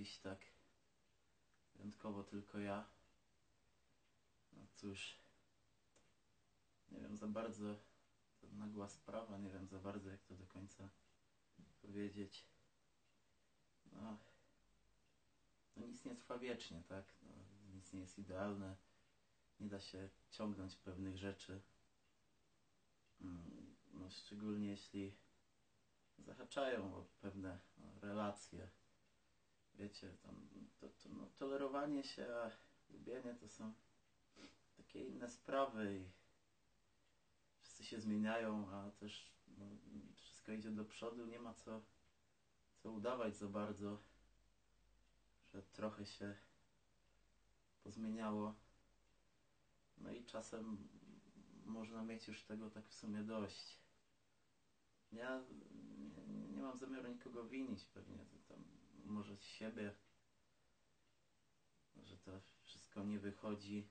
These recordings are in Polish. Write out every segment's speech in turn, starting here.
jakiś tak wyjątkowo tylko ja. No cóż, nie wiem za bardzo, to nagła sprawa, nie wiem za bardzo jak to do końca powiedzieć. No, no nic nie trwa wiecznie, tak? No, nic nie jest idealne, nie da się ciągnąć pewnych rzeczy. Mm, No, szczególnie jeśli zahaczają o pewne no, relacje. Wiecie, tam to, to, no, tolerowanie się, a lubienie to są takie inne sprawy i wszyscy się zmieniają, a też no, wszystko idzie do przodu, nie ma co, co udawać za bardzo, że trochę się pozmieniało. No i czasem można mieć już tego tak w sumie dość. Ja nie, nie mam zamiaru nikogo winić, pewnie tam może siebie, że to wszystko nie wychodzi.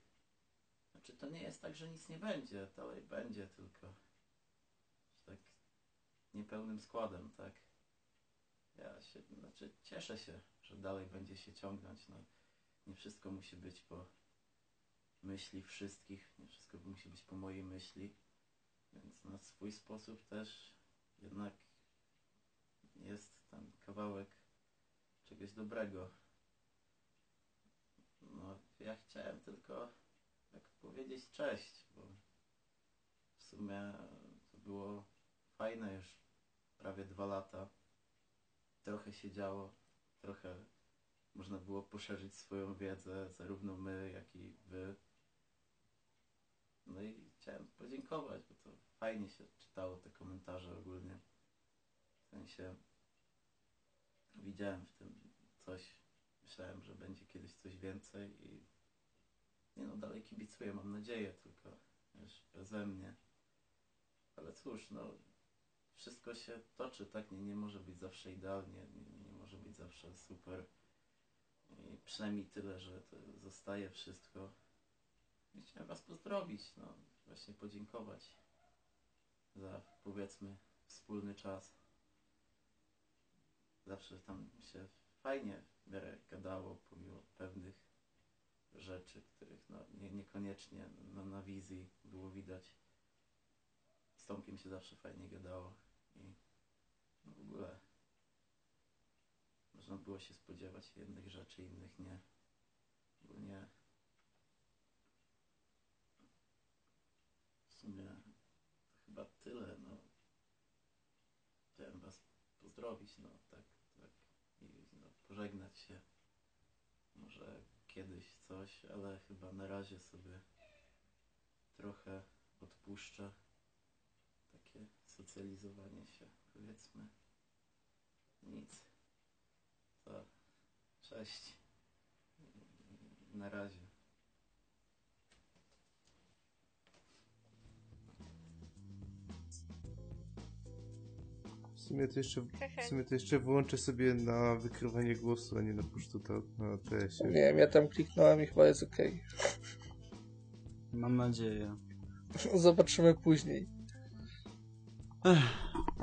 Znaczy to nie jest tak, że nic nie będzie, dalej będzie, tylko tak niepełnym składem, tak. Ja się, znaczy cieszę się, że dalej będzie się ciągnąć, no nie wszystko musi być po myśli wszystkich, nie wszystko musi być po mojej myśli, więc na swój sposób też jednak jest tam kawałek czegoś dobrego. No, ja chciałem tylko tak powiedzieć cześć, bo w sumie to było fajne już prawie dwa lata. Trochę się działo, trochę można było poszerzyć swoją wiedzę, zarówno my, jak i wy. No i chciałem podziękować, bo to fajnie się czytało te komentarze ogólnie. W sensie widziałem w tym coś, myślałem, że będzie kiedyś coś więcej i nie no, dalej kibicuję, mam nadzieję, tylko wiesz, beze mnie. Ale cóż, no wszystko się toczy, tak? Nie, nie może być zawsze idealnie, nie, nie może być zawsze super. I przynajmniej tyle, że to zostaje wszystko. I chciałem Was pozdrowić, no właśnie podziękować za powiedzmy wspólny czas. Zawsze tam się fajnie w miarę gadało, pomimo pewnych rzeczy, których no, nie, niekoniecznie no, na wizji było widać. Z Tomkiem się zawsze fajnie gadało i no, w ogóle można było się spodziewać jednych rzeczy, innych nie. Ogólnie w sumie to chyba tyle, no. Chciałem was pozdrowić, no tak, tak i no, pożegnać się. Może kiedyś coś, ale chyba na razie sobie trochę odpuszczę takie socjalizowanie się, powiedzmy. Nic. To cześć. Na razie. Sumie to jeszcze, w sumie to jeszcze wyłączę sobie na wykrywanie głosu, a nie na push to na TS-ie. Nie wiem, ja tam kliknąłem i chyba jest okej. Mam nadzieję. Zobaczymy później.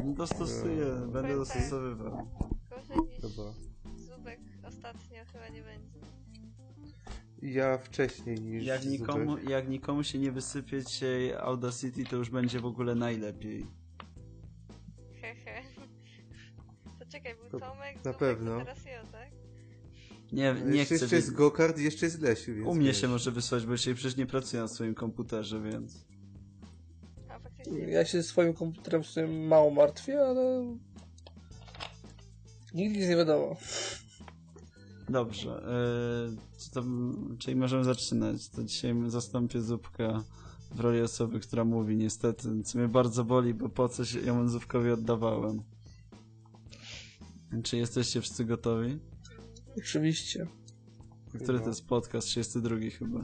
Dostosuję, Eee. będę tak. dostosowywał. Gorzej niż Chyba. Zubek ostatnio chyba nie będzie. Ja wcześniej niż Jak nikomu, Zubek. jak nikomu się nie wysypie dzisiaj Audacity, to już będzie w ogóle najlepiej. Czekaj, był To Tomek, na pewno. to teraz ja, tak? Nie, nie jeszcze, chcę. jeszcze jest. Gokard, jeszcze jest Lesiu, więc U mnie wiesz. się może wysłać, bo dzisiaj przecież nie pracuję na swoim komputerze, więc. A faktycznie. Ja się swoim komputerem w sumie mało martwię, ale... Nigdy nic nie wiadomo. Dobrze. Yy, tam, czyli możemy zaczynać. To dzisiaj zastąpię Zupka w roli osoby, która mówi niestety, co mnie bardzo boli, bo po coś ją Zupkowi oddawałem. Czy jesteście wszyscy gotowi? Oczywiście. Który to jest podcast? 32 chyba.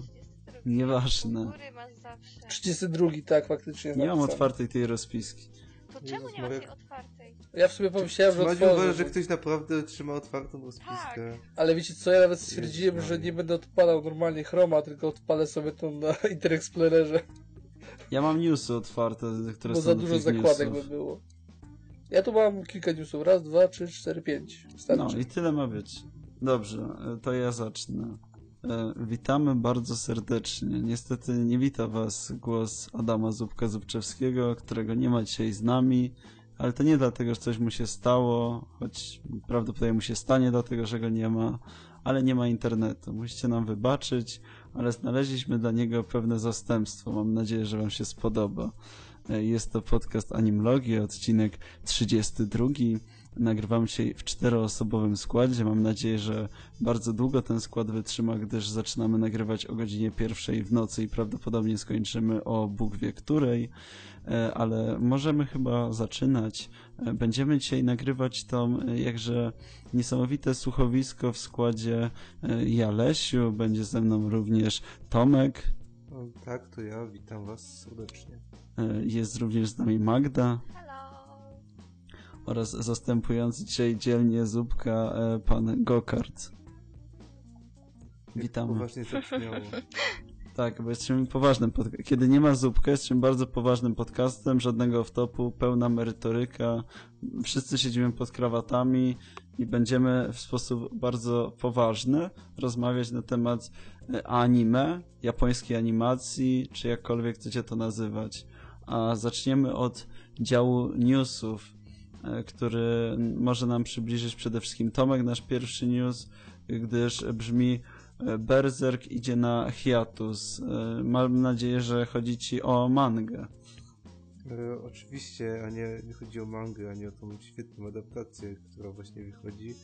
Nieważne. U góry masz zawsze. 32, tak, faktycznie. Nie mam napisane. otwartej tej rozpiski. To Jezus czemu nie masz Maria. jej otwartej? Ja w sobie pomyślałem, że uważa, otworzę, że ktoś naprawdę trzyma otwartą rozpiskę. Ale wiecie co, ja nawet Jezus stwierdziłem, że nie będę odpalał normalnie Chroma, tylko odpalę sobie to na Interexplorerze, Ja mam newsy otwarte, które bo są za do dużo tych zakładek by newsów. było. Ja tu mam kilka newsów. Raz, dwa, trzy, cztery, pięć. No i tyle ma być. Dobrze, e, to ja zacznę. E, Witamy bardzo serdecznie. Niestety nie wita Was głos Adama Zubka-Zubczewskiego, którego nie ma dzisiaj z nami, ale to nie dlatego, że coś mu się stało, choć prawdopodobnie mu się stanie dlatego, że go nie ma, ale nie ma internetu. Musicie nam wybaczyć, ale znaleźliśmy dla niego pewne zastępstwo. Mam nadzieję, że Wam się spodoba. E, Jest to podcast Animologii, odcinek 32. Nagrywam się w czteroosobowym składzie. Mam nadzieję, że bardzo długo ten skład wytrzyma, gdyż zaczynamy nagrywać o godzinie pierwszej w nocy i prawdopodobnie skończymy o Bóg wie której, E, ale możemy chyba zaczynać. E, Będziemy dzisiaj nagrywać e, jakże niesamowite słuchowisko w składzie Jalesiu. Będzie ze mną również Tomek. Tak, to ja witam was serdecznie. E, Jest również z nami Magda Hello! oraz zastępujący dzisiaj dzielnie Zupka e, pan Gokart. Witamy. Poważnie zabrzmiało. Tak, bo jesteśmy poważnym podcastem. Kiedy nie ma Zupka, jesteśmy bardzo poważnym podcastem, żadnego off-topu, pełna merytoryka. Wszyscy siedzimy pod krawatami i będziemy w sposób bardzo poważny rozmawiać na temat e, anime, japońskiej animacji, czy jakkolwiek chcecie to nazywać. A zaczniemy od działu newsów, e, który może nam przybliżyć przede wszystkim Tomek, nasz pierwszy news, gdyż brzmi e, Berserk idzie na hiatus. E, Mam nadzieję, że chodzi ci o mangę. Oczywiście, a nie, nie chodzi o mangę, a nie o tą świetną adaptację, która właśnie wychodzi.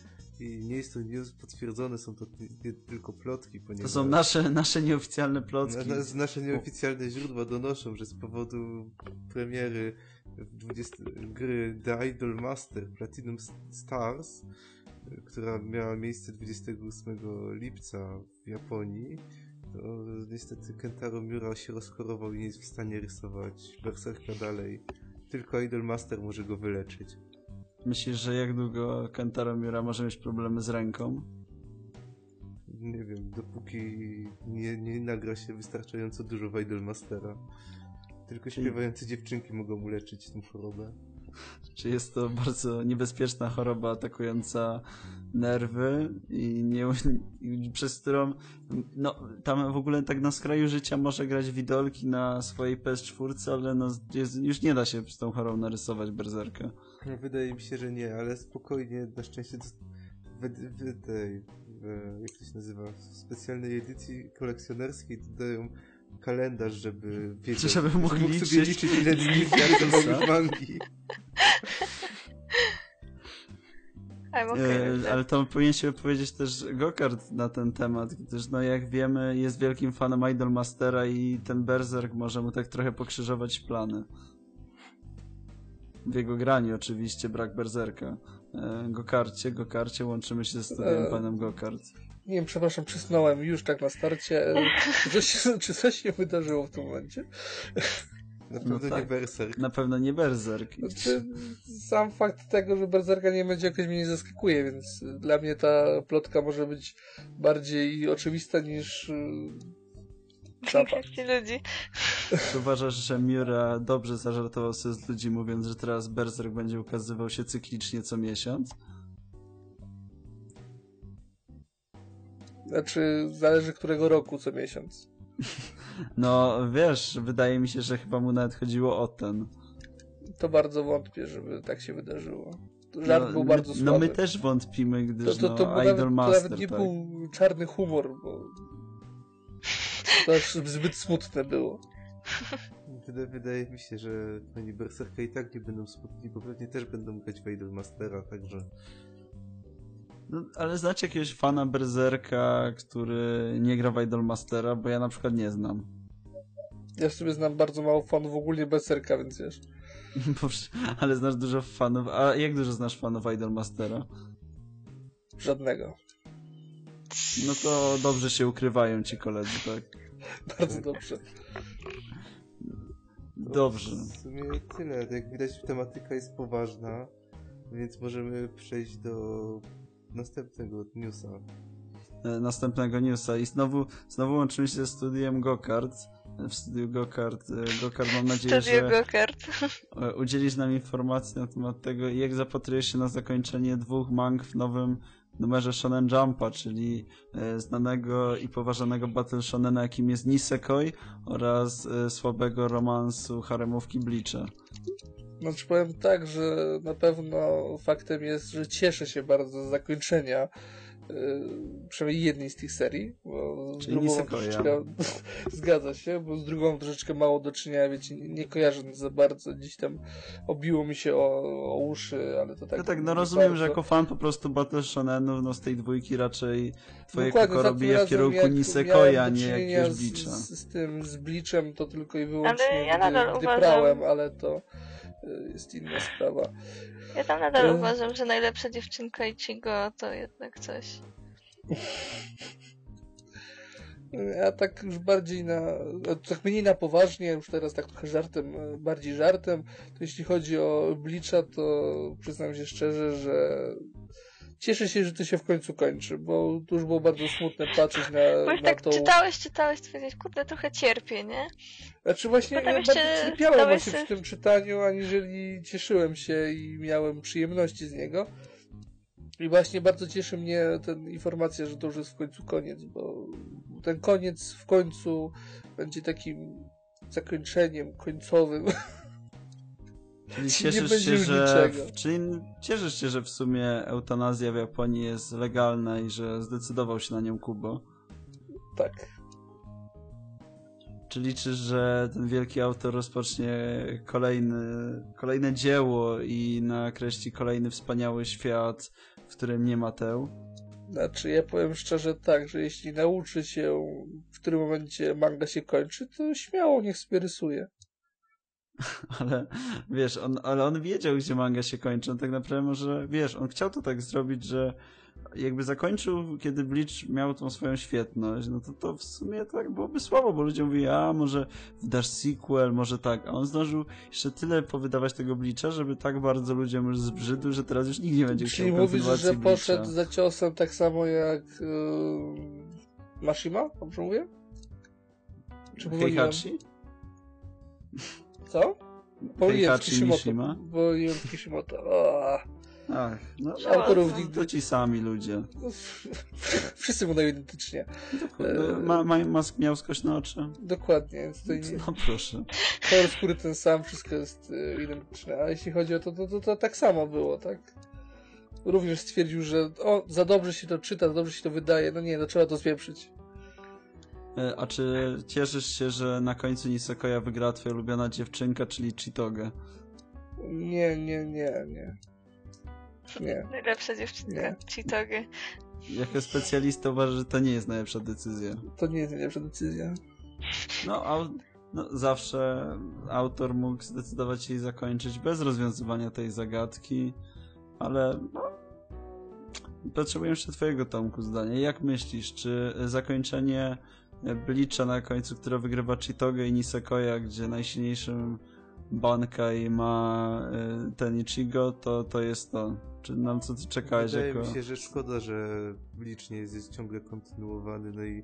I nie jest to news potwierdzone, są to ty- ty- tylko plotki, To ponieważ... są nasze, nasze nieoficjalne plotki. Na, na, nasze nieoficjalne źródła donoszą, że z powodu premiery 20, gry The Idol Master Platinum Stars, która miała miejsce 28 lipca w Japonii, to niestety Kentaro Miura się rozchorował i nie jest w stanie rysować Berserka dalej. Tylko Idol Master może go wyleczyć. Myślisz, że jak długo Kentaro Miura może mieć problemy z ręką? Nie wiem, dopóki nie, nie nagra się wystarczająco dużo w Idol Mastera. Tylko śpiewające dziewczynki mogą mu leczyć tę chorobę. Czy jest to bardzo niebezpieczna choroba atakująca nerwy i nie, i przez którą no, tam w ogóle tak na skraju życia może grać widolki na swojej PS4, ale no, jest, już nie da się z tą chorobą narysować berserka. No, Wydaje mi się, że nie, ale spokojnie, na szczęście w, w tej, w, jak to się nazywa, w specjalnej edycji kolekcjonerskiej dodają kalendarz, żeby wiedzieć, Żeby mógł sobie liczyć. liczyć ile dni zjadł mangi. Okay E, ale to powinien się powiedzieć też Gokard na ten temat, gdyż no jak wiemy jest wielkim fanem Idol Mastera i ten Berserk może mu tak trochę pokrzyżować plany. W jego graniu oczywiście brak Berserka. E, Gokarcie, Gokarcie, łączymy się ze studiem E, panem Gokart. Nie wiem, przepraszam, przysnąłem już tak na starcie. E, Czy coś, czy coś się wydarzyło w tym momencie? Na pewno tak. nie Berserk. Na pewno nie Berserk. Znaczy, sam fakt tego, że Berserka nie będzie jakoś mnie nie zaskakuje, więc dla mnie ta plotka może być bardziej oczywista niż. Większości ludzi. Czy uważasz, że Miura dobrze zażartował sobie z ludzi mówiąc, że teraz Berserk będzie ukazywał się cyklicznie co miesiąc? Znaczy, zależy którego roku co miesiąc. No wiesz, wydaje mi się, że chyba mu nawet chodziło o ten. To bardzo wątpię, żeby tak się wydarzyło. Żart no, był bardzo my, słaby. No my też wątpimy, to, gdyż to, to, no, był Idol nawet, to Master, nawet nie tak. był czarny humor, bo to aż zbyt smutne było. Wydaje, wydaje mi się, że oni Berserka i tak nie będą smutni, bo pewnie też będą grać w Idol Mastera, także... No, ale znacie jakiegoś fana Berserka, który nie gra w Idol Mastera, bo ja na przykład nie znam. Ja sobie znam bardzo mało fanów ogólnie Berserka, więc wiesz. Ale znasz dużo fanów. A jak dużo znasz fanów Idol Mastera? Żadnego. No to dobrze się ukrywają ci koledzy, tak? Bardzo dobrze. To Dobrze. W sumie tyle. Jak widać, tematyka jest poważna, więc możemy przejść do następnego newsa. E, Następnego newsa i znowu, znowu łączymy się ze studiem Gokart. W studiu Gokart. e, Gokart mam nadzieję, Studio że Gokart. e, udzielisz nam informacji na temat tego, jak zapatrujesz się na zakończenie dwóch mang w nowym numerze Shonen Jumpa, czyli e, znanego i poważanego battle shonena, jakim jest Nisekoi oraz e, słabego romansu haremówki Bleacha. Znaczy powiem tak, że na pewno faktem jest, że cieszę się bardzo z zakończenia przynajmniej jednej z tych serii. Bo z Czyli drugą troszeczkę zgadza się, bo z drugą troszeczkę mało do czynienia, wiecie, nie, nie kojarzę za bardzo, gdzieś tam obiło mi się o, o uszy, ale to tak. No tak, no rozumiem, bardzo. że jako fan po prostu battle shonenów, no z tej dwójki raczej twoje Dokładnie, koko robi w kierunku jak Nisekoja, a nie jakiegoś z, Bleacha. z, z tym, z Bleachem to tylko i wyłącznie ja gdy, gdy uważam- prałem, ale to y, jest inna sprawa. Ja tam nadal E. uważam, że najlepsza dziewczynka Ichigo to jednak coś. A tak już bardziej na, tak mniej na poważnie, już teraz tak trochę żartem, bardziej żartem, to jeśli chodzi o Bleacha, to przyznam się szczerze, że cieszę się, że to się w końcu kończy, bo to już było bardzo smutne patrzeć Bo na, już na tak tą... czytałeś, czytałeś, stwierdziłeś, kurde, trochę cierpię, nie? Znaczy właśnie Potem ja bardziej cierpiałem właśnie przy tym czytaniu, aniżeli cieszyłem się i miałem przyjemności z niego. I właśnie bardzo cieszy mnie ten informacja, że to już jest w końcu koniec, bo ten koniec w końcu będzie takim zakończeniem końcowym. Czyli cieszysz się, że niczego. w, czyli cieszysz się, że w sumie eutanazja w Japonii jest legalna i że zdecydował się na nią Kubo. tak. Czy liczysz, że ten wielki autor rozpocznie kolejny, kolejne dzieło i nakreśli kolejny wspaniały świat, w którym nie ma teł? Znaczy, ja powiem szczerze tak, że jeśli nauczy się, w którym momencie manga się kończy, to śmiało niech sobie rysuje. Ale wiesz, on, ale on wiedział, gdzie manga się kończy. On tak naprawdę może, wiesz, on chciał to tak zrobić, że jakby zakończył, kiedy Bleach miał tą swoją świetność, no to to w sumie tak byłoby słabo, bo ludzie mówili, a może wdasz sequel, może tak. A on zdążył jeszcze tyle powydawać tego Bleacha, żeby tak bardzo ludziom już zbrzydł, że teraz już nikt nie będzie Czyli chciał mówisz, kontynuacji że Bleacha. poszedł za ciosem tak samo jak yy, Mashima? Dobrze mówię? Czy? Heihachi? Co? Pomyliłem z Heihachi Kishimoto. Mishima? Pomyliłem z Kishimoto. O, Ach, no, autorów to, nigdy... to ci sami ludzie. Wszyscy mu dają identycznie. No, Ma, ma, Mask miał skośne oczy. Dokładnie, więc tutaj nie, No proszę. kolor skóry ten sam, wszystko jest y, identyczne. A jeśli chodzi o to, to, to, to tak samo było, tak? Również stwierdził, że o, za dobrze się to czyta, za dobrze się to wydaje. No nie, no trzeba to zwieprzyć. E, A czy cieszysz się, że na końcu Nisekoja wygrała twoja ulubiona dziewczynka, czyli Chitoge? Nie, nie, nie, nie. Nie. Najlepsza dziewczynka Nie. Chitoge. Jako specjalista uważasz, że to nie jest najlepsza decyzja. To nie jest najlepsza decyzja. No, au, no zawsze autor mógł zdecydować się i zakończyć bez rozwiązywania tej zagadki, ale no, potrzebuję jeszcze twojego Tomku zdania. Jak myślisz, czy zakończenie Bleacha na końcu, które wygrywa Chitoge i Nisekoja, gdzie najsilniejszym Bankai ma y, ten Ichigo, to, to jest to. Czy nam co ty czekałeś Wydaje jako... mi się, że szkoda, że Bleach nie jest, jest ciągle kontynuowany, no i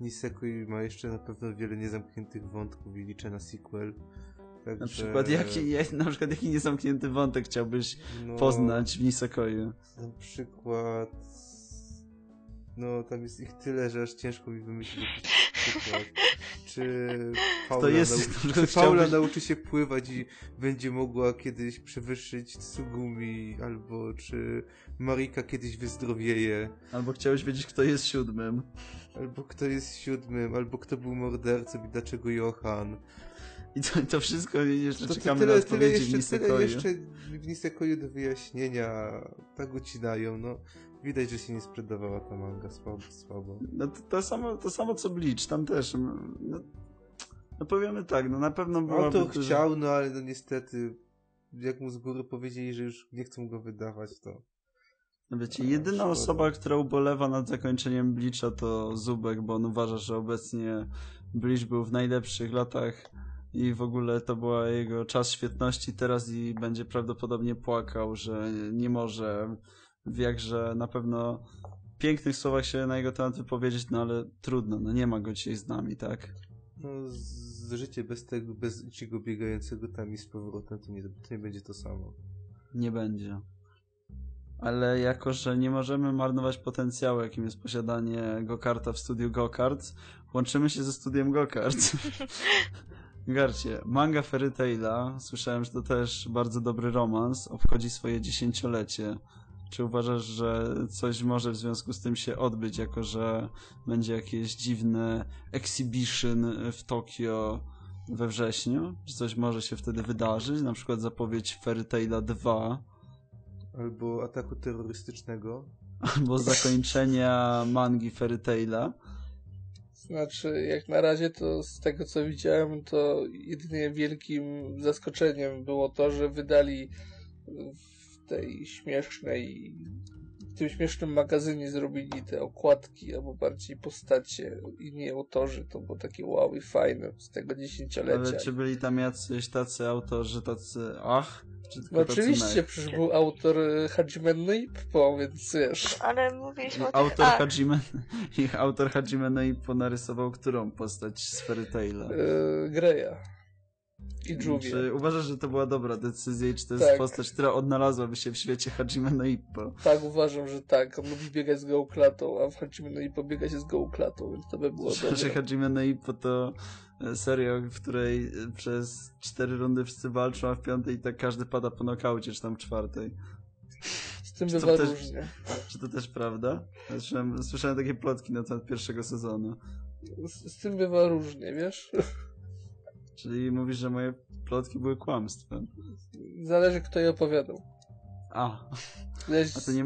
Nisekoi ma jeszcze na pewno wiele niezamkniętych wątków i liczę na sequel. Także, Na przykład jaki, jak- na przykład jaki niezamknięty wątek chciałbyś no, poznać w Nisekoju? Na przykład... No, tam jest ich tyle, że aż ciężko mi wymyślić przykład. Czy Paula, jest- nau... na przykład czy Paula chciałbyś- nauczy się pływać i będzie mogła kiedyś przewyższyć Tsugumi, albo czy Marika kiedyś wyzdrowieje, Albo chciałeś wiedzieć, kto jest siódmym. albo kto jest siódmym, albo kto był mordercą i dlaczego Johan. I to, to wszystko jeszcze To, to czekamy tyle, na tyle odpowiedzi w jeszcze, tyle Nisekoju. jeszcze w Nisekoju do wyjaśnienia. Tak ucinają, no. Widać, że się nie sprzedawała ta manga słabo. słabo. No to, to, samo, to samo co Bleach, tam też. mm, No, no powiemy tak, no na pewno byłaby... On to chciał, no ale no niestety, jak mu z góry powiedzieli, że już nie chcą go wydawać, to... No wiecie, jedyna osoba, która ubolewa nad zakończeniem Bleacha to Zubek, bo on uważa, że obecnie Bleach był w najlepszych latach i w ogóle to była jego czas świetności teraz i będzie prawdopodobnie płakał, że nie może w jakże na pewno pięknych słowach się na jego temat wypowiedzieć, no ale trudno, no nie ma go dzisiaj z nami, tak? No, z, życie bez tego, bez Ichigo biegającego tam i z powrotem, to nie, to nie będzie to samo. Nie będzie. ale jako, że nie możemy marnować potencjału, jakim jest posiadanie go-karta w studiu go-kart, łączymy się ze studiem go-kart. Garcie, manga Fairy Taila, słyszałem, że to też bardzo dobry romans, obchodzi swoje dziesięciolecie. Czy uważasz, że coś może w związku z tym się odbyć, jako że będzie jakieś dziwne exhibition w Tokio we wrześniu? Czy coś może się wtedy wydarzyć? Na przykład zapowiedź Fairy Taila 2 Albo ataku terrorystycznego. albo zakończenia mangi Fairy Taila. Znaczy, jak na razie to z tego co widziałem, to jedynie wielkim zaskoczeniem było to, że wydali w tej śmiesznej, w tym śmiesznym magazynie zrobili te okładki, albo bardziej postacie i nie autorzy, to było takie wow i fajne z tego dziesięciolecia. Ale czy byli tam jacyś tacy autorzy, tacy ach? Czy No oczywiście, przecież był autor e, Hajime no Ippo, więc wiesz. Ale mówiliśmy o tych... Autor A, Hajime, ich autor Hajime no i ponarysował którą postać z Fairy Taila? e, Greya i Juvie. Czy uważasz, że to była dobra decyzja i czy to jest Tak. postać, która odnalazłaby się w świecie Hajime no Ippo? Tak, uważam, że tak. On lubi biegać z gołklatą, a w Hajime no Ippo biega się z gołklatą, więc to by było Że dobre. Hajime no Ippo to e, serial, w której e, przez cztery rundy wszyscy walczą, a w piątej tak każdy pada po nokaucie, czy tam czwartej. Z tym bywa też- różnie. Czy to też prawda? Słyszałem, słyszałem takie plotki na temat pierwszego sezonu. Z, z tym bywa różnie, wiesz? Czyli mówisz, że moje plotki były kłamstwem. Zależy kto je opowiadał. A, Wiesz, a to nie,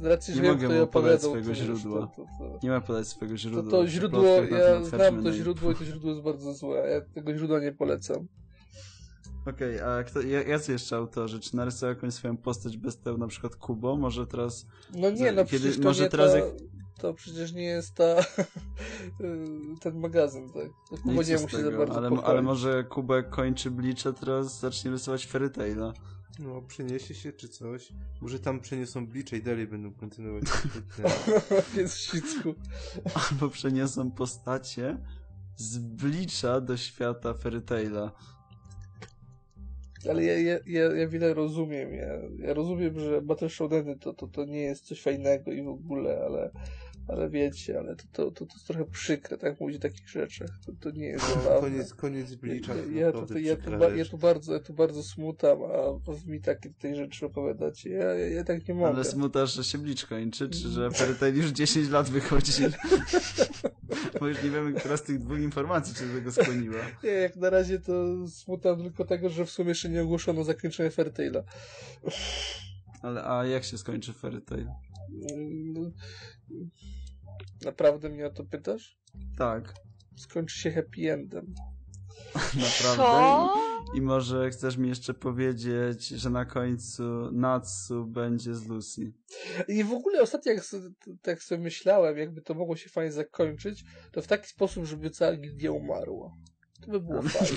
z racji, że nie wiem mogę kto opowiadał, swojego to, źródła. To, to, to, nie ma podać swojego to, źródła. to przy źródło, ja znam to no źródło i to źródło jest bardzo złe. Ja tego źródła nie polecam. Okej, a kto, ja- jacy jeszcze autorzy? Czy narysował jakąś swoją postać bez teł, na przykład Kubo? Może teraz... No nie, no Kiedy- to może teraz ta, jak- To przecież nie jest ta... ten magazyn, tak? No nie z musi za tego? bardzo ale, ale może Kubek kończy Bleacha, teraz zacznie rysować Fairy Taila. No, przeniesie się czy coś. Może tam przeniosą Bleach i dalej będą kontynuować. ten- Jest w sicku. Albo przeniosą postacie z Bleacha do świata Fairy Taila. Ale ja, ja, ja, ja wiele rozumiem. Ja, ja rozumiem, że Battle Shouneny to, to, to nie jest coś fajnego i w ogóle, ale, ale wiecie, ale to, to, to, to jest trochę przykre, tak mówić o takich rzeczach. To, to nie jest zabawne. Koniec, koniec to Ja, ja, naprawdę to, ja, tu, przykra ba- ja tu bardzo, ja bardzo smutam, a wy mi takie tej rzeczy opowiadacie. Ja, ja, ja tak nie mogę. Ale smutasz, że się Bleach kończy, czy że Fairy Tail już 10 lat wychodzi? Bo już nie wiemy, która z tych dwóch informacji cię do tego skłoniła. Nie, jak na razie to smutam tylko tego, że w sumie jeszcze nie ogłoszono zakończenia Fairtaila. Ale a jak się skończy Fairy Tail? Naprawdę mnie o to pytasz? Tak, Skończy się happy endem. naprawdę. co? I, I może chcesz mi jeszcze powiedzieć, że na końcu Natsu będzie z Lucy. I w ogóle ostatnio jak sobie, tak sobie myślałem, jakby to mogło się fajnie zakończyć, to w taki sposób, żeby cała gildia umarła. To by było fajne.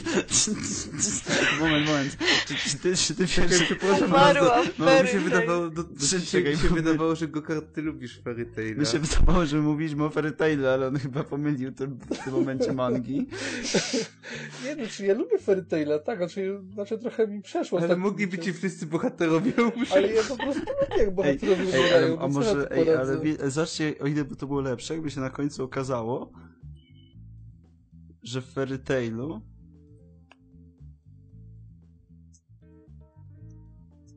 moment, moment. Czy, czy ty, czy ty pierwszy... przepraszam bardzo. No, mi Fairy się wydawało... Do, czy, czekaj, mi się bo- wydawało, że Gokart, ty lubisz Fairy Taila. Mi się wydawało, że mówiliśmy o Fairy Tail, ale on chyba pomylił to w tym momencie mangi. Nie no, czy ja lubię Fairtaila, tak, znaczy, znaczy trochę mi przeszło. Ale ostatnio mogliby ci wszyscy bohaterowie umrzeć. Ale ja po prostu lubię, jak bohaterowie umierają, a może, ej, ale wie, zobaczcie, o ile by to było lepsze, jakby się na końcu okazało, że w Fairy Tailu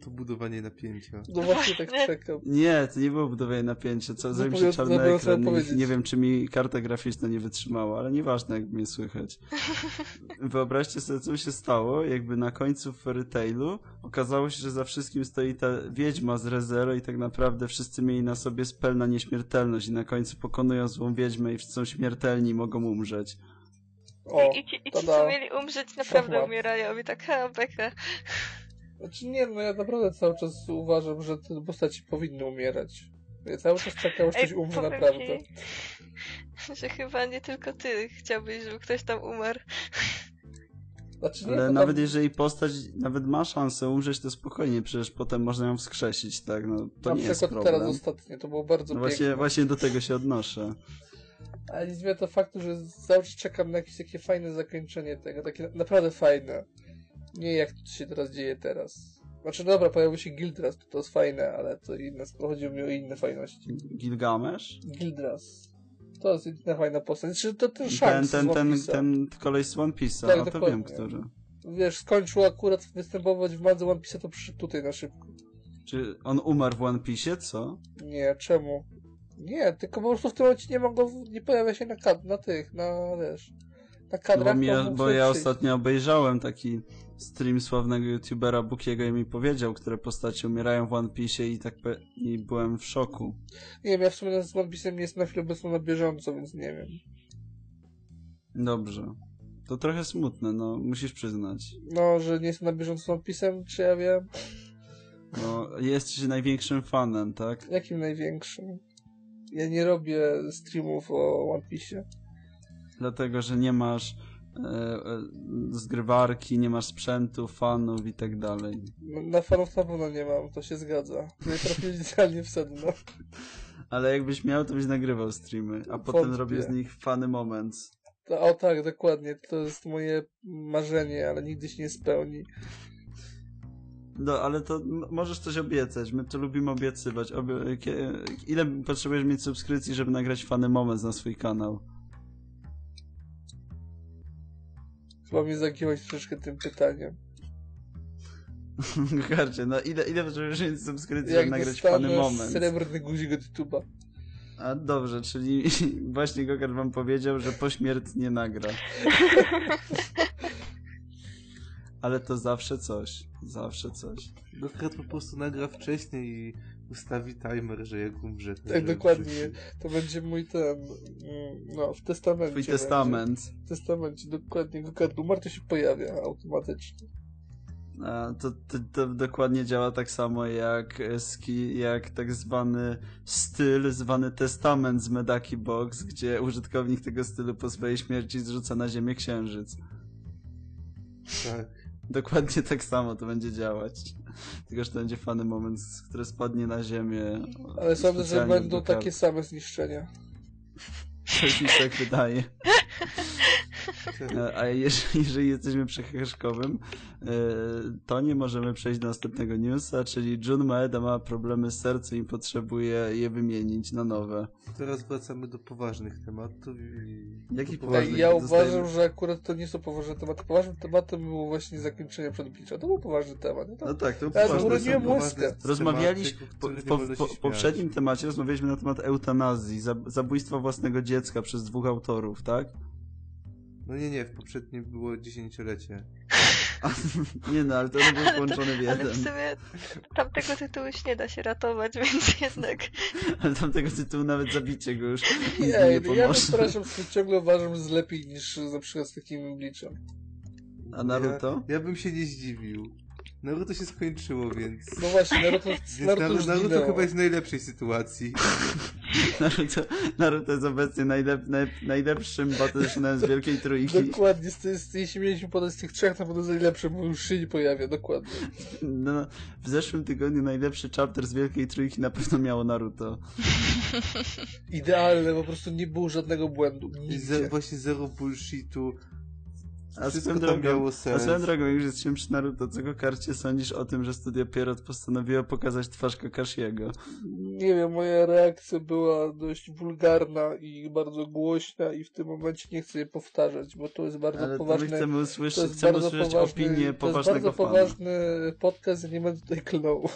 To budowanie napięcia. No właśnie tak czekam. Nie, to nie było budowanie napięcia, co zrobił się czarny zapomniałem ekran. Nie, nie wiem, czy mi karta graficzna nie wytrzymała, ale nieważne, jak mnie słychać. Wyobraźcie sobie, co się stało, jakby na końcu Fairy Tailu okazało się, że za wszystkim stoi ta wiedźma z Rezero i tak naprawdę wszyscy mieli na sobie spell na nieśmiertelność i na końcu pokonują złą wiedźmę i wszyscy są śmiertelni i mogą umrzeć. O, I, ci, i ci, co mieli umrzeć, naprawdę Szachmat. umierają. I tak, ha, beka. Znaczy nie, no ja naprawdę cały czas uważam, że te postaci powinny umierać. Ja cały czas czekam, aż ktoś umrze naprawdę. Ci, że chyba nie tylko ty chciałbyś, żeby ktoś tam umarł. Znaczy nie, Ale to nawet tam- jeżeli postać nawet ma szansę umrzeć, to spokojnie, przecież potem można ją wskrzesić, tak? No, to na nie jest przykład problem. teraz ostatnio, to było bardzo No piękne. właśnie, właśnie do tego się odnoszę. Ale nie zmienia to faktu, że cały czas czekam na jakieś takie fajne zakończenie tego, takie naprawdę fajne. Nie jak to się teraz dzieje teraz. Znaczy dobra, pojawił się Gildras, to, to jest fajne, ale to inne, chodziło mi o inne fajności. Gilgamesz? Gildras. To jest inna fajna postać. Czy to ten Ten, Shanks ten, ten, Piece'a. ten koleś z One Piece'a, Tak, a to wiem, który. Wiesz, skończył akurat występować w Madze One Piece'a, to przyszedł tutaj na szybko. Czy on umarł w One Piece'ie, co? Nie, czemu? Nie, tylko po prostu w tym momencie nie ma go, nie pojawia się na, kad- na tych, na wiesz, na No kadrach. bo, mi, bo ja przyjść. ostatnio obejrzałem taki stream sławnego youtubera Bukiego i mi powiedział, które postacie umierają w One Piece'ie i tak i byłem w szoku. Nie wiem, ja w sumie z One Piece'em nie jestem na chwilę obecną na bieżąco, więc nie wiem. Dobrze. To trochę smutne, no, musisz przyznać. No, że nie jestem na bieżąco z One Piece'em, czy ja wiem? No, jesteś największym fanem, tak? Jakim największym? Ja nie robię streamów o One Piece'ie. Dlatego, że nie masz e, e, zgrywarki, nie masz sprzętu, fanów i tak dalej. No, Na fanów na pewno nie mam, to się zgadza. Nie trafię idealnie w sedno. Ale jakbyś miał, to byś nagrywał streamy, a potem Wątpię. robił z nich funny moments. To, o tak, dokładnie. To jest moje marzenie, ale nigdy się nie spełni. No, ale to możesz coś obiecać. My to lubimy obiecywać. Obie... kie- Ile potrzebujesz mieć subskrypcji, żeby nagrać fany moment na swój kanał? Chyba mnie zagiąłeś troszeczkę tym pytaniem. Karcie, no ile, ile potrzebujesz mieć subskrypcji, żeby nagrać fany moment? srebrny guzik od YouTube'a. A dobrze, czyli właśnie Gokar wam powiedział, że pośmiertnie nagra. Ale to zawsze coś. Zawsze coś. Dokrat po prostu nagra wcześniej i ustawi timer, że jak umrze. to Tak, dokładnie. To będzie mój ten, no, w testamencie. Twój będzie. testament. W testamencie, dokładnie. Gokard umarł, to się pojawia automatycznie. A, to, to, to dokładnie działa tak samo jak, ski, jak tak zwany styl, zwany testament z Medaki Box, gdzie użytkownik tego stylu po swojej śmierci zrzuca na ziemię księżyc. Tak. Dokładnie tak samo to będzie działać. Tylko, że to będzie fany moment, który spadnie na ziemię. Ale sądzę, że będą takie same zniszczenia. Coś mi się tak wydaje. E, A jeżeli, jeżeli jesteśmy przy e, to nie możemy przejść do następnego newsa, czyli Jun Maeda ma problemy z sercem i potrzebuje je wymienić na nowe. Teraz wracamy do poważnych tematów i... Jaki poważny? Ja dostajemy- uważam, że akurat to nie są poważne tematy. Poważnym tematem było właśnie zakończenie przedbicza. To był poważny temat. No to... No tak, to Ja są. poważne łuskę. tematy, Rozmawialiśmy, po, po, po, poprzednim temacie rozmawialiśmy na temat eutanazji, zab, zabójstwa własnego dziecka przez dwóch autorów, tak? No nie, nie, w poprzednim było dziesięciolecie. A, nie no, ale to one były połączone w Ale w jeden. sumie tamtego tytułu już nie da się ratować, więc jednak Ale tamtego tytułu nawet zabicie go już Nie, nie ja pomoże. przepraszam, że ciągle uważam, że jest lepiej niż na przykład z takim Bleachem. A Naruto? Ja, ja bym się nie zdziwił. Naruto się skończyło, więc... No właśnie, Naruto, Naruto Naruto, Naruto chyba jest w najlepszej sytuacji. Naruto, Naruto jest obecnie najlep, naj, najlepszym Battle Shonnem z Wielkiej Trójki. Dokładnie, z, z, jeśli mieliśmy podać z tych trzech, to będą najlepsze, bo już się nie pojawia, dokładnie. No, w zeszłym tygodniu najlepszy chapter z Wielkiej Trójki na pewno miało Naruto. Idealne, po prostu nie było żadnego błędu. Ze, właśnie zero bullshitu. A swoją drogą, a swoją drogą, już jesteśmy przy Naruto, co Kokarcie sądzisz o tym, że studio Pierrot postanowiło pokazać twarz Kakashiego? Nie wiem, moja reakcja była dość wulgarna i bardzo głośna i w tym momencie nie chcę jej powtarzać, bo to jest bardzo Ale my poważny... chcemy usłyszeć, chcemy usłyszeć poważny, opinię to jest poważnego bardzo fana. poważny podcast, ja nie będę tutaj klnął.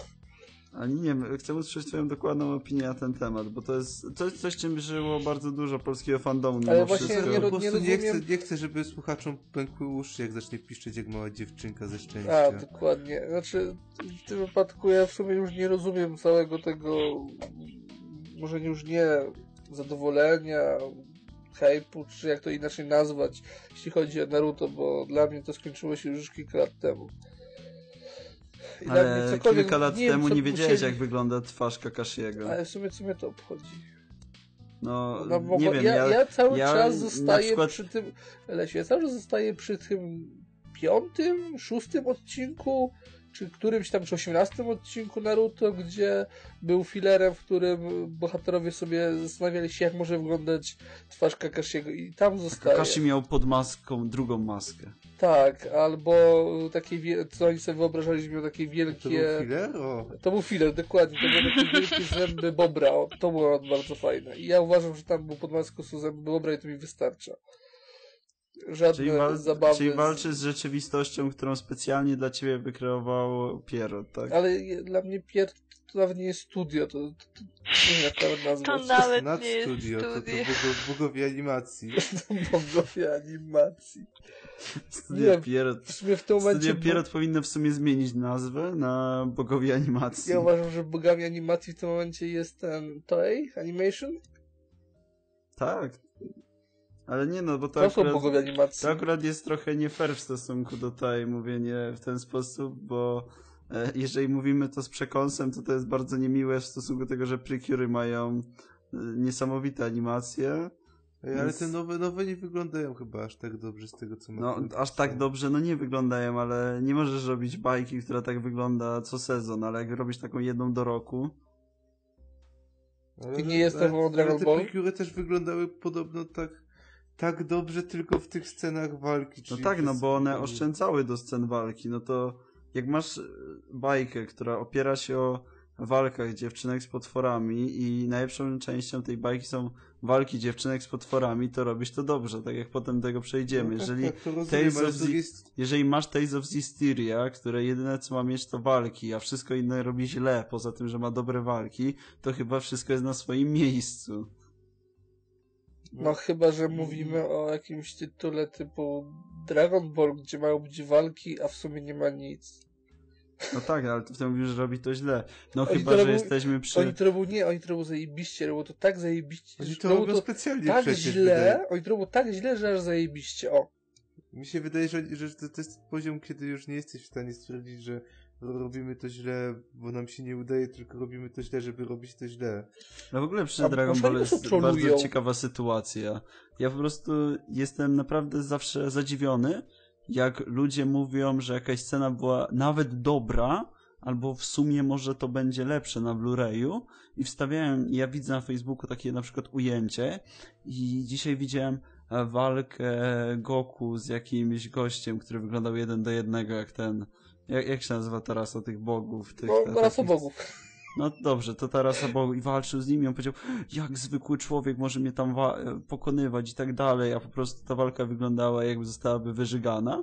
Ale nie, my chcemy usłyszeć twoją dokładną opinię na ten temat, bo to jest, jest coś, czym żyło bardzo dużo polskiego fandomu mimo Ale właśnie wszystko. nie po ro- prostu nie, rozumiem- chcę, nie chcę, żeby słuchaczom pękły uszy, jak zacznie piszczeć jak mała dziewczynka ze szczęścia. A, dokładnie. Znaczy, w tym wypadku ja w sumie już nie rozumiem całego tego, może już nie zadowolenia, hype'u, czy jak to inaczej nazwać, jeśli chodzi o Naruto, bo dla mnie to skończyło się już kilka lat temu. I mnie Ale kilka lat nie wiem, temu co nie wiedziałeś, musieli- jak wygląda twarz Kakashiego. Ale w sumie co mnie to obchodzi? No, No, bo nie wiem, ja, ja, ja cały ja czas zostaję przykład- przy tym, Lesie, ja cały czas zostaję przy tym piątym, szóstym odcinku czy którymś tam, czy 18 odcinku Naruto, gdzie był filerem, w którym bohaterowie sobie zastanawiali się, jak może wyglądać twarz Kakashiego i tam zostaje. Kakashi miał pod maską drugą maskę. Tak, albo takie, co oni sobie wyobrażali, że miał takie To był wielkie... filler? O. To był filer, dokładnie. To były takie wielkie zęby Bobra. O, to było bardzo fajne. I ja uważam, że tam był pod maską są zęby Bobra i to mi wystarcza. Żadne Czyli, wal, zabawy. czyli z- walczy z rzeczywistością, którą specjalnie dla ciebie wykreował Pierrot, tak? Ale dla mnie Pier to nawet nie jest studio, to, to, to nie wiem jak nazwać. To nawet Nad nie jest studio, to, to studio. bogo, bogowie animacji. bogowie animacji. Studio nie, Pierrot. W sumie w tym momencie... Studio Pierrot powinno w sumie zmienić nazwę na Bogowie Animacji. Ja uważam, że bogami animacji w tym momencie jest ten Toei Animation. Tak. Ale nie no, bo to, To są akurat, bogowie animacji. to akurat jest trochę nie fair w stosunku do tej mówienie w ten sposób, bo e, jeżeli mówimy to z przekąsem, to to jest bardzo niemiłe w stosunku do tego, że Precure mają e, niesamowite animacje. Ej, ale Więc- te nowe, nowe nie wyglądają chyba aż tak dobrze z tego, co No, aż tak dobrze, no nie wyglądają, ale nie możesz robić bajki, która tak wygląda co sezon, ale jak robisz taką jedną do roku, Ale, I nie jest to ale- było Dragon Ball? te też wyglądały podobno tak, tak dobrze tylko w tych scenach walki. No tak, no bo one oszczędzały do scen walki, no to jak masz e, bajkę, która opiera się o walkach dziewczynek z potworami i najlepszą częścią tej bajki są walki dziewczynek z potworami, to robisz to dobrze, tak jak potem do tego przejdziemy. No tak, Jeżeli, tak, to rozumiem, Tales ale of z the- drugiej st- jeżeli masz Tales of Zisteria, które jedyne co ma mieć to walki, a wszystko inne robi źle, poza tym, że ma dobre walki, to chyba wszystko jest na swoim miejscu. No chyba, że mówimy o jakimś tytule typu Dragon Ball, gdzie mają być walki, a w sumie nie ma nic. No tak, ale ty w tym mówisz, że robi to źle. No Oni chyba, to że robią- jesteśmy przy... Oni to robią nie, oni to robią zajebiście, robią to tak zajebiście, Oni to robią robią to specjalnie tak przecież, źle, wydaje- oni to robią tak źle, że aż zajebiście, o. Mi się wydaje, że, że to, to jest poziom, kiedy już nie jesteś w stanie stwierdzić, że robimy to źle, bo nam się nie udaje, tylko robimy to źle, żeby robić to źle. No w ogóle przy A Dragon Ball jest bardzo ciekawa sytuacja. Ja po prostu jestem naprawdę zawsze zadziwiony, jak ludzie mówią, że jakaś scena była nawet dobra, albo w sumie może to będzie lepsze na Blu-rayu i wstawiałem, ja widzę na Facebooku takie na przykład ujęcie i dzisiaj widziałem e, walkę Goku z jakimś gościem, który wyglądał jeden do jednego jak ten, jak, jak się nazywa ta rasa tych bogów? Tych, No, ta- rasa takich- bogów. no dobrze, to ta rasa bogów i walczył z nimi, on powiedział, jak zwykły człowiek może mnie tam wa- pokonywać i tak dalej, a po prostu ta walka wyglądała jakby zostałaby wyżygana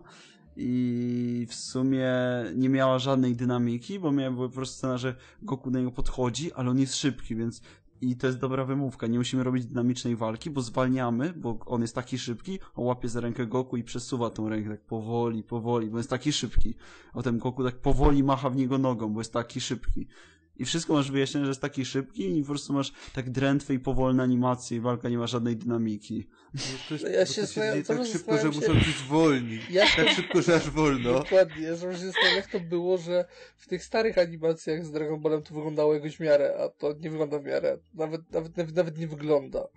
i w sumie nie miała żadnej dynamiki, bo miała po prostu scena, że Goku do niego podchodzi, ale on jest szybki, więc i to jest dobra wymówka. Nie musimy robić dynamicznej walki, bo zwalniamy, bo on jest taki szybki, on łapie za rękę Goku i przesuwa tą rękę tak powoli, powoli, bo jest taki szybki. A potem Goku tak powoli macha w niego nogą, bo jest taki szybki. I wszystko masz wyjaśnione, że jest taki szybki i po prostu masz tak drętwe i powolne animacje i walka nie ma żadnej dynamiki. No Ja się się zastanawiam- tak szybko, że zastanawiam muszą się- być wolni. Jak Tak szybko, że aż wolno. Dokładnie, że się zastanawiam, jak to było, że w tych starych animacjach z Dragon Ballem to wyglądało jakoś w miarę, a to nie wygląda w miarę. Nawet, nawet, nawet, nawet nie wygląda.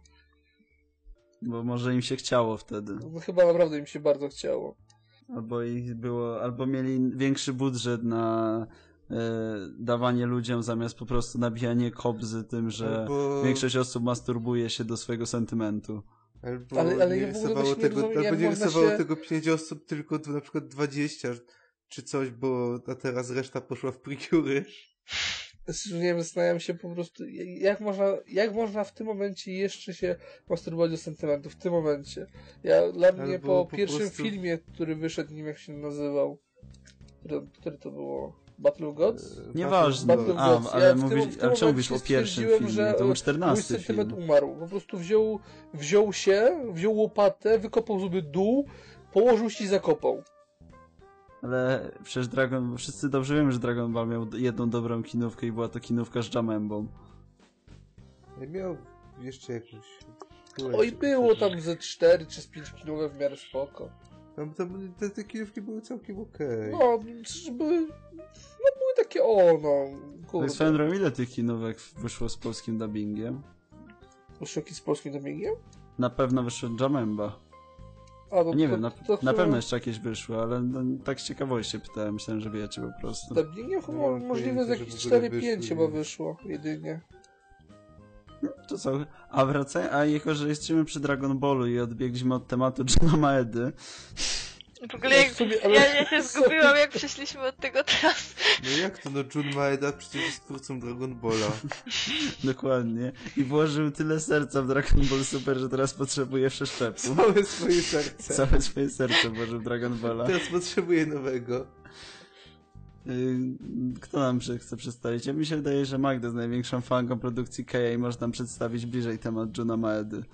Bo może im się chciało wtedy. No, chyba naprawdę im się bardzo chciało. Albo ich było, albo mieli większy budżet na e, dawanie ludziom zamiast po prostu nabijanie kobzy tym, że Albo- większość osób masturbuje się do swojego sentymentu. Albo Ale- ale nie rysowało tego, rozumiem, albo nie rysowało się- tego 5 osób, tylko na przykład 20 czy coś, bo a teraz reszta poszła w. Znaczy, Nie wiem, zastanawiam się po prostu, jak można, jak można w tym momencie jeszcze się masturbować do sentymentów, w tym momencie. Ja, dla mnie Albo po, po pierwszym prostu- filmie, który wyszedł, nie wiem jak się nazywał, który, który to było? Battle Gods? E, Nieważne. Battle A, Gods. ale Ja mówisz, tym ale czemu mówisz o pierwszym filmie? że, To był Mój 14 sentyment film. umarł. Po prostu wziął, wziął się, wziął łopatę, wykopał sobie dół, położył się i zakopał. Ale przecież Dragon, wszyscy dobrze wiemy, że Dragon Ball miał jedną dobrą kinówkę i była to kinówka z Jamembą. Ja miał jeszcze jakąś... Oj, było tam ze 4 czy z 5 kg w miarę spoko. Tam, tam te, te kijówki były całkiem okej. No, były, no były takie o, no, kurde. swoją drogą, ile tych kinówek wyszło z polskim dubbingiem? Szoki z polskim dubbingiem? Na pewno wyszło Jamemba. A, no, Nie to, wiem, na, to, na chyba pewno jeszcze jakieś wyszły, ale no, tak z ciekawości pytałem, myślałem, że wiecie po prostu. Z dubbingiem chyba mam możliwe jakieś że ogóle 4-5 wyszły. chyba wyszło, jedynie. To co? A wracaj, a jako, że jesteśmy przy Dragon Ballu i odbiegliśmy od tematu Johna Maedy, W ogóle jak, ja, ja się zgubiłam, jak przeszliśmy od tego teraz. No jak to, no Jun Maeda przecież jest twórcą Dragon Balla. dokładnie, i włożył tyle serca w Dragon Ball Super, że teraz potrzebuje przeszczepu. Całe swoje serce. Całe swoje serce włożył w Dragon Balla. Teraz potrzebuje nowego. Kto nam chce przedstawić? Ja mi się wydaje, że Magda jest największą fanką produkcji Keia i może nam przedstawić bliżej temat Juna Maedy.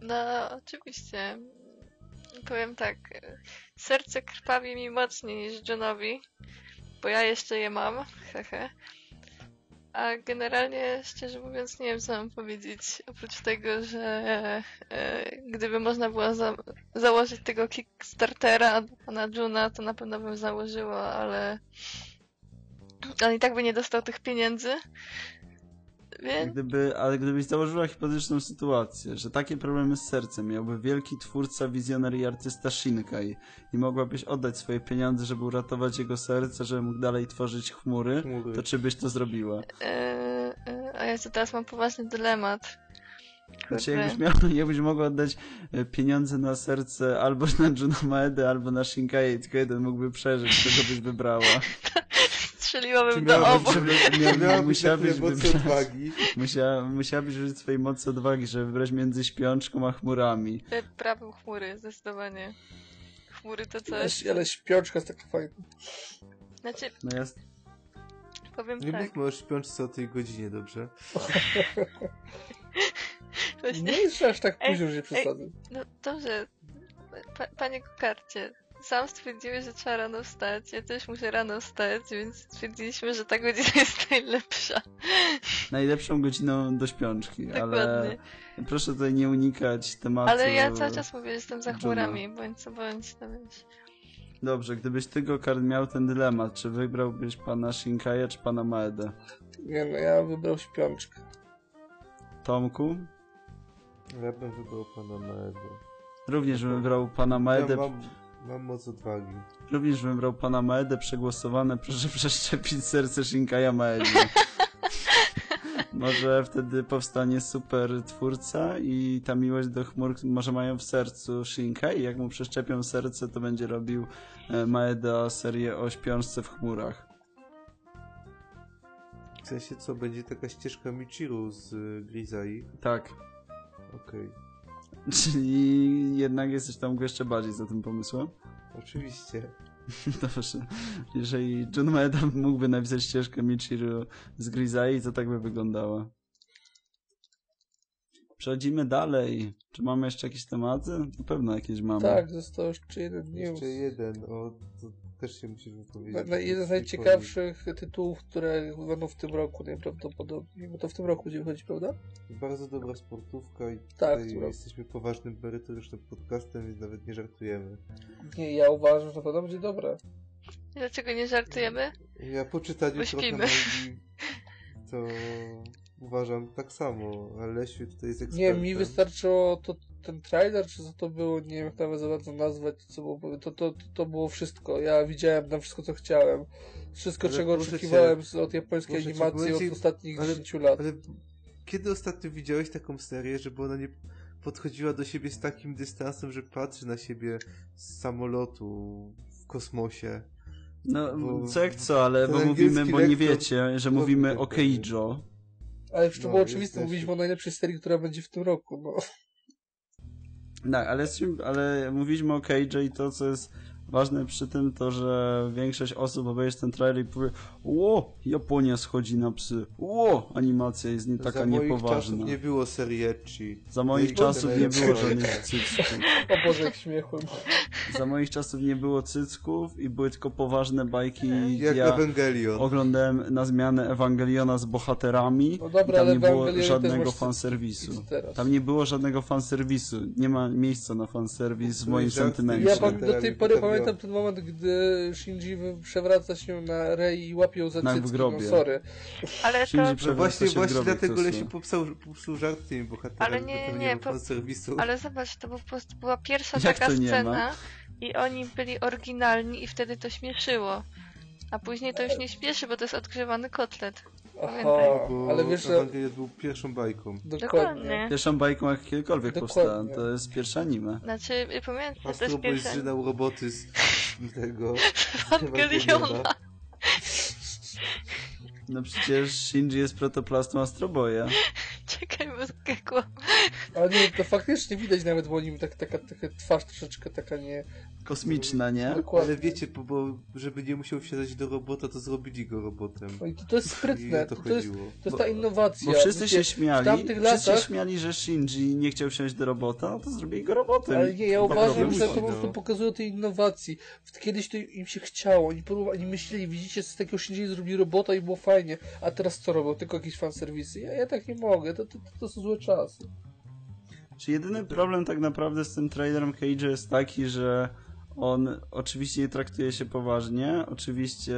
No, oczywiście. Powiem tak. Serce krwawi mi mocniej niż Johnowi, bo ja jeszcze je mam. Hehe. A generalnie, szczerze mówiąc, nie wiem, co mam powiedzieć. Oprócz tego, że e, gdyby można było za założyć tego Kickstartera na Juna, to na pewno bym założyła, ale on i tak by nie dostał tych pieniędzy. Więc Gdyby, ale gdybyś założyła hipotetyczną sytuację, że takie problemy z sercem miałby wielki twórca, wizjoner i artysta Shinkai i mogłabyś oddać swoje pieniądze, żeby uratować jego serce, żeby mógł dalej tworzyć chmury, Chmury. to czy byś to zrobiła? E, e, a ja co teraz mam poważny dylemat. Znaczy, jakbyś, miał, jakbyś mogła oddać e, pieniądze na serce albo na Juna Maeda, albo na Shinkai, tylko jeden mógłby przeżyć, kogo byś wybrała. Strzeliłabym do miałabyś, obu. miałabyś tyle mocy odwagi. Musiała, musiałabyś użyć swojej mocy odwagi, żeby wybrać między śpiączką a chmurami. E, Prawym chmury, zdecydowanie. Chmury to Ale, coś. ale śpiączka jest taka fajna. Znaczy, No ja, powiem Nie tak. mówmy o śpiączce o tej godzinie, dobrze? Właśnie, Nie jest aż tak późno, że nie przesadzę. no dobrze. Pa, panie Kukarcie, sam stwierdziłeś, że trzeba rano wstać. Ja też muszę rano wstać, więc stwierdziliśmy, że ta godzina jest najlepsza. najlepszą godziną do śpiączki, ale Dokładnie. proszę tutaj nie unikać tematu. Ale ja cały czas mówię, że jestem za chmurami, bądź co bądź, no więc. Dobrze, gdybyś ty Gokard miał ten dylemat, czy wybrałbyś pana Shinkaja, czy pana Maedę? Nie no, ja wybrał śpiączkę. Tomku? Ja bym wybrał pana Maeda. Również bym wybrał pana Maedę. Ja mam, mam moc odwagi. Również bym wybrał pana Maedę. Przegłosowane, proszę przeszczepić serce Shinkaja Maedzie. Może wtedy powstanie super twórca i ta miłość do chmur może mają w sercu Shinkai. Jak mu przeszczepią serce, to będzie robił e, Maeda serię o śpiączce w chmurach. W sensie co, będzie taka ścieżka Michiru z y, Grisai? Tak. Okej. Czyli jednak jesteś tam jeszcze bardziej za tym pomysłem? Oczywiście. Dobrze. Jeżeli John Maeda mógłby napisać ścieżkę Michiru z Grisai, to tak by wyglądała. Przechodzimy dalej. Czy mamy jeszcze jakieś tematy? Na pewno jakieś mamy. Tak, został jeszcze jeden news. Jeszcze jeden, o, to też się musisz wypowiedzieć. Jeden z najciekawszych tytułów, które będą w tym roku najprawdopodobniej, bo to w tym roku będzie wychodzić, prawda? Bardzo dobra sportówka i Tak, tutaj jesteśmy poważnym, merytorycznym podcastem, więc nawet nie żartujemy. Nie, ja uważam, że na pewno będzie dobre. Dlaczego nie żartujemy? Ja po czytaniu Bo trochę to uważam tak samo, ale Lesiu tutaj jest Nie, ekspertem. mi wystarczyło to, ten trailer, czy co to było, nie wiem jak nawet za bardzo nazwać, co było, to, to, to było wszystko. Ja widziałem tam wszystko, co chciałem. Wszystko, Ale czego cię, oczekiwałem z- od japońskiej cię, animacji powiem od ci- ostatnich ale- 10 lat. Ale kiedy ostatnio widziałeś taką serię, żeby ona nie podchodziła do siebie z takim dystansem, że patrzy na siebie z samolotu w kosmosie? No, Bo- co jak co, ale bo mówimy, bo nie wiecie, że to mówimy o. Keijo. Ale już to No, było oczywiste, mówiliśmy o najlepszej serii, która będzie w tym roku. No. Tak, ale, ale mówiliśmy o i to, co jest ważne przy tym, to, że większość osób obejrzy ten trailer i powie Ło, Japonia schodzi na psy. Ło, animacja jest nie taka Za moich niepoważna. czasów nie było serii ecchi. Za moich czasów nie było żadnych cycków. O Boże, jak śmiechłem. Za moich czasów nie było cycków i były tylko poważne bajki. Jak ja Evangelion. oglądałem na zmianę Ewangeliona z bohaterami No dobra, i tam ale nie było żadnego fanserwisu. Tam nie było żadnego fanserwisu. Nie ma miejsca na fanserwis w moim sentymencie. Ja do tej pory pamiętam pamiętam ten moment, gdy Shinji przewraca się na Rei i łapie ją za cycki, grobie. no sorry. Ale to... Shinji No właśnie, właśnie dlatego. Lesiu popsuł, popsuł żart tymi bohaterami. Ale nie, nie, ma po- fanserwisu. Ale zobacz, to po prostu była pierwsza Jak taka nie scena i oni byli oryginalni i wtedy to śmieszyło. A później to już nie śmieszy, bo to jest odgrzewany kotlet. Aha, Bo ale wiesz, że... Ewangelia był pierwszą bajką. Dokładnie. Pierwszą bajką jak kiedykolwiek Dokładnie. powstała, to jest pierwsze anime. Znaczy, y, pamiętam, że to Astro jest Boy pierwsza... zżynał roboty z tego... z Ewangeliona. Ewangeliona. No przecież Shinji jest protoplastą Astroboya. Czekaj, bo skakło. Ale nie, to faktycznie widać nawet po nim tak, taka, taka twarz troszeczkę taka nie... Kosmiczna, nie? Dokładnie. Ale wiecie, bo, bo żeby nie musiał wsiadać do robota, to zrobili go robotem. No to, to jest sprytne, to to, to, jest, chodziło. to jest ta innowacja. Bo wszyscy Wiecie, się śmiali, w tamtych wszyscy się latach- śmiali, że Shinji nie chciał wsiąść do robota, no to zrobili go robotem. Ale nie, ja Ma uważam, że to po prostu pokazuje tej innowacji. Kiedyś to im się chciało, oni, próbowali, oni myśleli, widzicie, z takiego Shinji zrobili robota i było fajnie, a teraz co robią? Tylko jakieś fanserwisy? Ja, ja tak nie mogę, to, to, to są złe czasy. Czy jedyny problem tak naprawdę z tym trailerem Cage jest taki, że on oczywiście nie traktuje się poważnie, oczywiście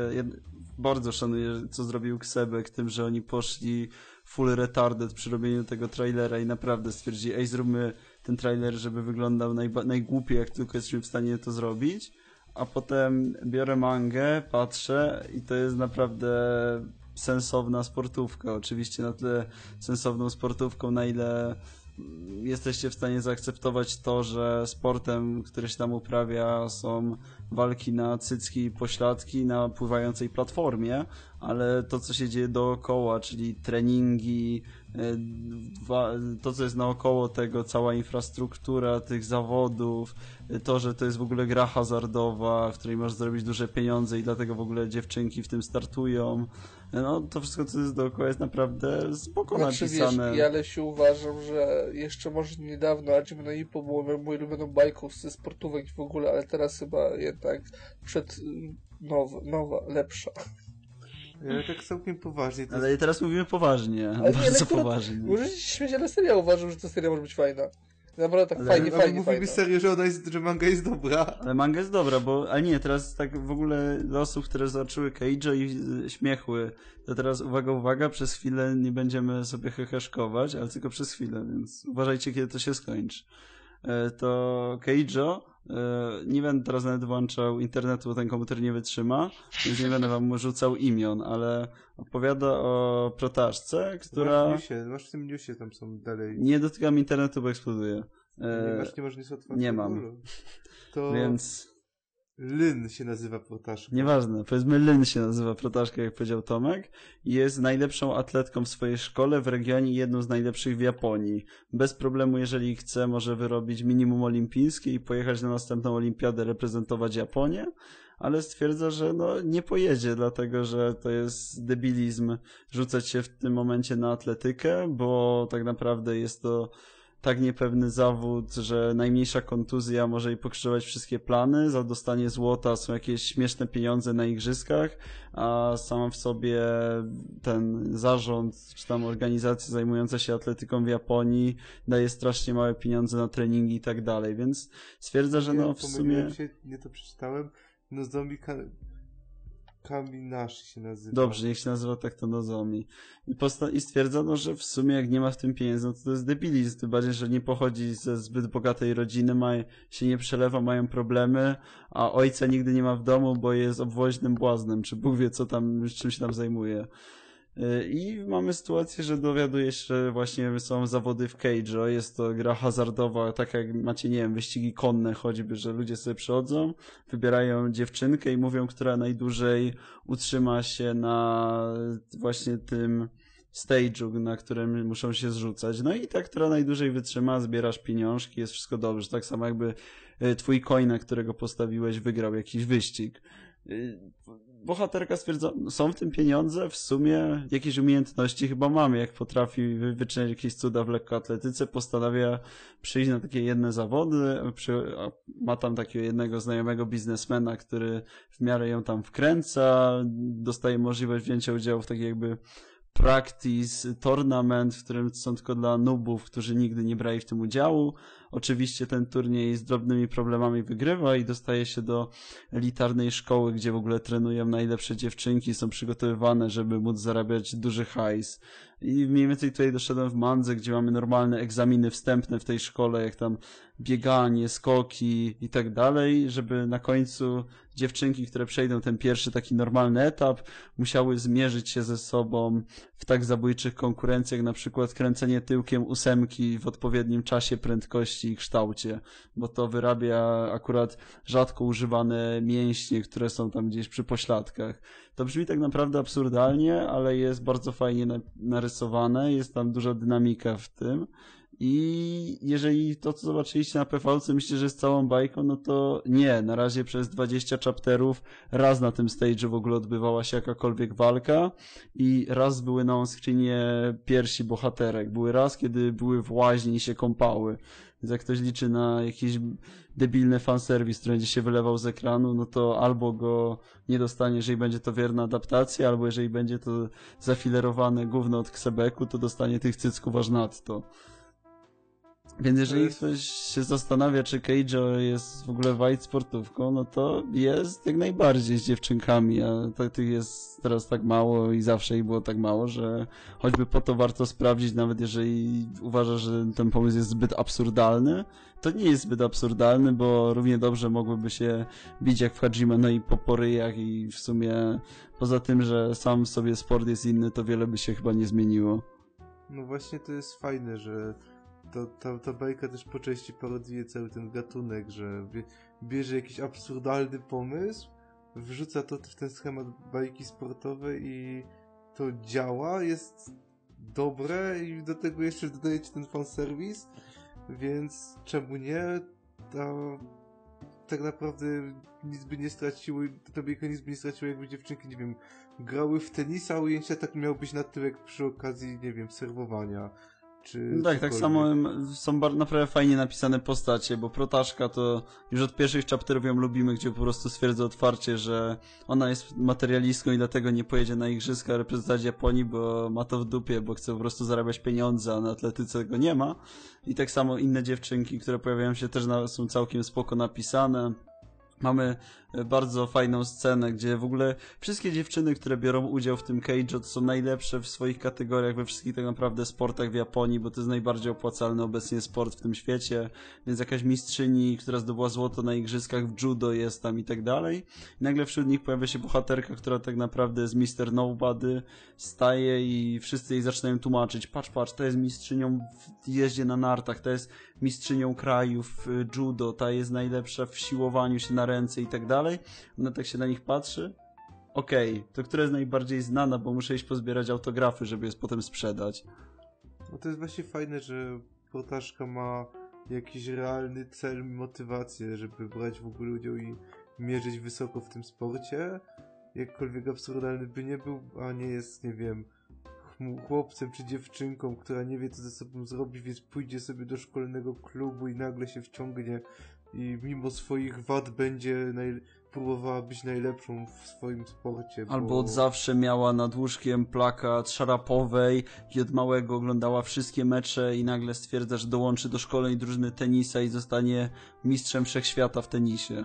bardzo szanuję, co zrobił Ksebek, tym, że oni poszli full retarded przy robieniu tego trailera i naprawdę stwierdzili, ej, zróbmy ten trailer, żeby wyglądał najgłupiej, jak tylko jesteśmy w stanie to zrobić, a potem biorę mangę, patrzę i to jest naprawdę sensowna sportówka. Oczywiście na tyle sensowną sportówką, na ile jesteście w stanie zaakceptować to, że sportem, który się tam uprawia są walki na cycki i pośladki na pływającej platformie, ale to, co się dzieje dookoła, czyli treningi, to, co jest naokoło tego, cała infrastruktura tych zawodów, e, to, że to jest w ogóle gra hazardowa, w której możesz zrobić duże pieniądze i dlatego w ogóle dziewczynki w tym startują, e, no to wszystko, co jest dookoła jest naprawdę spoko Znaczy wiesz, napisane. ja Lesiu uważam, że jeszcze może niedawno Hajime no Ippo było moją ulubioną bajką ze sportówek w ogóle, ale teraz chyba jednak przed nowa, nowa lepsza. Ale tak całkiem poważnie. To Ale jest... teraz mówimy poważnie, Ale nie, ale bardzo akurat- poważnie. Możecie się śmiać, ale seria uważam, że ta seria może być fajna. Naprawdę tak Ale- fajnie, Ale fajnie, mówimy fajna. serio, że ona jest, że manga jest dobra. Ale manga jest dobra, bo, ale nie, teraz tak w ogóle dla osób, które zobaczyły Cage'a i śmiechły, to teraz uwaga, uwaga, przez chwilę nie będziemy sobie heheszkować, ale tylko przez chwilę, więc uważajcie, kiedy to się skończy. E, To e, nie będę teraz nawet włączał internetu, bo ten komputer nie wytrzyma, więc nie będę wam rzucał imion, ale opowiada o protaszce, Masz w, która newsie, masz w tym newsie, tam są dalej. nie dotykam internetu, bo eksploduje. Nie E, masz, nie masz nic otwartego. nie mam. To Więc... Lyn się nazywa protaszką. Nieważne, powiedzmy Lyn się nazywa protaszka, jak powiedział Tomek. Jest najlepszą atletką w swojej szkole, w regionie jedną z najlepszych w Japonii. Bez problemu, jeżeli chce, może wyrobić minimum olimpijskie i pojechać na następną olimpiadę reprezentować Japonię, ale stwierdza, że no, nie pojedzie, dlatego że to jest debilizm rzucać się w tym momencie na atletykę, bo tak naprawdę jest to tak niepewny zawód, że najmniejsza kontuzja może jej pokrzyżować wszystkie plany. Za dostanie złota są jakieś śmieszne pieniądze na igrzyskach, a sam w sobie ten zarząd, czy tam organizacja zajmująca się atletyką w Japonii daje strasznie małe pieniądze na treningi i tak dalej, więc stwierdza, że no w sumie... Się, nie to przeczytałem. No zombie. Kaminashi się nazywa. Dobrze, niech się nazywa tak to Nozomi. I, posta- I stwierdzono, że w sumie jak nie ma w tym pieniędzy, no to to jest debilizm, tym bardziej, że nie pochodzi ze zbyt bogatej rodziny, ma, się nie przelewa, mają problemy, a ojca nigdy nie ma w domu, bo jest obwoźnym błaznem, czy Bóg wie co tam, czym się tam zajmuje. Y, I mamy sytuację, że dowiaduje się, że właśnie są zawody w Cage'o, jest to gra hazardowa, tak jak macie, nie wiem, wyścigi konne choćby, że ludzie sobie przychodzą, wybierają dziewczynkę i mówią, która najdłużej utrzyma się na właśnie tym stage'u, na którym muszą się zrzucać. No i ta, która najdłużej wytrzyma, zbierasz pieniążki, jest wszystko dobrze. Tak samo jakby y, twój coin, na którego postawiłeś, wygrał jakiś wyścig. Y, Bohaterka stwierdza, no, są w tym pieniądze, w sumie jakieś umiejętności chyba mamy, jak potrafi wy- wyczyniać jakieś cuda w lekkoatletyce, postanawia przyjść na takie jedne zawody, przy, ma tam takiego jednego znajomego biznesmena, który w miarę ją tam wkręca, dostaje możliwość wzięcia udziału w takiej jakby practice tournament, w którym są tylko dla nubów, którzy nigdy nie brali w tym udziału. Oczywiście ten turniej z drobnymi problemami wygrywa i dostaje się do elitarnej szkoły, gdzie w ogóle trenują najlepsze dziewczynki, są przygotowywane, żeby móc zarabiać duży hajs. I mniej więcej tutaj doszedłem w Mandze, gdzie mamy normalne egzaminy wstępne w tej szkole, jak tam bieganie, skoki i tak dalej, żeby na końcu dziewczynki, które przejdą ten pierwszy taki normalny etap, musiały zmierzyć się ze sobą w tak zabójczych konkurencjach, na przykład kręcenie tyłkiem ósemki w odpowiednim czasie, prędkości i kształcie, bo to wyrabia akurat rzadko używane mięśnie, które są tam gdzieś przy pośladkach. To brzmi tak naprawdę absurdalnie, ale jest bardzo fajnie narysowane, jest tam duża dynamika w tym. I jeżeli to, co zobaczyliście na PVC, myślicie, że jest całą bajką, no to nie. Na razie przez 20 chapterów raz na tym stage'u w ogóle odbywała się jakakolwiek walka i raz były na screenie piersi bohaterek. Były raz, kiedy były w łaźni i się kąpały. Więc jak ktoś liczy na jakiś debilny fanserwis, który będzie się wylewał z ekranu, no to albo go nie dostanie, jeżeli będzie to wierna adaptacja, albo jeżeli będzie to zafilerowane gówno od Ksebeku, to dostanie tych cycków aż nadto. Więc jeżeli jest... ktoś się zastanawia, czy Keijo jest w ogóle white sportówką, no to jest jak najbardziej z dziewczynkami, a tych jest teraz tak mało i zawsze ich było tak mało, że choćby po to warto sprawdzić, nawet jeżeli uważa, że ten pomysł jest zbyt absurdalny, to nie jest zbyt absurdalny, bo równie dobrze mogłyby się bić jak w Hajime, no i po poryjach i w sumie poza tym, że sam sobie sport jest inny, to wiele by się chyba nie zmieniło. No właśnie to jest fajne, że to, ta, ta bajka też po części paroduje cały ten gatunek, że bierze jakiś absurdalny pomysł, wrzuca to w ten schemat bajki sportowej i to działa, jest dobre i do tego jeszcze dodajecie ten fanserwis, więc czemu nie? Ta, tak naprawdę nic by nie straciło, ta bajka nic by nie straciło, jakby dziewczynki, nie wiem, grały w tenisa, ujęcia tak miało być na tyłek przy okazji, nie wiem, serwowania czy no tak, tak samo są naprawdę fajnie napisane postacie, bo Protaszka to już od pierwszych chapterów ją lubimy, gdzie po prostu stwierdza otwarcie, że ona jest materialistką i dlatego nie pojedzie na igrzyska reprezentować Japonii, bo ma to w dupie, bo chce po prostu zarabiać pieniądze, a na atletyce go nie ma. I tak samo inne dziewczynki, które pojawiają się też na, są całkiem spoko napisane. Mamy bardzo fajną scenę, gdzie w ogóle wszystkie dziewczyny, które biorą udział w tym Cage, to są najlepsze w swoich kategoriach we wszystkich tak naprawdę sportach w Japonii, bo to jest najbardziej opłacalny obecnie sport w tym świecie, więc jakaś mistrzyni, która zdobyła złoto na igrzyskach w judo jest tam i tak dalej. I nagle wśród nich pojawia się bohaterka, która tak naprawdę jest Mr. Nobody, staje i wszyscy jej zaczynają tłumaczyć, patrz, patrz, to jest mistrzynią w jeździe na nartach, to jest mistrzynią kraju w judo, ta jest najlepsza w siłowaniu się na ręce i tak dalej. Ona tak się na nich patrzy. Okej, okay, to która jest najbardziej znana, bo muszę iść pozbierać autografy, żeby je potem sprzedać. No to jest właśnie fajne, że Protaszka ma jakiś realny cel, motywację, żeby brać w ogóle udział i mierzyć wysoko w tym sporcie. Jakkolwiek absurdalny by nie był, a nie jest, nie wiem, chłopcem czy dziewczynką, która nie wie co ze sobą zrobi, więc pójdzie sobie do szkolnego klubu i nagle się wciągnie i mimo swoich wad będzie próbowała być najlepszą w swoim sporcie. Albo bo... od zawsze miała nad łóżkiem plakat szarapowej i od małego oglądała wszystkie mecze i nagle stwierdza, że dołączy do szkoleń drużyny tenisa i zostanie mistrzem wszechświata w tenisie.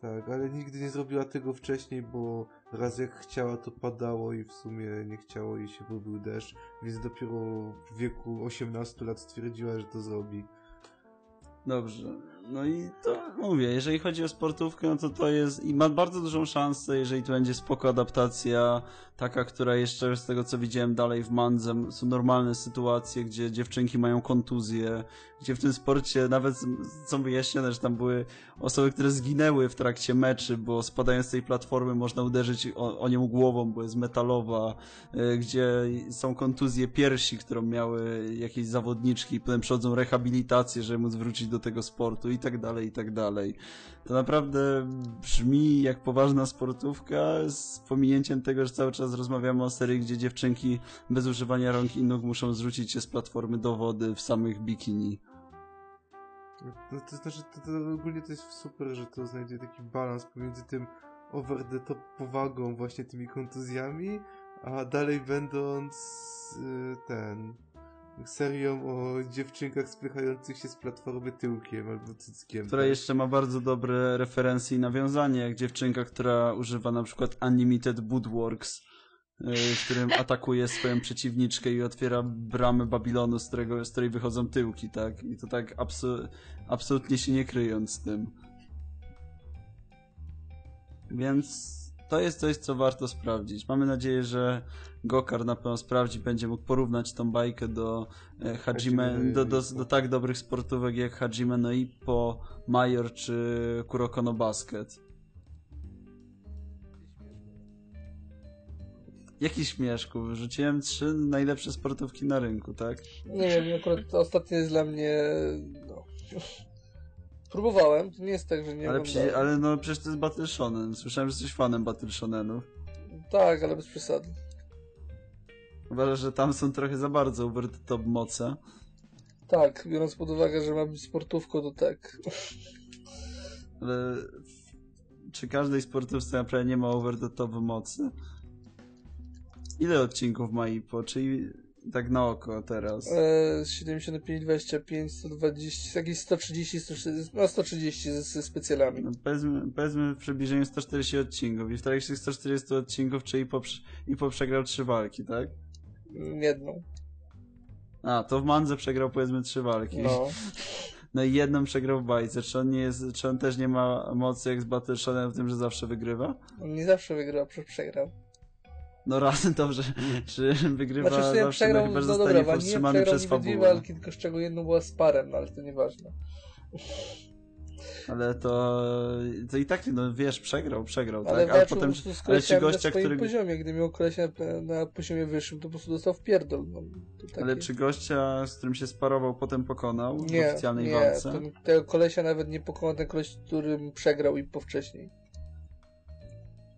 Tak, ale nigdy nie zrobiła tego wcześniej, bo raz jak chciała to padało i w sumie nie chciało i się pobył deszcz, więc dopiero w wieku 18 lat stwierdziła, że to zrobi. Dobrze. No i to mówię, jeżeli chodzi o sportówkę, no to to jest i ma bardzo dużą szansę, jeżeli to będzie spoko adaptacja, taka, która jeszcze z tego co widziałem dalej w Mandze, są normalne sytuacje, gdzie dziewczynki mają kontuzje, gdzie w tym sporcie nawet są wyjaśnione, że tam były osoby, które zginęły w trakcie meczy, bo spadając z tej platformy można uderzyć o, o nią głową, bo jest metalowa, e, gdzie są kontuzje piersi, którą miały jakieś zawodniczki, potem przechodzą rehabilitację, żeby móc wrócić do tego sportu i tak dalej, i tak dalej. To naprawdę brzmi jak poważna sportówka z pominięciem tego, że cały czas rozmawiamy o serii, gdzie dziewczynki bez używania rąk i nóg muszą zrzucić się z platformy do wody w samych bikini. No, to znaczy, to, to ogólnie to jest super, że to znajduje taki balans pomiędzy tym over the top powagą, właśnie tymi kontuzjami, a dalej będąc y, ten serią o dziewczynkach spychających się z platformy tyłkiem albo cyckiem. Która tak? jeszcze ma bardzo dobre referencje i nawiązanie, jak dziewczynka, która używa na przykład Unlimited Bootworks, yy, którym atakuje swoją przeciwniczkę i otwiera bramy Babilonu, z, którego, z której wychodzą tyłki, tak? I to tak absu- absolutnie się nie kryjąc z tym. Więc to jest coś, co warto sprawdzić. Mamy nadzieję, że Gokar na pewno sprawdzi, będzie mógł porównać tą bajkę do e, Hajime, Hajime do, do, Ippo. do tak dobrych sportówek jak Hajime no Ippo, Major czy Kuroko no Basket. Jaki śmieszku? Rzuciłem trzy najlepsze sportówki na rynku, tak? Nie wiem, akurat to ostatnie jest dla mnie. No. Próbowałem, to nie jest tak, że nie Ale, przecież, ale no przecież to jest Battle Shonen. Słyszałem, że jesteś fanem Battle Shonenów. Tak, ale bez przesady. Uważasz, że tam są trochę za bardzo over the top moce. Tak, biorąc pod uwagę, że ma być sportówką, to tak. Ale czy każdej sportówce naprawdę nie ma over the top mocy? Ile odcinków ma IPO? Czyli tak na oko teraz. E, 75, 25, 120, jakieś 130, 140, no 130 ze, ze specjalami. No, powiedzmy, powiedzmy w przybliżeniu 140 odcinków i w trakcie tych 140 odcinków czy IPO, przy- IPO przegrał trzy walki, tak? Jedną. A, to w Mandze przegrał powiedzmy trzy walki. No. No i jedną przegrał w bajce. Czy on, nie jest, czy on też nie ma mocy jak z Battle Shonen w tym, że zawsze wygrywa? On nie zawsze wygrał, przecież przegrał. No raz, dobrze. Czy wygrywa Znaczy, w zawsze, przegrał, no chyba, że no zostanie dobra, nie powstrzymany przez niby dwie fabułę. walki, tylko z czego jedną była z parem, no ale to nieważne. Ale to, to i tak, no wiesz, przegrał, przegrał, Ale tak? A potem, ale na gościa, swoim którego, poziomie. Gdy miał kolesia na, na poziomie wyższym, to po prostu dostał w pierdol. No, takie... ale czy gościa, z którym się sparował, potem pokonał w nie, oficjalnej nie, walce? ten, tego kolesia nawet nie pokonał ten koleś, którym przegrał i po wcześniej.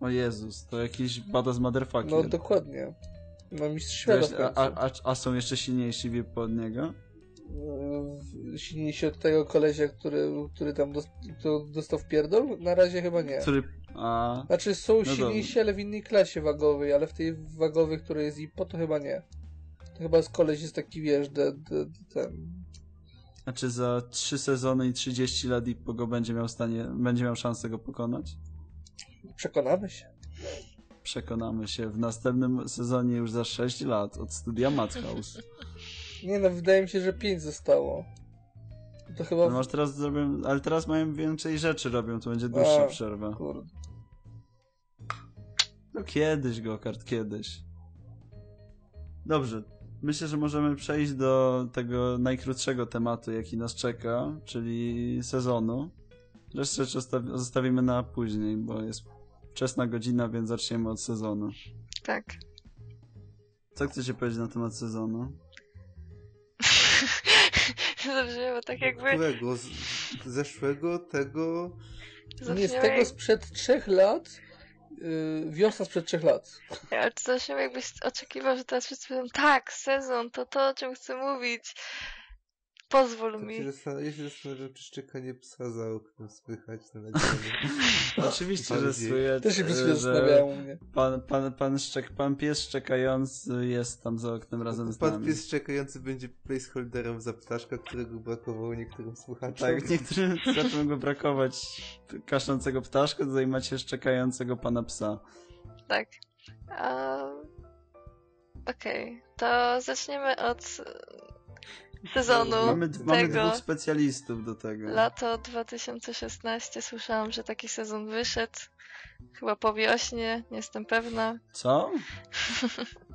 O Jezus, to jakiś badass motherfucker. No dokładnie. No mistrz świata Wiesz, a, a, a, są jeszcze silniejsi VIP od niego? Silniejsi od tego kolesia, który, który tam dos- kto dostał pierdol? Na razie chyba nie. Który, a, Znaczy są No silniejsi, ale w innej klasie wagowej, ale w tej wagowej, której jest IPO, to chyba nie. To chyba z koleś jest taki, wiesz, de, de, de, ten... a czy za 3 sezony i 30 lat IPO go będzie miał stanie, będzie miał szansę go pokonać? Przekonamy się. Przekonamy się w następnym sezonie już za 6 lat od studia Madhouse. Nie no, wydaje mi się, że 5 zostało. To chyba... No, teraz zrobią, ale teraz mają więcej rzeczy robią, to będzie dłuższa A. przerwa. Kurde. No kiedyś, Gokart, kiedyś. Dobrze. Myślę, że możemy przejść do tego najkrótszego tematu, jaki nas czeka, czyli sezonu. Resztę zostawimy na później, bo jest wczesna godzina, więc zaczniemy od sezonu. Tak. Co chcecie powiedzieć na temat sezonu? Zabrzmiało tak jakby... Którego? Z, zeszłego? Tego? Nie z tego sprzed trzech lat, yy, wiosna sprzed trzech lat. Ale to zabrzmiało jakbyś oczekiwał, że teraz wszyscy powiedzą tak, sezon, to to, o czym chcę mówić. Pozwól Tak mi. się zastan- ja się zastanawiam, czy szczekanie psa za oknem słychać na nadzieję. Oczywiście, że słychać, Też się przez e, chwilę mnie. pan, pan, pan, szczek, pan pies szczekający jest tam za oknem razem z Pan nami. pies czekający będzie placeholderem za ptaszka, którego brakowało niektórym słuchaczom. Tak, niektórym zaczną go brakować kaszczącego ptaszka, tutaj macie szczekającego pana psa. Tak. A... Okej, to zaczniemy od sezonu Mamy, mamy tego. dwóch specjalistów do tego. Lato 2016. Słyszałam, że taki sezon wyszedł. Chyba po wiośnie, nie jestem pewna. Co?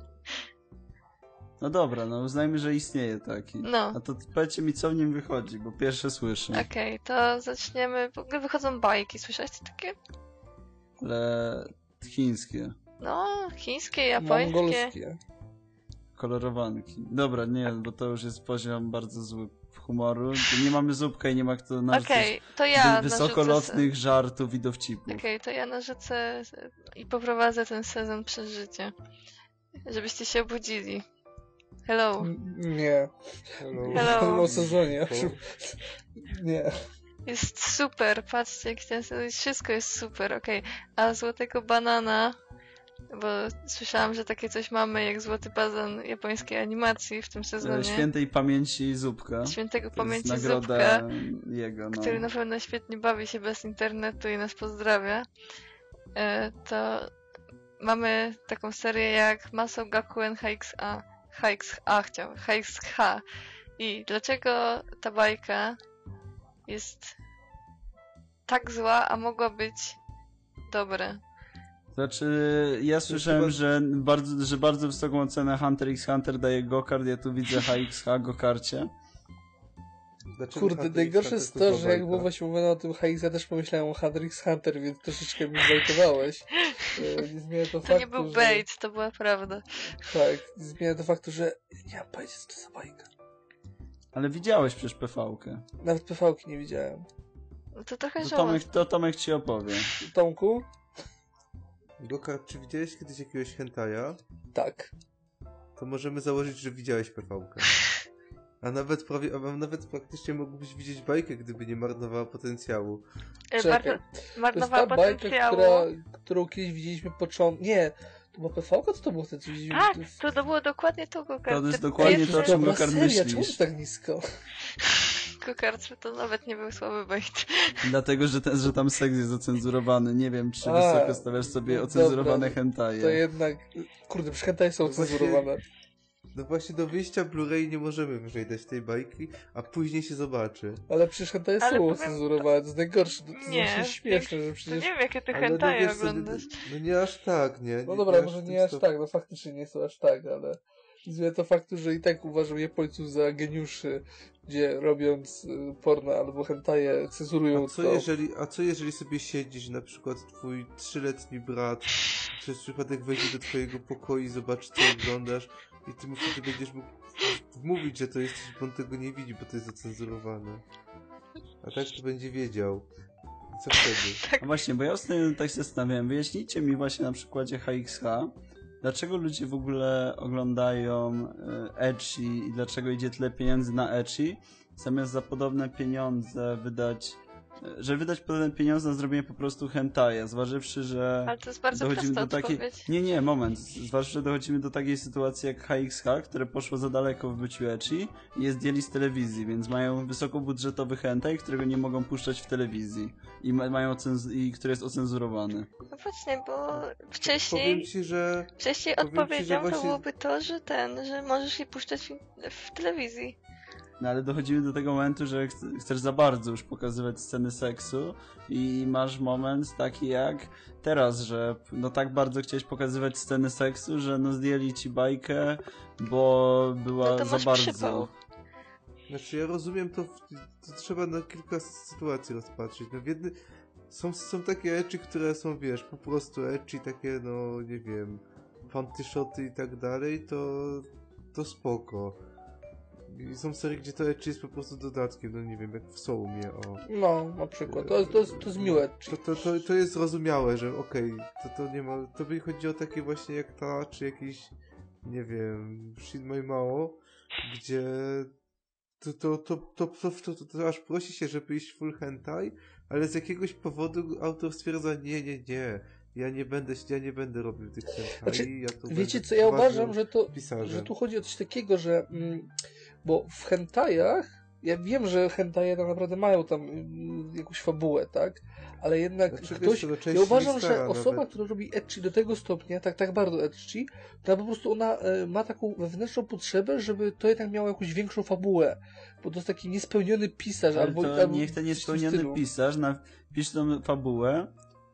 No dobra, no uznajmy, że istnieje taki. No. A to powiedzcie mi, co w nim wychodzi, bo pierwsze słyszę. Okej, to zaczniemy. W ogóle wychodzą bajki, słyszeliście takie? Ale chińskie, No, chińskie, japońskie. Mongolskie. Kolorowanki. Dobra, nie, bo to już jest poziom bardzo zły humoru. Nie mamy zupka i nie ma kto narzucać Okej, to ja wy- narzucę... wysokolotnych żartów i dowcipów. Okej, to ja narzucę i poprowadzę ten sezon przez życie. Żebyście się obudzili. Hello. Nie. Hello. Hello. O sezonie. Nie. Jest super, patrzcie, jak ten sezon, wszystko jest super, okej. A Złotego Banana bo słyszałam, że takie coś mamy jak Złoty Bazan japońskiej animacji w tym E, sezonie. Świętej pamięci Zupka. Świętego pamięci nagroda Zupka, jego, no. który na pewno świetnie bawi się bez internetu i nas pozdrawia. E, to mamy taką serię jak Masou Gakuen HXA. HXA chciałam, HXH. I dlaczego ta bajka jest tak zła, a mogła być dobra? Znaczy, ja słyszałem, chyba- że bardzo, że bardzo wysoką ocenę Hunter x Hunter daje Gokard, ja tu widzę HXH Gokarcie. Dlaczego Kurde, Hunter x najgorsze jest to że jak było właśnie mówione o tym HX, ja też pomyślałem o Hunter x Hunter, więc troszeczkę mi zbajtowałeś. E, Nie zmienia to, To faktu, nie był że... bait, to była prawda. Tak, nie zmienia to faktu, że nie mam pojęcia, co to za bajka. Ale widziałeś przecież PV-kę. Nawet PV-ki nie widziałem. No to trochę To. Tomek, to Tomek ci opowie. Tomku? Goka, czy widziałeś kiedyś jakiegoś hentaja? Tak. To możemy założyć, że widziałeś PV-kę. A nawet prawie, a nawet praktycznie mógłbyś widzieć bajkę, gdyby nie marnowała potencjału. E, Czekaj. Bardzo To jest marnowała ta bajka, potencjału. która, którą kiedyś widzieliśmy początek... Nie, to była PV-ka? Co to było wtedy? widzieliśmy? Tak, to, to było dokładnie to Gokart. To jest dokładnie to, o czym seria, myślisz. czemu jest tak nisko? Gokart to nawet nie był słaby bait. Dlatego, że, ten, że tam seks jest ocenzurowany. Nie wiem, czy A, wysoko stawiasz sobie no ocenzurowane dobra, hentaje. To jednak... Kurde, przecież hentai są No właśnie- cenzurowane. No właśnie do wyjścia Blu-ray nie możemy wyżej dać tej bajki, a później się zobaczy. Ale przecież hentai są powiem- cenzurowane, to jest najgorsze. To, to Nie, jest śmieszne, że przecież... nie wiem, jakie ty Ale no hentaje co, oglądasz. No nie aż tak, nie? No nie, dobra, aż może w nie aż stopniu. tak, no faktycznie nie są aż tak, ale zmienia to faktu, że i tak uważam Japońców za geniuszy, gdzie robiąc y, porno albo hentaje cenzurują A co, to. jeżeli, a co jeżeli sobie siedzisz, na przykład twój trzyletni brat przez przypadek wejdzie do twojego pokoju i zobaczy co oglądasz i ty mu wtedy będziesz mógł mówić, że to jesteś, bo on tego nie widzi, bo to jest ocenzurowane. A tak to będzie wiedział. Co wtedy? A właśnie, bo ja ostatnio tak się zastanawiałem. Wyjaśnijcie mi właśnie na przykładzie HXH, dlaczego ludzie w ogóle oglądają e, Ecchi i dlaczego idzie tyle pieniędzy na Ecchi, zamiast za podobne pieniądze wydać, że wydać podobne pieniądze na zrobienie po prostu hentaja, zważywszy, że Ale to jest bardzo dochodzimy do takiej... odpowiedź. Nie, nie, moment. Zważywszy, że dochodzimy do takiej sytuacji jak HXH, które poszło za daleko w byciu Ecchi i je zdjęli z telewizji, więc mają wysokobudżetowy hentai, którego nie mogą puszczać w telewizji i, ma, mają ocenz- i który jest ocenzurowany. No właśnie, bo Powiem wcześniej, ci, że wcześniej powiem ci, że odpowiedzią to właśnie- byłoby to, że ten, że możesz je puszczać w, w telewizji. No ale dochodzimy do tego momentu, że ch- chcesz za bardzo już pokazywać sceny seksu i masz moment taki jak teraz, że no tak bardzo chciałeś pokazywać sceny seksu, że no zdjęli ci bajkę, bo była No za bardzo. przypał. Znaczy ja rozumiem to, w- to trzeba na kilka sytuacji rozpatrzyć. No w jedny, są, są takie eczy, które są, wiesz, po prostu eczy, takie, no nie wiem, fantyshoty i tak dalej, to, to spoko. Są serie, gdzie to eczy jest po prostu dodatkiem, no nie wiem, jak w Soulmie, o. No, na przykład. To jest, to to jest miłe. To, to, to, to jest zrozumiałe, że okej, to, to nie ma, to by chodzi o takie właśnie jak ta, czy jakiś, nie wiem, Shin My Mao, gdzie to, to, to, to, to, to, to, to aż prosi się, żeby iść full hentai, ale z jakiegoś powodu autor stwierdza, nie, nie, nie, ja nie będę, ja nie będę robił tych hentai, Znaczy, ja Wiecie co, ja uważam, że to, pisarzem. że tu chodzi o coś takiego, że mm, bo w hentajach ja wiem, że hentaje tak naprawdę mają tam mm, jakąś fabułę, tak? Ale jednak Znaczy, ktoś... Ja uważam, że osoba, nawet. która robi ecchi do tego stopnia, tak, tak bardzo ecchi, to po prostu ona e, ma taką wewnętrzną potrzebę, żeby to jednak miało jakąś większą fabułę. Bo to jest taki niespełniony pisarz, Ale albo... to albo niech ten niespełniony pisarz napisze tą fabułę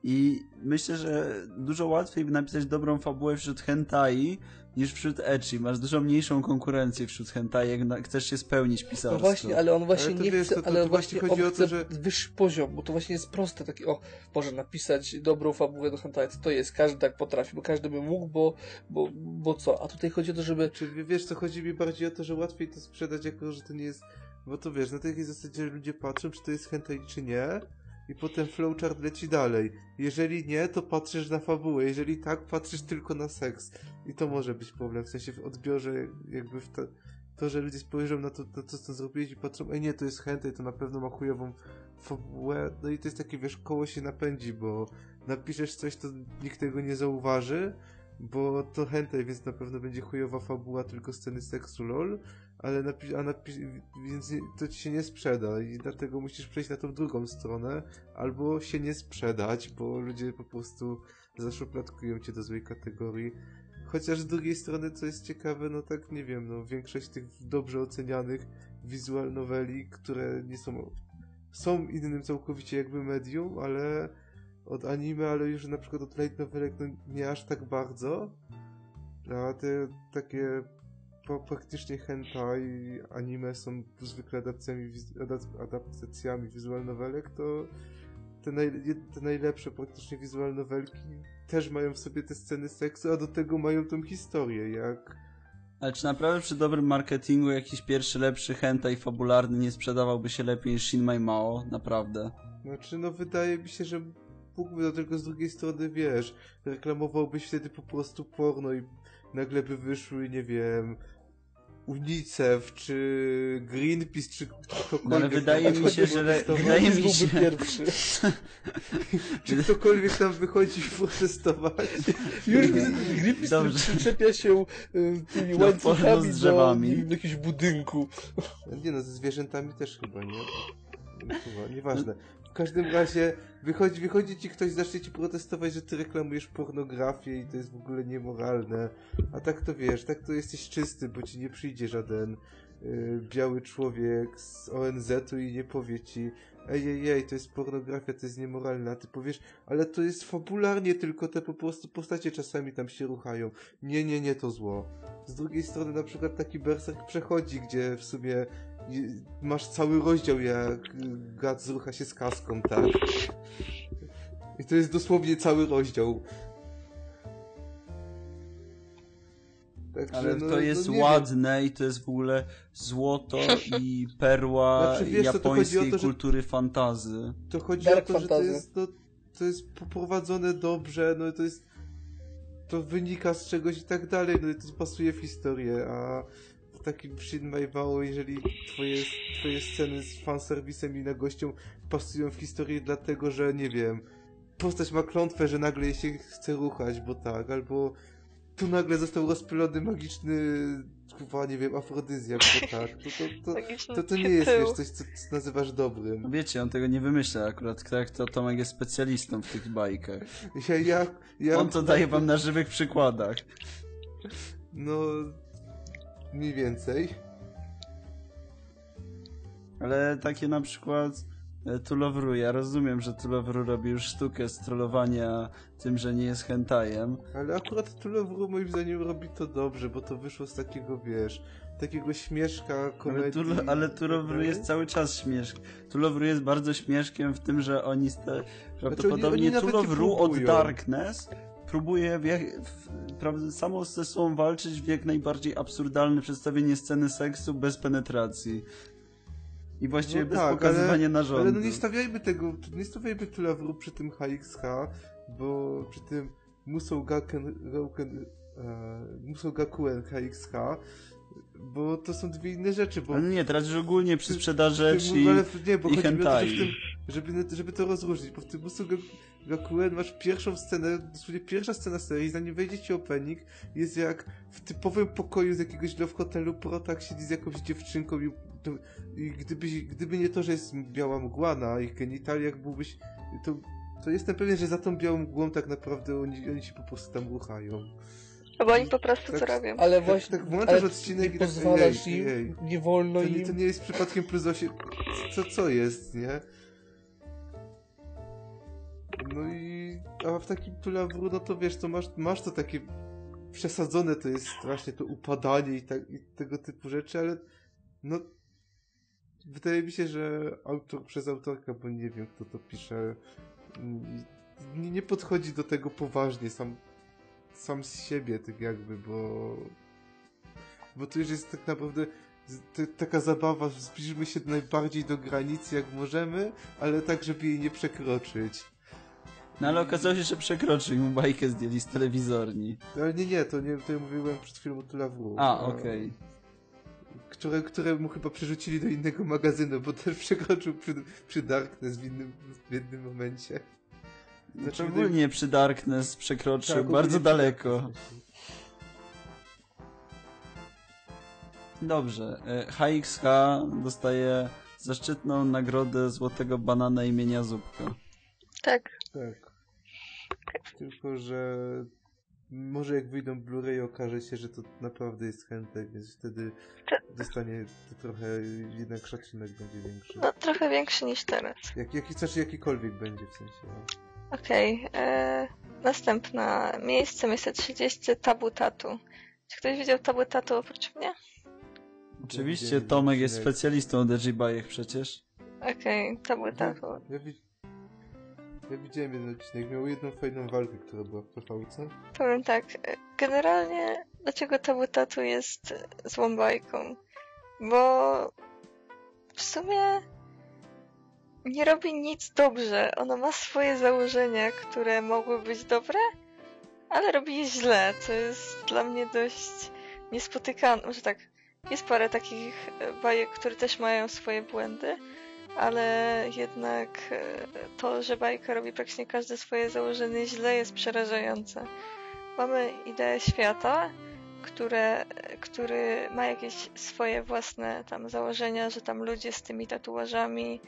i myślę, że dużo łatwiej by napisać dobrą fabułę wśród hentai niż wśród ecchi. Masz dużo mniejszą konkurencję wśród hentai, jak na, chcesz się spełnić pisarsko. No właśnie, ale on właśnie Ale nie wiesz, chce, to- to- ale to właśnie właśnie chodzi on o to, chce że- wyższy poziom, bo to właśnie jest proste, taki o, może napisać dobrą fabułę do hentai, co to jest, każdy tak potrafi, bo każdy by mógł, bo, bo, bo co, a tutaj chodzi o to, żeby Czy wiesz co, chodzi mi bardziej o to, że łatwiej to sprzedać, jako że to nie jest... Bo to wiesz, na takiej zasadzie ludzie patrzą, czy to jest hentai, czy nie i potem flowchart leci dalej. Jeżeli nie, to patrzysz na fabułę, jeżeli tak, patrzysz tylko na seks. I to może być problem, w sensie w odbiorze jakby w to, to że ludzie spojrzą na to, na to, co zrobiłeś i patrzą, ej nie, to jest hentai, to na pewno ma chujową fabułę, no i to jest takie, wiesz, koło się napędzi, bo napiszesz coś, to nikt tego nie zauważy, bo to hentai, więc na pewno będzie chujowa fabuła, tylko sceny seksu lol, ale napi- a napi- więc to ci się nie sprzeda i dlatego musisz przejść na tą drugą stronę, albo się nie sprzedać, bo ludzie po prostu zaszufladkują cię do złej kategorii. Chociaż z drugiej strony, co jest ciekawe, no tak nie wiem, no większość tych dobrze ocenianych wizual noweli, które nie są są innym całkowicie jakby medium, ale od anime, ale już na przykład od light novelek no nie aż tak bardzo. A te takie po, praktycznie hentai anime są zwykle adaptacjami, adaptacjami wizual to te, naj, te najlepsze praktycznie wizual nowelki też mają w sobie te sceny seksu, a do tego mają tą historię, jak Ale czy naprawdę przy dobrym marketingu jakiś pierwszy lepszy hentai fabularny nie sprzedawałby się lepiej niż Shin Mai Mao? Naprawdę. Znaczy, no wydaje mi się, że mógłby, no tylko z drugiej strony, wiesz, reklamowałbyś wtedy po prostu porno i nagle by wyszły, nie wiem, UNICEF, czy Greenpeace, czy ktokolwiek. No ale wydaje tam mi się, że wydaje mi się, pierwszy. Czy ktokolwiek tam wychodzi protestować. Już Greenpeace Dobrze. przyczepia się y, tymi No, łańcuchami z do, drzewami. do jakiegoś budynku. Nie no, ze zwierzętami też chyba, nie? Chyba, nieważne. W każdym razie wychodzi, wychodzi ci ktoś, zacznie ci protestować, że ty reklamujesz pornografię i to jest w ogóle niemoralne. A tak to wiesz, tak to jesteś czysty, bo ci nie przyjdzie żaden y, biały człowiek z ONZ-u i nie powie ci ej, ej, ej, to jest pornografia, to jest niemoralne, a ty powiesz, ale to jest fabularnie, tylko te po prostu postacie czasami tam się ruchają. Nie, nie, nie, to zło. Z drugiej strony na przykład taki Berserk przechodzi, gdzie w sumie masz cały rozdział jak gad zrucha się z kaską, tak? I to jest dosłownie cały rozdział. Także, ale no, to jest no, nie wiem. ładne i to jest w ogóle złoto i perła Znaczy, wiesz to japońskiej to, że- kultury fantazy. To chodzi Dark o to, że to jest, no, to jest poprowadzone dobrze, no to jest to wynika z czegoś i tak dalej, no i to pasuje w historię, a w takim Shin jeżeli twoje, twoje sceny z fanserwisem i nagością pasują w historię dlatego, że nie wiem, postać ma klątwę, że nagle jej się chce ruchać, bo tak, albo tu nagle został rozpylony magiczny kurwa, nie wiem, afrodyzjak, bo tak, to, to, to, to, to nie jest, wiesz, coś, co, co nazywasz dobrym. No Wiecie, on tego nie wymyśla akurat, tak to Tomek jest specjalistą w tych bajkach. Ja, ja, ja, On to daje wam na żywych przykładach. No, mniej więcej. Ale takie na przykład Tulowru, ja rozumiem, że Tulowru robi już sztukę z trollowania tym, że nie jest hentajem. Ale akurat Tulowru moim zdaniem robi to dobrze, bo to wyszło z takiego, wiesz, takiego śmieszka, Ale, komedii. Tulo, ale Tulowru jest cały czas śmieszk. Tulowru jest bardzo śmieszkiem w tym, że oni sta- prawdopodobnie oni nawet nie Tulowru od. Darkness próbuje w w, samo ze sobą walczyć w jak najbardziej absurdalne przedstawienie sceny seksu bez penetracji. I właściwie No bez tak, pokazywania ale, narządu. Ale no nie stawiajmy tego, nie stawiajmy Tulowru przy tym HXH, bo przy tym Musou Gaken, Gauken, e, Musou Gakuen HXH, bo to są dwie inne rzeczy, bo Ale nie, teraz już ogólnie przy sprzedaży i... ale nie, bo i hentai. tym, żeby, żeby to rozróżnić, bo w tym Musu Gakuen masz pierwszą scenę, dosłownie pierwsza scena serii, zanim wejdzie ci opening, jest jak w typowym pokoju z jakiegoś love hotelu Protak siedzi z jakąś dziewczynką i, to, i gdyby, gdyby nie to, że jest biała mgła na ich genitaliach, byłbyś, to, to jestem pewien, że za tą białą mgłą tak naprawdę oni, oni się po prostu tam ruchają. No bo oni po prostu Tak. co robią. Ale Tak, właśnie, tak włączasz ale odcinek nie i tak, ej, im, ej. nie wolno To nie, im. to nie jest przypadkiem plus 8. Co, co jest, nie? No i. A w takim tulawru, no to wiesz, to masz, masz to takie przesadzone, to jest strasznie to upadanie i, tak, i tego typu rzeczy, ale no. Wydaje mi się, że autor przez autorka, bo nie wiem kto to pisze, mm, nie, nie podchodzi do tego poważnie, sam, sam z siebie, tak jakby, bo. Bo to już jest tak naprawdę taka zabawa, że zbliżymy się najbardziej do granicy jak możemy, ale tak, żeby jej nie przekroczyć. No ale okazało się, że przekroczył i mu bajkę zdjęli z telewizorni. Ale nie, nie, to nie, to ja mówiłem przed chwilą o Tulawru. A, okej. Które, które mu chyba przerzucili do innego magazynu, bo też przekroczył przy, przy Darkness w innym, w jednym momencie. Znaczy, Ogólnie przy Darkness przekroczył Tak, bardzo daleko. Dobrze. e, HXH dostaje zaszczytną nagrodę Złotego Banana imienia Zupka. Tak. Tak. Tylko, że może jak wyjdą Blu-ray okaże się, że to naprawdę jest hentai, więc wtedy dostanie to trochę jednak szacunek będzie większy. No trochę większy niż teraz. Jak, jaki, znaczy jakikolwiek będzie w sensie. No. Okej. e, następne miejsce, miejsce 30, Tabu Tatu. Czy ktoś widział Tabu Tatu oprócz mnie? Oczywiście Tomek jest specjalistą specjalistą Digibajek przecież. Okej, Tabu Ja, Tatu. ja, wi- ja widziałem jeden odcinek, miał jedną fajną walkę, która była w PVC. Powiem tak, e, generalnie dlaczego Tabu Tatu jest e, złą bajką? Bo w sumie nie robi nic dobrze. Ona ma swoje założenia, które mogły być dobre, ale robi je źle, co jest dla mnie dość niespotykane. Może tak, jest parę takich e, bajek, które też mają swoje błędy, ale jednak e, to, że bajka robi praktycznie każde swoje założenie źle jest przerażające. Mamy ideę świata, które, który ma jakieś swoje własne tam założenia, że tam ludzie z tymi tatuażami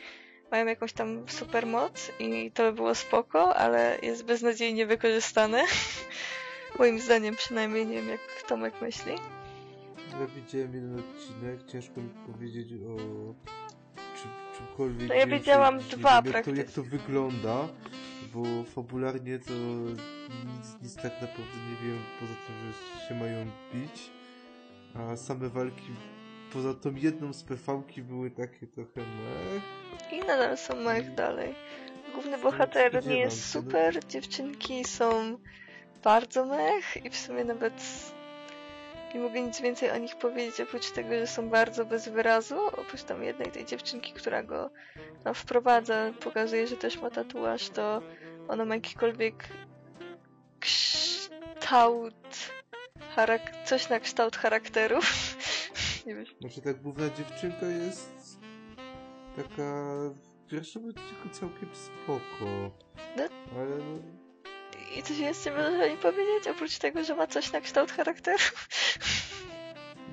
mają jakąś tam supermoc i to by było spoko, ale jest beznadziejnie wykorzystane. Moim zdaniem przynajmniej, nie wiem jak Tomek myśli. Ja widziałem jeden odcinek, ciężko mi powiedzieć o czym, czymkolwiek. No ja Nie dwa wiem, jak to, jak to wygląda, bo fabularnie to nic, nic tak naprawdę nie wiem, poza tym, że się mają bić, a same walki poza tą jedną z PV-ki były takie trochę mech. I nadal są mech dalej. Główny No, bohater nie jest no. super, dziewczynki są bardzo mech i w sumie nawet nie mogę nic więcej o nich powiedzieć, oprócz tego, że są bardzo bez wyrazu, oprócz tam jednej tej dziewczynki, która go tam wprowadza, pokazuje, że też ma tatuaż, to ona ma jakikolwiek kształt, charak- coś na kształt charakteru. nie wiem, Znaczy ta główna dziewczynka jest taka w pierwszym odcinku całkiem spoko. No. Ale no, I coś jeszcze możesz o nim powiedzieć, oprócz tego, że ma coś na kształt charakteru?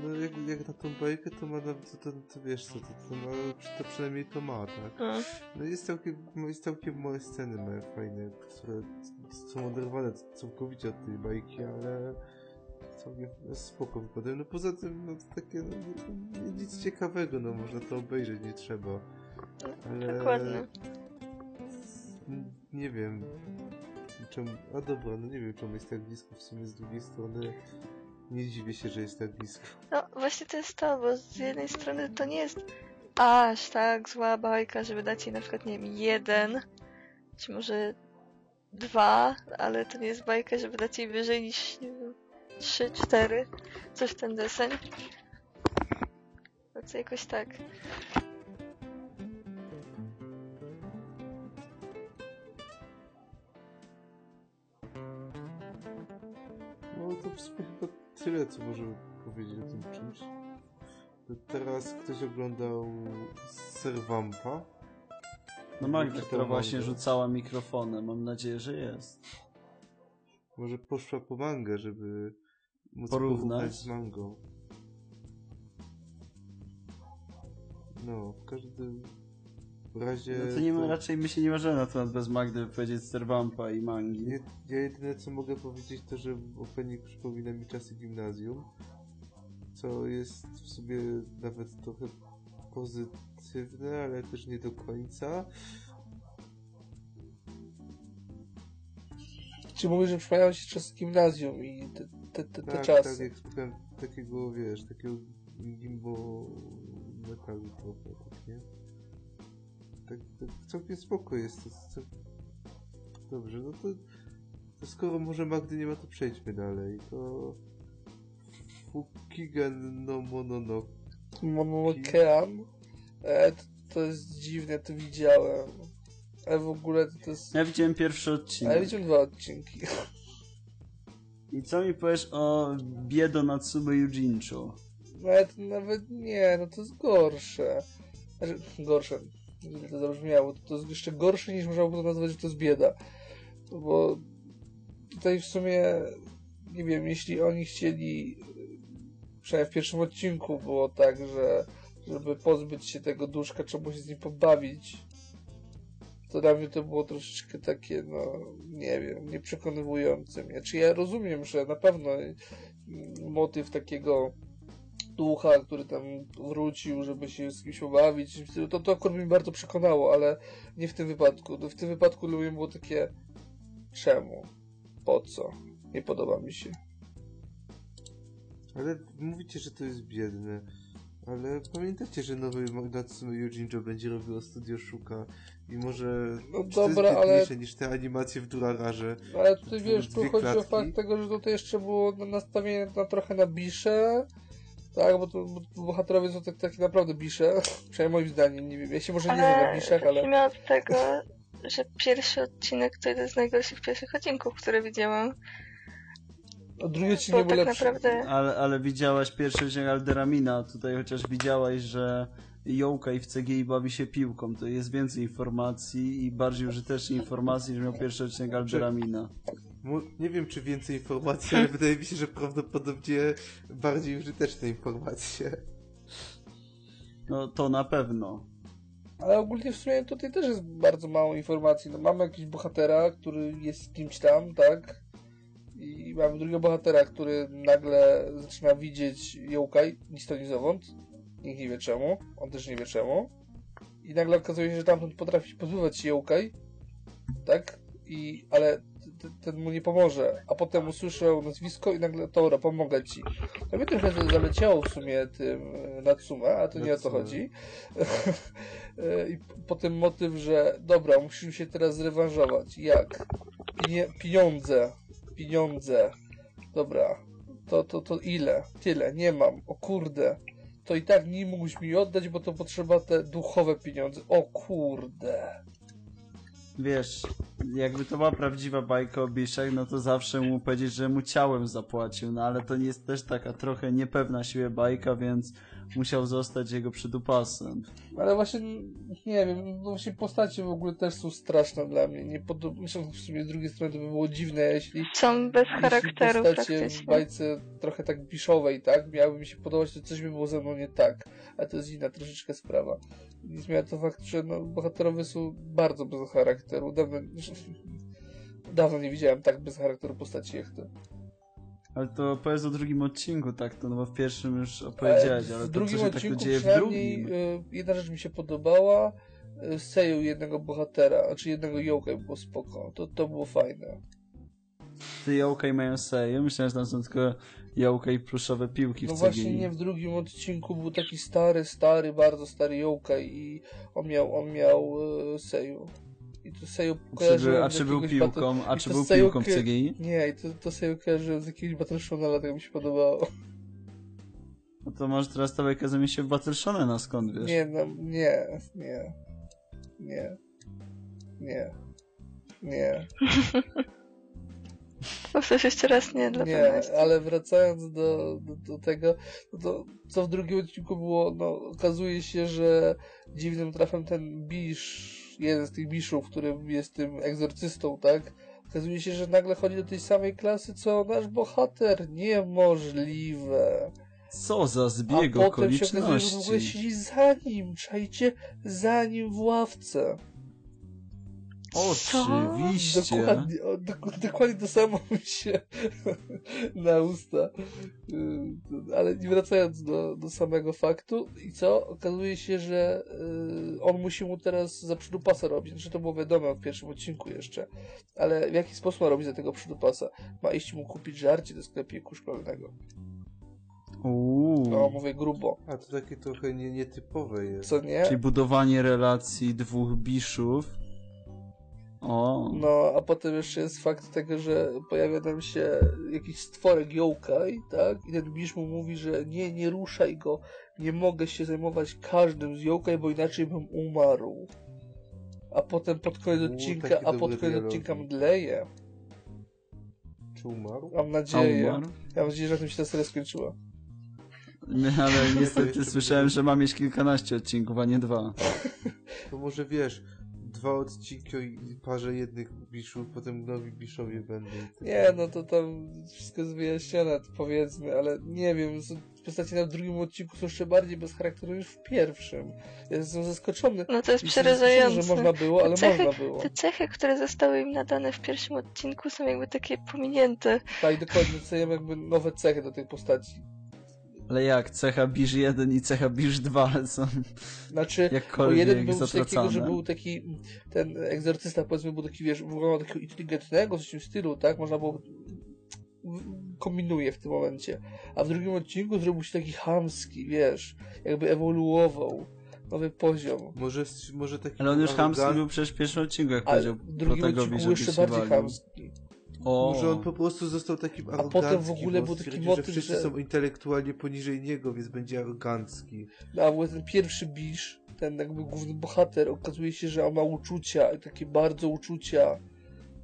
no jak, jak na tą bajkę to ma, to, to, to wiesz co, to, to, ma, to przynajmniej to ma, tak? Mm. No jest całkiem, jest całkiem małe sceny małe fajne, które są oderwane całkowicie od tej bajki, ale całkiem spoko wypadają. No poza tym, no to takie, no, nie- nic ciekawego, no można to obejrzeć, nie trzeba. Ale... Dokładnie. Nie wiem. Czemu... A dobra, no nie wiem czemu jest tak blisko, w sumie z drugiej strony nie dziwię się, że jest tak blisko. No właśnie to jest to, bo z jednej strony to nie jest aż tak zła bajka, żeby dać jej na przykład, nie wiem, jeden, czy może dwa, ale to nie jest bajka, żeby dać jej wyżej niż, nie wiem, trzy, cztery, coś w ten deseń. To jakoś tak. Tyle, co możemy powiedzieć o tym czymś. Teraz ktoś oglądał Servampa. No Magda, która właśnie rzucała mikrofonem. Mam nadzieję, że jest. Może poszła po mangę, żeby móc Porównać. porównać z mangą. No, w każdym razie... No to nie ma, raczej my się nie możemy na temat bez Magdy wypowiedzieć Servampa i mangi. Ja, ja jedyne co mogę powiedzieć to, że opening przypomina mi czasy gimnazjum, co jest w sumie nawet trochę pozytywne, ale też nie do końca. Czy mówisz, że przypominają ci czasy gimnazjum i te, te, te, te tak, czasy? tak, jak słuchałem takiego, wiesz, takiego gimbo metalu trochę, tak, nie? Tak, tak całkiem spoko jest. To, to... Dobrze, no to, to skoro może Magdy nie ma, to przejdźmy dalej. To Fukigen no Mononoke. Mononokean. E, to, to jest dziwne, to widziałem. Ale w ogóle to, to jest... Ja widziałem pierwszy Ale odcinek. widziałem dwa odcinki. I co mi powiesz o Biedo Natsume Yujincho? Nawet, nawet nie, no to jest gorsze. Znaczy, gorsze. Źle to zabrzmiało. To jest jeszcze gorsze niż można to nazwać, że to jest bieda. Bo tutaj w sumie, nie wiem, jeśli oni chcieli, przynajmniej w pierwszym odcinku było tak, że żeby pozbyć się tego duszka, trzeba się z nim pobawić. To dla mnie to było troszeczkę takie, no, nie wiem, nieprzekonywujące mnie. Czy ja rozumiem, że na pewno motyw takiego ducha, który tam wrócił, żeby się z kimś pobawić, to, to akurat mnie bardzo przekonało, ale nie w tym wypadku. W tym wypadku dla mnie było takie, czemu? Po co? Nie podoba mi się. Ale mówicie, że to jest biedne. Ale pamiętacie, że nowy Natsume Yojinjo będzie robiło Studio Shuka i może No czy to dobra, jest ale- niż te animacje w Durararze. Ale tutaj Dwie wiesz, tu chodzi o klatki. fakt tego, że tutaj jeszcze było na- nastawienie na trochę na bisze, tak, bo tu bo bohaterowie są tak, tak naprawdę bisze, przynajmniej moim zdaniem, nie wiem, ja się może nie znam na Ale biszach, ale... zacznijmy od tego, że pierwszy odcinek to jeden z najgorszych pierwszych odcinków, które widziałam. A drugi odcinek był tak lepszy. naprawdę Ale, ale widziałaś pierwszy odcinek Alderamina, tutaj chociaż widziałaś, że Yokai w CGI bawi się piłką, to jest więcej informacji i bardziej użytecznej informacji, że miał pierwszy odcinek Alderamina. Nie wiem, czy więcej informacji, ale wydaje mi się, że prawdopodobnie bardziej użyteczne informacje. No to na pewno. Ale ogólnie w sumie tutaj też jest bardzo mało informacji. No, mamy jakiegoś bohatera, który jest kimś tam, tak? I mamy drugiego bohatera, który nagle zaczyna widzieć yokai, ni stąd, ni zowąd. Nikt nie wie czemu, on też nie wie czemu. I nagle okazuje się, że tamten potrafi pozbywać się yokai, tak? I, ale t- t- ten mu nie pomoże. A potem usłyszał nazwisko i nagle, dobra, pomogę ci. To mnie trochę za- zaleciało w sumie tym e, Natsume, a to nie o to chodzi. E, I potem motyw, że dobra, musimy się teraz zrewanżować. Jak? Pienie pieniądze. Pieniądze. Dobra. To, to, to ile? Tyle. Nie mam. O kurde. To i tak nie mógłbyś mi oddać, bo to potrzeba te duchowe pieniądze. O kurde. Wiesz, jakby to była prawdziwa bajka o Biszek, no to zawsze mu powiedzieć, że mu ciałem zapłacił, no ale to jest też taka trochę niepewna siebie bajka, więc musiał zostać jego przydupasem. Ale właśnie, nie wiem, no właśnie postacie w ogóle też są straszne dla mnie. Nie podoba w sumie z drugiej strony to by było dziwne, jeśli są bez Jeśli charakteru postacie w bajce trochę tak biszowej, tak, miałyby mi się podobać, to coś by było ze mną nie tak. Ale to jest inna troszeczkę sprawa. Nie zmienia to fakt, że no, bohaterowie są bardzo bez charakteru. Dawno, dawno nie widziałem tak bez charakteru postaci jak to. Ale to opowiedz o drugim odcinku, tak? To no bo w pierwszym już opowiedziałeś, ale w to drugim co się tak odcinku to dzieje w drugim. y, jedna rzecz mi się podobała. y, Seju jednego bohatera, znaczy jednego Yokai było spoko. To, to było fajne. Ty Yokai mają seję, myślałem, że tam są tylko Yokai pluszowe piłki No w właśnie CGI. nie, w drugim odcinku był taki stary, stary, bardzo stary Yokai i on miał, on miał e, Seju. I to Seju Czy kojarzyłem był, a czy był piłką, a czy to był piłką CGI? Nie, i to, to Seju kojarzyłem z jakiegoś Battle Shonen, tak mi się podobało. No to może teraz ta bajka zamieni się w Battle Shonena, skąd wiesz? Nie, no, nie, nie, nie, nie, nie, Powtórz jeszcze raz nie dla nie, pewności. ale wracając do, do, do tego, no to co w drugim odcinku było, no okazuje się, że dziwnym trafem ten Bisz, jeden z tych Biszów, który jest tym egzorcystą, tak? Okazuje się, że nagle chodzi do tej samej klasy, co nasz bohater. Niemożliwe. Co za A zbieg potem się okazuje, że w ogóle okoliczności. siedzi za nim, czajcie, za nim w ławce. Oczywiście. Dokładnie, o, dok- dokładnie to samo mi się na usta. Y, Ale nie wracając do, do samego faktu, i co? Okazuje się, że y, on musi mu teraz za przydupasa robić. Znaczy to było wiadomo w pierwszym odcinku jeszcze. Ale w jaki sposób ma robić za tego przydupasa? Ma iść mu kupić żarcie do sklepiku szkolnego. Uuu. No, mówię grubo. A to takie trochę nie, nietypowe jest. Co nie? Czyli budowanie relacji dwóch biszów. O. No, a potem jeszcze jest fakt tego, że pojawia nam się jakiś stworek yokai, tak? I ten Bisz mu mówi, że nie, nie ruszaj go, nie mogę się zajmować każdym z yokai, bo inaczej bym umarł. A potem pod koniec U, odcinka, takie a pod koniec dialogi. odcinka mdleje. Czy umarł? Mam nadzieję. umarł? Ja mam nadzieję, że na tym się ta seria skończyła. Nie, ale niestety słyszałem, że ma mieć kilkanaście odcinków, a nie dwa. To może wiesz, dwa odcinki o parze jednych biszów, potem nowi biszowie będą. Nie, no to tam wszystko jest wyjaśnione, powiedzmy, ale nie wiem, są- postacie na drugim odcinku są jeszcze bardziej bez charakteru niż w pierwszym. Ja jestem zaskoczony. No to jest przerażające. że można było, ale Cechy- można było. Te cechy, które zostały im nadane w pierwszym odcinku są jakby takie pominięte. Tak, dokładnie, doceniam jakby nowe cechy do tej postaci. Ale jak? Cecha Biż 1 i cecha Biż 2 są Znaczy, bo jakkolwiek jeden był zatracane. takiego, że był taki, ten egzorcysta powiedzmy był taki, wiesz, wyglądał takiego inteligentnego, coś w tym stylu, tak? Można było, kombinuje w tym momencie. A w drugim odcinku zrobił się taki chamski, wiesz, jakby ewoluował. Nowy poziom. Może, może taki Ale on już chamski arogan- był przecież w pierwszym odcinku, jak Ale powiedział w drugim odcinku jeszcze bardziej walił. O, Może on po prostu został takim potem aroganckim. w ogóle był taki motyw, że wszyscy że- są intelektualnie poniżej niego, więc będzie arogancki. No, a ten pierwszy bisz, ten jakby główny bohater, okazuje się, że on ma uczucia, takie bardzo uczucia.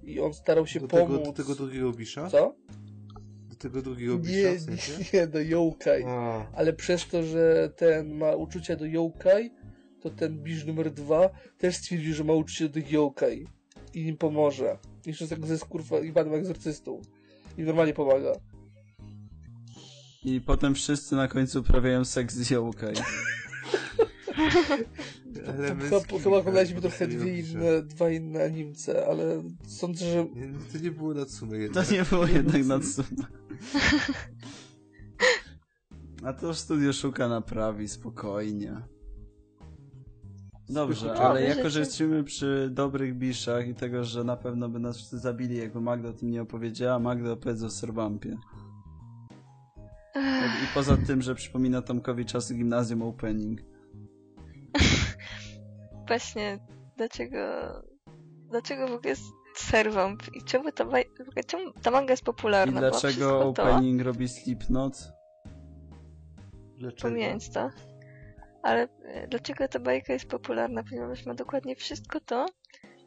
I on starał się Do pomóc. tego, do tego drugiego bisza? Co? Do tego drugiego bisza Nie, w sensie? nie, nie, do yokai. A, Ale przez to, że ten ma uczucia do yokai, to ten bisz numer dwa też stwierdził, że ma uczucie do yokai. I im pomoże. Jeszcze tak ze skurwa i panem egzorcystą. I normalnie pomaga. I potem wszyscy na końcu uprawiają seks z yokai. ale Chyba, męski, chyba oglądaliśmy tak, trochę dwie inne, dwa inne animce, ale sądzę, że Nie, no to nie było na sumę To jednak. nie było jednak Natsuma. A to studio szuka naprawi, spokojnie. Dobrze, ale jako, że jesteśmy przy dobrych biszach i tego, że na pewno by nas wszyscy zabili, jakby Magda o tym nie opowiedziała, Magda opowiedz o Serwampie. I poza tym, że przypomina Tomkowi czasy gimnazjum opening. Właśnie, dlaczego... Dlaczego w ogóle jest serwamp? I czemu ta, baj... w ogóle czemu ta manga jest I popularna? Bo dlaczego wszystko to... opening robi Slipknot? Dlaczego? pomijając to. Ale e, dlaczego ta bajka jest popularna? Ponieważ ma dokładnie wszystko to,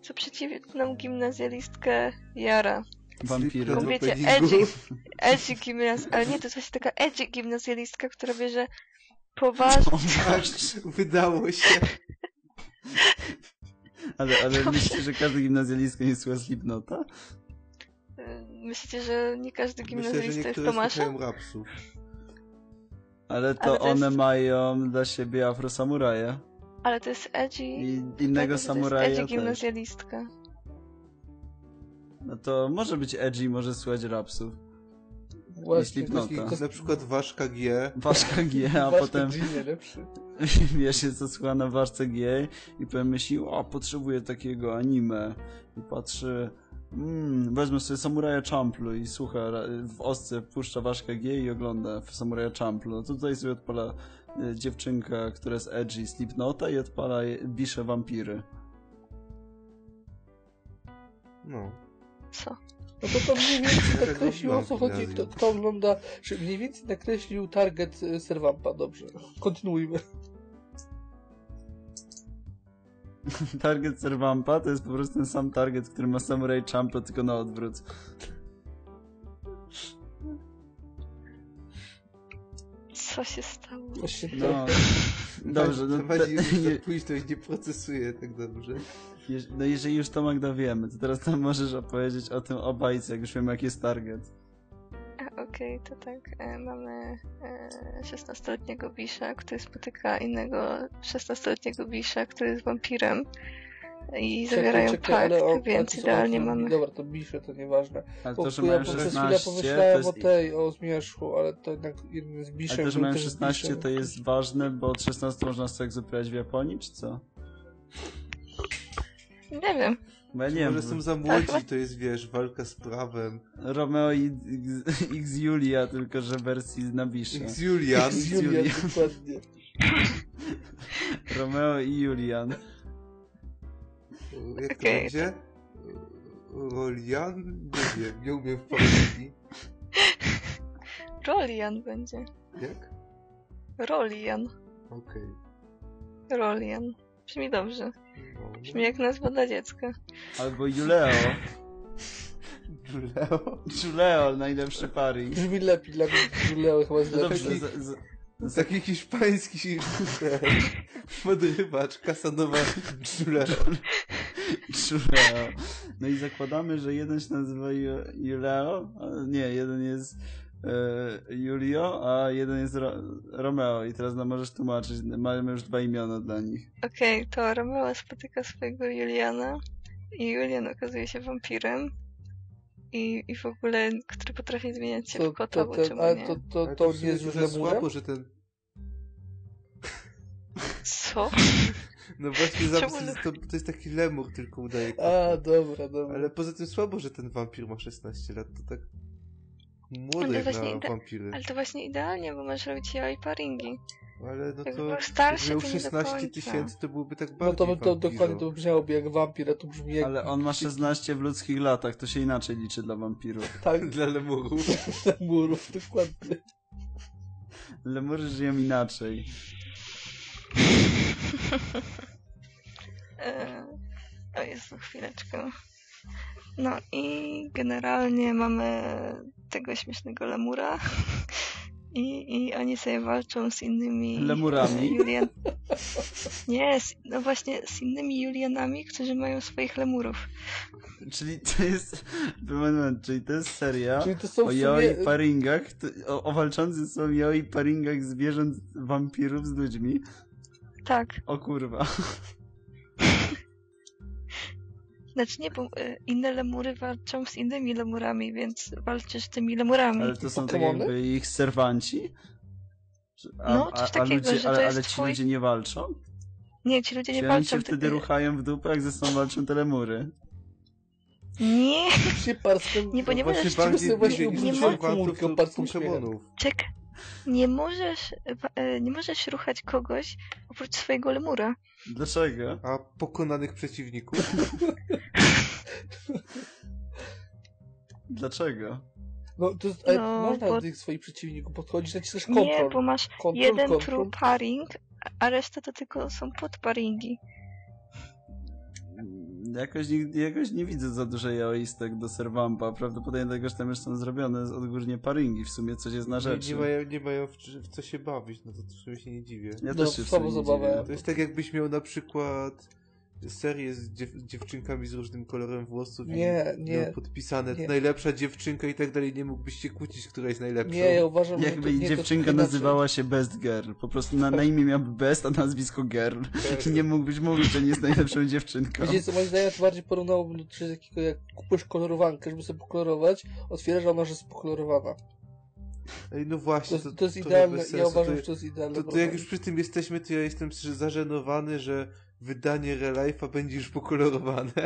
co przeciwną gimnazjalistkę jara. Wampiry. Wiecie, edgy. Edgy gimnaz... Ale nie, to jest właśnie taka edgy gimnazjalistka, która bierze poważnie... Tak, wydało się. Ale, ale myślicie, że każdy gimnazjalista nie słucha Slipnota? E, Myślicie, że nie każdy Myślę, że gimnazjalista jest słuchają rapsów. Ale to, Ale to one jest- mają dla siebie afrosamuraje Ale to jest edgy... i innego To samuraja jest edgy też. gimnazjalistka. No to może być edgy i może słuchać rapsów. właśnie taki- to- Na przykład Waszka G. Ważka G, a potem G najlepszy. wiesz, jest co słucha na ważce G i potem myśli, o, potrzebuję takiego anime. I patrzy, mm, wezmę sobie Samuraja Champloo i słucha, w osce puszcza ważkę G i ogląda Samuraja Champloo. No to tutaj sobie odpala y, dziewczynka, która jest edgy Slipnota i odpala bisze wampiry. No. Co? No to to mniej więcej nakreślił o co chodzi, kto, kto ogląda, czy mniej więcej nakreślił target y, Serwampa, dobrze. Kontynuujmy. Target Servampa to jest po prostu ten sam target, który ma Samurai Champloo, tylko na odwrót. Co się stało? No, dobrze. No, to te, już je, za późno i nie procesuje tak dobrze. je, no jeżeli już to Magda wiemy, to teraz tam możesz opowiedzieć o tym o bajce, jak już wiemy jaki jest target. Okej, to tak. E, mamy e, 16-letniego Bisza, który spotyka innego 16-letniego Bisza, który jest wampirem. I zawierają pakt, ale o- więc idealnie o- mamy. Dobra, to bisze, to nieważne. Ale to, że ja mają przez chwilę 16, to pomyślałem o jest... tej, o zmierzchu, ale to jednak jeden z biszem Ale to, że mają też 16 biszem. to jest ważne, bo od 16 można seks uprawiać w Japonii, czy co? Nie wiem. Bo ja nie Może wiem. są za młodzi, to jest wiesz, walka z prawem. Romeo i X, X Julia, tylko że wersji na bisze. X Julian. Dokładnie. Romeo i Julian. Jak to Okej, będzie? Rolian? Nie wiem, nie umiem w polski. Rolian będzie. Jak? Rolian. Okej. Rolian. Brzmi dobrze. Brzmi jak nazwa dla dziecka. Albo Juleo. Juleo? Juleo, najlepszy pary. Brzmi lepiej dla Juleo chyba jest No dobrze, z, z, Taki hiszpański ten, podrywacz, Kasanowa Juleo. Juleo. No i zakładamy, że jeden się nazywa Ju- Juleo, nie, jeden jest Julio, a jeden jest Ro Romeo. I teraz nam możesz tłumaczyć, mamy już dwa imiona dla nich. Okej, to Romeo spotyka swojego Juliana i Julian okazuje się wampirem. I, I w ogóle, który potrafi zmieniać się To, w kota, to, bo to, czemu ale nie? to, to, Ale to w nie jest już słabo, że ten... Co? No właśnie, za, Czemu to, to jest taki lemur, tylko udaje A, kota. dobra, dobra. Ale poza tym słabo, że ten wampir ma 16 lat, to tak... Właśnie na ide- wampiry. Ale to właśnie idealnie, bo możesz robić jaj paringi. Ale no Jak to... starszy, miał nie do 16 końca. tysięcy, to byłby tak No bardziej to, by- to dokładnie to brzmiałoby jak wampir, a to brzmi jak... Ale on ma 16 w ludzkich latach, to się inaczej liczy dla wampirów. Tak, Dla lemurów. lemurów, dokładnie. Lemury żyją inaczej. E, O Jezu, chwileczkę. No i generalnie mamy tego śmiesznego lemura. I, I oni sobie walczą z innymi Lemurami? Julian... Nie, z, no właśnie z innymi Julianami, którzy mają swoich lemurów. Czyli to jest... Moment, czyli to jest seria Czyli to są o w Yoi sumie... paringach, to- o, o walczących są Yoi paringach zwierząt wampirów z ludźmi. Tak. O kurwa. Znaczy nie, bo e, inne lemury walczą z innymi lemurami, więc walczysz z tymi lemurami. Ale to są tak jakby ich serwanci? A, No, coś a, a takiego, ludzie, że to ale, jest ale ci twój- ludzie nie walczą? Nie, ci ludzie nie Czy oni walczą. się wtedy ty- ruchają w dupę, jak ze sobą walczą te lemury? Nie. Nie, bo nie możesz bardziej właśnie bliżej niż nie do mo- wantów, komórkę to oparską Pokemonów. czekaj. Nie możesz, wa- e, nie możesz ruchać kogoś oprócz swojego lemura. Dlaczego? A pokonanych przeciwników? Dlaczego? No, to jest, ale No, można bo- do tych swoich przeciwników podchodzić, naciskasz kontrol. Nie, bo masz Kontrol, jeden kontrol. true paring, a reszta to tylko są podparingi. Jakoś nie, jakoś nie widzę za dużo jaoistek do Servampa. Prawdopodobnie dlatego, że tam już są zrobione odgórnie paringi. W sumie coś jest na Nie, rzeczy. nie mają, nie mają w, w co się bawić, no to w sumie się nie dziwię. Ja No, też się w sumie nie zabawę. dziwię. To jest tak jakbyś miał na przykład serię z dziew dziewczynkami z różnym kolorem włosów Nie, i nie. miał podpisane Nie. najlepsza dziewczynka i tak dalej, nie mógłbyś się kłócić, która jest najlepsza. Nie, ja uważam, że to, Jakby nie, to dziewczynka nazywała się Best Girl. Po prostu na, na imię miałby Best, a nazwisko Girl. I nie mógłbyś mówić, że nie jest najlepszą dziewczynką. Wiecie co, moim zdaniem to bardziej porównałbym do czegoś takiego, jak kupujesz kolorowankę, żeby sobie pokolorować, otwierasz, a ona już jest pokolorowana. Ej, no To, właśnie, jest- to, to jest idealne, ja uważam, to, że to jest idealne to, to jak już przy tym jesteśmy, to ja jestem zażenowany, że wydanie Relife'a będzie już pokolorowane.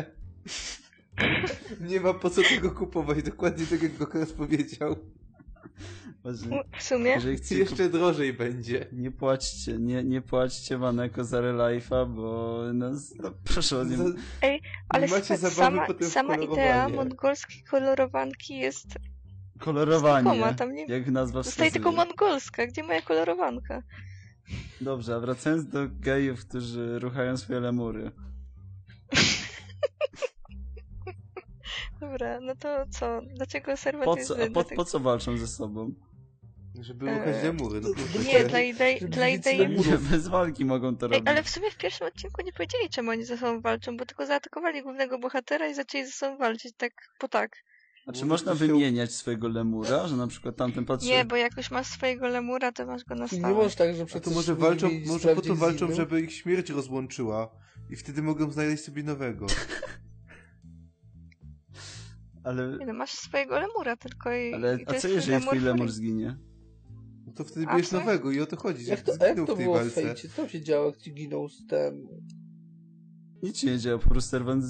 nie ma po co tego kupować, dokładnie tak jak Gokras powiedział. W sumie, jeżeli chcecie kup- Jeszcze drożej będzie. nie płaćcie, nie, nie płaćcie Waneko za Relife'a, bo no, no proszę was, nie, Za- ale macie zabawy sama, sama idea mongolskiej kolorowanki jest kolorowanie, znikoma, tam nie... jak nazwa Zostaje tylko wskazuje. mongolska, gdzie moja kolorowanka? Dobrze, a wracając do gejów, którzy ruchają swoje lemury. Dobra, no to co? Dlaczego serwer Po jest co, a po, po co walczą ze sobą? Żeby Eee, ruchać lemury. No, Nie, dla idei, dla idei. Nie, bez walki mogą to Ej, robić. ale w sumie w pierwszym odcinku nie powiedzieli, czemu oni ze sobą walczą, bo tylko zaatakowali głównego bohatera i zaczęli ze sobą walczyć, tak po tak. A czy można to się- wymieniać swojego lemura, że na przykład tamten patrzy... Nie, bo jak już masz swojego lemura, to masz go na Czyli nie stałe. możesz tak, że A przecież to może walczą, może po to walczą, żeby ich śmierć rozłączyła. I wtedy mogą znaleźć sobie nowego. Ale, Nie no, masz swojego lemura tylko i, ale i a co twój jeżeli twój lemur, lemur który- zginie? No to wtedy bierzesz nowego i o to chodzi, Jak to, jak zginął to w tej było w walce. fejcie? Co się działo, jak ci ginął z ten... Nic się nie działo, po prostu Servant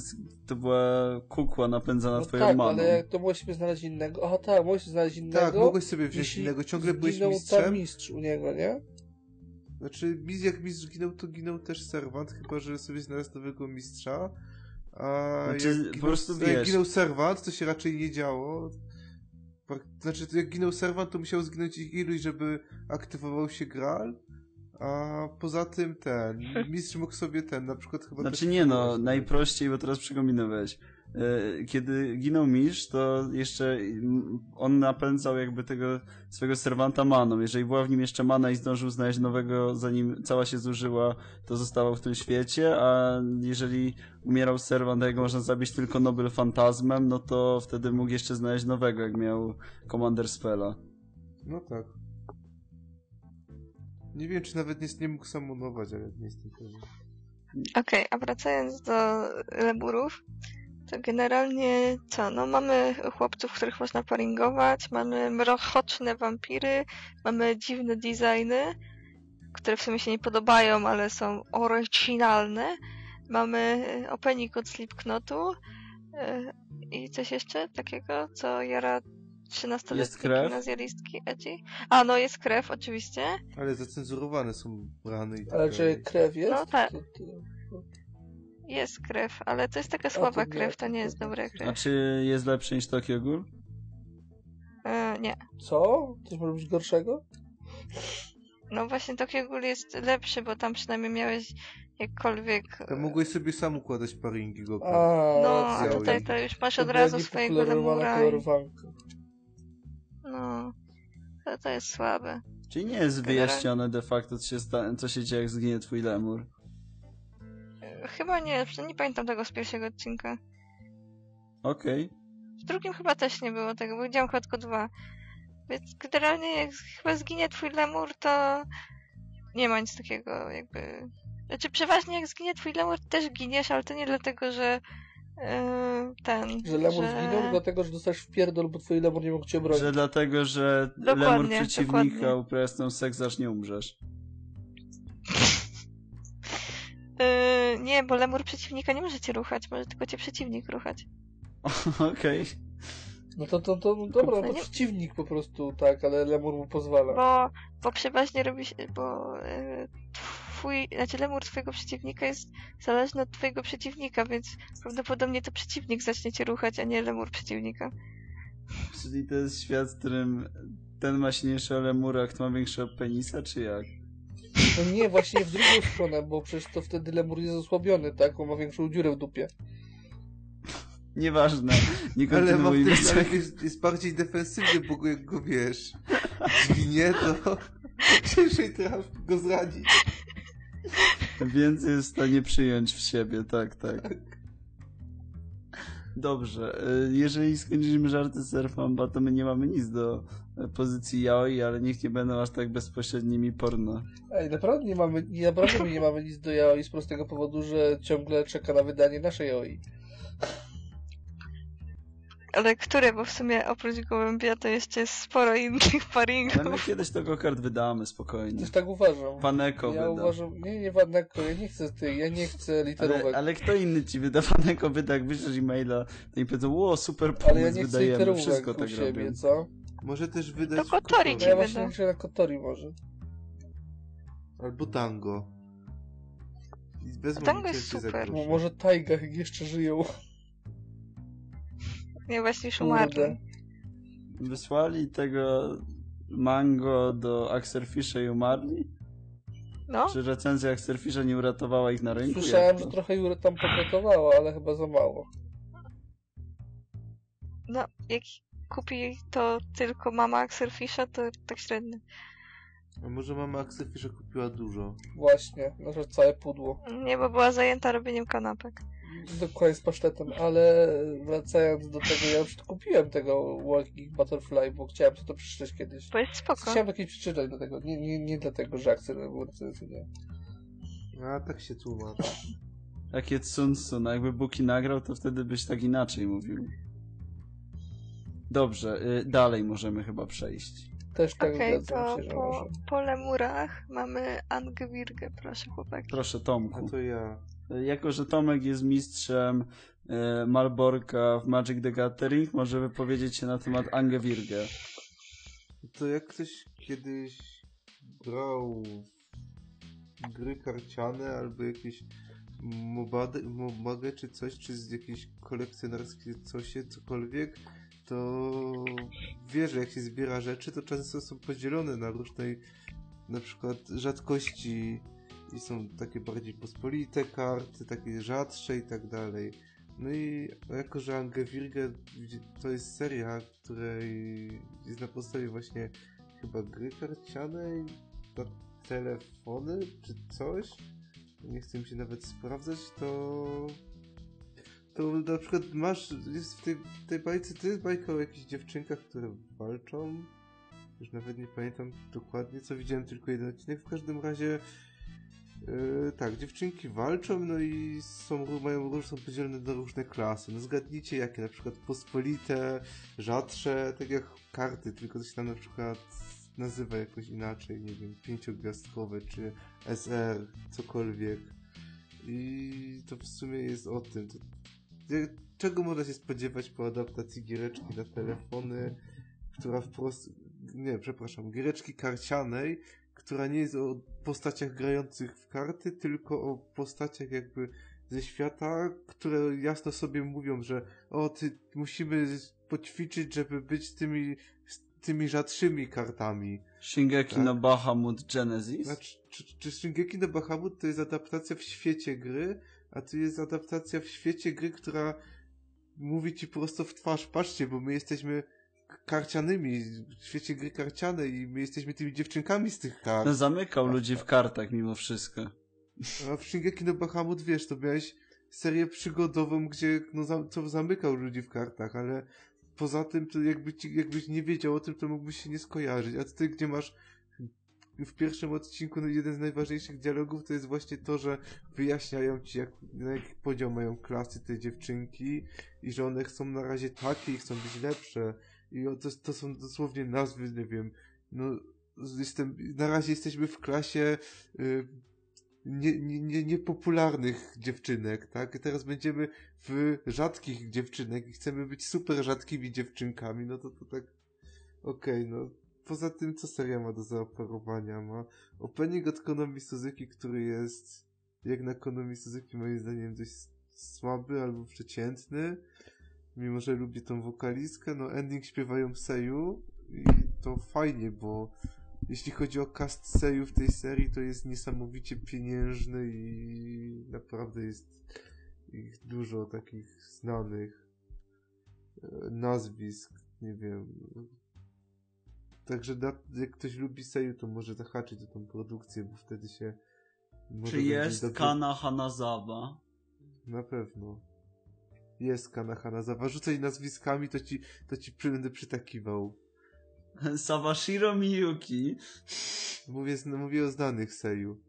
to była kukła napędzana No twoją tak, maną. ale jak to mogłeś sobie znaleźć innego... Aha, tak, mogłeś sobie znaleźć innego. Tak, mogłeś sobie wziąć jeśli innego, ciągle byłeś mistrzem. mistrz u niego, nie? Znaczy, jak mistrz ginął, to ginął też serwant, chyba że sobie znalazł nowego mistrza. A Znaczy, jak, po ginął, prostu jak wiesz. ginął serwant, to się raczej nie działo. Znaczy, jak ginął serwant, to musiał zginąć ich iluś, żeby aktywował się Graal. A poza tym ten, mistrz mógł sobie ten, na przykład chyba Znaczy nie no, próbować. najprościej, bo teraz przypominałeś. e, kiedy ginął Misz, to jeszcze on napędzał jakby tego swojego serwanta maną. Jeżeli była w nim jeszcze mana i zdążył znaleźć nowego, zanim cała się zużyła, to zostawał w tym świecie, a jeżeli umierał serwant, a jego można zabić tylko Nobel Fantazmem, no to wtedy mógł jeszcze znaleźć nowego, jak miał Commander Spella. No tak. Nie wiem, czy nawet nie, nie mógł samonować, ale nie jestem pewien. Okej, a wracając do leburów, to generalnie co? No mamy chłopców, których można paringować, mamy mrochoczne wampiry, mamy dziwne designy, które w sumie się nie podobają, ale są oryginalne. Mamy opening od Slipknotu e, i coś jeszcze takiego, co jara 13-letnie Jest krew? gimnazjalistki edgy. A, no jest krew, oczywiście. Ale zacenzurowane są rany i tak Ale czy krew jest? No tak. To, to... Jest krew, ale to jest taka słaba nie, krew, to nie to- jest to- dobra to- A krew. czy jest lepszy niż Tokyo Ghoul? E, nie. Co? Coś może być gorszego? No właśnie Tokyo Ghoul jest lepszy, bo tam przynajmniej miałeś jakkolwiek... Tam mogłeś sobie sam układać paringi go. No, a tutaj to już masz To od razu swojego lemura. No, to, to jest słabe. Czyli nie jest Generalnie- wyjaśnione de facto, co się, co się dzieje, jak zginie twój lemur. E, Chyba nie, nie pamiętam tego z pierwszego odcinka. Okej. W drugim chyba też nie było tego, bo widziałam chyba tylko dwa. Więc generalnie jak chyba zginie twój lemur, to nie ma nic takiego jakby... Znaczy przeważnie jak zginie twój lemur, też giniesz, ale to nie dlatego, że ten... Że lemur że... zginął, dlatego że dostajesz w pierdol, bo twój lemur nie mógł cię bronić. Że dlatego, że Dokładnie, lemur przeciwnika tą seks, aż nie umrzesz. Yy, nie, bo lemur przeciwnika nie może cię ruchać, może tylko cię przeciwnik ruchać. Okej. No to, to, to dobra, No to nie- przeciwnik po prostu, tak, ale lemur mu pozwala. Bo, bo przeważnie robi się, bo yy, twój, znaczy lemur twojego przeciwnika jest zależny od twojego przeciwnika, więc prawdopodobnie to przeciwnik zacznie cię ruchać, a nie lemur przeciwnika. Czyli to jest świat, w którym ten ma silniejszego lemura, kto ma większego penisa, czy jak? No nie, właśnie w drugą stronę, bo przecież to wtedy lemur jest osłabiony, tak? On ma większą dziurę w dupie. Nieważne. Nie Ale ma tym, ale jest, jest bardziej defensywny, bo jak go wiesz, zginie, to ciężej trafi go zradzić. Więcej jest w stanie przyjąć w siebie, tak, tak. Dobrze, y, jeżeli skończyliśmy żarty surfamba, to my nie mamy nic do pozycji yaoi, ale niech nie będą aż tak bezpośrednimi porno. Ej, naprawdę nie mamy, naprawdę my nie mamy nic do yaoi z prostego powodu, że ciągle czeka na wydanie naszej yaoi. Ale które, bo w sumie oprócz gołębia to jeszcze jest sporo innych Ale my paringów. kiedyś tego kart wydamy spokojnie. Też tak uważam. Paneko Ja wyda. uważam, nie, nie Wadneko, ja nie chcę ty, ja nie chcę literówek. Ale, ale kto inny ci wyda Paneko wyda, jak wyślesz e-maila, to im powiedzą, ło, super Ale pomysł, ja nie chcę wydajemy, literówek wszystko u tak siebie, robią. co? Może też wydać To Kotori No ci ja właśnie liczę na Kotori może. Albo tango. I Tango jest super. Może Tajga, jak jeszcze żyją. Nie, właśnie już umarli. Wysłali tego mango do Axelfisha i umarli? No, Czy recenzja Axelfisha nie uratowała ich na rynku? Słyszałem, że trochę tam pokretowała, ale chyba za mało. no, jak kupi to tylko mama Axelfisha, to tak średnio. A może mama Axelfisha kupiła dużo. Właśnie, nasze całe pudło. Nie, bo była zajęta robieniem kanapek. Dokładnie z pasztetem, ale wracając do tego, ja już kupiłem tego Walking Butterfly, bo chciałem to przeczytać kiedyś. Bo jest spoko. Chciałem jakieś przeczytać do tego, nie, nie, nie dlatego, że akcja był recenzyjny. A tak się tłumaczy. Takie tsun-tsun, a jakby Buki nagrał, to wtedy byś tak inaczej mówił. Dobrze, y, dalej możemy chyba przejść. Też tak zgadzam to się, że po, może. po lemurach mamy Angewirgę, proszę chłopaki. Proszę A Tomku. to ja. Jako, że Tomek jest mistrzem y, Malborka w Magic the Gathering, może wypowiedzieć się na temat Angewirge. To jak ktoś kiedyś grał w gry karciane albo jakieś mobady, mobagę czy coś, czy z jakieś kolekcjonerskie cosie, cokolwiek, to wie, że jak się zbiera rzeczy, to często są podzielone na różne na przykład rzadkości i są takie bardziej pospolite karty, takie rzadsze i tak dalej. No i jako, że Angewirge to jest seria, której jest na podstawie właśnie chyba gry karcianej na telefony czy coś, nie chcę mi się nawet sprawdzać, to to na przykład masz, jest w tej, tej bajce, to jest bajka o jakichś dziewczynkach, które walczą, już nawet nie pamiętam dokładnie, co widziałem, tylko jeden odcinek, w każdym razie Yy, tak, dziewczynki walczą, no i są, mają, są podzielone na różne klasy. No zgadnijcie jakie, na przykład pospolite, rzadsze, tak jak karty, tylko się tam na przykład nazywa jakoś inaczej, nie wiem, pięciogwiazdkowe, czy SR, cokolwiek. I to w sumie jest o tym. To, czego można się spodziewać po adaptacji giereczki na telefony, która wprost, nie, przepraszam, giereczki karcianej, która nie jest postaciach grających w karty, tylko o postaciach jakby ze świata, które jasno sobie mówią, że o, ty, musimy poćwiczyć, żeby być tymi, tymi rzadszymi kartami. Shingeki tak? no Bahamut Genesis? Znaczy, czy, czy Shingeki no Bahamut to jest adaptacja w świecie gry, a to jest adaptacja w świecie gry, która mówi ci prosto w twarz, patrzcie, bo my jesteśmy karcianymi, w świecie gry karcianej i my jesteśmy tymi dziewczynkami z tych kart. No zamykał ludzi w kartach mimo wszystko. A w Shingeki no Bahamut, wiesz, to miałeś serię przygodową, gdzie no, za, co zamykał ludzi w kartach, ale poza tym, to jakby ci, jakbyś nie wiedział o tym, to mógłbyś się nie skojarzyć. A ty, gdzie masz w pierwszym odcinku no, jeden z najważniejszych dialogów to jest właśnie to, że wyjaśniają ci, jak, na jaki podział mają klasy te dziewczynki i że one chcą na razie takie i chcą być lepsze i to, to są dosłownie nazwy, nie wiem, no, jestem, na razie jesteśmy w klasie y, nie, nie, niepopularnych dziewczynek, tak? Teraz będziemy w rzadkich dziewczynek i chcemy być super rzadkimi dziewczynkami, no to to tak okej, okay, no. Poza tym, co seria ma do zaoferowania? Ma opening od Konami Suzuki, który jest jak na Konami Suzuki moim zdaniem dość słaby albo przeciętny mimo że lubię tą wokalistkę, no ending śpiewają Seju i to fajnie, bo jeśli chodzi o cast Seju w tej serii, to jest niesamowicie pieniężny i naprawdę jest ich dużo takich znanych e, nazwisk, nie wiem. Także jak ktoś lubi Seju, to może zahaczyć o tą produkcję, bo wtedy się Czy jest dobrze... Kana Hanazawa? Na pewno jest Kanahana. Zawarzucaj nazwiskami, to ci, to ci będę przytakiwał. Sawashiro Miyuki. Mówię, mówię o znanych Seju.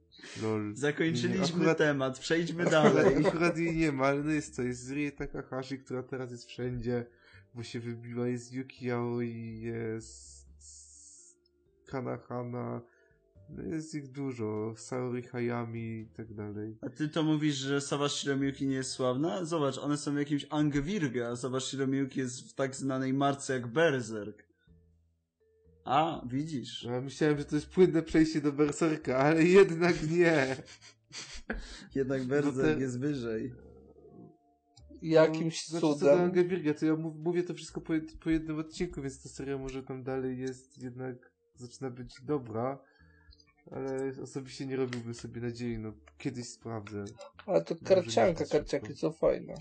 Lol. Zakończyliśmy akurat, temat, przejdźmy dalej. Akurat jej nie ma, ale no jest to, jest Rie Takahashi, która teraz jest wszędzie, bo się wybiła, jest Yuki Aoi, jest Kanahana, jest ich dużo, Saori Hayami i tak dalej. A ty to mówisz, że Sawashiro Miyuki nie jest sławna? Zobacz, one są jakimś Angewirge, a Sawashiro Miyuki jest w tak znanej marce jak Berserk. A, widzisz. Ja myślałem, że to jest płynne przejście do Berserka, ale jednak nie. jednak Berserk te... jest wyżej. Jakimś no, cudem. Znaczy, Angewirge, to ja mówię to wszystko po, po jednym odcinku, więc ta seria może tam dalej jest jednak zaczyna być dobra ale osobiście nie robiłbym sobie nadziei, no kiedyś sprawdzę. Ale to karcianka, karcianki są fajne.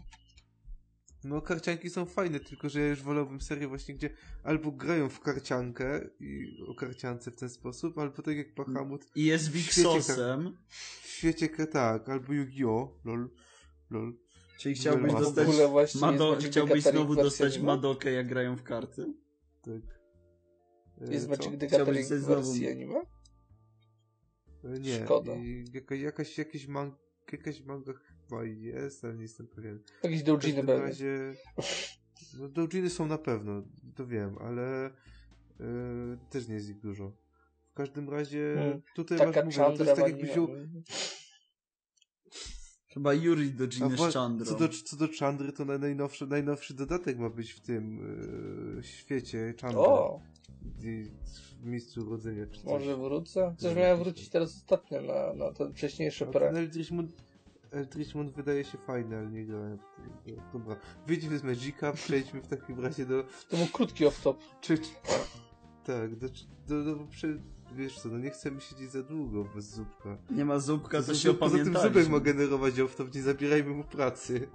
No karcianki są fajne, tylko że ja już wolałbym serię właśnie, gdzie albo grają w karciankę i o karciance w ten sposób, albo tak jak Bahamut. I jest Wixosem. W świecie, tak, albo Yu-Gi-Oh! Lol. Lol. Czyli chciałbyś dostać Mado chciałbyś znowu dostać Madokę jak grają w karty? Tak. Jest Magic the Gathering w wersji anime? Nie. Szkoda. Jaka, jakaś, jakiś man, jakaś manga chyba jest, ale nie jestem pewien. Jakieś doujiny będą. razie... No doujiny są na pewno, to wiem, ale yy, też nie jest ich dużo. W każdym razie hmm. tutaj Taka masz, mówię, no to jest tak jakby wziął... Chyba Yuri do Giny z Chandrą. Co do, co do Chandry, to najnowszy, najnowszy dodatek ma być w tym yy, świecie Chandry. O! w miejscu urodzenia. Czy coś. Może wrócę? Coś miałem wrócić teraz ostatnio na, na ten wcześniejszy pre. Eldritch wydaje się fajny, ale nie grałem w tym. Dobra, wyjdźmy z Magica, przejdźmy w takim razie do... To był krótki off-top. Czy, tak, do, do, do, do, wiesz co, no nie chcemy siedzieć za długo bez zupka. Nie ma zupka, to, się. Poza tym zupek ma generować off-top, nie zabierajmy mu pracy.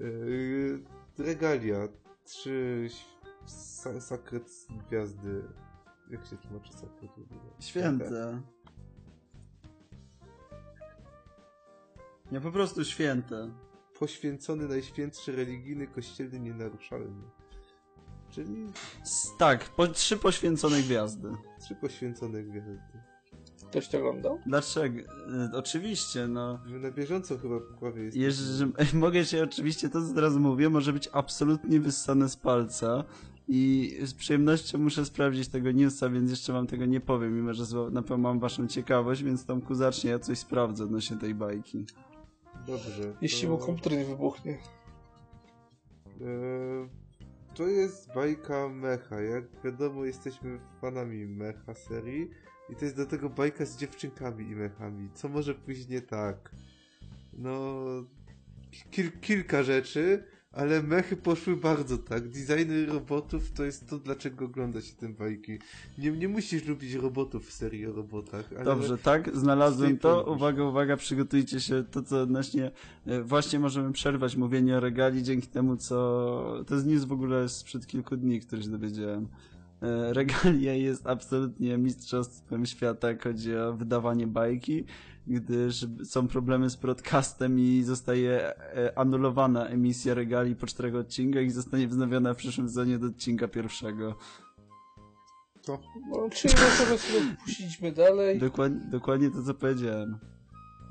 Yy, regalia. Trzy sa sakret gwiazdy. Jak się tłumaczy sakret? Święte. Nie, po prostu święte. Poświęcony najświętszy religijny kościelny nienaruszalny. Czyli Tak, po, trzy poświęcone gwiazdy. trzy poświęcone gwiazdy. Ktoś to oglądał? Dlaczego? Y, oczywiście, no. Na bieżąco chyba prawie jest. Jeżeli, mogę się oczywiście, to co teraz mówię, może być absolutnie wyssane z palca i z przyjemnością muszę sprawdzić tego newsa, więc jeszcze wam tego nie powiem, mimo że na pewno mam waszą ciekawość, więc Tomku zacznie, ja coś sprawdzę odnośnie tej bajki. Dobrze. Jeśli to- mu komputer nie wybuchnie. Eee, To jest bajka mecha. Jak wiadomo, jesteśmy fanami mecha serii. I to jest do tego bajka z dziewczynkami i mechami. Co może pójść nie tak? No. Kil kilka rzeczy, ale mechy poszły bardzo tak. Designy robotów to jest to, dlaczego ogląda się te bajki. Nie, nie musisz lubić robotów w serii o robotach. Ale Dobrze, tak, znalazłem to. Uwaga, uwaga, przygotujcie się. To, co odnośnie. e, Właśnie możemy przerwać mówienie o regali dzięki temu, co. To jest news w ogóle sprzed kilku dni, który się dowiedziałem. E, Regalia jest absolutnie mistrzostwem świata, jak chodzi o wydawanie bajki, gdyż są problemy z broadcastem i zostaje e, anulowana emisja regali po czterech odcinkach i zostanie wznowiona w przyszłym sezonie do odcinka pierwszego. to. No, czyli możemy sobie puścićmy dalej. Dokładnie, dokładnie to, co powiedziałem.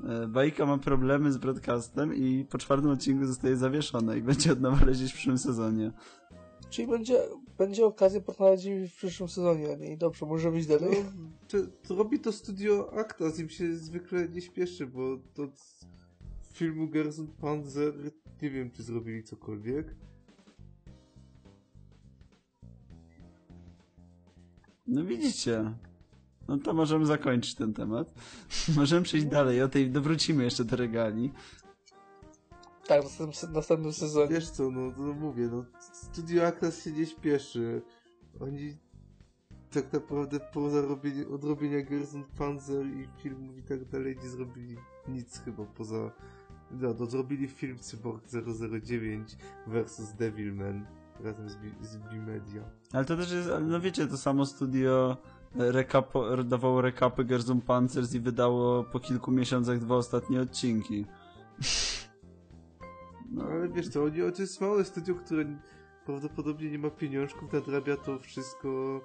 E, Bajka ma problemy z broadcastem i po czwartym odcinku zostaje zawieszona i będzie od nowa lecieć w przyszłym sezonie. Czyli będzie, będzie okazja porozmawiać w przyszłym sezonie o niej. Dobrze, możemy iść No, dalej? to, to robi to studio Akta, z nim się zwykle nie śpieszy, bo to z filmu Gerson Panzer nie wiem, czy zrobili cokolwiek. No widzicie. No to możemy zakończyć ten temat. możemy przejść dalej, o tej dowrócimy jeszcze do regali. Tak, w następnym, następnym sezonie. Wiesz co, no, no mówię, no studio Aktas się nie śpieszy. Oni tak naprawdę poza robienie, od robienia Gerson Panzer i filmów i tak dalej nie zrobili nic chyba poza... No, to zrobili film Cyborg 009 versus Devilman razem z, Bi- z B-Media. Ale to też jest, no wiecie, to samo studio e, rekapo, dawało rekapy Gerzum Panzers i wydało po kilku miesiącach dwa ostatnie odcinki. No, Ale wiesz co, oni, to jest małe studio, które prawdopodobnie nie ma pieniążków, nadrabia to wszystko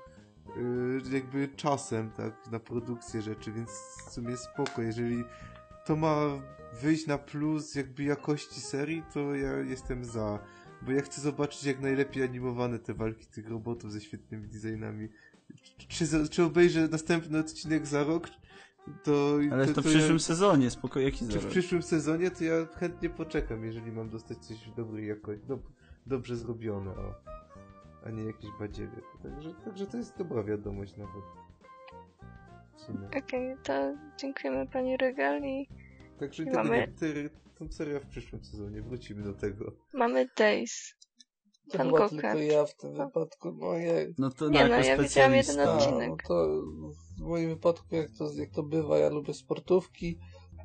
yy, jakby czasem, tak, na produkcję rzeczy, więc w sumie spoko. Jeżeli to ma wyjść na plus jakby jakości serii, to ja jestem za. Bo ja chcę zobaczyć jak najlepiej animowane te walki tych robotów ze świetnymi designami. Czy, czy obejrzę następny odcinek za rok, to... ale to, w ja- przyszłym sezonie, spoko, jaki czy w przyszłym sezonie, to ja chętnie poczekam, jeżeli mam dostać coś dobrej jakości, dob dobrze zrobione, o, a nie jakieś badziewie. Także, także to jest dobra wiadomość nawet. W sumie. Okej, to dziękujemy pani Regali. Także I mamy- tą serię w przyszłym sezonie, wrócimy do tego. Mamy Days. To Van chyba tylko ja w tym wypadku. No ja, No to Nie, no, ja widziałam jeden odcinek. No to w moim wypadku, jak to, jak to bywa, ja lubię sportówki.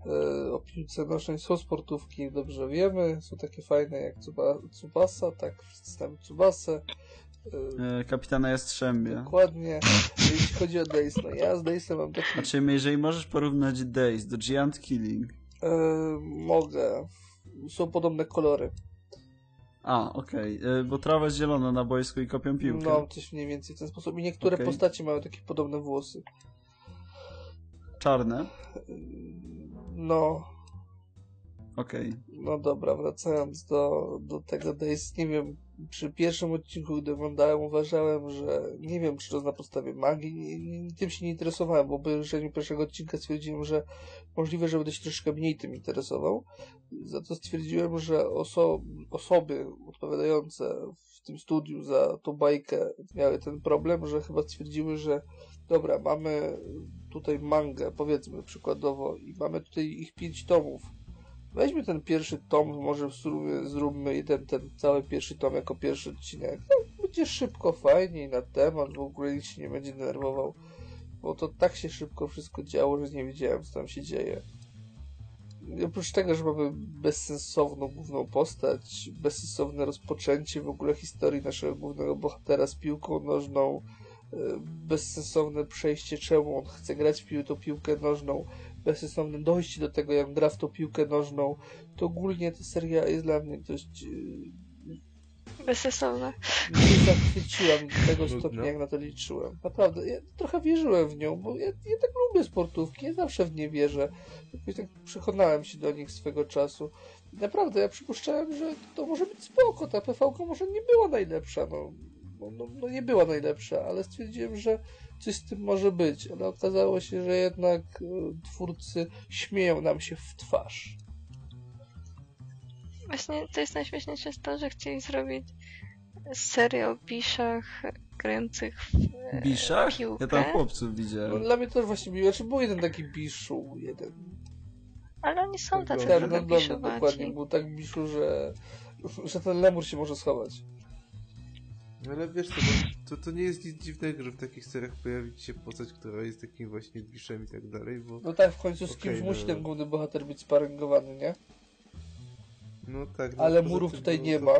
E, o piłce nożnej są sportówki, dobrze wiemy. Są takie fajne jak Tsuba, Tsubasa, tak, wszyscy znamy Tsubasę. E, E, Kapitana Jastrzębia. dokładnie. Jeśli chodzi o Days, no ja z Daysem mam taki... Znaczy, jeżeli możesz porównać Days do Giant Killing. E, mogę. Są podobne kolory. A, okej, e, bo trawa jest zielona na boisku i kopią piłkę. No, coś mniej więcej w ten sposób. I niektóre Okej. postacie mają takie podobne włosy. Czarne. No, Okej. No dobra, wracając do, do tego Days, nie wiem, przy pierwszym odcinku, gdy oglądałem, uważałem, że nie wiem, czy to na podstawie magii, nie, nie, tym się nie interesowałem, bo po obejrzeniu pierwszego odcinka stwierdziłem, że możliwe, że będę się troszkę mniej tym interesował. Za to stwierdziłem, że oso osoby odpowiadające w tym studiu za tą bajkę miały ten problem, że chyba stwierdziły, że dobra, mamy tutaj mangę, powiedzmy przykładowo, i mamy tutaj ich pięć tomów. Weźmy ten pierwszy tom, może sumie zróbmy jeden, ten cały pierwszy tom jako pierwszy odcinek. No, będzie szybko, fajnie na temat, w ogóle nikt się nie będzie denerwował. Bo to tak się szybko wszystko działo, że nie wiedziałem, co tam się dzieje. I oprócz tego, że mamy bezsensowną główną postać, bezsensowne rozpoczęcie w ogóle historii naszego głównego bohatera z piłką nożną, e, bezsensowne przejście, czemu on chce grać w pił piłkę nożną, bezsensowne dojście do tego, jak gra w tą piłkę nożną, to ogólnie ta seria jest dla mnie dość e, Bezsensowne. nie zachwyciła mnie do tego stopnia, jak na to liczyłem. Naprawdę, ja trochę wierzyłem w nią, bo ja, ja tak lubię sportówki, ja zawsze w nie wierzę. Jakoś tak przekonałem się do nich swego czasu. I naprawdę, ja przypuszczałem, że to może być spoko, ta PV może nie była najlepsza, no, no, no, no nie była najlepsza, ale stwierdziłem, że coś z tym może być, ale okazało się, że jednak e, twórcy śmieją nam się w twarz. Właśnie to jest najśmieszniejsze jest to, że chcieli zrobić serię o biszach grających w e, Biszach? piłkę. Ja tam chłopców No, widziałem. dla mnie też właśnie miło, czy był jeden taki biszu, jeden Ale oni są tacy Tak, no dobra, biszowaci. dokładnie. Był tak biszu, że, że ten lemur się może schować. Ale wiesz, to, no, to, to nie jest nic dziwnego, że w takich seriach pojawić się postać, która jest takim właśnie biszem i tak dalej, bo No tak, w końcu z Okej, kimś no. musi ten główny bohater być sparingowany, nie? no tak. No, Ale murów tym, tutaj no, nie ma.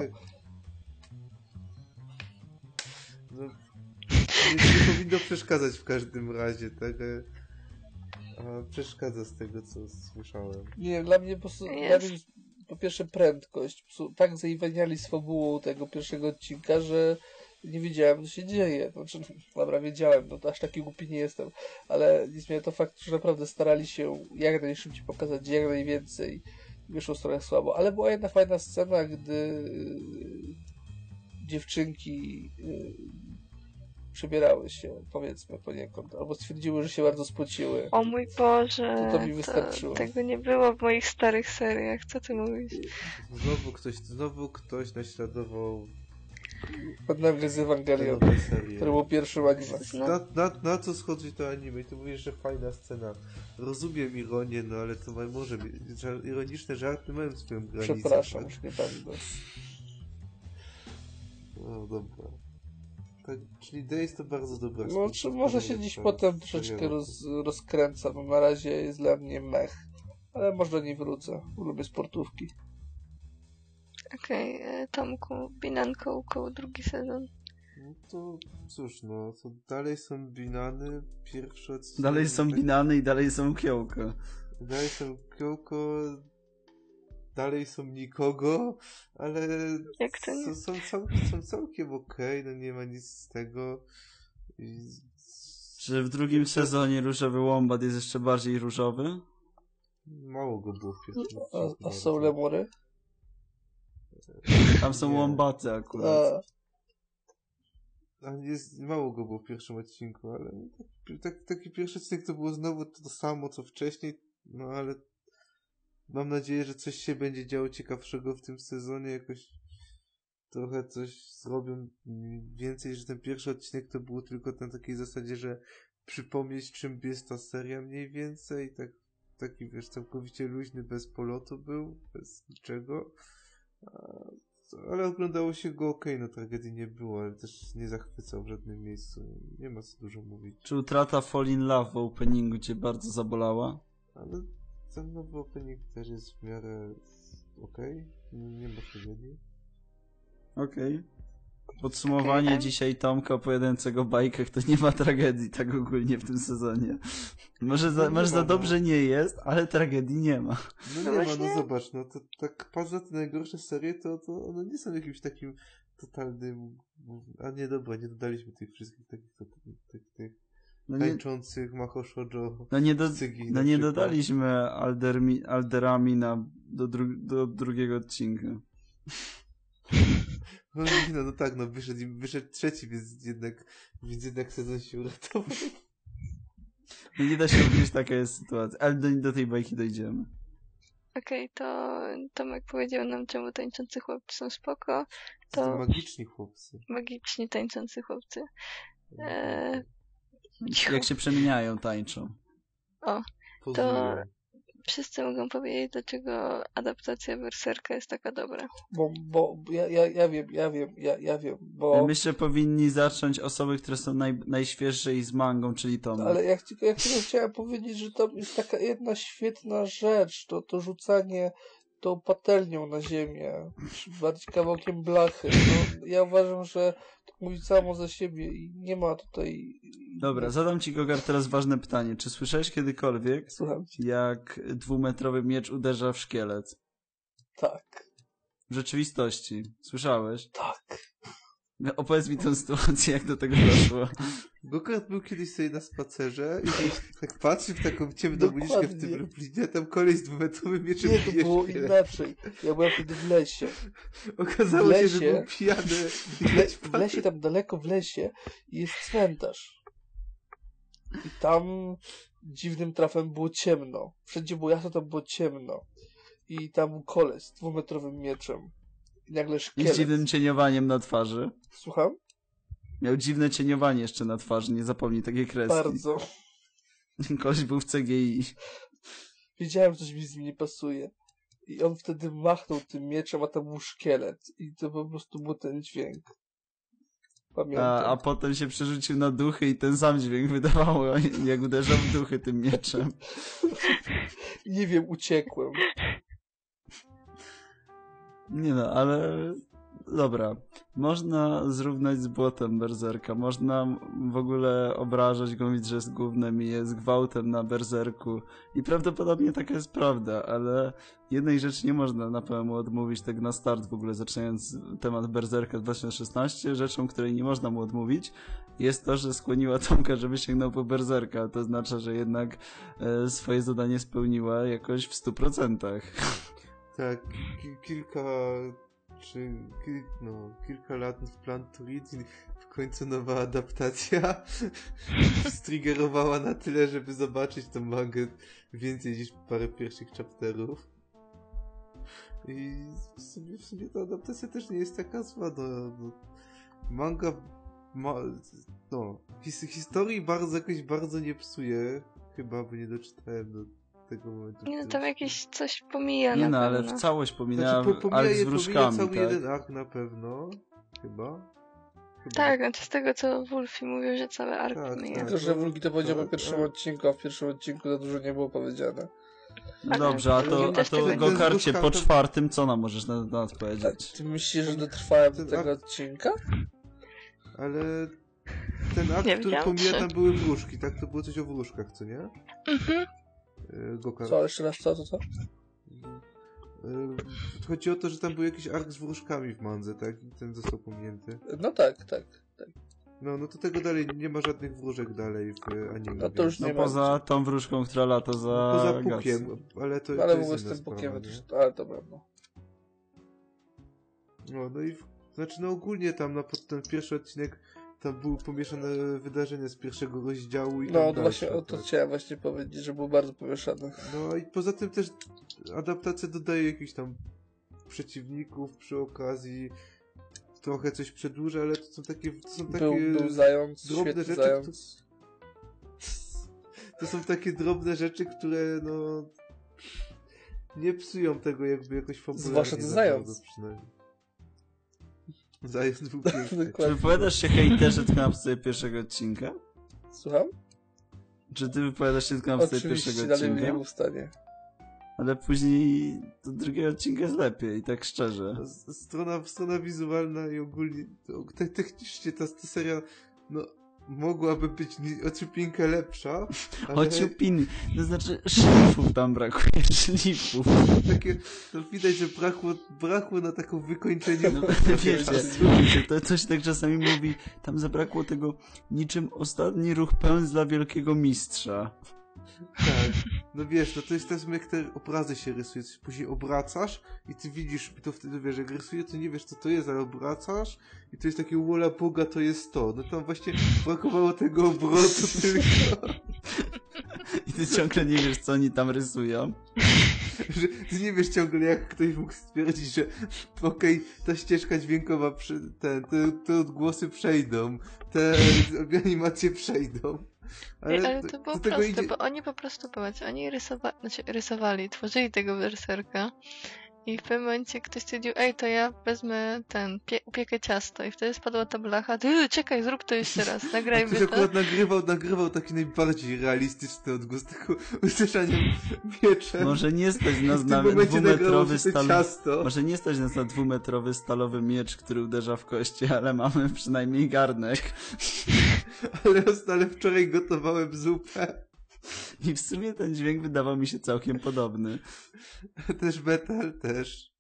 No, nie, nie powinno przeszkadzać w każdym razie, tak? A, a przeszkadza z tego, co słyszałem. Nie, dla mnie po prostu, mnie po pierwsze prędkość. Po tak zaiwaniali z fabułą tego pierwszego odcinka, że nie wiedziałem, co się dzieje. Znaczy, dobra, wiedziałem, no to aż taki głupi nie jestem, ale nie zmienia to faktu, że naprawdę starali się jak najszybciej pokazać jak najwięcej. Wyszło trochę słabo, ale była jedna fajna scena, gdy yy, dziewczynki yy, przebierały się, powiedzmy poniekąd, albo stwierdziły, że się bardzo spociły. O mój Boże, To to mi wystarczyło. tego nie było w moich starych seriach. Co ty mówisz? Znowu ktoś, znowu ktoś naśladował Nagle z te Ewangelion, serie. który był pierwszym anime. No, Na, na, na co schodzi to anime? I ty mówisz, że fajna scena. Rozumiem ironię, no ale to może być. Żar- Ironiczne żarty mają swoją granicę. Przepraszam, tak? już nie będę. No dobra. Tak, czyli Days to bardzo dobra No, czy może się dziś potem troszeczkę roz, rozkręca, no na razie jest dla mnie mech. Ale może do niej wrócę. Lubię sportówki. Okej, e, Tomku, Binanko koło drugi sezon. No to cóż, no, to dalej są binany, pierwszy odcinek. Dalej są binany i dalej są kiełko. Dalej są Kyoko, dalej są nikogo, ale Jak to nie? są, są, cał, są całkiem okej, no nie ma nic z tego. I... Czy w drugim sezonie różowy wombat jest jeszcze bardziej różowy? Mało go było w pierwszym A, a są bardzo. Tam są Nie. wombaty akurat. A, A jest, mało go było w pierwszym odcinku, ale tak, tak, taki pierwszy odcinek to było znowu to samo co wcześniej, no ale mam nadzieję, że coś się będzie działo ciekawszego w tym sezonie, jakoś trochę coś zrobią więcej, że ten pierwszy odcinek to było tylko na takiej zasadzie, że przypomnieć czym jest ta seria mniej więcej, tak, taki wiesz, całkowicie luźny, bez polotu był, bez niczego. Ale oglądało się go ok, no tragedii nie było, ale też nie zachwycał w żadnym miejscu. Nie ma co dużo mówić. Czy utrata Fall in Love w openingu cię bardzo zabolała? Ale ten nowy opening też jest w miarę ok. Nie, ma tragedii. Okej. Podsumowanie a- dzisiaj Tomka opowiadającego o bajkach to nie ma tragedii tak ogólnie w tym sezonie. Może za, No może za no. dobrze nie jest, ale tragedii nie ma. No No nie ma, no zobacz, no to tak patrz na te najgorsze serie, to, to one nie są jakimś takim totalnym... A nie, dobra, nie dodaliśmy tych wszystkich takich, tych, tych, tych No nie, tańczących Maho Shoujo no nie, do, cygi no nie dodaliśmy Aldermi, Alderami na, do, dru, do drugiego odcinka. No, nie, no, tak, no wyszedł, wyszedł trzeci, więc jednak, więc jednak sezon się uratował. No nie da się ukryć, taka jest sytuacja. Ale do, do tej bajki dojdziemy. Okej, to Tomek powiedział nam, czemu tańczący chłopcy są spoko. To To- są magiczni chłopcy. Magiczni tańczący chłopcy. Cicho. Jak się przemieniają, tańczą. Pozują. Wszyscy mogą powiedzieć, dlaczego adaptacja Berserka jest taka dobra. Bo, bo ja, ja, ja wiem, ja wiem, ja, ja wiem, bo... Myślę, że powinni zacząć osoby, które są naj, najświeższe i z mangą, czyli Tom. Ale jak tylko, jak tylko chciałem powiedzieć, że tam jest taka jedna świetna rzecz, to, to rzucanie tą patelnią na ziemię, bardziej kawałkiem blachy. No, ja uważam, że to mówi samo za siebie i nie ma tutaj... Dobra, zadam ci, Gogar, teraz ważne pytanie. Czy słyszałeś kiedykolwiek, Słucham cię. jak dwumetrowy miecz uderza w szkielet? Tak, W rzeczywistości. Słyszałeś? tak. Opowiedz mi tę sytuację, jak do tego doszło. Gokart był kiedyś sobie na spacerze i tak patrzył w taką ciemną uliczkę w tym Lublinie, tam koleś z dwumetrowym mieczem Nie, to było szkielet. inaczej. Ja byłem wtedy w lesie. Okazało w się, że lesie- był pijany. W, le, w lesie, tam daleko w lesie jest cmentarz. I tam dziwnym trafem było ciemno. Wszędzie było jasno, tam było ciemno. I tam był koleś z dwumetrowym mieczem. I nagle I z szkielet. dziwnym cieniowaniem na twarzy. Słucham? Miał dziwne cieniowanie jeszcze na twarzy, nie zapomnij takiej kreski. Bardzo. Koleś był w CGI. Wiedziałem, że coś mi z nim nie pasuje. I on wtedy machnął tym mieczem, a tam był szkielet. I to po prostu był ten dźwięk. Pamiętam. A, a potem się przerzucił na duchy i ten sam dźwięk wydawało, jak uderzał w duchy tym mieczem. Nie wiem, uciekłem. Nie no, ale dobra. Można zrównać z błotem berserka. Można w ogóle obrażać go, mówić, że jest gównem i jest gwałtem na berserku. I prawdopodobnie taka jest prawda, ale jednej rzeczy nie można na pewno odmówić tak na start w ogóle, zaczynając temat berserka 2016. Rzeczą, której nie można mu odmówić jest to, że skłoniła Tomka, żeby sięgnął po berserka. To oznacza, że jednak e, swoje zadanie spełniła jakoś w 100%. Tak, ki- kilka czy no, kilka lat w plan i w końcu nowa adaptacja striggerowała na tyle, żeby zobaczyć tą mangę więcej niż parę pierwszych chapterów. I w sumie, w sumie ta adaptacja też nie jest taka zła. No, no, manga ma, no, his, historii bardzo jakoś bardzo nie psuje. Chyba, bo nie doczytałem do tego momentu. Nie no, tam jakieś coś pomija Nie na no, ale pewno. w całość pominęła Znaczy, po, pomija, z pomija wróżkami, cały tak? jeden ark na pewno. Chyba. Chyba. Tak, znaczy z tego co Wolfie mówił, że cały ark Tak, pomija. tak. Tylko, że Wulgi to powiedział po tak, pierwszym tak. odcinku, a w pierwszym odcinku za dużo nie było powiedziane. No dobrze, a to, Ale a to Gokarcie, po to- czwartym co nam możesz na, na to A powiedzieć? ty myślisz, że dotrwałem do tego odcinka? Ale ten akt, Nie który pomija, tam były wróżki, tak? To było coś o wróżkach, co nie? Mhm. Gokar. Co, jeszcze raz, co, co, co? E, Chodzi o to, że tam był jakiś ark z wróżkami w mandze, tak? I ten został pominięty. No tak, tak. No, no to tego dalej, nie ma żadnych wróżek dalej w e, anime. No to już więc- No nie ma. poza tą wróżką, która lata za Poza Gatsy. pukiem, ale to, Ale to jest z tym sprawa, bukiem, nie? to już- ale dobra, no. No, no i w, znaczy no ogólnie tam na pod ten pierwszy odcinek tam były pomieszane wydarzenia z pierwszego rozdziału i No, to dalsze, właśnie o to tak. chciałem właśnie powiedzieć, że był bardzo pomieszany. No i poza tym też adaptacja dodaje jakichś tam przeciwników przy okazji trochę coś przedłuża, ale to są takie, to są takie Był, był zając, drobne rzeczy, zając. to są takie drobne rzeczy, które no nie psują tego jakby jakoś fabularnie. Zwłaszcza ten za zając. przynajmniej. Zając był piękny. Czy wypowiadasz się hejterze tylko na podstawie pierwszego odcinka? Słucham? Czy ty wypowiadasz się tylko na podstawie Oczywiście, pierwszego odcinka? nie był w stanie. Ale później do drugiego odcinka jest lepiej, tak szczerze. Strona, strona wizualna i ogólnie technicznie ta, ta seria no, mogłaby być ociupinkę lepsza, ale Ociupin, to znaczy szlifów tam brakuje, szlifów. takie, to widać, że brakło, brakło na taką wykończenie No, wiecie, to coś tak czasami mówi, tam zabrakło tego niczym ostatni ruch pędzla wielkiego mistrza. Tak. No wiesz, no to jest tak jak te obrazy się rysuje, coś później obracasz i ty widzisz, to wtedy wiesz, jak rysuje, to nie wiesz co to jest, ale obracasz i to jest takie wola Boga, to jest to. No tam właśnie brakowało tego obrotu tylko. I ty ciągle nie wiesz, co oni tam rysują. że ty nie wiesz ciągle, jak ktoś mógł stwierdzić, że okej, ta ścieżka dźwiękowa, przy, te, te, te odgłosy przejdą, te animacje przejdą. Ale, ale to było proste, idzie- bo oni po prostu, popatrz, oni rysowa znaczy, rysowali, tworzyli tego berserka i w pewnym momencie ktoś stwierdził, ej, to ja wezmę ten, pie upiekę ciasto i wtedy spadła ta blacha, ty, czekaj, zrób to jeszcze raz, Ktoś nagrajmy to. akurat nagrywał, nagrywał taki najbardziej realistyczny odgłos tego uderzania mieczem. Może nie stać nas na dwumetrowy się to stal... ciasto. Może nie stać nas na dwumetrowy stalowy miecz, który uderza w kości, ale mamy przynajmniej garnek. Ale, ale wczoraj gotowałem zupę. I w sumie ten dźwięk wydawał mi się całkiem podobny. Też metal, też.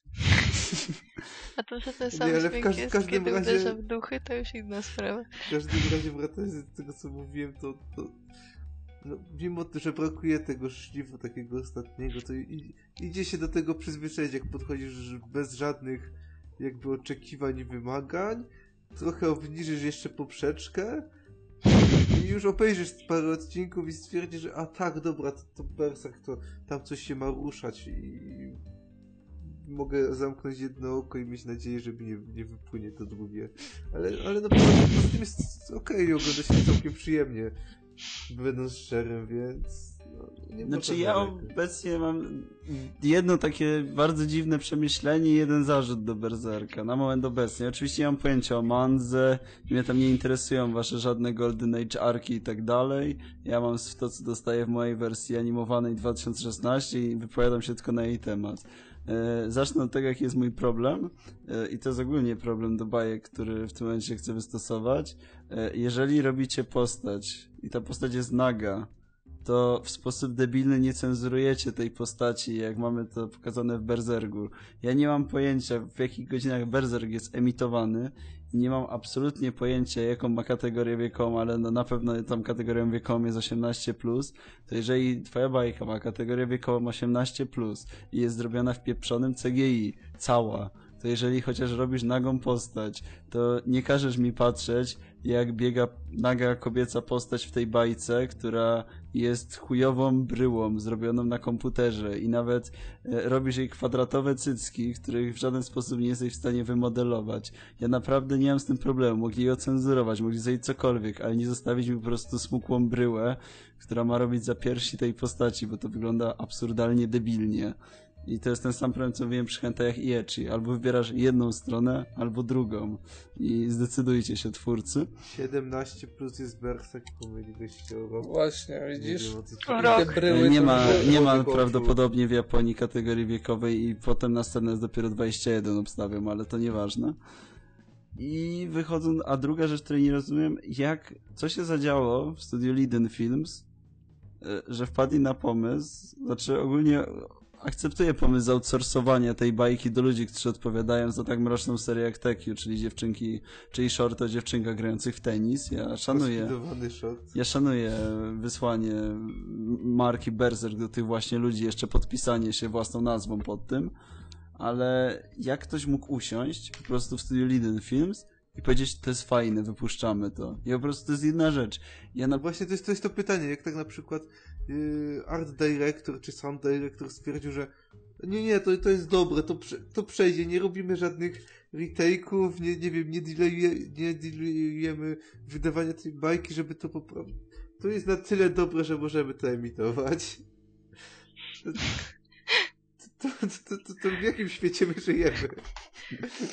A to, że ten Nie, sam ale w dźwięk jest, każdym kiedy razie- uderza w duchy, to już inna sprawa. W każdym razie wracając do tego, co mówiłem, to, to no, mimo to, że brakuje tego szlifu takiego ostatniego, to i, idzie się do tego przyzwyczaić, jak podchodzisz bez żadnych jakby oczekiwań i wymagań, trochę obniżysz jeszcze poprzeczkę i już obejrzysz parę odcinków i stwierdzisz, że a tak, dobra, to, to Berserk, to tam coś się ma ruszać i mogę zamknąć jedno oko i mieć nadzieję, że nie, nie wypłynie to drugie. Ale, ale no poza poza tym jest okej, ogląda się całkiem przyjemnie, będąc szczerym, więc no, Znaczy ja obecnie mam jedno takie bardzo dziwne przemyślenie i jeden zarzut do Berserka. Na moment obecny. Oczywiście nie mam pojęcia o Mandze, mnie tam nie interesują wasze żadne Golden Age arki i tak dalej. Ja mam to, co dostaję w mojej wersji animowanej 2016 i wypowiadam się tylko na jej temat. E, Zacznę od tego, jaki jest mój problem e, i to jest ogólnie problem do bajek, który w tym momencie chcę wystosować. E, Jeżeli robicie postać i ta postać jest naga, to w sposób debilny nie cenzurujecie tej postaci, jak mamy to pokazane w Berzergu. Ja nie mam pojęcia, w jakich godzinach Berzerg jest emitowany i nie mam absolutnie pojęcia, jaką ma kategorię wiekową, ale no na pewno tam kategorią wiekową jest 18+, to jeżeli twoja bajka ma kategorię wiekową 18+, i jest zrobiona w pieprzonym CGI, cała, to jeżeli chociaż robisz nagą postać, to nie każesz mi patrzeć, jak biega naga kobieca postać w tej bajce, która jest chujową bryłą zrobioną na komputerze i nawet e, robisz jej kwadratowe cycki, których w żaden sposób nie jesteś w stanie wymodelować. Ja naprawdę nie mam z tym problemu. Mogli ją cenzurować, mogli zrobić cokolwiek, ale nie zostawić mi po prostu smukłą bryłę, która ma robić za piersi tej postaci, bo to wygląda absurdalnie debilnie. I to jest ten sam problem, co wiem przy hentajach i ecchi. Albo wybierasz jedną stronę, albo drugą. I zdecydujcie się, twórcy. 17 plus jest Berserk, pomyliłeś się o. Właśnie, Nie widzisz? nie to ma, nie ma prawdopodobnie w Japonii kategorii wiekowej i potem następne jest dopiero 21 obstawiam, ale to nieważne. I wychodzą, a druga rzecz, której nie rozumiem, jak, co się zadziało w studiu Liden Films, e, że wpadli na pomysł, znaczy ogólnie akceptuję pomysł outsourcowania tej bajki do ludzi, którzy odpowiadają za tak mroczną serię jak Tekiu, czyli dziewczynki, czyli short o dziewczynkach grających w tenis. Ja szanuję. Ja szanuję wysłanie marki Berserk do tych właśnie ludzi, jeszcze podpisanie się własną nazwą pod tym, ale jak ktoś mógł usiąść po prostu w studiu Liden Films i powiedzieć, to jest fajne, wypuszczamy to. I po prostu to jest jedna rzecz. Ja na właśnie, to jest, to jest to pytanie, jak tak na przykład art director czy sound director stwierdził, że nie, nie, to, to jest dobre, to, to przejdzie, nie robimy żadnych retake'ów, nie, nie wiem, nie, delayuje, nie delayujemy wydawania tej bajki, żeby to poprawić. To jest na tyle dobre, że możemy to emitować. To, to, to, to, to w jakim świecie my żyjemy?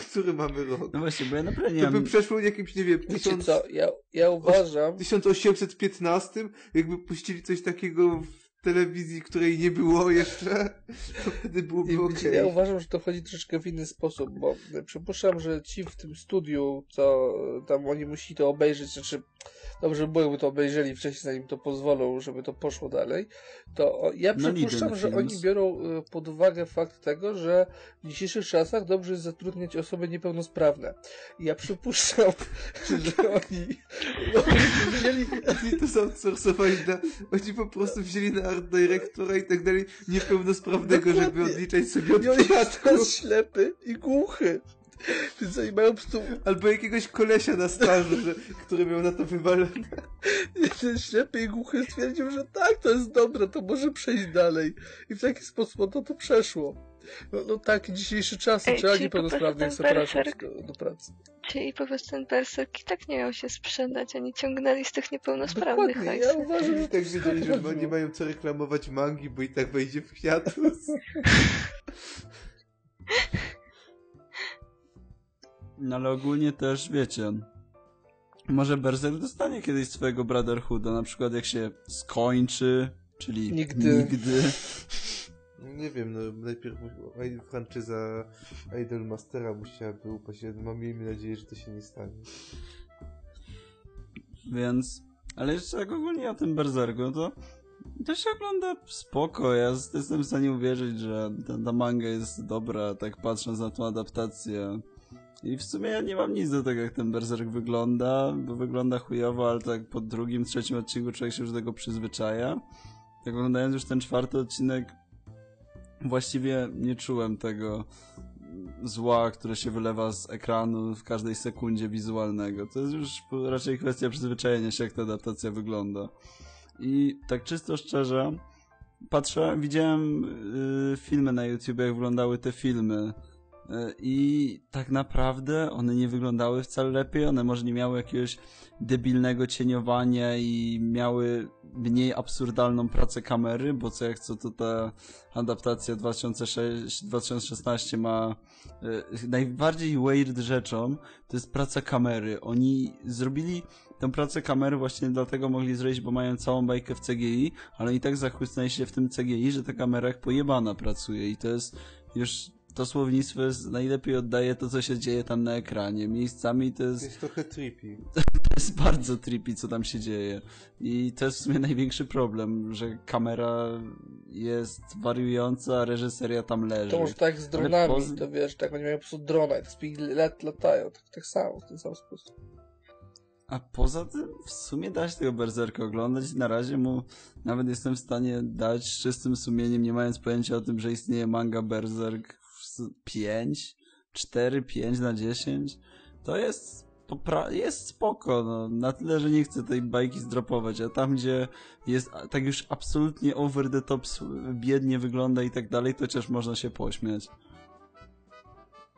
Który mamy rok? No właśnie, bo ja naprawdę nie To by mam... przeszło jakimś, nie wiem, Wiecie co, ja, ja uważam, 1815, jakby puścili coś takiego w telewizji, której nie było jeszcze, to wtedy byłoby okej. widzicie, Ja uważam, że to chodzi troszeczkę w inny sposób, bo e, przypuszczam, że ci w tym studiu, co tam oni musi to obejrzeć, znaczy dobrze by było, jakby to obejrzeli wcześniej, zanim to pozwolą, żeby to poszło dalej, to ja przypuszczam, że Films. oni biorą e, pod uwagę fakt tego, że w dzisiejszych czasach dobrze jest zatrudniać osoby niepełnosprawne. Ja przypuszczam, że oni, oni wzięli Oni to zoutsourcowali na, oni po prostu wzięli na art directora i tak dalej niepełnosprawnego, żeby Dokładnie. odliczać sobie od i on jest ślepy i głuchy. Więc oni mają po prostu Albo jakiegoś kolesia na stażu, że, który miał na to wywalone. ten ślepy i głuchy stwierdził, że tak, to jest dobre, to może przejść dalej. I w taki sposób to to przeszło. No, no tak, dzisiejsze czasy, Ej, trzeba niepełnosprawnych zapraszać do, do pracy. Czyli po prostu ten berserk i tak nie miał się sprzedać, oni ciągnęli z tych niepełnosprawnych Dokładnie, ja uważam, że tak wiedzieli, że nie mają co reklamować mangi, bo i tak wejdzie w hiatus. No ale ogólnie też, wiecie, może Berserk dostanie kiedyś swojego Brotherhooda, na przykład jak się skończy, czyli Nigdy. nigdy. Nie wiem, no najpierw franczyza Idol Mastera musiałaby upaść. Mam miejmy nadzieję, że to się nie stanie. Więc, ale jeszcze jak ogólnie o tym Berserku, no to to się ogląda spoko. Ja jestem w stanie uwierzyć, że ta, ta manga jest dobra, tak patrząc na tą adaptację. I w sumie ja nie mam nic do tego, jak ten Berserk wygląda, bo wygląda chujowo, ale tak po drugim, trzecim odcinku człowiek się już do tego przyzwyczaja. Tak oglądając już ten czwarty odcinek, właściwie nie czułem tego zła, które się wylewa z ekranu w każdej sekundzie wizualnego. To jest już raczej kwestia przyzwyczajenia się, jak ta adaptacja wygląda. I tak czysto szczerze, patrzę, widziałem y, filmy na YouTube, jak wyglądały te filmy. Y, I tak naprawdę one nie wyglądały wcale lepiej, one może nie miały jakiegoś debilnego cieniowania i miały mniej absurdalną pracę kamery, bo co jak co to ta adaptacja 2006, 2016 ma y, najbardziej weird rzeczą to jest praca kamery. Oni zrobili tę pracę kamery właśnie dlatego mogli zrobić, bo mają całą bajkę w CGI, ale i tak zachłysnęli się w tym CGI, że ta kamera jak pojebana pracuje i to jest już to słownictwo jest, najlepiej oddaje to, co się dzieje tam na ekranie. Miejscami to To jest, jest trochę trippy. to jest bardzo trippy, co tam się dzieje. I to jest w sumie największy problem, że kamera jest wariująca, a reżyseria tam leży. To może tak z dronami, poza- to wiesz, tak oni mają po prostu drona i tak sobie lat, latają, tak, tak samo, w ten sam sposób. A poza tym w sumie da się tego Berserka oglądać na razie mu nawet jestem w stanie dać czystym sumieniem, nie mając pojęcia o tym, że istnieje manga Berserk 5, 4, 5 na 10. To jest jest spoko, no. Na tyle, że nie chcę tej bajki zdropować, a tam, gdzie jest tak już absolutnie over the top, biednie wygląda i tak dalej, to chociaż można się pośmiać.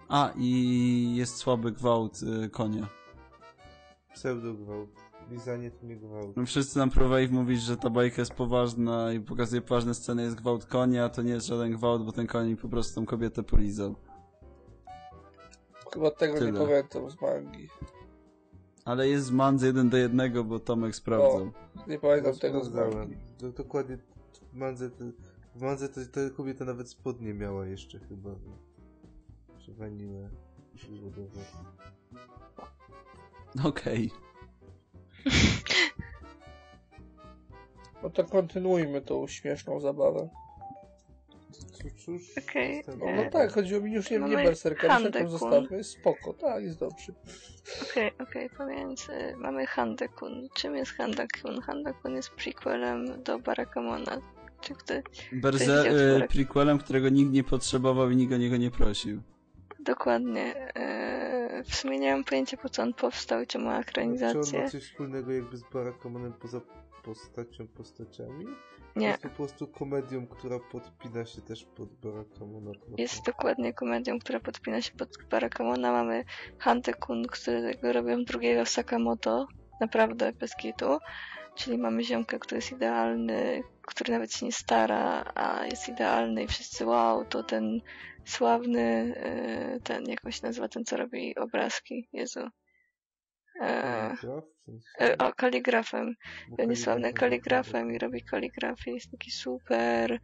A, i jest słaby gwałt y, konia. Pseudogwałt. To nie gwałt. No wszyscy nam próbowali mówić, że ta bajka jest poważna i pokazuje poważne sceny, jest gwałt konia, a to nie jest żaden gwałt, bo ten koń po prostu tą kobietę polizał. Chyba tego Tyle. nie pamiętam z mangi. Ale jest z mandzy 1 do 1, bo Tomek sprawdzał. Nie pamiętam tego z mangi. Do, dokładnie w mandze, to, w mandze to, ta kobieta nawet spodnie miała jeszcze chyba. Czy waniłę. Okej. No to kontynuujmy tą śmieszną zabawę. Cóż, cóż, Okej, No, no tak, chodziło mi już nie, nie Mamy berserka, berserka Kun. zostawmy, jest spoko, tak, jest dobrze. Okej, okej, pomiędzy mamy Handekun. Czym jest Handekun? Handekun jest prequelem do Barakamona. Czy kto... Berze- y, otworek. prequelem, którego nikt nie potrzebował i nikt o niego nie prosił. Dokładnie. Eee, w sumie nie mam pojęcia po co on powstał i czy ma Czy on ma coś wspólnego jakby z Barakamonem poza postacią, postaciami? Nie, Jest po prostu komedią, która podpina się też pod Barakamona. trochę. jest dokładnie komedią, która podpina się pod Barakamona. Mamy Handekun, którego robią drugiego Sakamoto. Naprawdę, bez kitu. Czyli mamy ziomka, który jest idealny, który nawet się nie stara, a jest idealny i wszyscy wow, to ten sławny, e, ten, jak on się nazywa, ten co robi obrazki, Jezu. E, e, o, kaligrafem. bo On jest sławny kaligraf- kaligrafem i robi kaligrafię, jest taki super.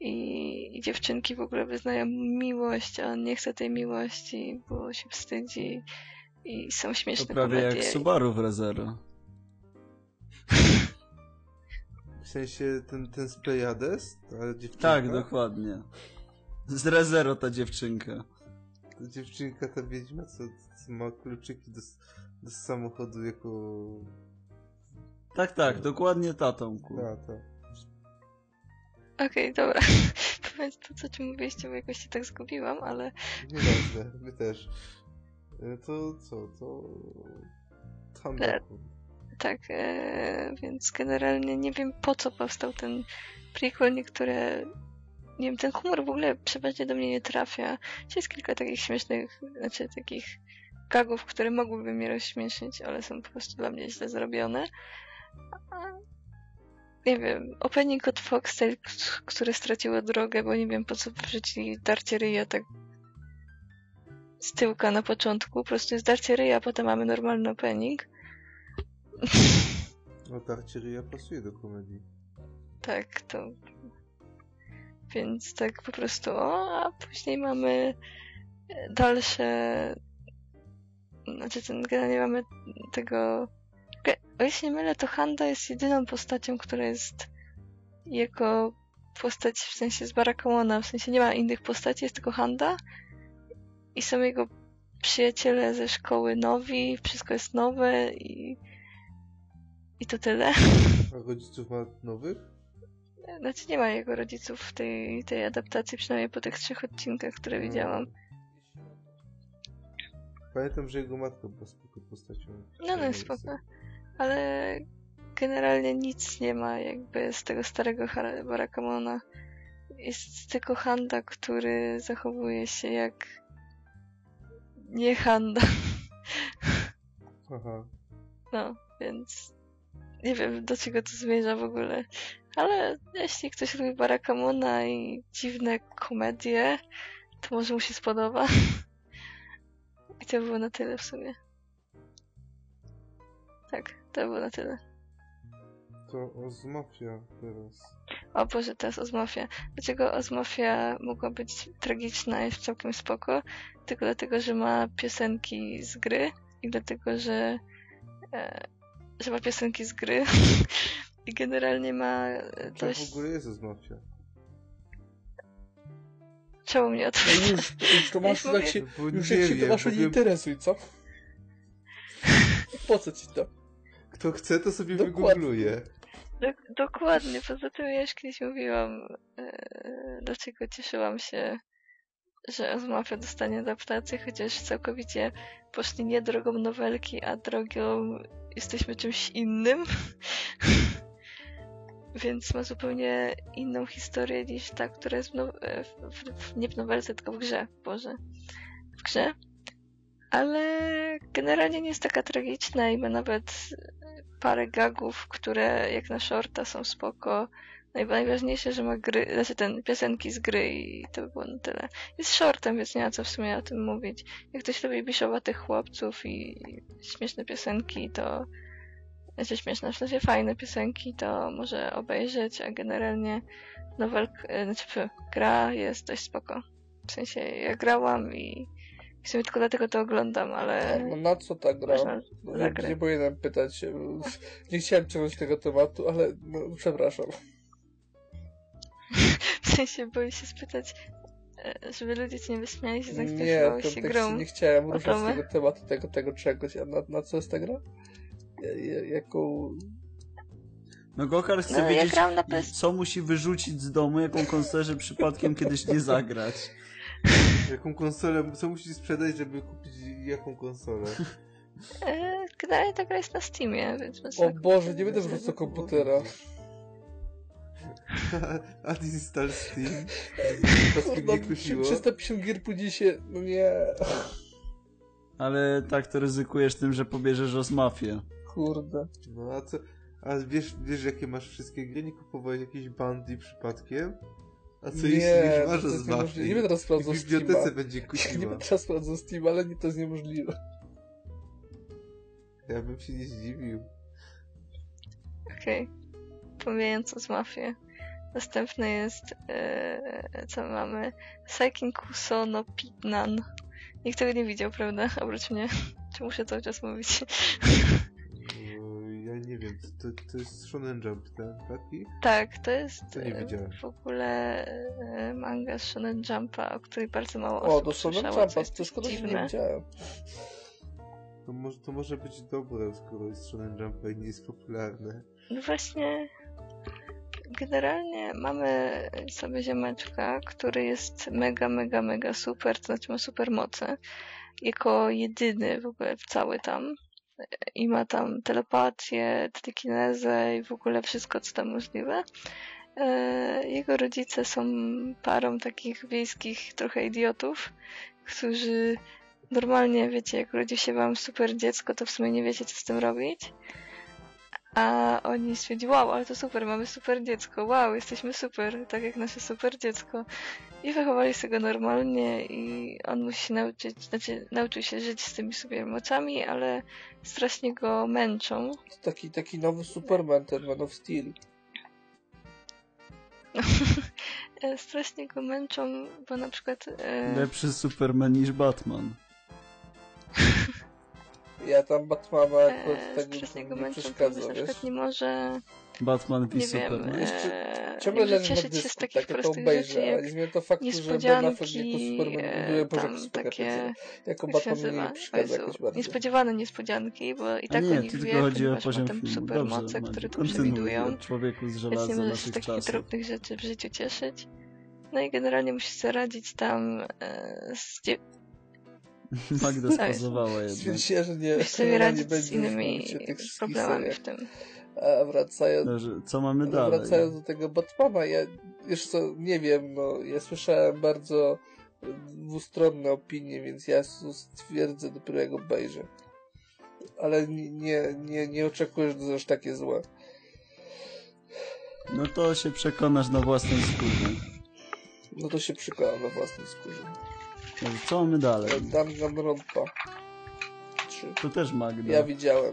I, I dziewczynki w ogóle wyznają miłość, a on nie chce tej miłości, bo się wstydzi. I są To śmieszne prawie komedie. jak Subaru w Rezero. W sensie ten, ten z Pleiades? Ta dziewczynka? Tak, dokładnie. Z Rezero ta dziewczynka. Ta dziewczynka, ta wiedźma, co, co ma kluczyki do, do samochodu jako... Tak, tak, dokładnie ta Tomku. Ta. Okej, dobra. Powiedz to, co ci mówiliście, bo jakoś się tak zgubiłam, ale Nieważne, my też. E, To co, to... Handaku. Tak, e, więc generalnie nie wiem po co powstał ten prequel. Niektóre nie wiem, ten humor w ogóle przeważnie do mnie nie trafia. Jest kilka takich śmiesznych, znaczy takich gagów, które mogłyby mnie rozśmieszyć, ale są po prostu dla mnie źle zrobione. A, nie wiem, opening od Foxtail, k- które straciło drogę, bo nie wiem po co wrzucili darcie ryja tak z tyłka na początku. Po prostu jest darcie ryja, a potem mamy normalny opening. No tarcie ryja pasuje do komedii. Tak, to. Więc tak po prostu, o, a później mamy e, dalsze. Znaczy, ten, generalnie mamy tego. O się nie mylę, to Handa jest jedyną postacią, która jest jako postać w sensie z Barakamona. W sensie nie ma innych postaci, jest tylko Handa. I są jego przyjaciele ze szkoły nowi, wszystko jest nowe i. I to tyle. A rodziców ma nowych? Znaczy nie ma jego rodziców w tej, tej adaptacji, przynajmniej po tych trzech odcinkach, które Mm. widziałam. Pamiętam, że jego matka była spoko postacią. No, no jest spoko. Ale generalnie nic nie ma jakby z tego starego Barakamona. Jest tylko Handa, który zachowuje się jak nie Handa. Aha. No, więc nie wiem do czego to zmierza w ogóle. Ale jeśli ktoś lubi Barakamona i dziwne komedie, to może mu się spodoba. I to było na tyle w sumie. Tak, to było na tyle. To Ozmafia teraz. O Boże, teraz Ozmafia. Dlaczego Ozmafia mogła być tragiczna i jest całkiem spoko? Tylko dlatego, że ma piosenki z gry i dlatego, że, e, że ma piosenki z gry i generalnie ma dość... w ogóle jest Ozmafia? Czemu mnie to No już, już Tomaszu, Już tak się, Bo już jak się Tomaszu nie interesuj, co? Po co ci to? Kto chce, to sobie wygoogluje. Dok- dokładnie, poza tym ja już kiedyś mówiłam, e, dlaczego cieszyłam się, że Ozmafia dostanie adaptację, chociaż całkowicie poszli nie drogą nowelki, a drogą jesteśmy czymś innym. Więc ma zupełnie inną historię niż ta, która jest w w, w, w, nie w nowelce, tylko w grze, Boże. W grze. Ale generalnie nie jest taka tragiczna i ma nawet parę gagów, które jak na shorta są spoko. Naj- Najważniejsze, że ma gry, znaczy ten, piosenki z gry i to by było na tyle. Jest shortem, więc nie ma co w sumie o tym mówić. Jak ktoś lubi biszowatych chłopców i śmieszne piosenki, to znaczy śmieszne, w sensie fajne piosenki, to może obejrzeć, a generalnie nowelka, e, znaczy gra jest dość spoko. W sensie ja grałam i w sumie tylko dlatego to oglądam, ale No, na co ta gra? zagrać. nie powinienem pytać. Nie chciałem czegoś tego tematu, ale no, przepraszam. Sensie boję się spytać, e, żeby ludzie cię nie wyśmiali się, Nie, zainteresowałeś to, się tak grą. się nie chciałem ruszać z tego tematu, tego, tego czegoś. A na, na co jest ta gra? Ja- ja- Jaką... No Gokar chce No, ja wiedzieć, PS... co musi wyrzucić z domu, jaką konsolę, żeby przypadkiem kiedyś nie zagrać. Jaką konsolę, co musisz sprzedać, żeby kupić jaką konsolę? E, generalnie ta gra jest na Steamie, więc... O tak- Boże, nie będę wrzucał komputera. Uninstall Steam. To Kurwa, mnie kusiło. 350 gier pójdzie się... No nie... Ale tak to ryzykujesz tym, że pobierzesz Osmafię. Kurde. No a co? A wiesz, wiesz jakie masz wszystkie gry? Nie kupowałeś jakiejś bandy przypadkiem? A co jeśli nie, już masz Ozmafię? niemożliwe. Nie będę teraz sprawdzał w bibliotece Steama. będzie Nie kusiła. będę teraz sprawdzał Steam, ale nie, to jest niemożliwe. Ja bym się nie zdziwił. Okej. Pomijając z mafię. Następny jest... E, co mamy? Saikin Kuso no Pitnan. Nikt tego nie widział, prawda? Oprócz mnie. Czy muszę cały czas mówić? O, Ja nie wiem, to, to jest Shonen Jump, ten taki? tak, to jest To nie e, widziałem. w ogóle e, manga z Shonen Jumpa, o której bardzo mało O, osób do Shonen Jumpa, to szkoda, że nie widziałem. To może, to może być dobre, skoro jest Shonen Jump i nie jest popularne. No właśnie, generalnie mamy sobie ziomeczka, który jest mega, mega, mega super, to znaczy ma super moce. Jako jedyny w ogóle cały tam. I ma tam telepatię, telekinezę i w ogóle wszystko, co tam możliwe. E, jego rodzice są parą takich wiejskich trochę idiotów, którzy normalnie, wiecie, jak urodzi się wam super dziecko, to w sumie nie wiecie, co z tym robić. A oni stwierdzili, wow, ale to super, mamy super dziecko, wow, jesteśmy super, tak jak nasze super dziecko. I wychowali sobie go normalnie i on musi się nauczyć, znaczy nauczył się żyć z tymi super mocami, ale strasznie go męczą. To taki, taki nowy Superman, ten Man of Steel. E, strasznie go męczą, bo na przykład... E, Lepszy Superman niż Batman. Ja tam Batmana akurat e, tak nie męczą, przeszkadza, ponieważ na wiesz? przykład nie może, Batman v nie wiem, Superman. Jeszcze e, Ciągle nie leży na cieszyć się z dysku, takich tak jak to obejrzę, ale nie zmienia to faktu, że Ben Affleck jako Superman, e, Boże, tam Superman, takie, jako Batman nie przeszkadza jakoś bardzo. niespodziewane niespodzianki, bo i tak o nie, nich tu wie, tylko chodzi o poziom filmu. supermoce, które kontynuuj. przewidują. Człowieku z żelaza nie może się takich drobnych rzeczy w życiu cieszyć. No i generalnie musi sobie radzić tam e, z Magda Tak. spazowała jednak. Że nie, sobie nie radzić będzie z innymi problemami w tym. A wracając, Dobrze, co mamy ale dalej? wracając do tego Batmana, ja już co, nie wiem, no, ja słyszałem bardzo dwustronne opinie, więc ja stwierdzę dopiero jak obejrzę. Ale nie, nie, nie, nie oczekuję, że to jest aż takie złe. No to się przekonasz na własnej skórze. No to się przekonam na własnej skórze. Dobrze, co mamy dalej? Danganronpa 3. To też Magda. Ja widziałem.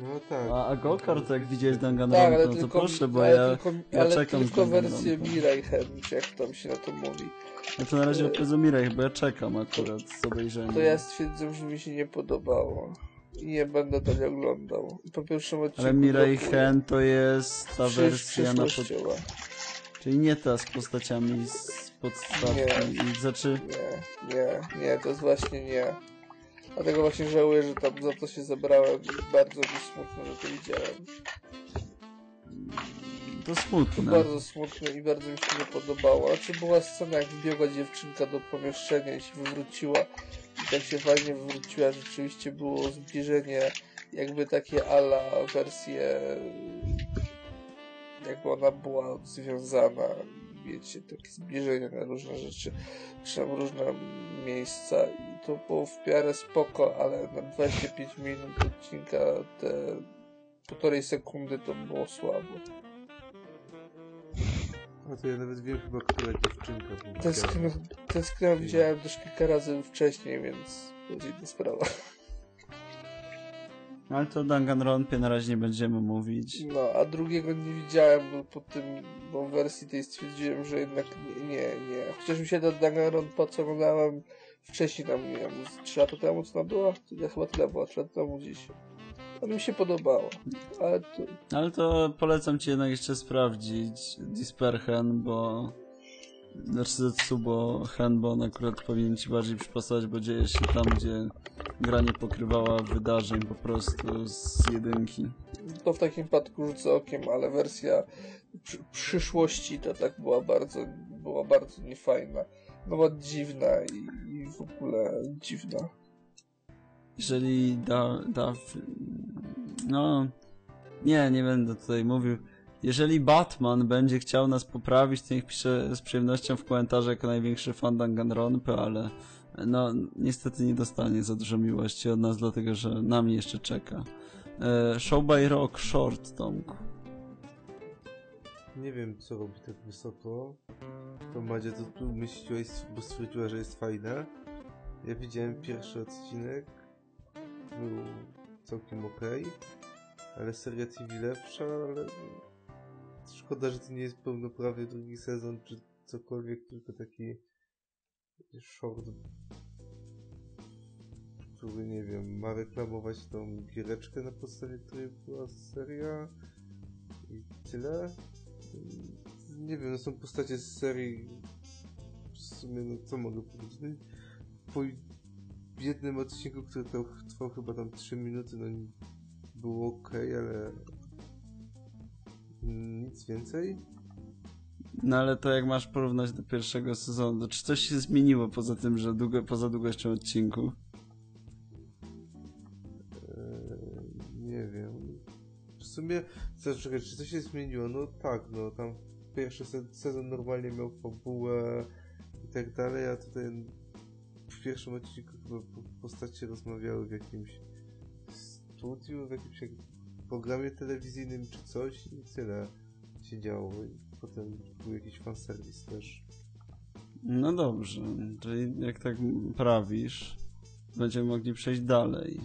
No tak. A, a Gokart, jak widziałeś Tak, Danganronpa, ale no to tylko, proszę, bo ale ja, tylko, ja ale czekam z tylko wersję. Mirai Hen, czy jak tam się na to mówi. no to na razie o Pezumirach, bo ja czekam akurat z obejrzeniem. To ja stwierdzam, że mi się nie podobało. I nie będę dalej oglądał. I po pierwszym odcinku... Ale Mirai. Hen to jest ta Przysz- wersja na pod... Czyli nie ta z postaciami z podstawki. I znaczy, Nie, nie, nie, to jest właśnie nie. Dlatego właśnie żałuję, że tam za to się zebrałem. i Bardzo mi smutno, że to widziałem. to smutne. Bardzo smutne i bardzo mi się nie podobało. Znaczy była scena, jak wbiegła dziewczynka do pomieszczenia i się wywróciła. I tak się fajnie wywróciła. Rzeczywiście było zbliżenie, jakby takie ala wersje, jakby ona była związana. Wiecie, takie zbliżenie na różne rzeczy, czy tam różne miejsca. I to było w miarę spoko, ale na 25 minut odcinka te półtorej sekundy to było słabo. A to ja nawet wiem chyba, która dziewczynka była. Ten screen widziałem też kilka razy wcześniej, więc to jest inna sprawa. Ale to Danganronpie na razie nie będziemy mówić. No, a drugiego nie widziałem, bo po tym, bo w wersji tej stwierdziłem, że jednak nie, nie. Chociaż mi się do Danganronpa co oglądałem wcześniej tam, nie wiem, z 3 lata temu, co tam było? Ja chyba tyle było, 3 lata temu gdzieś. Ale mi się podobało. Ale to, Ale to polecam ci jednak jeszcze sprawdzić Disperhen, bo... Znaczy Zetsubo Hen, bo on akurat powinien ci bardziej przypasować, bo dzieje się tam, gdzie gra nie pokrywała wydarzeń po prostu z jedynki. to w takim przypadku rzucę okiem, ale wersja przy, przyszłości to tak była bardzo, była bardzo niefajna. No była dziwna i, i w ogóle dziwna. Jeżeli da, da... No... Nie, nie będę tutaj mówił. Jeżeli Batman będzie chciał nas poprawić, to niech pisze z przyjemnością w komentarzach jako największy fan Danganronpy, ale no niestety nie dostanie za dużo miłości od nas, dlatego że na mnie jeszcze czeka. E, Show by Rock Short, Tomku. Nie wiem, co robi tak wysoko. To Madzia to tu myśliłaś, bo stwierdziła, że jest fajna. Ja widziałem pierwszy odcinek. Był całkiem okej. Ale seria TV lepsza, ale... Szkoda, że to nie jest pełnoprawny drugi sezon, czy cokolwiek, tylko taki short, który, nie wiem, ma reklamować tą giereczkę, na podstawie której była seria i tyle. Nie wiem, no są postacie z serii. W sumie, no co mogę powiedzieć? No, po jednym odcinku, który trwał chyba tam 3 minuty, no było ok, ale nic więcej. No ale to jak masz porównać do pierwszego sezonu, to czy coś się zmieniło poza tym, że długo, poza długością odcinku? Eee, nie wiem. W sumie, co, czekaj, czy coś się zmieniło? No tak, no tam pierwszy se- sezon normalnie miał fabułę i tak dalej, a tutaj w pierwszym odcinku chyba po- postacie rozmawiały w jakimś studiu, w jakimś jak programie telewizyjnym czy coś i tyle się działo. I potem był jakiś fanserwis też. No dobrze, czyli jak tak prawisz, będziemy mogli przejść dalej.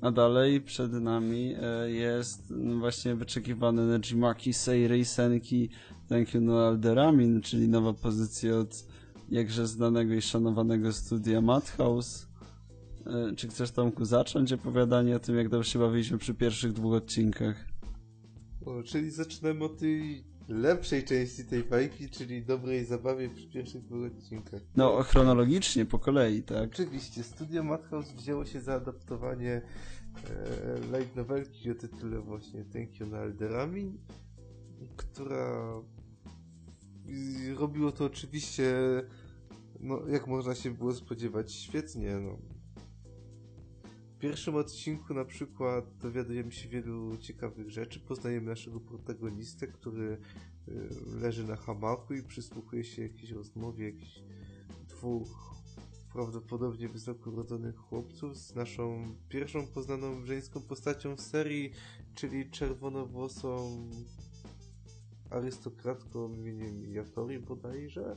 A dalej przed nami e, jest no, właśnie wyczekiwany Nejimaki Seirei Senki Thank You No Alderamin, czyli nowa pozycja od jakże znanego i szanowanego studia Madhouse. E, Czy chcesz Tomku zacząć opowiadanie o tym, jak dobrze się bawiliśmy przy pierwszych dwóch odcinkach? O, czyli zaczynamy od tej lepszej części tej bajki, czyli dobrej zabawie przy pierwszych dwóch odcinkach. No, chronologicznie, po kolei, tak? Oczywiście, Studio Madhouse wzięło się za adaptowanie e, light novelki o tytule właśnie Thank You na która robiło to oczywiście, no jak można się było spodziewać, świetnie. No. W pierwszym odcinku na przykład dowiadujemy się wielu ciekawych rzeczy, poznajemy naszego protagonistę, który e, leży na hamaku i przysłuchuje się jakiejś rozmowie jakichś dwóch prawdopodobnie wysoko urodzonych chłopców z naszą pierwszą poznaną żeńską postacią w serii, czyli czerwonowłosą arystokratką imieniem Yatori bodajże.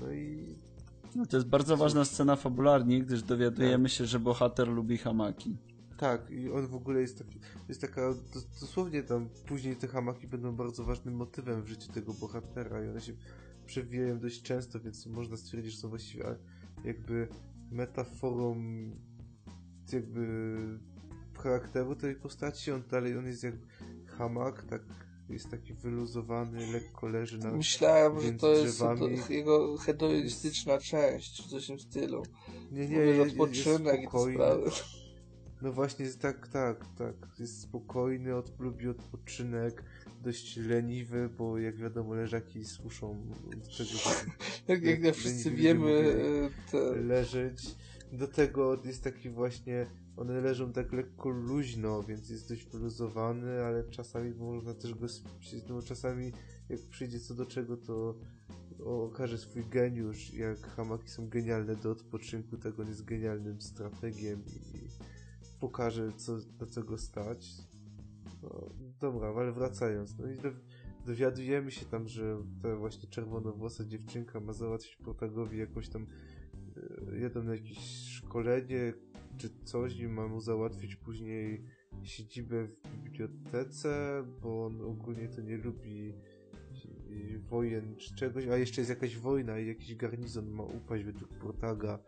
No i No, to jest bardzo ważna scena fabularnie, gdyż dowiadujemy się, że bohater lubi hamaki. tak, i on w ogóle jest taki, jest taka, dos- dosłownie tam później te hamaki będą bardzo ważnym motywem w życiu tego bohatera i one się przewijają dość często, więc można stwierdzić, że są właściwie jakby metaforą jakby charakteru tej postaci, on dalej, on jest jak hamak, tak jest taki wyluzowany, lekko leży na... Myślałem, że to jest to jego hedonistyczna część, czy coś w tym stylu. Nie, nie, jest, jest odpoczynek te spokojny. No właśnie, jest tak, tak, tak. Jest spokojny, od, lubi odpoczynek, dość leniwy, bo jak wiadomo, leżaki słuszą do tego, Jak, jak wszyscy wiemy, e, te, leżeć. Do tego jest taki właśnie, one leżą tak lekko luźno, więc jest dość wyluzowany, ale czasami można też go, sp- no czasami jak przyjdzie co do czego, to okaże swój geniusz. Jak hamaki są genialne do odpoczynku, tak on jest genialnym strategiem i pokaże, co, na co go stać. No, dobra, ale wracając, no i do, dowiadujemy się tam, że ta właśnie czerwonowłosa dziewczynka ma załatwić protagowi jakąś tam e, jedą na jakieś szkolenie czy coś i ma mu załatwić później siedzibę w bibliotece, bo on ogólnie to nie lubi i- wojen czy czegoś, a jeszcze jest jakaś wojna i jakiś garnizon ma upaść według Protaga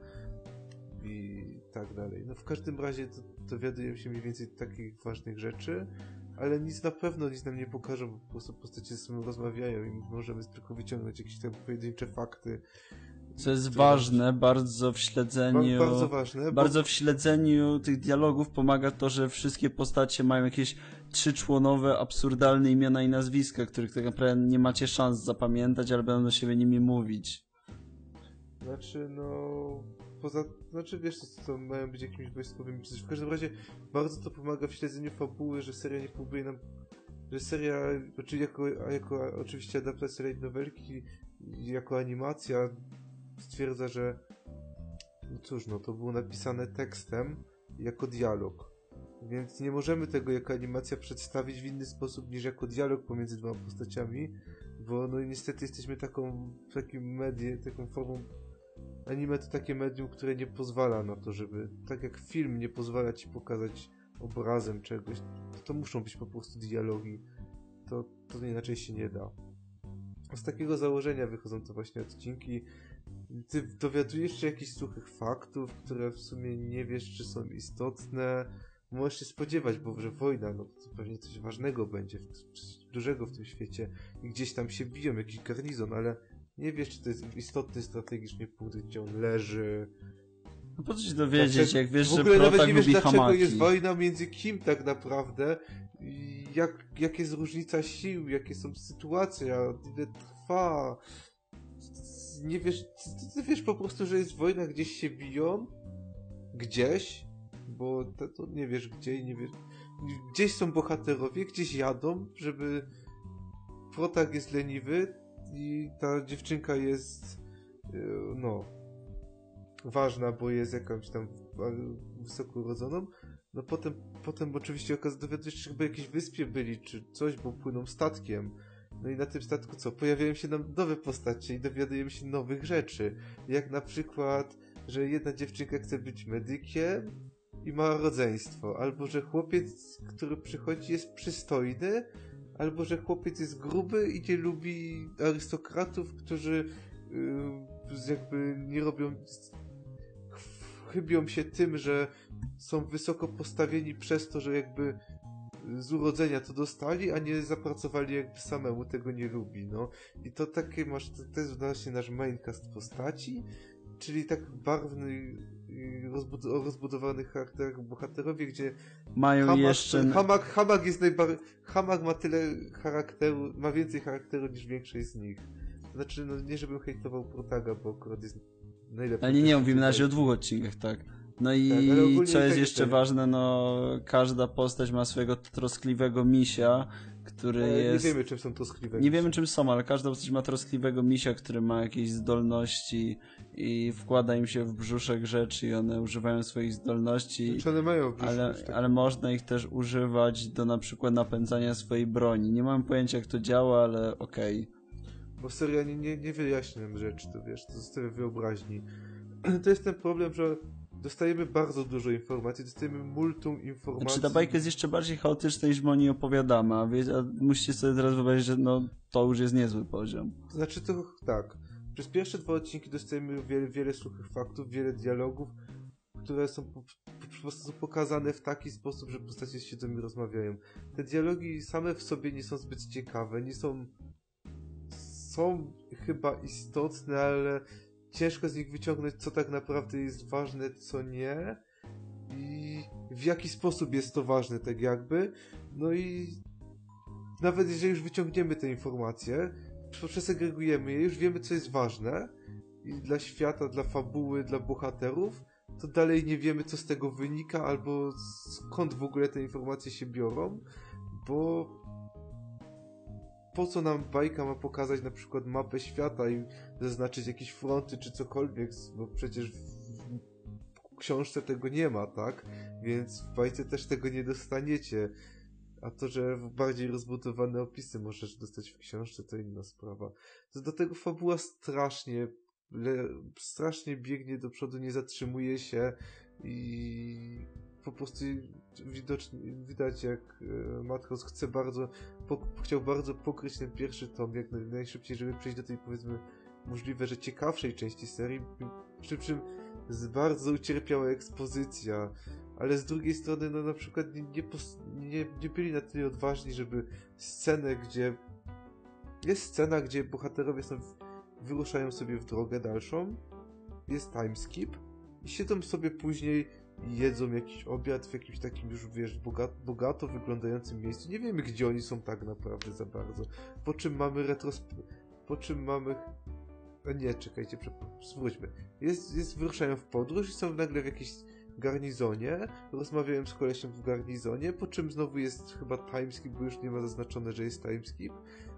i tak dalej. No w każdym razie to, dowiadujemy się mniej więcej takich ważnych rzeczy, ale nic na pewno nic nam nie pokażą, bo po prostu postacie ze sobą rozmawiają i możemy tylko wyciągnąć jakieś tam pojedyncze fakty. Co jest ważne bardzo w Ba- śledzeniu... Bardzo ważne, bo Bardzo w śledzeniu tych dialogów pomaga to, że wszystkie postacie mają jakieś trzyczłonowe, absurdalne imiona i nazwiska, których tak naprawdę nie macie szans zapamiętać, ale będą do siebie nimi mówić. Znaczy, no. Poza. Znaczy, wiesz, co, to mają być jakimiś wojskowymi czy coś. W każdym razie bardzo to pomaga w śledzeniu fabuły, że seria nie próbuje nam. Że seria, znaczy jako, jako oczywiście adaptacja light novelki, i jako animacja stwierdza, że. No cóż, no to było napisane tekstem jako dialog. Więc nie możemy tego jako animacja przedstawić w inny sposób niż jako dialog pomiędzy dwoma postaciami, bo no niestety jesteśmy taką, takim medię, taką formą anime to takie medium, które nie pozwala na to, żeby, tak jak film nie pozwala ci pokazać obrazem czegoś, to, to muszą być po prostu dialogi. To, to inaczej się nie da. Z takiego założenia wychodzą to właśnie odcinki. Ty dowiadujesz się jakichś suchych faktów, które w sumie nie wiesz, czy są istotne. Możesz się spodziewać, bo że wojna, no to pewnie coś ważnego będzie, w, dużego w tym świecie. I gdzieś tam się biją, jakiś garnizon, ale nie wiesz, czy to jest istotny strategicznie punkt, gdzie on leży. No po co ci dowiedzieć, Dlaczego- jak wiesz, w że ogóle nawet protak nie wiesz, dlaczego hamaki. jest wojna między kim tak naprawdę, jak, jak jest różnica sił, jakie są sytuacje, ile trwa. Nie wiesz, ty, ty wiesz po prostu, że jest wojna, gdzieś się biją, gdzieś, bo to, to nie wiesz gdzie i nie wiesz... Gdzieś są bohaterowie, gdzieś jadą, żeby... Protag jest leniwy i ta dziewczynka jest yy, no ważna, bo jest jakąś tam e, wysoko urodzoną. No potem, potem oczywiście okazuje się, że chyba jakieś wyspie byli, czy coś, bo płyną statkiem. No i na tym statku co? Pojawiają się nam nowe postacie i dowiadujemy się nowych rzeczy. Jak na przykład, że jedna dziewczynka chce być medykiem i ma rodzeństwo. Albo, że chłopiec, który przychodzi jest przystojny, albo, że chłopiec jest gruby i nie lubi arystokratów, którzy yy, jakby nie robią chybią się tym, że są wysoko postawieni przez to, że jakby z urodzenia to dostali, a nie zapracowali jakby samemu, tego nie lubi, no. I to takie masz, to, jest właśnie nasz maincast postaci, czyli tak barwny rozbud o rozbudowanych charakterach bohaterowie, gdzie Mają Hamak, jeszcze... Hamak, Hamak jest najbardziej... Hamak ma tyle charakteru, ma więcej charakteru niż większość z nich. Znaczy, no nie żebym hejtował Protaga, bo akurat jest najlepszy. Ale nie, nie, mówimy na razie o dwóch odcinkach, tak. No i Tak, co jest tak jeszcze ważne, no każda postać ma swojego troskliwego misia, który E, jest... Nie wiemy, czym są to skliwe. Nie wiemy czym są, ale każda postać ma troskliwego misia, który ma jakieś zdolności i wkłada im się w brzuszek rzeczy i one używają swoich zdolności, Czy one mają w ale, tak. ale można ich też używać do na przykład napędzania swojej broni. Nie mam pojęcia jak to działa, ale okej. Bo seria nie, nie, nie wyjaśniam rzeczy, to wiesz, to zostawia wyobraźni. To jest ten problem, że dostajemy bardzo dużo informacji, dostajemy multum informacji. Znaczy ta bajka jest jeszcze bardziej chaotyczna niż my o niej opowiadamy, a, wie, a musicie sobie teraz wyobrazić, że no to już jest niezły poziom. Znaczy to tak. Przez pierwsze dwa odcinki dostajemy wiele, wiele suchych faktów, wiele dialogów, które są po, po prostu są pokazane w taki sposób, że postacie siedzą i rozmawiają. Te dialogi same w sobie nie są zbyt ciekawe, nie są są chyba istotne, ale ciężko z nich wyciągnąć, co tak naprawdę jest ważne, co nie i w jaki sposób jest to ważne, tak jakby. No i nawet jeżeli już wyciągniemy te informacje, przesegregujemy je, już wiemy, co jest ważne i dla świata, dla fabuły, dla bohaterów, to dalej nie wiemy, co z tego wynika, albo skąd w ogóle te informacje się biorą, bo po co nam bajka ma pokazać na przykład mapę świata i zaznaczyć jakieś fronty czy cokolwiek, bo przecież w, książce tego nie ma, tak? Więc w bajce też tego nie dostaniecie. A to, że bardziej rozbudowane opisy możesz dostać w książce, to inna sprawa. To do tego fabuła strasznie, strasznie biegnie do przodu, nie zatrzymuje się i po prostu widocznie, widać jak e, Matros chce bardzo, po, chciał bardzo pokryć ten pierwszy tom jak naj, najszybciej, żeby przejść do tej powiedzmy możliwe, że ciekawszej części serii, przy czym z bardzo ucierpiała ekspozycja, ale z drugiej strony, no na przykład nie, nie, nie, nie byli na tyle odważni, żeby scenę, gdzie jest scena, gdzie bohaterowie są, wyruszają sobie w drogę dalszą, jest timeskip i siedzą sobie później jedzą jakiś obiad w jakimś takim już, wiesz, bogato, bogato wyglądającym miejscu. Nie wiemy, gdzie oni są tak naprawdę za bardzo. Po czym mamy retros... Po czym mamy... Nie, czekajcie, zwróćmy. Jest, jest, wyruszają w podróż i są nagle w jakiejś garnizonie, rozmawiałem z kolesiem w garnizonie, po czym znowu jest chyba timeskip, bo już nie ma zaznaczone, że jest timeskip,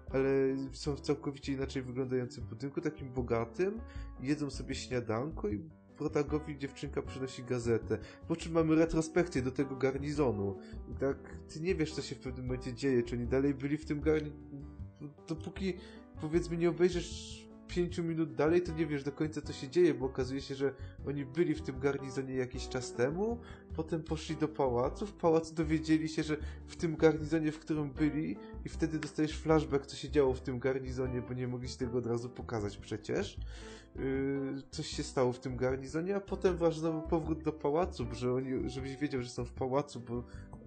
ale są w całkowicie inaczej wyglądającym budynku, takim bogatym, jedzą sobie śniadanko i protagowi dziewczynka przynosi gazetę. Po czym mamy retrospekcję do tego garnizonu. I tak, ty nie wiesz, co się w pewnym momencie dzieje, czy oni dalej byli w tym garnizonie. Dopóki, powiedzmy, nie obejrzysz pięciu minut dalej, to nie wiesz do końca, co się dzieje, bo okazuje się, że oni byli w tym garnizonie jakiś czas temu, potem poszli do pałacu, w pałacu dowiedzieli się, że w tym garnizonie, w którym byli i wtedy dostajesz flashback, co się działo w tym garnizonie, bo nie mogli tego od razu pokazać przecież. Yy, coś się stało w tym garnizonie, a potem znowu powrót do pałacu, że oni, żebyś wiedział, że są w pałacu, bo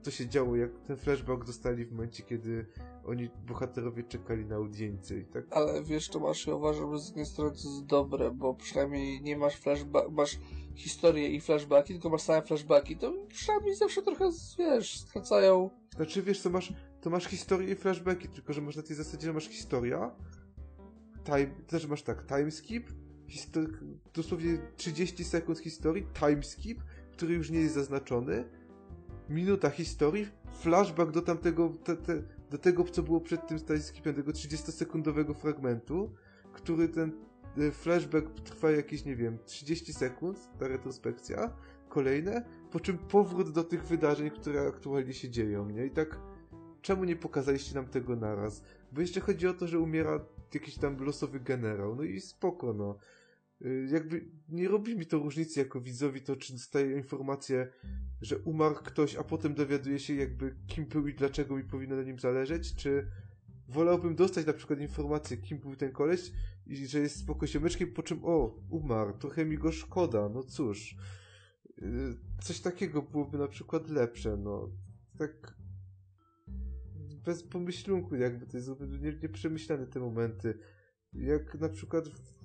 to się działo, jak ten flashback dostali w momencie, kiedy oni, bohaterowie, czekali na audiencję i tak. Ale wiesz, Tomasz, ja uważam, że z jednej strony to jest dobre, bo przynajmniej nie masz flashback, masz historię i flashbacki, tylko masz same flashbacki, to przynajmniej zawsze trochę, wiesz, skracają. Znaczy, wiesz co, masz, to masz historię i flashbacki, tylko że masz na tej zasadzie, że masz historia, time, to znaczy masz tak, timeskip, dosłownie 30 sekund historii, timeskip, który już nie jest zaznaczony, minuta historii, flashback do tamtego, te, te, do tego, co było przed tym timeskipem, tego 30-sekundowego fragmentu, który ten e, flashback trwa jakieś, nie wiem, 30 sekund, ta retrospekcja, kolejne, po czym powrót do tych wydarzeń, które aktualnie się dzieją, nie? I tak, czemu nie pokazaliście nam tego naraz? Bo jeszcze chodzi o to, że umiera jakiś tam losowy generał, no i spoko, no. Y, Jakby nie robi mi to różnicy jako widzowi to, czy dostaję informację, że umarł ktoś, a potem dowiaduję się jakby kim był i dlaczego mi powinno na nim zależeć, czy wolałbym dostać na przykład informację, kim był ten koleś i że jest spoko ziomeczkiem, po czym o, umarł, trochę mi go szkoda, no cóż. Y, Coś takiego byłoby na przykład lepsze, no. Tak bez pomyślunku jakby, to jest nieprzemyślane te momenty. Jak na przykład w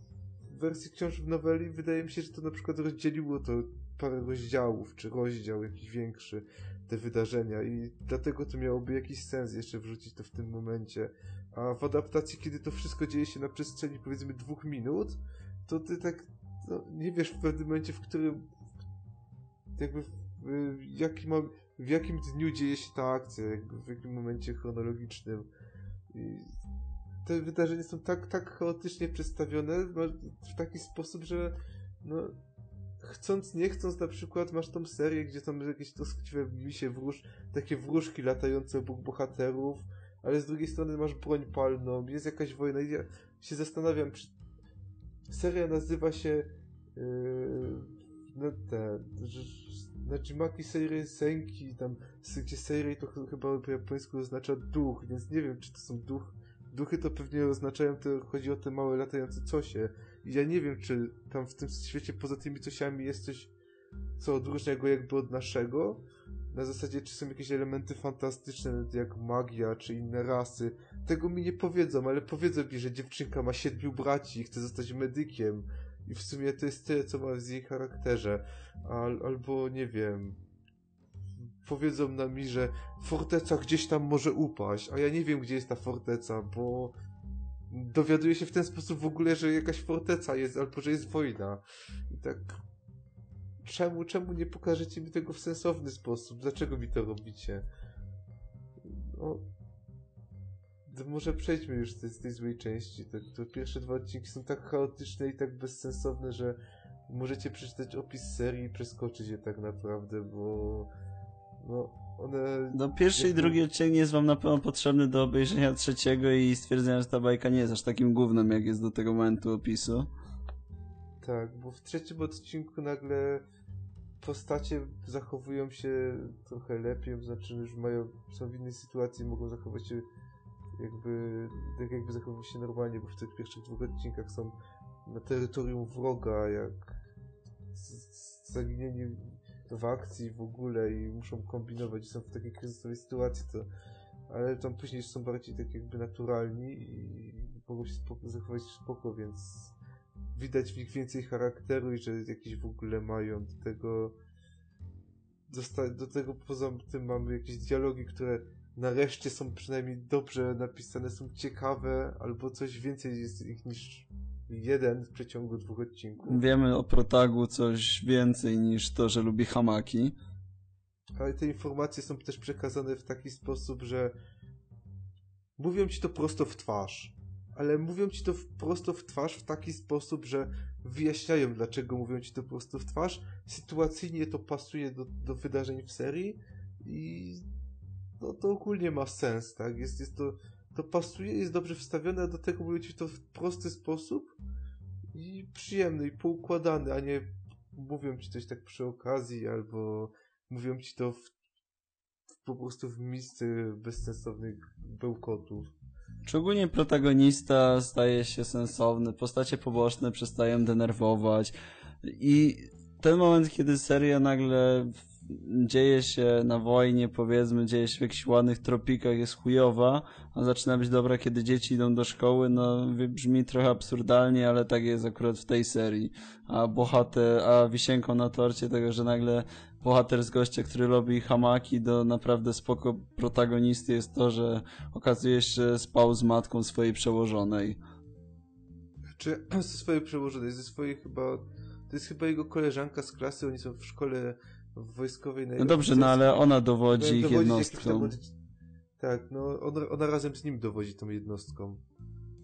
wersji książek w noweli wydaje mi się, że to na przykład rozdzieliło to parę rozdziałów, czy rozdział jakiś większy, te wydarzenia i dlatego to miałoby jakiś sens jeszcze wrzucić to w tym momencie. A w adaptacji, kiedy to wszystko dzieje się na przestrzeni powiedzmy dwóch minut, to ty tak no, nie wiesz w pewnym momencie, w którym jakby w, w, jaki ma, w jakim dniu dzieje się ta akcja, jakby w jakim momencie chronologicznym. I te wydarzenia są tak, tak chaotycznie przedstawione no, w taki sposób, że no, chcąc, nie chcąc, na przykład masz tą serię, gdzie tam jakieś troskliwe misie wróż, takie wróżki latające obok bohaterów, ale z drugiej strony masz broń palną, jest jakaś wojna i ja się zastanawiam, czy seria nazywa się yy, no te, Najimaki Seirei Senki, tam, gdzie Seirei to ch- chyba po japońsku oznacza duch, więc nie wiem, czy to są duch, duchy to pewnie oznaczają, to chodzi o te małe latające cosie. I ja nie wiem, czy tam w tym świecie poza tymi cosiami jest coś, co odróżnia go jakby od naszego. Na zasadzie, czy są jakieś elementy fantastyczne, jak magia, czy inne rasy. Tego mi nie powiedzą, ale powiedzą mi, że dziewczynka ma siedmiu braci i chce zostać medykiem. I w sumie to jest tyle, co ma w jej charakterze. Al, albo, nie wiem, powiedzą nam mi, że forteca gdzieś tam może upaść, a ja nie wiem, gdzie jest ta forteca, bo dowiaduję się w ten sposób w ogóle, że jakaś forteca jest, albo że jest wojna. I tak... Czemu, czemu nie pokażecie mi tego w sensowny sposób? Dlaczego mi to robicie? No... Może przejdźmy już z tej, z tej złej części. Te, te pierwsze dwa odcinki są tak chaotyczne i tak bezsensowne, że możecie przeczytać opis serii i przeskoczyć je tak naprawdę, bo no one... No pierwszy i drugi odcinek jest wam na pewno potrzebny do obejrzenia trzeciego i stwierdzenia, że ta bajka nie jest aż takim gównem, jak jest do tego momentu opisu. Tak, bo w trzecim odcinku nagle postacie zachowują się trochę lepiej, znaczy już mają, są w innej sytuacji, mogą zachować się jakby, tak jakby zachowywać się normalnie, bo w tych pierwszych dwóch odcinkach są na terytorium wroga, jak zaginieni w akcji w ogóle i muszą kombinować są w takiej kryzysowej sytuacji, to ale tam później są bardziej tak jakby naturalni i mogą się spoko, zachować spoko, więc widać w nich więcej charakteru i że jakieś w ogóle mają do tego do tego poza tym mamy jakieś dialogi, które nareszcie są przynajmniej dobrze napisane, są ciekawe, albo coś więcej jest ich niż jeden w przeciągu dwóch odcinków. Wiemy o protagu coś więcej niż to, że lubi hamaki. Ale te informacje są też przekazane w taki sposób, że mówią ci to prosto w twarz. Ale mówią ci to prosto w twarz w taki sposób, że wyjaśniają, dlaczego mówią ci to prosto w twarz. Sytuacyjnie to pasuje do, do wydarzeń w serii i no to ogólnie ma sens, tak? Jest, jest to, to pasuje, jest dobrze wstawione, a do tego mówią ci to w prosty sposób i przyjemny i poukładany, a nie mówią ci coś tak przy okazji albo mówią ci to w, w, po prostu w miejsce bezsensownych bełkotów. Szczególnie protagonista staje się sensowny, postacie poboczne przestają denerwować i ten moment, kiedy seria nagle dzieje się na wojnie, powiedzmy, dzieje się w jakichś ładnych tropikach, jest chujowa, a zaczyna być dobra, kiedy dzieci idą do szkoły, no brzmi trochę absurdalnie, ale tak jest akurat w tej serii. A bohater, a wisienką na torcie tego, że nagle bohater z gościa, który robi hamaki do naprawdę spoko protagonisty jest to, że okazuje się, że spał z matką swojej przełożonej. Czy ze swojej przełożonej, ze swojej chyba, to jest chyba jego koleżanka z klasy, oni są w szkole w wojskowej No dobrze, no ale ona dowodzi ich jednostką. tam Tak, no ona, ona razem z nim dowodzi tą jednostką.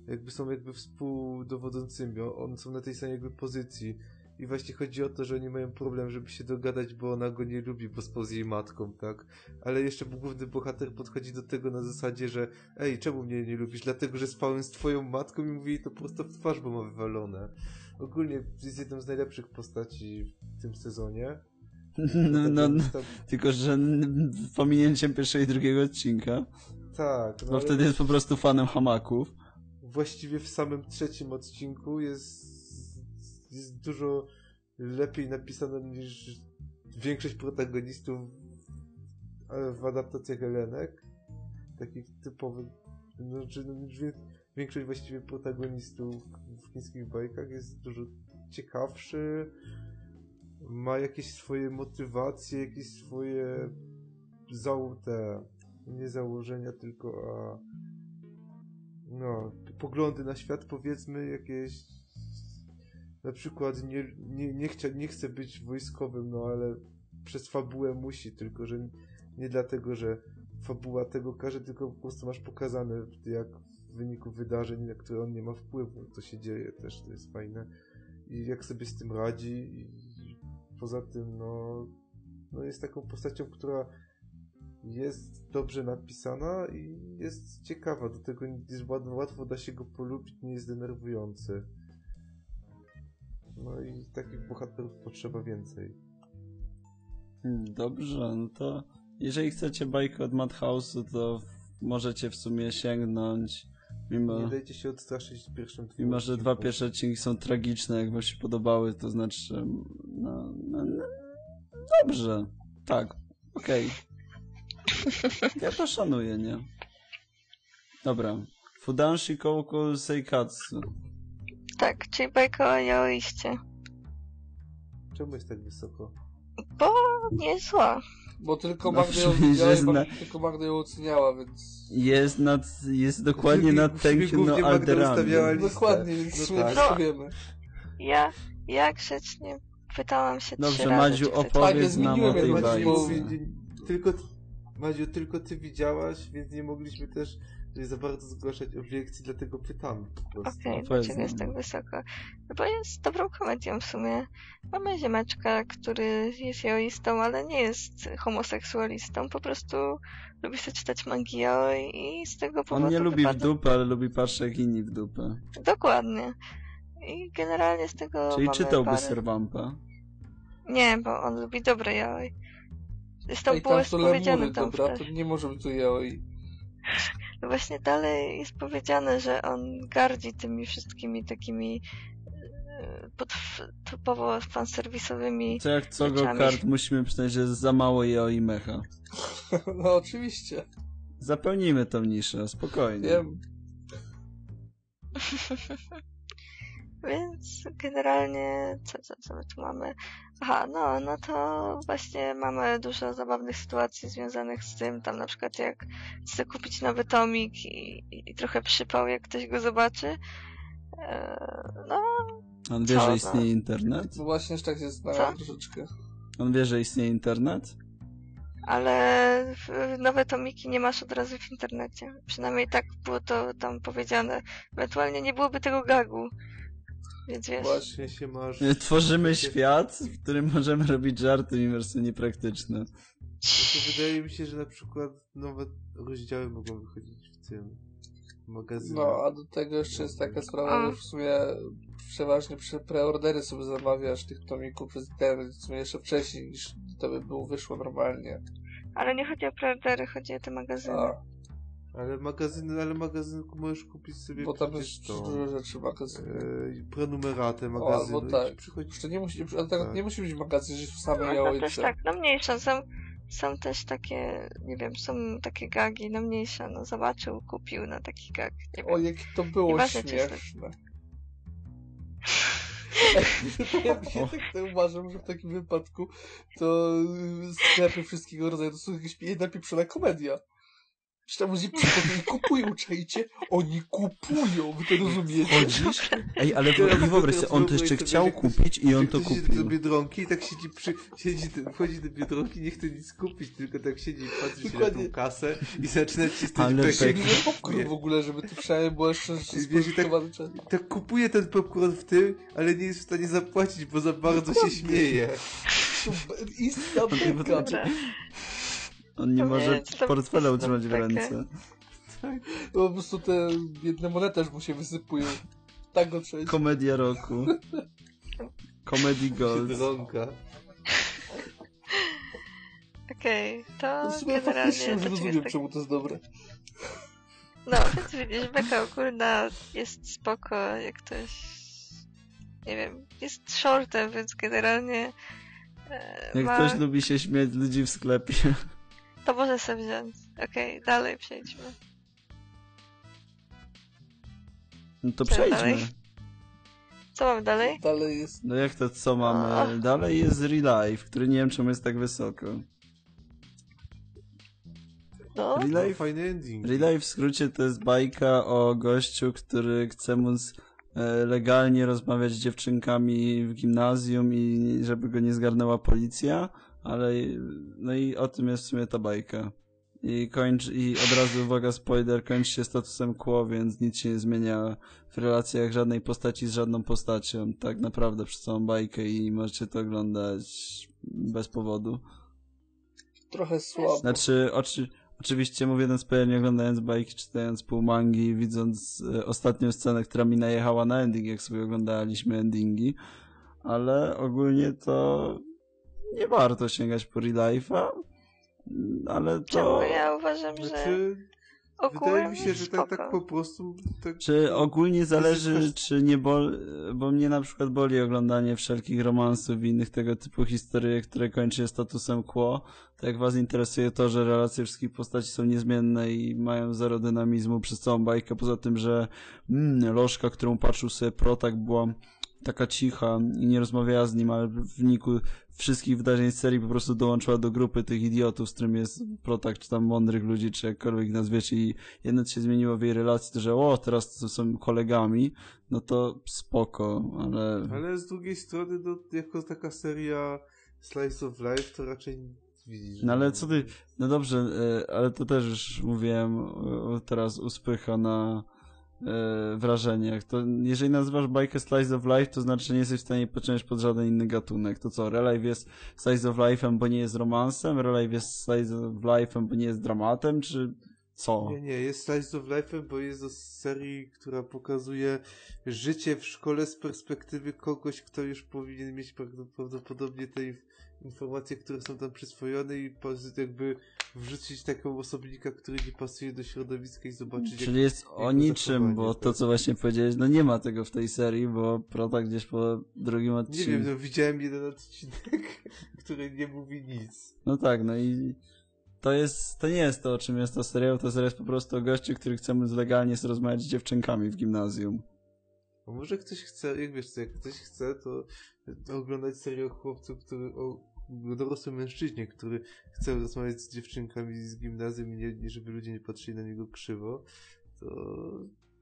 Jakby są jakby współdowodzącymi, o- one są na tej samej jakby pozycji. I właśnie chodzi o to, że oni mają problem, żeby się dogadać, bo ona go nie lubi, bo spał z jej matką, tak? Ale jeszcze główny bohater podchodzi do tego na zasadzie, że ej, czemu mnie nie lubisz? Dlatego, że spałem z twoją matką i mówi jej to prosto w twarz, bo ma wywalone. Ogólnie jest jedną z najlepszych postaci w tym sezonie. No, no, no, tylko, że pominięciem pierwszego i drugiego odcinka, tak no bo wtedy jest po prostu fanem hamaków. właściwie w samym trzecim odcinku jest, jest dużo lepiej napisane niż większość protagonistów w adaptacjach Elenek. Takich typowych. Znaczy, no, większość właściwie protagonistów w chińskich bajkach jest dużo ciekawszy. Ma jakieś swoje motywacje, jakieś swoje zał te nie założenia, tylko a no, poglądy na świat, powiedzmy, jakieś na przykład nie, nie, nie, chcia, nie chce być wojskowym, no ale przez fabułę musi, tylko że nie dlatego, że fabuła tego każe, tylko po prostu masz pokazane, jak w wyniku wydarzeń, na które on nie ma wpływu, to się dzieje też, to jest fajne. I jak sobie z tym radzi i poza tym, no, no jest taką postacią, która jest dobrze napisana i jest ciekawa. Do tego jest łatwo, łatwo da się go polubić, nie jest denerwujący. No i takich bohaterów potrzeba więcej. Hmm, Dobrze, no to jeżeli chcecie bajkę od Madhouse'u, to możecie w sumie sięgnąć, mimo, Nie dajcie się odstraszyć pierwszym dwóm mimo że dwa pierwsze odcinki są tragiczne, jak wam się podobały, to znaczy, no, no, no dobrze, tak, okej. Ja to szanuję, nie? Dobra. Fudanshi Koukou Seikatsu. Tak, czyli bajka o jaoiście. Czemu jest tak wysoko? Bo nie zła. Bo tylko No, Magda ją przecież widziała i zna- Mag- tylko Magda ją oceniała, więc... Jest nad, jest dokładnie nad Magda Alderami. Dokładnie, więc No tak. przewiemy. Ja, ja grzecznie pytałam się Dobrze, trzy razy, Madziu, czy chcecie- Tak, opowiedz nam o zmieniłem tej bajce. tylko, Madziu, tylko ty widziałaś, więc nie mogliśmy też za bardzo zgłaszać obiekcji, dlatego pytamy po prostu. Okej, Powiedz dlaczego nam. jest tak wysoko? No bo jest dobrą komedią w sumie. Mamy ziemeczka, który jest jaoistą, ale nie jest homoseksualistą. Po prostu lubi sobie czytać mangi yaoi i z tego powodu On nie lubi w wypada... dupę, ale lubi patrzeć jak inni w dupę. Dokładnie. I generalnie z tego Czyli mamy czytałby. Serwampa. Nie, bo on lubi dobre yaoi. Zresztą Ej, było tam już to powiedziane lemury, tam dobra, w- to nie może być tu yaoi. Właśnie dalej jest powiedziane, że on gardzi tymi wszystkimi takimi e, pod, typowo fanserwisowymi Co jak co go kart musimy przyznać, że jest za mało jeo i mecha. No oczywiście. Zapełnijmy tą niszę, spokojnie. Wiem. Więc generalnie, co, co, co my tu mamy? Aha, no, no to właśnie mamy dużo zabawnych sytuacji związanych z tym, tam na przykład jak chce kupić nowy tomik i, i, trochę przypał, jak ktoś go zobaczy. Eee, no, On wie, Co, że no? istnieje internet? No właśnie, już tak się zastanawiam troszeczkę. On wie, że istnieje internet? ale nowe tomiki nie masz od razu w internecie. Przynajmniej tak było to tam powiedziane. Ewentualnie nie byłoby tego gagu. Więc wiesz. Właśnie się masz... Tworzymy świat, w którym możemy robić żarty, mimo że są niepraktyczne. To wydaje mi się, że na przykład nowe rozdziały mogą wychodzić w tym magazynie. No, a do tego jeszcze jest taka sprawa, że w sumie przeważnie przy preordery sobie zamawiasz tych tomików przez internet, w sumie jeszcze wcześniej niż to by było wyszło normalnie. Ale nie chodzi o preordery, chodzi o te magazyny. A, Ale magazyny, ale magazynku możesz kupić sobie bo tam jest to, dużo rzeczy magazyny. e, prenumeratę O, magazynu albo i tak. przychodzi... Jeszcze nie musi, ale tak, Tak. nie musi być magazyn, że w same No to też tak, no mniejsza. Są, są też takie, nie wiem, są takie gagi, no mniejsza. No zobaczył, kupił na taki gag. Nie O, jakie to było Nieważne, śmieszne. ja, ja tak to uważam, że w takim wypadku to sklepy wszystkiego rodzaju to są jakieś jedna pieprzona komedia. Czy tam muzyki przychodzą i kupują, czajcie? Oni kupują, wy to rozumiecie? Chodzisz? Ej, ale Teraz- wyobraź wyobraź sobie, on to jeszcze chciał kupić i on to idzie do kupił. Biedronki i tak siedzi przy, siedzi, wchodzi do Biedronki, nie chce nic kupić, tylko tak siedzi i patrzy się na Dokładnie. tą kasę i zaczyna cisnąć Ale beka. Sięgnij popcorn w ogóle, żeby tu wszędzie było jeszcze jeszcze I wiesz, i tak-. Tak kupuje ten popcorn w tym, ale nie jest w stanie zapłacić, bo za bardzo się śmieje. Istna beka. On nie To może to- portfela to utrzymać w takie. ręce. Po prostu te biedne monety aż mu się wysypują. Tak go trzeba. Komedia roku. Comedy Gold. Biedronka. Okej, to W sumie generalnie to rozumiem, jest tak... czemu to jest dobre. No, więc widzisz, beka ogólna jest spoko, jak ktoś... Nie wiem, jest shortem, więc generalnie e, Jak ma... ktoś lubi się śmiać ludzi w sklepie. To może sobie wziąć. Okej, dalej przejdźmy. No to Co przejdźmy. dalej? Co mam dalej? Dalej jest. No jak to co mamy? Dalej jest Real Life, który nie wiem czemu jest tak wysoko. No, Real Life, fajny ending. Real Life w skrócie to jest bajka o gościu, który chce móc e, legalnie rozmawiać z dziewczynkami w gimnazjum i żeby go nie zgarnęła policja, ale no i o tym jest w sumie ta bajka. I kończy, i od razu uwaga spoiler, kończy się statusem quo, więc nic się nie zmienia w relacjach żadnej postaci z żadną postacią. Tak naprawdę przez całą bajkę i możecie to oglądać bez powodu. Trochę słabo. Znaczy, oczy, oczywiście mówię ten spoiler nie oglądając bajki, czytając pół mangi, widząc e, ostatnią scenę, która mi najechała na ending, jak sobie oglądaliśmy endingi, ale ogólnie to nie warto sięgać po real life'a, ale czemu? to... Ja uważam, że Znaczy, wydaje mi się, że tak, tak po prostu... Tak, Czy ogólnie zależy, czy nie boli, bo mnie na przykład boli oglądanie wszelkich romansów i innych tego typu historii, które kończy się statusem quo. To jak was interesuje to, że relacje wszystkich postaci są niezmienne i mają zero dynamizmu przez całą bajkę, poza tym, że mm, lożka, którą patrzył sobie protak była taka cicha i nie rozmawiała z nim, ale w wyniku wszystkich wydarzeń z serii po prostu dołączyła do grupy tych idiotów, z którym jest protak, czy tam mądrych ludzi, czy jakkolwiek nazwiecie i jedno się zmieniło w jej relacji, to że o, teraz to są kolegami, no to spoko, ale... Ale z drugiej strony, no, jako taka seria Slice of Life, to raczej widzisz. No ale co ty, no dobrze, e, ale to też już mówiłem e, teraz uspycha na e, wrażeniach. To jeżeli nazywasz bajkę Slice of Life, to znaczy, nie jesteś w stanie podciągnąć pod żaden inny gatunek. To co, Real Life jest Slice of Life'em, bo nie jest romansem? Real Life jest Slice of Life'em, bo nie jest dramatem? Czy co? Nie, nie, jest Slice of Life, bo jest to serii, która pokazuje życie w szkole z perspektywy kogoś, kto już powinien mieć prawd- prawdopodobnie te inf- informacje, które są tam przyswojone i jakby wrzucić taką osobnika, który nie pasuje do środowiska i zobaczyć Czyli jest o jego niczym, bo tak. to co właśnie powiedziałeś, no nie ma tego w tej serii, bo Prota gdzieś po drugim Nie odcinku. wiem, no widziałem jeden odcinek, który nie mówi nic. No tak, no i to jest, to nie jest to, o czym jest ta seria, to seria jest po prostu o gościu, który chce móc legalnie rozmawiać z dziewczynkami w gimnazjum. A może ktoś chce, jak wiesz co, jak ktoś chce, to oglądać serię o chłopcu, który, o dorosłym mężczyźnie, który chce rozmawiać z dziewczynkami z gimnazjum i nie, żeby ludzie nie patrzyli na niego krzywo, to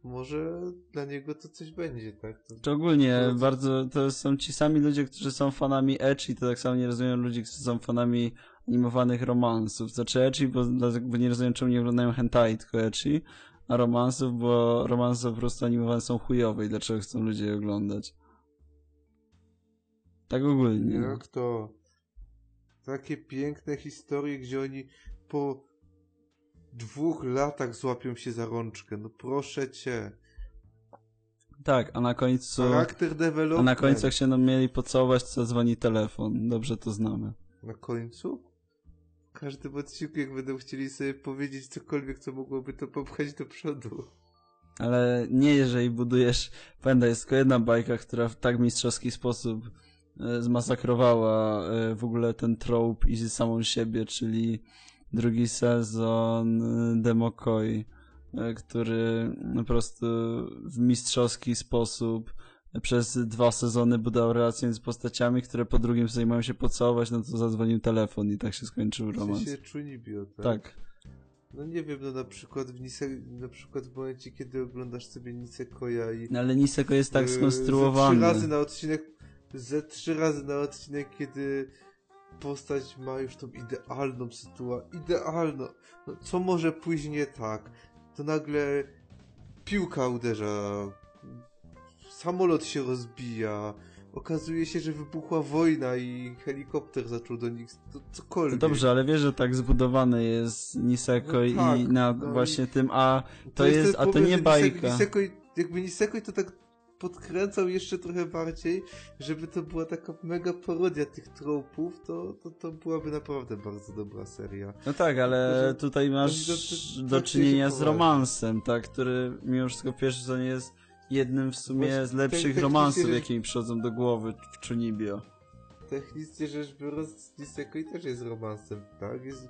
może dla niego to coś będzie, tak? To, To ogólnie No, co- bardzo, to są ci sami ludzie, którzy są fanami ecchi, to tak samo nie rozumiem ludzi, którzy są fanami animowanych romansów. Znaczy ecchi, bo, bo nie rozumiem czemu nie oglądają hentai, tylko ecchi, a romansów, bo romanse po prostu animowane są chujowe i dlaczego chcą ludzie je oglądać. Tak ogólnie. jak to? Takie piękne historie, gdzie oni po dwóch latach złapią się za rączkę. No proszę cię. Tak, a na końcu... Charakter development. A na końcu jak się nam mieli pocałować, to dzwoni telefon. Dobrze to znamy. Na końcu? W każdym odcinku, jak będą chcieli sobie powiedzieć cokolwiek, co mogłoby to popchać do przodu. Ale nie jeżeli budujesz... Pamiętaj, jest tylko jedna bajka, która w tak mistrzowski sposób zmasakrowała e, w ogóle ten trope i samą siebie, czyli drugi sezon e, Demokoi, e, który po prostu w mistrzowski sposób przez dwa sezony budował relacje z postaciami, które po drugim sezonie mają się pocałować, no to zadzwonił telefon i tak się skończył W romans. sensie Chunibyo, tak? Tak. No nie wiem, no na przykład w Nise, na przykład w momencie, kiedy oglądasz sobie Nisekoja i No ale Niseko jest tak Yy, skonstruowany. trzy razy na odcinek, ze trzy razy na odcinek, kiedy postać ma już tą idealną sytuację, idealną. No, co może pójść nie tak? To nagle piłka uderza, samolot się rozbija, okazuje się, że wybuchła wojna i helikopter zaczął do nich, to cokolwiek. No dobrze, ale wiesz, że tak zbudowany jest Niseko No i tak, na no i- właśnie tym, a to jest, ten a to nie bajka. Nisekoi, jakby Nisekoi to tak podkręcał jeszcze trochę bardziej, żeby to była taka mega parodia tych tropów, to, to, to byłaby naprawdę bardzo dobra seria. No tak, ale Że tutaj masz do- czynienia z romansem, tak, który mimo wszystko w pierwszym sezonie jest jednym w sumie Właśnie z lepszych romansów, jakie mi przychodzą do głowy w Chunibyo. Technicznie rzecz biorąc, Nisekoi też jest romansem, tak? Jest,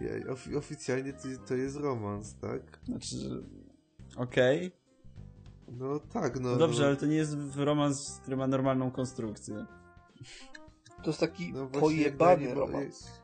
ja- ofi- oficjalnie to, to jest romans, tak? Znaczy, okej. No tak, no. No dobrze, no, ale to nie jest romans, który ma normalną konstrukcję. To jest taki no pojebany jak romans.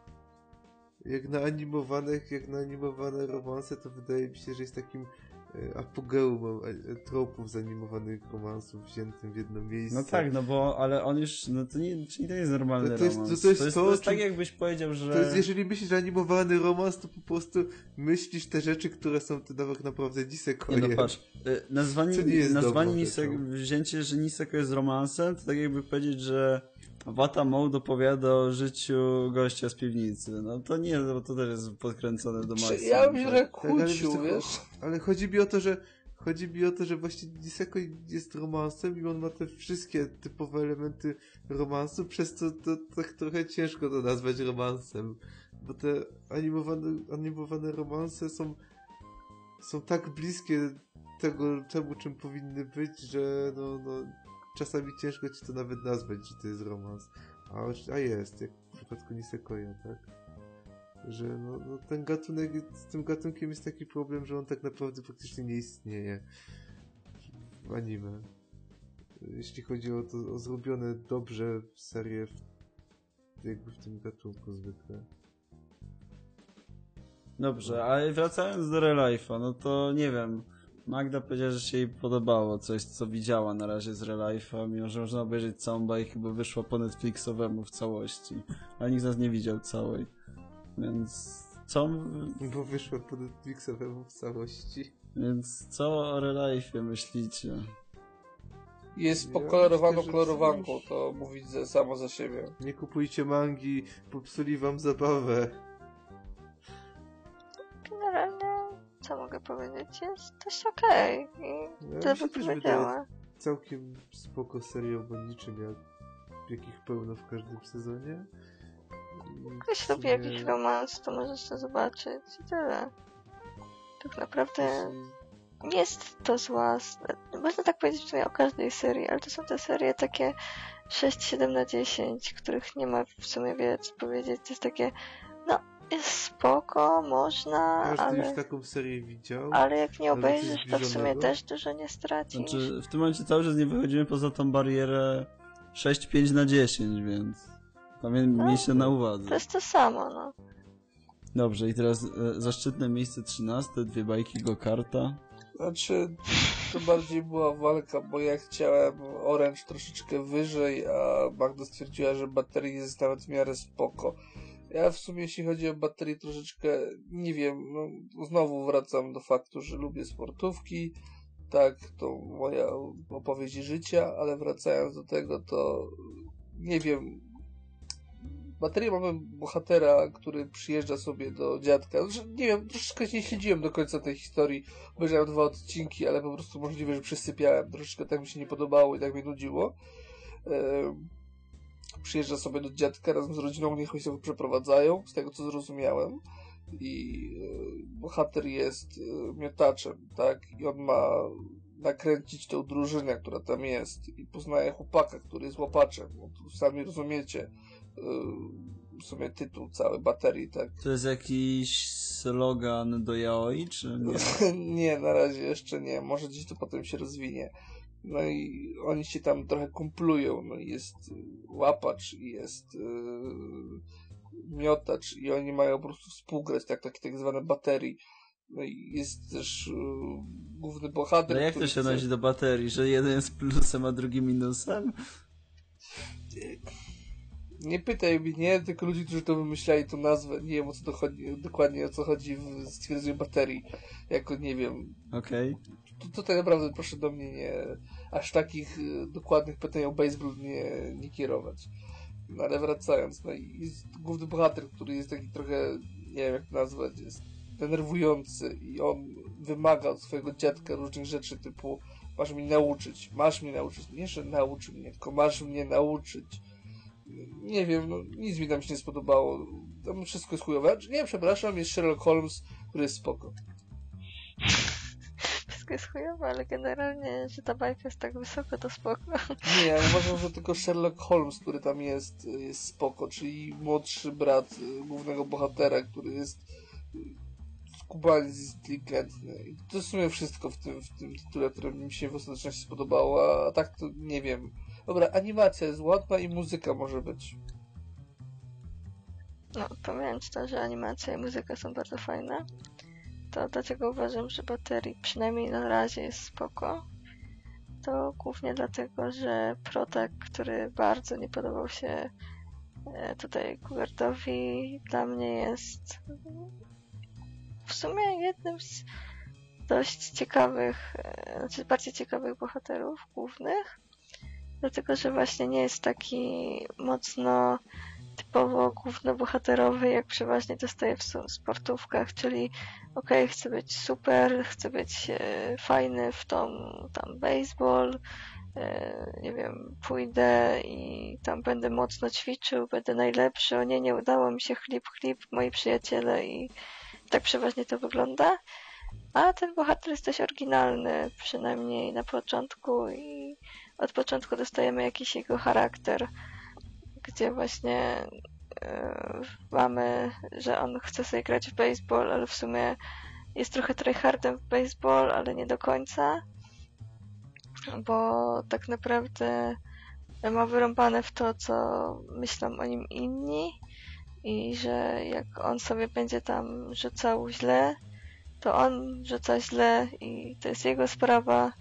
Jak na animowanych, jak na animowane romanse, to wydaje mi się, że jest takim e, apogeum e, tropów z animowanych romansów wziętym w jedno miejsce. No tak, no bo, ale on już, no to nie, czyli to nie jest normalny To- to jest- to- romans. to jest to jest, to, to jest tak jakbyś powiedział, że... To jest, jeżeli myślisz, że animowany romans, to po prostu myślisz te rzeczy, które są tu tak naprawdę Nie nisekoje. no patrz, y, nazwanie, nie nazwanie Nisek, wzięcie, że Niseko jest romansem, to tak jakby powiedzieć, że Wata Mode opowiada o życiu gościa z piwnicy. No to nie, bo to też jest podkręcone do maksimum. ja bym się trochę Tak, ale wiesz kłócił, co, wiesz? Ale chodzi mi o to, że chodzi mi o to, że właśnie Nisekoi jest romansem i on ma te wszystkie typowe elementy romansu, przez co to tak trochę ciężko to nazwać romansem. Bo te animowane, animowane romanse są są tak bliskie tego, temu czym powinny być, że no, no czasami ciężko ci to nawet nazwać, że to jest romans. A, a jest, jak w przypadku Nisekoja, tak? Że no, no ten gatunek, z tym gatunkiem jest taki problem, że on tak naprawdę praktycznie nie istnieje w anime. Jeśli chodzi o to, o zrobione dobrze serie w, jakby w tym gatunku zwykle. Dobrze, ale wracając do Real Life'a, no to nie wiem. Magda powiedziała, że się jej podobało coś, co widziała na razie z Real Life'a, mimo że można obejrzeć całą bajkę, bo wyszła po Netflixowemu w całości. Ale nikt z nas nie widział całej. Więc co, Bo wyszło po Netflixowemu w całości. więc co o Real Life'ie myślicie? Jest pokolorowaną kolorowanką, to mówi za- samo za siebie. Nie kupujcie mangi, popsuli wam zabawę. Co mogę powiedzieć, jest dość okej. I Ja tyle mi się by też wydaje powiedziała. całkiem spoko serią, bo niczym jak jakich pełno w każdym sezonie. I w Jeśli lubi sumie- jakiś romans, to możesz to zobaczyć i tyle. Tak naprawdę nie jest to zła. Można tak powiedzieć w sumie o każdej serii, ale to są te serie takie 6-7 na 10, których nie ma w sumie wiele co powiedzieć. To jest takie, no, jest spoko, można, Każdy już ale, taką serię widział. ale jak nie obejrzysz, to w sumie też dużo nie stracisz. Znaczy, w tym momencie cały czas nie wychodzimy poza tą barierę 6-5 na 10, więc pamię- No. miejcie na uwadze. To jest to samo, no. Dobrze, i teraz e, zaszczytne miejsce 13, dwie bajki Gokarta. Znaczy, to bardziej była walka, bo ja chciałem Orange troszeczkę wyżej, a Magda stwierdziła, że baterii jest nawet w miarę spoko. Ja w sumie, jeśli chodzi o baterię, troszeczkę nie wiem, no, znowu wracam do faktu, że lubię sportówki. Tak, to moja opowieść życia, ale wracając do tego, to nie wiem. Baterię mamy bohatera, który przyjeżdża sobie do dziadka. Znaczy, nie wiem, troszeczkę nie śledziłem do końca tej historii. Obejrzałem dwa odcinki, ale po prostu możliwe, że przysypiałem. Troszeczkę tak mi się nie podobało i tak mnie nudziło. Ehm, przyjeżdża sobie do dziadka razem z rodziną, niech oni sobie przeprowadzają, z tego co zrozumiałem. I e, bohater jest e, miotaczem, tak? I on ma nakręcić tę drużynę, która tam jest. I poznaje chłopaka, który jest łapaczem. No, sami rozumiecie e, w sumie tytuł całej baterii, tak? To jest jakiś slogan do yaoi, czy nie? nie, na razie jeszcze nie. Może gdzieś to potem się rozwinie. No i oni się tam trochę kumplują. No i jest y, łapacz i jest yy, miotacz i oni mają po prostu współgrać, tak, takie tak zwane baterii. No i jest też yy, główny bohater. No jak to się chce- odnosi do baterii, że jeden jest plusem, a drugi minusem? Nie pytaj mnie, tylko ludzi, którzy to wymyślali tą nazwę. Nie wiem o co to chodzi, dokładnie o co chodzi w stwierdzeniu baterii. Jako nie wiem. Okej. Tu- Tutaj naprawdę proszę do mnie nie aż takich y, dokładnych pytań o baseball nie, nie kierować. No ale wracając, no jest główny bohater, który jest taki trochę, nie wiem jak to nazwać, jest denerwujący i on wymaga od swojego dziadka różnych rzeczy typu masz mnie nauczyć, masz mnie nauczyć, nie że nauczy mnie, tylko masz mnie nauczyć. Nie wiem, no nic mi tam się nie spodobało. Tam wszystko jest chujowe. Nie, przepraszam, jest Sherlock Holmes, który jest spoko. Wszystko jest chujowe, ale generalnie, że ta bajka jest tak wysoko, to spoko. Nie, ja uważam, że tylko Sherlock Holmes, który tam jest, y, jest spoko, czyli młodszy brat y, głównego bohatera, który jest y, skubany, jest inteligentny. I to jest w sumie wszystko w tym, w tym tytule, które mi się w ostateczności spodobało, a tak to nie wiem. Dobra, animacja jest ładna i muzyka może być. No, pomijając to, że animacja i muzyka są bardzo fajne, to dlaczego uważam, że baterii przynajmniej na razie jest spoko, to głównie dlatego, że Protek, który bardzo nie podobał się e, tutaj Kugartowi, dla mnie jest w sumie jednym z dość ciekawych, e, znaczy bardziej ciekawych bohaterów głównych, dlatego, że właśnie nie jest taki mocno typowo głównobohaterowy, jak przeważnie dostaję w sportówkach, czyli okej, chcę być super, chcę być e, fajny w tą tam baseball, e, nie wiem, pójdę i tam będę mocno ćwiczył, będę najlepszy, o nie, nie udało mi się, chlip, chlip, moi przyjaciele i tak przeważnie to wygląda. A ten bohater jest dość oryginalny, przynajmniej na początku i od początku dostajemy jakiś jego charakter, gdzie właśnie e, mamy, że on chce sobie grać w baseball, ale w sumie jest trochę tryhardem w baseball, ale nie do końca, bo tak naprawdę ma wyrąbane w to, co myślą o nim inni i że jak on sobie będzie tam rzucał źle, to on rzuca źle i to jest jego sprawa.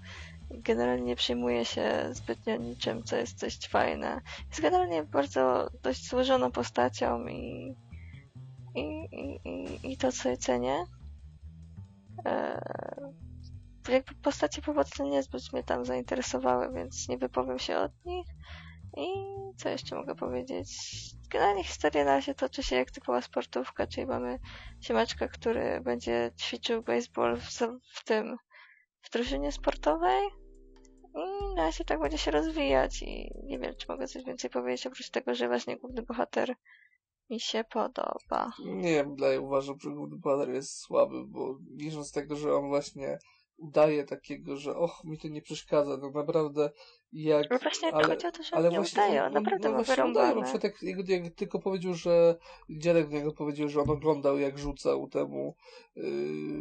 Generalnie nie przejmuje się zbytnio niczym, co jest dość fajne. Jest generalnie bardzo dość złożoną postacią i, i, i, i, to, co jej cenię. Eee, jakby postacie poboczne niezbyt mnie tam zainteresowały, więc nie wypowiem się od nich. I co jeszcze mogę powiedzieć? Generalnie historia na razie toczy się jak typowa sportówka, czyli mamy siemaczka, który będzie ćwiczył baseball w, w tym, w drużynie sportowej i na razie tak będzie się rozwijać i nie wiem, czy mogę coś więcej powiedzieć, oprócz tego, że właśnie główny bohater mi się podoba. Nie wiem, dla uważam, że główny bohater jest słaby, bo licząc tego, że on właśnie udaje takiego, że och, mi to nie przeszkadza, no naprawdę jak... No właśnie ale- chodzi o to, że Ale nie właśnie udaje, on naprawdę ma właśnie udaje, wyrąbane. na przykład jak, jak, jak tylko powiedział, że dziadek do niego powiedział, że on oglądał jak rzucał temu yy,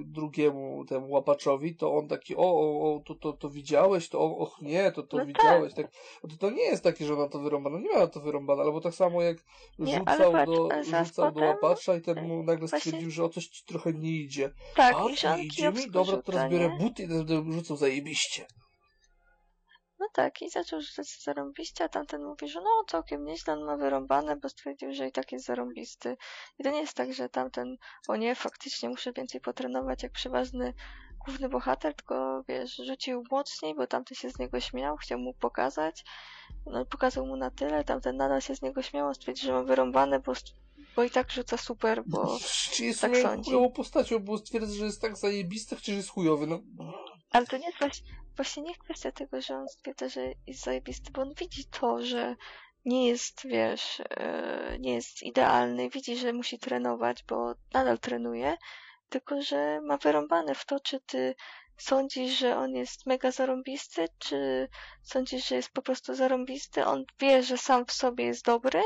drugiemu, temu łapaczowi, to on taki, o, o, o to, to, to widziałeś, to o, och nie, to, to No widziałeś, tak. No to, to nie jest takie, że ona to wyrąbana, nie miała to wyrąbane, albo tak samo jak Nie, rzucał, patrz, do, rzucał do łapacza i ten mu nagle Właśnie- stwierdził, że o coś ci trochę nie idzie. Tak, A, i że on nie idzie mi? Dobra, teraz biorę buty i będę rzucał zajebiście. No tak, i zaczął rzucać zarąbiście, a tamten mówi, że no całkiem nieźle, on ma wyrąbane, bo stwierdził, że i tak jest zarąbisty. I to nie jest tak, że tamten, o nie, faktycznie muszę więcej potrenować jak przeważny główny bohater, tylko wiesz, rzucił mocniej, bo tamten się z niego śmiał, chciał mu pokazać, no pokazał mu na tyle, tamten nadal się z niego śmiał, stwierdził, że ma wyrąbane, bo, bo i tak rzuca super, bo... Czy jest tak sądzi. postacią, bo stwierdza, że jest tak zajebisty, czy że jest chujowy, no. Ale to nie jest właśnie, właśnie nie kwestia tego, że on stwierdza, że jest zajebisty, bo on widzi to, że nie jest, wiesz, e, nie jest idealny, widzi, że musi trenować, bo nadal trenuje, tylko że ma wyrąbane w to, czy ty sądzisz, że on jest mega zarąbisty, czy sądzisz, że jest po prostu zarąbisty. On wie, że sam w sobie jest dobry,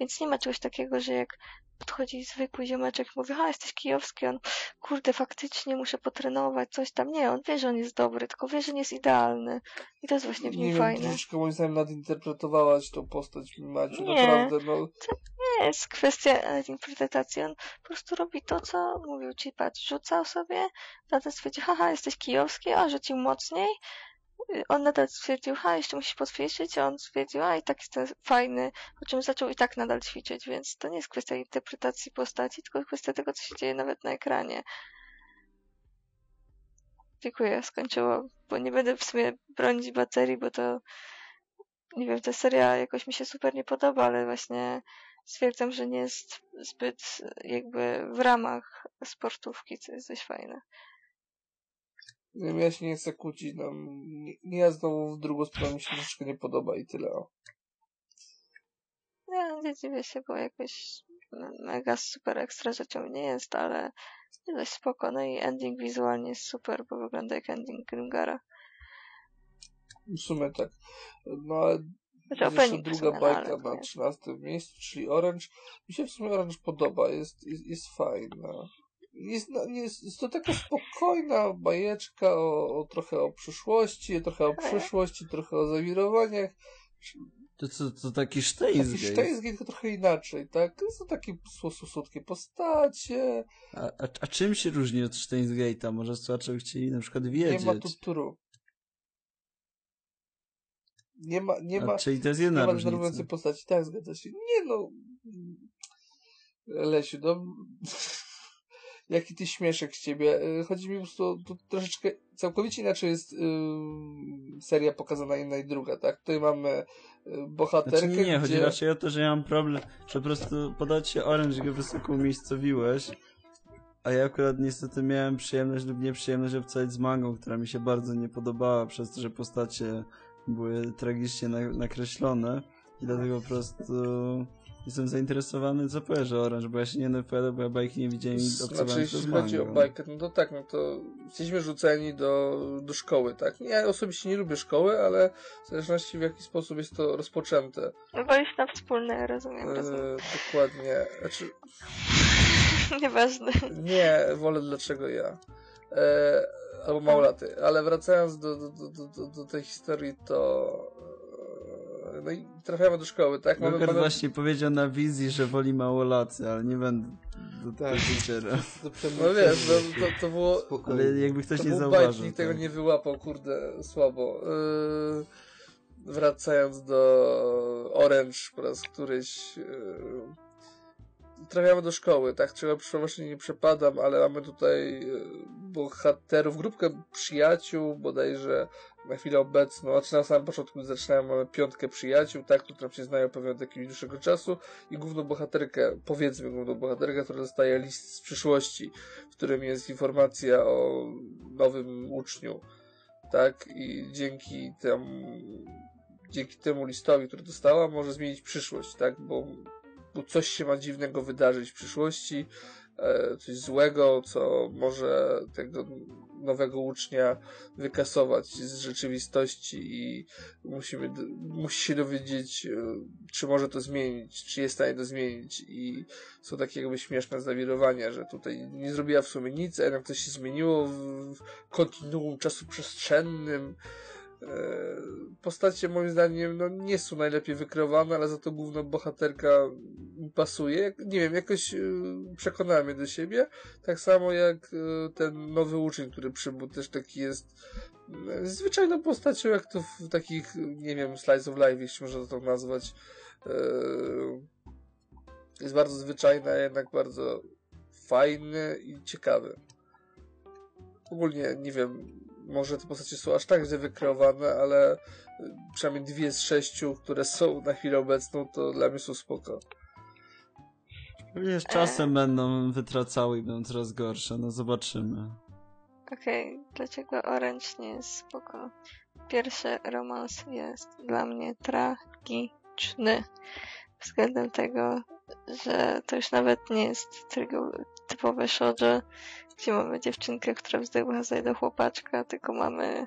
więc nie ma czegoś takiego, że jak podchodzi zwykły ziomeczek mówi, a jesteś kijowski, on kurde, faktycznie muszę potrenować, coś tam. Nie, on wie, że on jest dobry, tylko wie, że nie jest idealny. I to jest właśnie w Nie nim wiem, fajne. troszeczkę moim zdaniem nadinterpretowałaś tą postać Maciu, Nie. naprawdę, no. nie jest kwestia e, interpretacji. On po prostu robi to, co mówił ci, patrz, rzucał sobie, nadal stwierdził, haha, jesteś kijowski, a rzucił mocniej. On nadal stwierdził, ha, jeszcze musisz poćwiczyć, a on stwierdził, a i tak jestem fajny, po czym zaczął i tak nadal ćwiczyć, więc to nie jest kwestia interpretacji postaci, tylko kwestia tego, co się dzieje nawet na ekranie. Dziękuję, skończyło, bo nie będę w sumie bronić baterii, bo to nie wiem, ta seria jakoś mi się super nie podoba, ale właśnie stwierdzam, że nie jest zbyt jakby w ramach sportówki, co jest dość fajne. Nie ja się nie chcę kłócić, no, nie, nie ja znowu w drugą stronę mi się troszeczkę nie podoba i tyle. O. Nie, nie dziwię się, bo jakoś mega super ekstra rzeczą nie jest, ale jest dość spoko. No i ending wizualnie jest super, bo wygląda jak ending Grimgara. W sumie tak. No ale Znaczy jeszcze druga sumie, no, bajka na nie. 13 miejscu, czyli Orange. Mi się w sumie Orange podoba, jest, jest, jest fajna. Jest, no, jest, jest to taka spokojna bajeczka o, o trochę o przyszłości, trochę o przyszłości, trochę o zawirowaniach. To co, to taki Taki Steins Steins tylko trochę inaczej, tak? To są takie słodkie postacie, a, a, a czym się różni od Steins Gate'a? Może słuchacze chcieli na przykład wiedzieć. nie ma tuturu. Nie ma, nie ma, A, czyli to jest nie jedna ma różnica. postaci, tak, zgadza się. Nie no, Lesiu, no, jaki ty śmieszek z ciebie. Y, Chodzi mi po prostu, tu troszeczkę, całkowicie inaczej jest y, seria pokazana jedna i druga, tak? Tutaj mamy y, bohaterkę, Znaczy nie, nie, chodzi gdzie... raczej o to, że ja mam problem, że po prostu podać się Orange, go wysoko umiejscowiłeś, a ja akurat niestety miałem przyjemność lub nieprzyjemność obcować z mangą, która mi się bardzo nie podobała, przez to, że postacie były tragicznie na, nakreślone i dlatego po prostu jestem zainteresowany, co powiesz o Orange, bo ja się nie wypowiadam, bo ja bajki nie widziałem i obcowałem Znaczy, jeśli chodzi o bajkę, no to tak, no to jesteśmy rzuceni do, do szkoły, tak? Ja osobiście nie lubię szkoły, ale w zależności w jaki sposób jest to rozpoczęte. No wolisz na wspólne, rozumiem, rozumiem. E, dokładnie. Znaczy, Nieważne. nie, wolę dlaczego ja. E, albo małolaty. Ale wracając do, do, do, do, do, tej historii, to no i trafiamy do szkoły, tak? Mamy, mamy, właśnie powiedział na wizji, że woli małolacy, ale nie będę do Tak. tego ściera. no wiesz, no, to, to było... Spokojnie. Ale jakby ktoś to nie zauważył. bajt, nikt tego tak. nie wyłapał, kurde, słabo. Yy, wracając do Orange po raz któryś. Yy, trafiamy do szkoły, tak? Czego przeważnie nie przepadam, ale mamy tutaj yy, bohaterów, grupkę przyjaciół, bodajże na chwilę obecną, znaczy na samym początku zaczynałem, mamy piątkę przyjaciół, tak, którą się znają pewnie od jakiegoś dłuższego czasu i główną bohaterkę, powiedzmy główną bohaterkę, która dostaje list z przyszłości, w którym jest informacja o nowym uczniu, tak, i dzięki temu, dzięki temu listowi, który dostała, może zmienić przyszłość, tak, bo, bo coś się ma dziwnego wydarzyć w przyszłości, coś złego, co może tego nowego ucznia wykasować z rzeczywistości i musimy, musi się dowiedzieć, e, czy może to zmienić, czy jest w stanie to zmienić i są takie jakby śmieszne zawirowania, że tutaj nie zrobiła w sumie nic, a jednak coś się zmieniło w kontinuum czasu przestrzennym. E, Postacie moim zdaniem no, nie są najlepiej wykreowane, ale za to główna bohaterka pasuje. Nie wiem, jakoś e, przekonała mnie do siebie. Tak samo jak e, ten nowy uczeń, który przybył, też taki jest zwyczajną postacią, jak to w takich, nie wiem, slice of life, jeśli można to nazwać. Jest bardzo zwyczajny, a jednak bardzo fajny i ciekawy. Ogólnie, nie wiem, może te postacie są aż tak źle wykreowane, ale y, przynajmniej dwie z sześciu, które są na chwilę obecną, to dla mnie są spoko. Pewnie z czasem będą wytracały i będą coraz gorsze, no zobaczymy. Okej, dlaczego Orange nie jest spoko? Pierwszy romans jest dla mnie tragiczny. Względem tego, że to już nawet nie jest tylko typowe shoujo, gdzie mamy dziewczynkę, która wzdechła sobie do chłopaczka, tylko mamy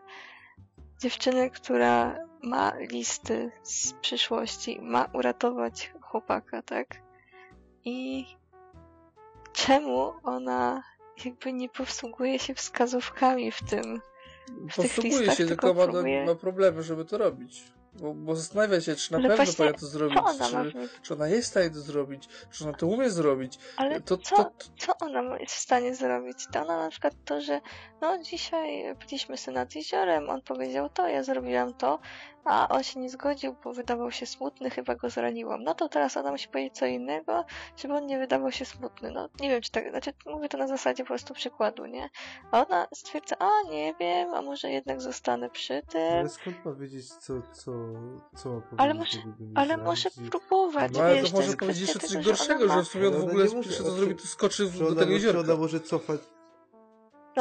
dziewczynę, która ma listy z przyszłości, ma uratować chłopaka, tak? I czemu ona jakby nie posługuje się wskazówkami w tym. W tych Posługuje listach się, tylko tylko ma, ma problemy, żeby to robić. Bo, bo zastanawia się, czy na pewno właśnie, powinna to zrobić, ona czy, czy ona jest w stanie to zrobić, czy ona to umie zrobić. Ale To, co, to, to, co ona jest w stanie zrobić? To ona na przykład to, że no dzisiaj byliśmy sobie nad jeziorem, on powiedział to, ja zrobiłam to, a on się nie zgodził, bo wydawał się smutny, chyba go zraniłam. No to teraz ona musi powiedzieć co innego, żeby on nie wydawał się smutny. No nie wiem, czy tak, znaczy mówię to na zasadzie po prostu przykładu, nie? A ona stwierdza, a nie wiem, a może jednak zostanę przy tym, Ale skąd ma wiedzieć, co, co, co ma powiedzieć, Ale może- ale może próbować, no ale wiesz, to może powiedzieć coś że gorszego, że w sumie on w ogóle nie może- pierwsze co a zrobi, to skoczy Czy do tego ona może cofać...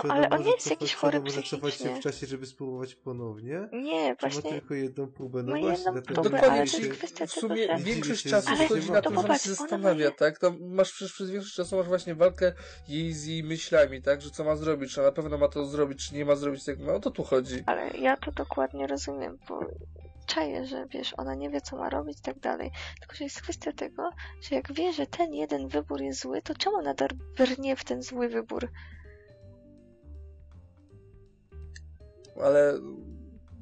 No ale on nie jest jakiś chory może cofać się w psychicznie. czasie, żeby spróbować ponownie? Nie, Czy ma właśnie tylko jedną próbę? No ma właśnie, jedną próbę, Dokładnie, ale to czyli jest kwestia w sumie tego, że- większość czasu się na no że ona się zastanawia, tak? Tam masz przez, przez większość czasu masz właśnie walkę jej z jej myślami, tak? Że co ma zrobić, czy na pewno ma to zrobić, czy nie ma zrobić tego. No o to tu chodzi. Ale ja to dokładnie rozumiem, bo czaję, że wiesz, ona nie wie, co ma robić i tak dalej. Tylko, że jest kwestia tego, że jak wie, że ten jeden wybór jest zły, to czemu nadal brnie w ten zły wybór? Ale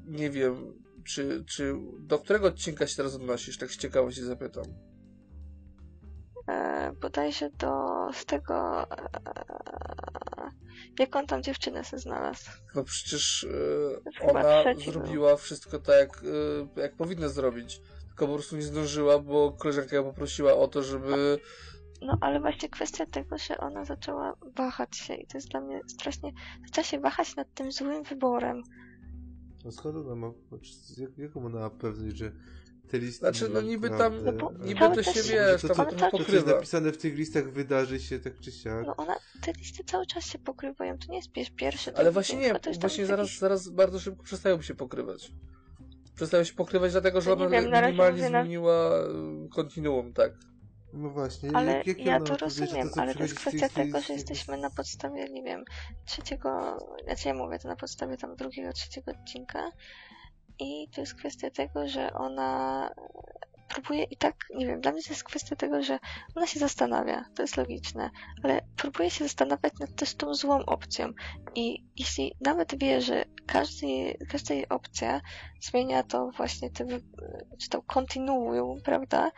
nie wiem, czy, czy do którego odcinka się teraz odnosisz? Tak z ciekawości zapytam. E, bodajże do z tego... E, jak on tam dziewczynę se znalazł? No przecież e, ona był. zrobiła wszystko tak, jak, jak powinna zrobić. Tylko po prostu nie zdążyła, bo koleżanka ją poprosiła o to, żeby No, ale właśnie kwestia tego, że ona zaczęła wahać się i to jest dla mnie strasznie... Zaczęła się wahać nad tym złym wyborem. No skąd ona ma... czy- Jak, jaką ona ma pewność, że te listy Znaczy, no niby tam-? No bo niby to się wiesz, to, tam to, Ona to, pokrywa. napisane w tych listach wydarzy się tak czy siak. No ona, te listy cały czas się pokrywają, to nie jest pier- pierwszy, Ale właśnie nie, właśnie jakiś- zaraz, zaraz bardzo szybko przestają się pokrywać. Przestają się pokrywać dlatego, że ona wiem, minimalnie zmieniła y, kontinuum, tak. No właśnie, Ale jak, jak ja to rozumiem, co ale to jest kwestia tego, że jesteśmy na podstawie, nie wiem, trzeciego, znaczy ja mówię to na podstawie tam drugiego, trzeciego odcinka i to jest kwestia tego, że ona próbuje i tak, nie wiem, dla mnie to jest kwestia tego, że ona się zastanawia, to jest logiczne, ale próbuje się zastanawiać nad też tą złą opcją i jeśli nawet wie, że każdy, każda jej opcja zmienia to właśnie te, czy to kontynuują, prawda,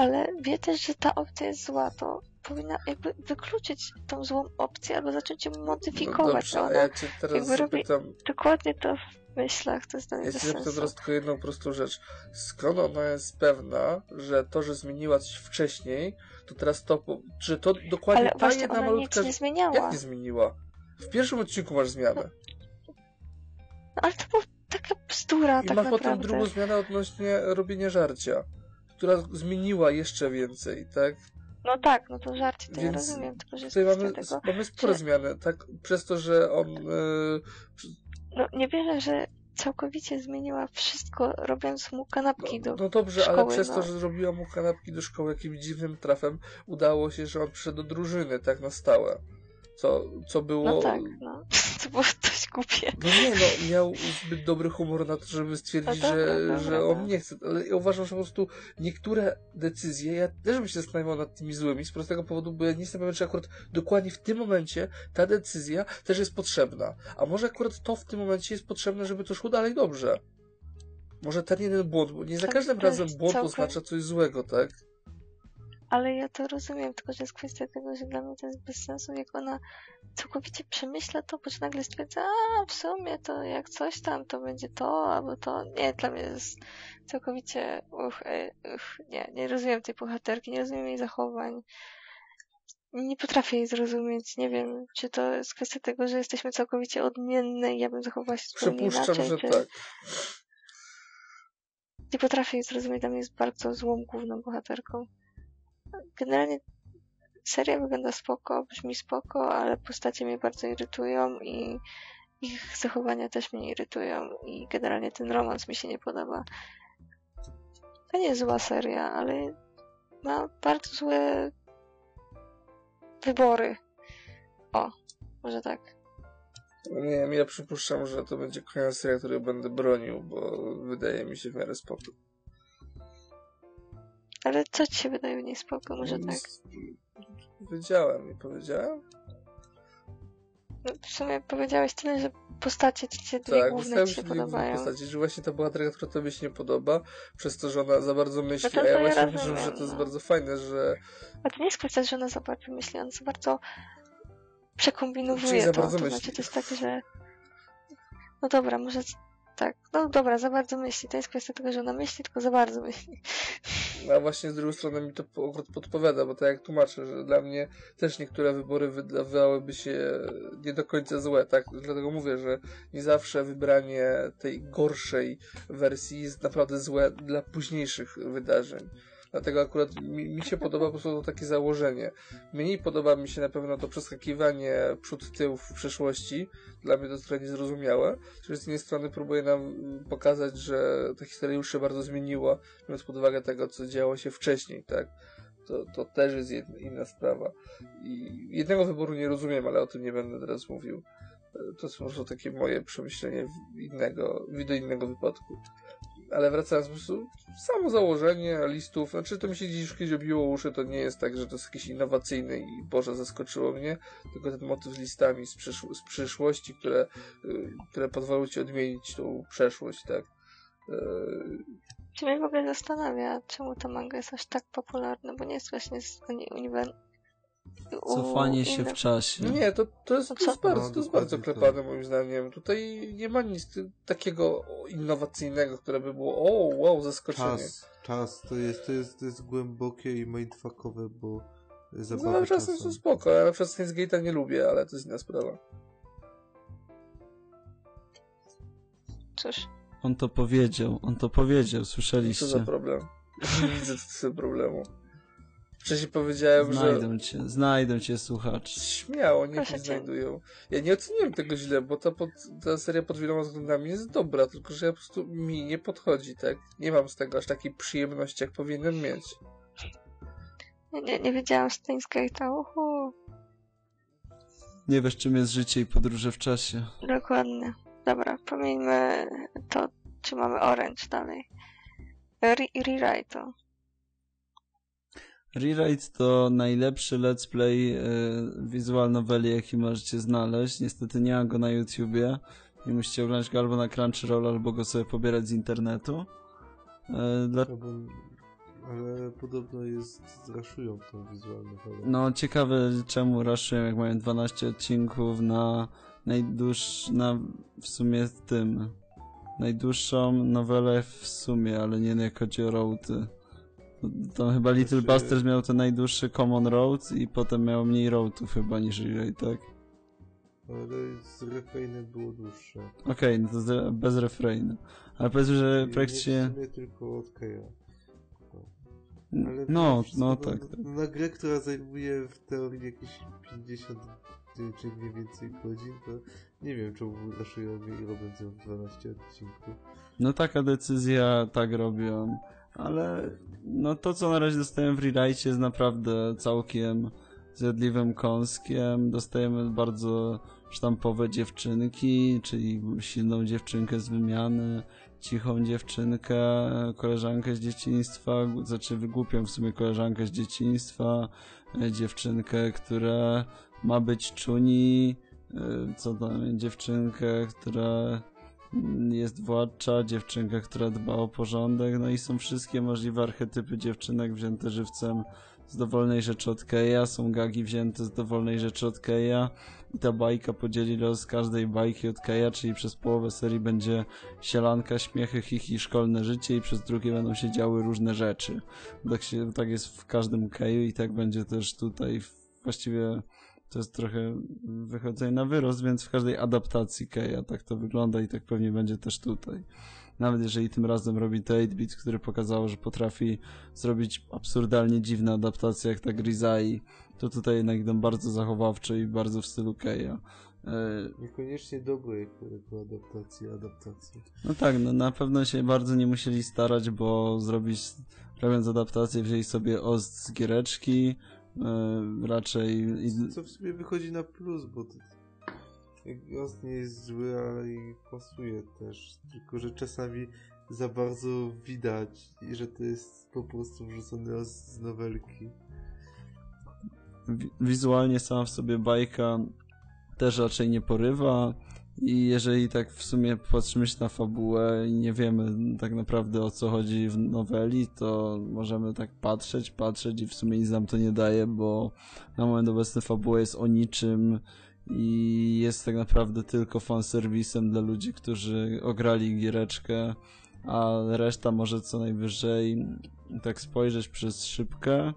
ale wie też, że ta opcja jest zła, to powinna jakby wykluczyć tą złą opcję albo zacząć ją No modyfikować. dobrze, a ona ja cię teraz jakby robi- zapytam, dokładnie to w myślach, to jest dla mnie ja cię zapytam teraz tylko jedną prostą rzecz. Skąd ona jest pewna, że to, że zmieniła coś wcześniej, to teraz to, że to dokładnie Ale ta właśnie jedna ona nic malutka... nie zmieniała. Jak nie zmieniła? W pierwszym odcinku masz zmianę. No, ale to była taka bzdura I tak masz potem naprawdę. drugą zmianę odnośnie robienia żarcia, która zmieniła jeszcze więcej, tak? No tak, no to żarcie to ja Więc rozumiem, tylko że Tutaj mamy, tego, mamy spore że- zmiany, tak? Przez to, że on... e, no nie wierzę, że całkowicie zmieniła wszystko, robiąc mu kanapki No, do... no dobrze, ale szkoły, przez no. to, że zrobiła mu kanapki do szkoły jakimś dziwnym trafem, udało się, że on przyszedł do drużyny, tak na stałe. Co, co było... No tak, no. To było dość głupie. No nie, no, miał zbyt dobry humor na to, żeby stwierdzić, No dobra, że, dobra, że on nie chce. Ale ja uważam, że po prostu niektóre decyzje, ja też bym się zastanawiał nad tymi złymi, z prostego powodu, bo ja nie jestem pewien, czy akurat dokładnie w tym momencie ta decyzja też jest potrzebna. A może akurat to w tym momencie jest potrzebne, żeby to szło dalej dobrze. Może ten jeden błąd, bo nie za To każdym razem błąd całkiem- oznacza coś złego, tak? Ale ja to rozumiem, tylko że jest kwestia tego, że dla mnie to jest bez sensu, jak ona całkowicie przemyśla to, po czym nagle stwierdza, a w sumie to jak coś tam, to będzie to, albo to. Nie, dla mnie jest całkowicie, uch, e, uch, nie, nie rozumiem tej bohaterki, nie rozumiem jej zachowań. Nie potrafię jej zrozumieć, nie wiem, czy to jest kwestia tego, że jesteśmy całkowicie odmienne i ja bym zachowała się zupełnie Przypuszczam, inaczej, że czy... tak. Nie potrafię jej zrozumieć, dla mnie jest bardzo złą główną bohaterką. Generalnie seria wygląda spoko, brzmi spoko, ale postacie mnie bardzo irytują i ich zachowania też mnie irytują i generalnie ten romans mi się nie podoba. To nie jest zła seria, ale ma bardzo złe wybory. O, może tak. Nie wiem, ja przypuszczam, że to będzie kolejna seria, której będę bronił, bo wydaje mi się w miarę spoko. Ale co ci się wydaje niespoko? Może tak. Powiedziałem, nie powiedziałem? No, w sumie powiedziałeś tyle, że postacie ci się dwie Tak, główne ci się podobają. postaci, że właśnie ta bohaterka, która tobie się nie podoba, przez to, że ona za bardzo myśli, No a ja właśnie rozumiem, uważam, że to jest no. bardzo fajne, że A to nie jest kwestia, że ona za bardzo myśli, ona za bardzo Czyli przekombinowuje za to. bardzo to myśli. znaczy, to jest tak, że... No dobra, może tak. No dobra, za bardzo myśli. To jest kwestia tego, że ona myśli, tylko za bardzo myśli. No, właśnie z drugiej strony mi to podpowiada, bo tak jak tłumaczę, że dla mnie też niektóre wybory wydawałyby się nie do końca złe, tak? Dlatego mówię, że nie zawsze wybranie tej gorszej wersji jest naprawdę złe dla późniejszych wydarzeń. Dlatego akurat mi, mi się podoba po prostu takie założenie. Mniej podoba mi się na pewno to przeskakiwanie przód-tył w przeszłości. Dla mnie to jest trochę niezrozumiałe. Że z jednej strony próbuje nam pokazać, że ta historia już się bardzo zmieniła, biorąc pod uwagę tego, co działo się wcześniej, tak? To, to też jest jedna, inna sprawa. I jednego wyboru nie rozumiem, ale o tym nie będę teraz mówił. To jest po prostu takie moje przemyślenie innego, do innego wypadku. Ale wracając po prostu, samo założenie listów, znaczy to mi się gdzieś kiedyś obiło uszy, to nie jest tak, że to jest jakieś innowacyjne i Boże zaskoczyło mnie, tylko ten motyw z listami z, przysz- z przyszłości, które, y, które pozwolą ci odmienić tą przeszłość, tak? E, Czy mnie w ogóle zastanawia, czemu ta manga jest aż tak popularna, bo nie jest właśnie z uni- uniwer... Cofanie się w czasie. No nie, to, to, jest, No to, jest bardzo, No, to jest bardzo klepane moim zdaniem. Tutaj nie ma nic takiego innowacyjnego, które by było o, wow, zaskoczenie. Czas, czas, to jest, to jest, to jest głębokie i mindfuckowe, bo No, zabawa ale czasem czasem. są spoko. Ja na przykład Gate'a nie lubię, ale to jest inna sprawa. Cóż, On to powiedział, on to powiedział, Co za słyszeliście. problem? Nie widzę z tym problemu. Wcześniej powiedziałem, że Znajdą cię, znajdą cię słuchacze. śmiało, niech Proszę cię. znajdują. Ja nie oceniłem tego źle, bo ta, pod, ta seria pod wieloma względami jest dobra, tylko że ja po prostu mi nie podchodzi, tak? Nie mam z tego aż takiej przyjemności, jak powinienem mieć. nie, nie, nie wiedziałam Steins Gate'a, uhu. Nie wiesz, czym jest życie i podróże w czasie. Dokładnie. Dobra, pomijmy to, czy mamy Orange dalej. Re rewrite Rewrite to najlepszy let's play y, noveli, jaki możecie znaleźć. Niestety nie ma go na YouTubie i musicie oglądać go albo na Crunchyroll, albo go sobie pobierać z internetu. Y, dla... Ale podobno jest, zraszują tą wizualną falę. No ciekawe czemu raszują, jak mają 12 odcinków na najdłuższ... na w sumie tym... najdłuższą nowelę w sumie, ale nie jak chodzi o roady. To chyba Little Znaczy- Busters miał ten najdłuższy Common Road i potem miał mniej roadów chyba niż Rewrite, tak? Ale z refreinem było dłuższe. Okej, no to z- bez refrainu. Ale powiedzmy, że I praktycznie... Nie tylko od Keja. Ale No, no na, tak, tak. Na grę, która zajmuje w teorii jakieś 50 czy- mniej więcej godzin, to nie wiem, czemu raszują i robiąc ją w 12 odcinków. No taka decyzja, tak robią. Ale no to, co na razie dostajemy w Rewrite jest naprawdę całkiem zjadliwym kąskiem. Dostajemy bardzo sztampowe dziewczynki, czyli silną dziewczynkę z wymiany, cichą dziewczynkę, koleżankę z dzieciństwa, znaczy wygłupią w sumie koleżankę z dzieciństwa, e, dziewczynkę, która ma być czuni, e, co tam, dziewczynkę, która jest władcza, dziewczynka, która dba o porządek, no i są wszystkie możliwe archetypy dziewczynek wzięte żywcem z dowolnej rzeczy od Keja, są gagi wzięte z dowolnej rzeczy od Keja i ta bajka podzieli los każdej bajki od Keja, czyli przez połowę serii będzie sielanka, śmiechy, chichi, szkolne życie i przez drugie będą się działy różne rzeczy. Tak, się, tak jest w każdym Keju i tak będzie też tutaj. Właściwie to jest trochę wychodzenie na wyrost, więc w każdej adaptacji Keja tak to wygląda i tak pewnie będzie też tutaj. Nawet jeżeli tym razem robi to 8-bit, który pokazało, że potrafi zrobić absurdalnie dziwne adaptacje jak ta Grisai, to tutaj jednak idą bardzo zachowawczo i bardzo w stylu Keja. E, Niekoniecznie dobre jako, jako adaptacje, adaptacje. No tak, no na pewno się bardzo nie musieli starać, bo zrobić, robiąc adaptację, wzięli sobie OST z giereczki, e, raczej... Co w sumie wychodzi na plus, bo to Ghost nie jest zły, ale i pasuje też. Tylko, że czasami za bardzo widać, i że to jest po prostu wrzucone z nowelki. wi- wizualnie sama w sobie bajka też raczej nie porywa. I jeżeli tak w sumie patrzymy się na fabułę i nie wiemy tak naprawdę o co chodzi w noweli, to możemy tak patrzeć, patrzeć i w sumie nic nam to nie daje, bo na moment obecny fabuła jest o niczym i jest tak naprawdę tylko fanserwisem dla ludzi, którzy ograli giereczkę, a reszta może co najwyżej tak spojrzeć przez szybkę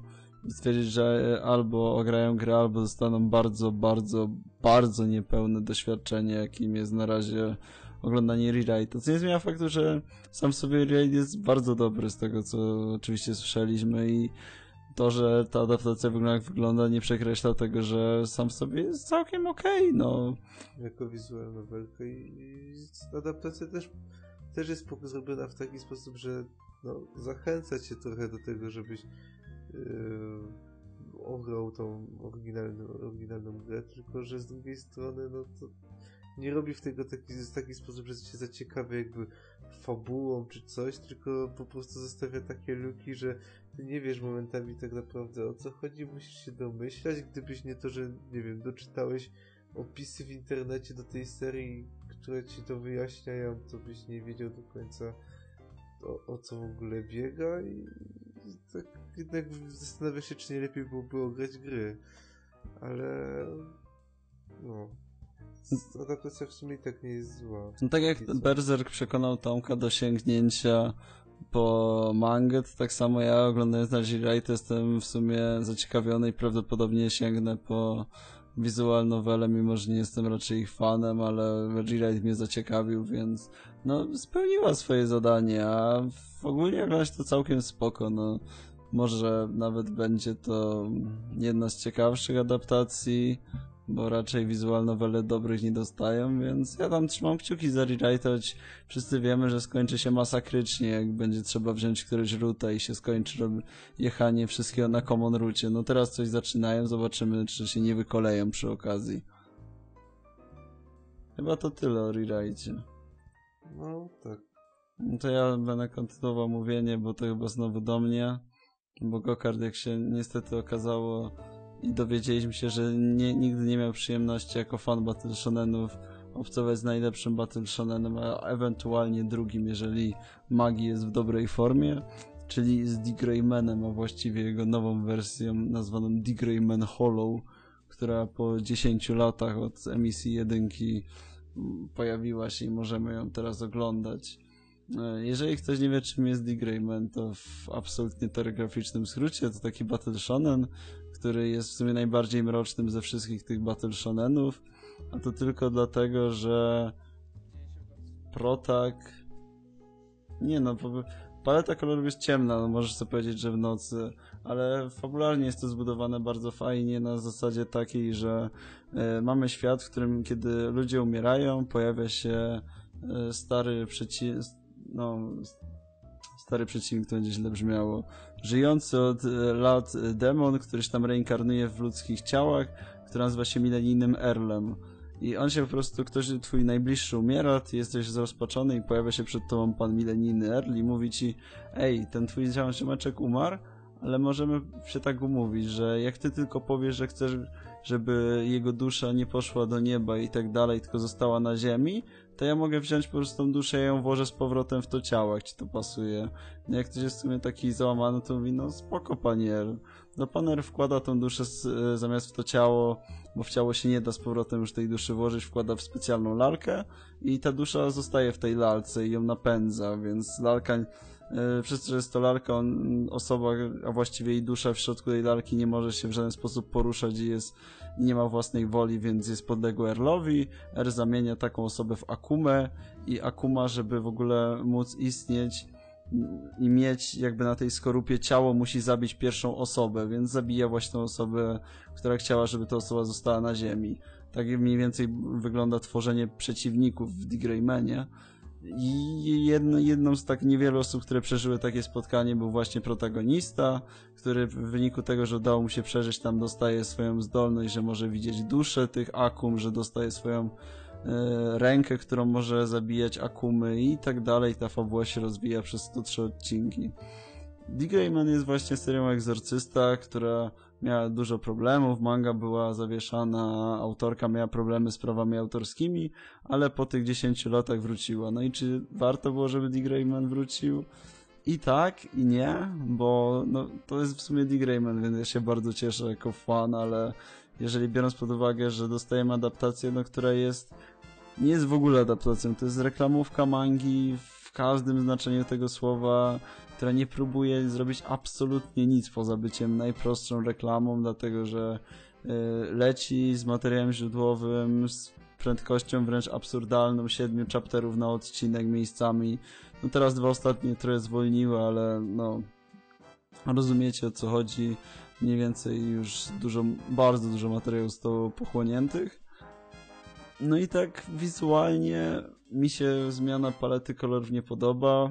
stwierdzić, że albo ograją grę, albo dostaną bardzo, bardzo, bardzo niepełne doświadczenie, jakim jest na razie oglądanie rewrite. Co nie zmienia faktu, że sam sobie rewrite jest bardzo dobry z tego, co oczywiście słyszeliśmy i to, że ta adaptacja wygląda jak wygląda, nie przekreśla tego, że sam sobie jest całkiem okej, no. Jako wizualna nowelka i, i adaptacja też, też jest zrobiona w taki sposób, że no, zachęca cię trochę do tego, żebyś ograł tą oryginalną, oryginalną grę, tylko że z drugiej strony, no to nie robi w tego taki, w taki sposób, że cię zaciekawia jakby fabułą czy coś, tylko po prostu zostawia takie luki, że ty nie wiesz momentami tak naprawdę o co chodzi, musisz się domyślać, gdybyś nie to, że nie wiem, doczytałeś opisy w internecie do tej serii, które ci to wyjaśniają, to byś nie wiedział do końca o, o co w ogóle biega i tak jednak zastanawia się, czy nie lepiej byłoby ograć gry. Ale no adaptacja w sumie i tak nie jest zła. No tak jak Berserk przekonał Tomka do sięgnięcia po mangę, to tak samo ja oglądając na G-Ride jestem w sumie zaciekawiony i prawdopodobnie sięgnę po visual novele, mimo że nie jestem raczej ich fanem, ale G-Ride mnie zaciekawił, więc no spełniła swoje zadanie, a w ogóle oglądać to całkiem spoko, no. Może nawet będzie to jedna z ciekawszych adaptacji bo raczej wizual nowele dobrych nie dostają, więc ja tam trzymam kciuki za rewrite, choć wszyscy wiemy, że skończy się masakrycznie, jak będzie trzeba wziąć któryś ruta i się skończy jechanie wszystkiego na common rucie. No teraz coś zaczynają, zobaczymy, czy się nie wykoleją przy okazji. Chyba to tyle o rewrite. No, tak. No to ja będę kontynuował mówienie, bo to chyba znowu do mnie, bo Gokard, jak się niestety okazało, i dowiedzieliśmy się, że nie, nigdy nie miał przyjemności jako fan Battle Shonenów obcować z najlepszym Battle Shonenem, a ewentualnie drugim, jeżeli Magi jest w dobrej formie, czyli z D-Greymanem, a właściwie jego nową wersją nazwaną D-Greyman Hollow, która po 10 latach od emisji jedynki pojawiła się i możemy ją teraz oglądać. E, jeżeli ktoś nie wie, czym jest D-Greyman, to w absolutnie telegraficznym skrócie to taki Battle Shonen, który jest w sumie najbardziej mrocznym ze wszystkich tych Battle Shonenów, a to tylko dlatego, że Protak nie no, paleta kolorów jest ciemna, no możesz sobie powiedzieć, że w nocy, ale fabularnie jest to zbudowane bardzo fajnie na zasadzie takiej, że y, mamy świat, w którym kiedy ludzie umierają, pojawia się y, stary przeciw... no stary przeciwnik to będzie źle brzmiało, żyjący od e, lat demon, który się tam reinkarnuje w ludzkich ciałach, który nazywa się milenijnym Erlem. I on się po prostu, ktoś twój najbliższy umiera, ty jesteś zrozpaczony i pojawia się przed tobą pan milenijny Erl i mówi ci, ej, ten twój ziomeczek umarł, ale możemy się tak umówić, że jak ty tylko powiesz, że chcesz, żeby jego dusza nie poszła do nieba i tak dalej, tylko została na ziemi, to ja mogę wziąć po prostu tą duszę i ją włożę z powrotem w to ciało, jak ci to pasuje. Jak ktoś jest w sumie taki załamany, to mówi, no spoko panier. No paner wkłada tą duszę z, e, zamiast w to ciało, bo w ciało się nie da z powrotem już tej duszy włożyć, wkłada w specjalną lalkę i ta dusza zostaje w tej lalce i ją napędza, więc lalka przez to, że jest to lalka, on, osoba, a właściwie jej dusza w środku tej lalki nie może się w żaden sposób poruszać i jest, nie ma własnej woli, więc jest podległy Erlowi. Er zamienia taką osobę w Akumę i Akuma, żeby w ogóle móc istnieć i mieć jakby na tej skorupie ciało, musi zabić pierwszą osobę, więc zabija właśnie osobę, która chciała, żeby ta osoba została na ziemi. Tak mniej więcej wygląda tworzenie przeciwników w Digraymanie. I jedno, jedną z tak niewielu osób, które przeżyły takie spotkanie był właśnie protagonista, który w wyniku tego, że udało mu się przeżyć, tam dostaje swoją zdolność, że może widzieć duszę tych akum, że dostaje swoją e, rękę, którą może zabijać akumy i tak dalej. Ta fabuła się rozwija przez 103 odcinki. D. Greyman jest właśnie serią Egzorcysta, która miała dużo problemów, manga była zawieszana, autorka miała problemy z prawami autorskimi, ale po tych 10 latach wróciła. No i czy warto było, żeby Dick Grayman wrócił? I tak, i nie, bo no, to jest w sumie Dick Grayman, więc ja się bardzo cieszę jako fan, ale jeżeli biorąc pod uwagę, że dostajemy adaptację, no, która jest nie jest w ogóle adaptacją, to jest reklamówka mangi w każdym znaczeniu tego słowa, która nie próbuje zrobić absolutnie nic poza byciem najprostszą reklamą, dlatego że y, leci z materiałem źródłowym z prędkością wręcz absurdalną, siedmiu chapterów na odcinek miejscami. No teraz dwa ostatnie trochę zwolniły, ale no rozumiecie o co chodzi. Mniej więcej już dużo, bardzo dużo materiałów zostało pochłoniętych. No i tak wizualnie mi się zmiana palety kolorów nie podoba.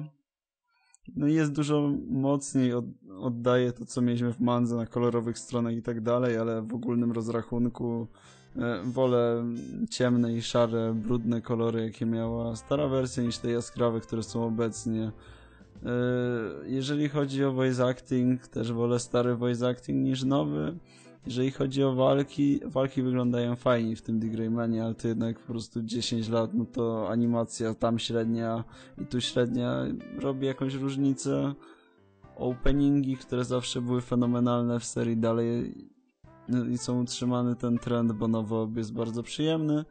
No jest dużo mocniej od, oddaje to, co mieliśmy w Mandze na kolorowych stronach i tak dalej, ale w ogólnym rozrachunku e, wolę ciemne i szare, brudne kolory, jakie miała stara wersja, niż te jaskrawe, które są obecnie. E, jeżeli chodzi o voice acting, też wolę stary voice acting niż nowy. Jeżeli chodzi o walki, walki wyglądają fajnie w tym The Greymanie, ale to jednak po prostu 10 lat, no to animacja tam średnia i tu średnia robi jakąś różnicę. Openingi, które zawsze były fenomenalne w serii dalej no i są utrzymany ten trend, bo nowy jest bardzo przyjemny.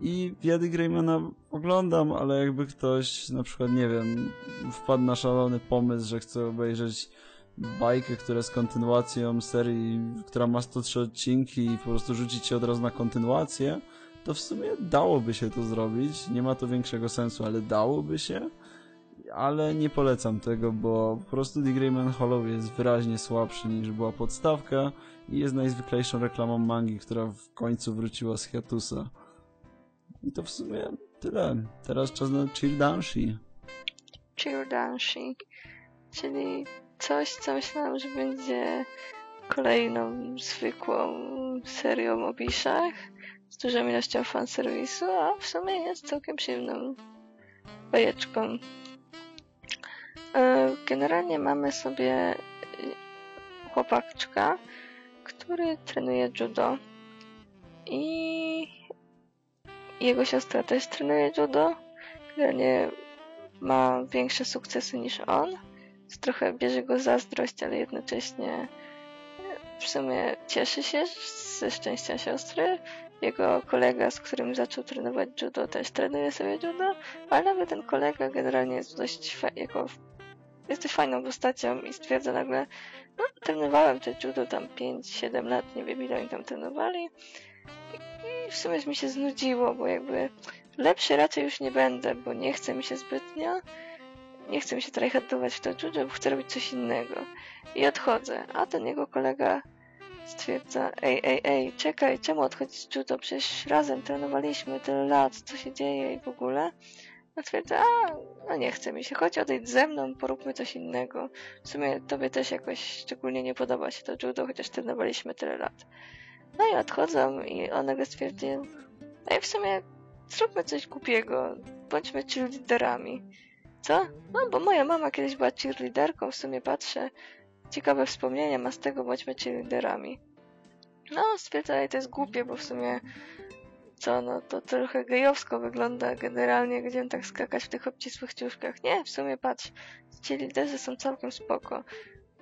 I Wiady Greymana oglądam, ale jakby ktoś na przykład, nie wiem, wpadł na szalony pomysł, że chce obejrzeć bajkę, która jest kontynuacją serii, która ma 103 odcinki i po prostu rzucić się od razu na kontynuację, to w sumie dałoby się to zrobić. Nie ma to większego sensu, ale dałoby się. Ale nie polecam tego, bo po prostu The Greyman Hollow jest wyraźnie słabszy niż była podstawka i jest najzwyklejszą reklamą mangi, która w końcu wróciła z hiatusa. I to w sumie tyle. Teraz czas na Chill Danshi. Chill Danshi, czyli coś, co myślałam, że będzie kolejną zwykłą serią o biszach z dużą ilością fanserwisu, a w sumie jest całkiem przyjemną bajeczką. E, generalnie mamy sobie chłopaczka, który trenuje judo i jego siostra też trenuje judo. Generalnie ma większe sukcesy niż on trochę bierze go zazdrość, ale jednocześnie w sumie cieszy się ze szczęścia siostry. Jego kolega, z którym zaczął trenować judo, też trenuje sobie judo, ale nawet ten kolega generalnie jest dość jako jest dość fajną postacią i stwierdza nagle, no trenowałem te judo tam 5-7 lat, nie wiem ile oni tam trenowali i w sumie mi się znudziło, bo jakby lepszy raczej już nie będę, bo nie chce mi się zbytnio nie chce mi się tryhardować w to judo, chcę robić coś innego. I odchodzę, a ten jego kolega stwierdza, ej, ej, ej, czekaj, czemu odchodzić z judo? Przecież razem trenowaliśmy tyle lat, co się dzieje i w ogóle. No stwierdza, a, no nie chce mi się, chodź odejdź ze mną, poróbmy coś innego. W sumie tobie też jakoś szczególnie nie podoba się to judo, chociaż trenowaliśmy tyle lat. No i odchodzą i on nagle stwierdzi, ej, w sumie zróbmy coś głupiego, bądźmy cheerleaderami. Co? No, bo moja mama kiedyś była cheerleaderką, w sumie patrzę. Ciekawe wspomnienia ma z tego, bądźmy cheerleaderami. No, stwierdzaj, to jest głupie, bo w sumie co, no to trochę gejowsko wygląda generalnie, gdzie tak skakać w tych obcisłych ciuszkach. Nie, w sumie patrz, cheerleaderzy są całkiem spoko.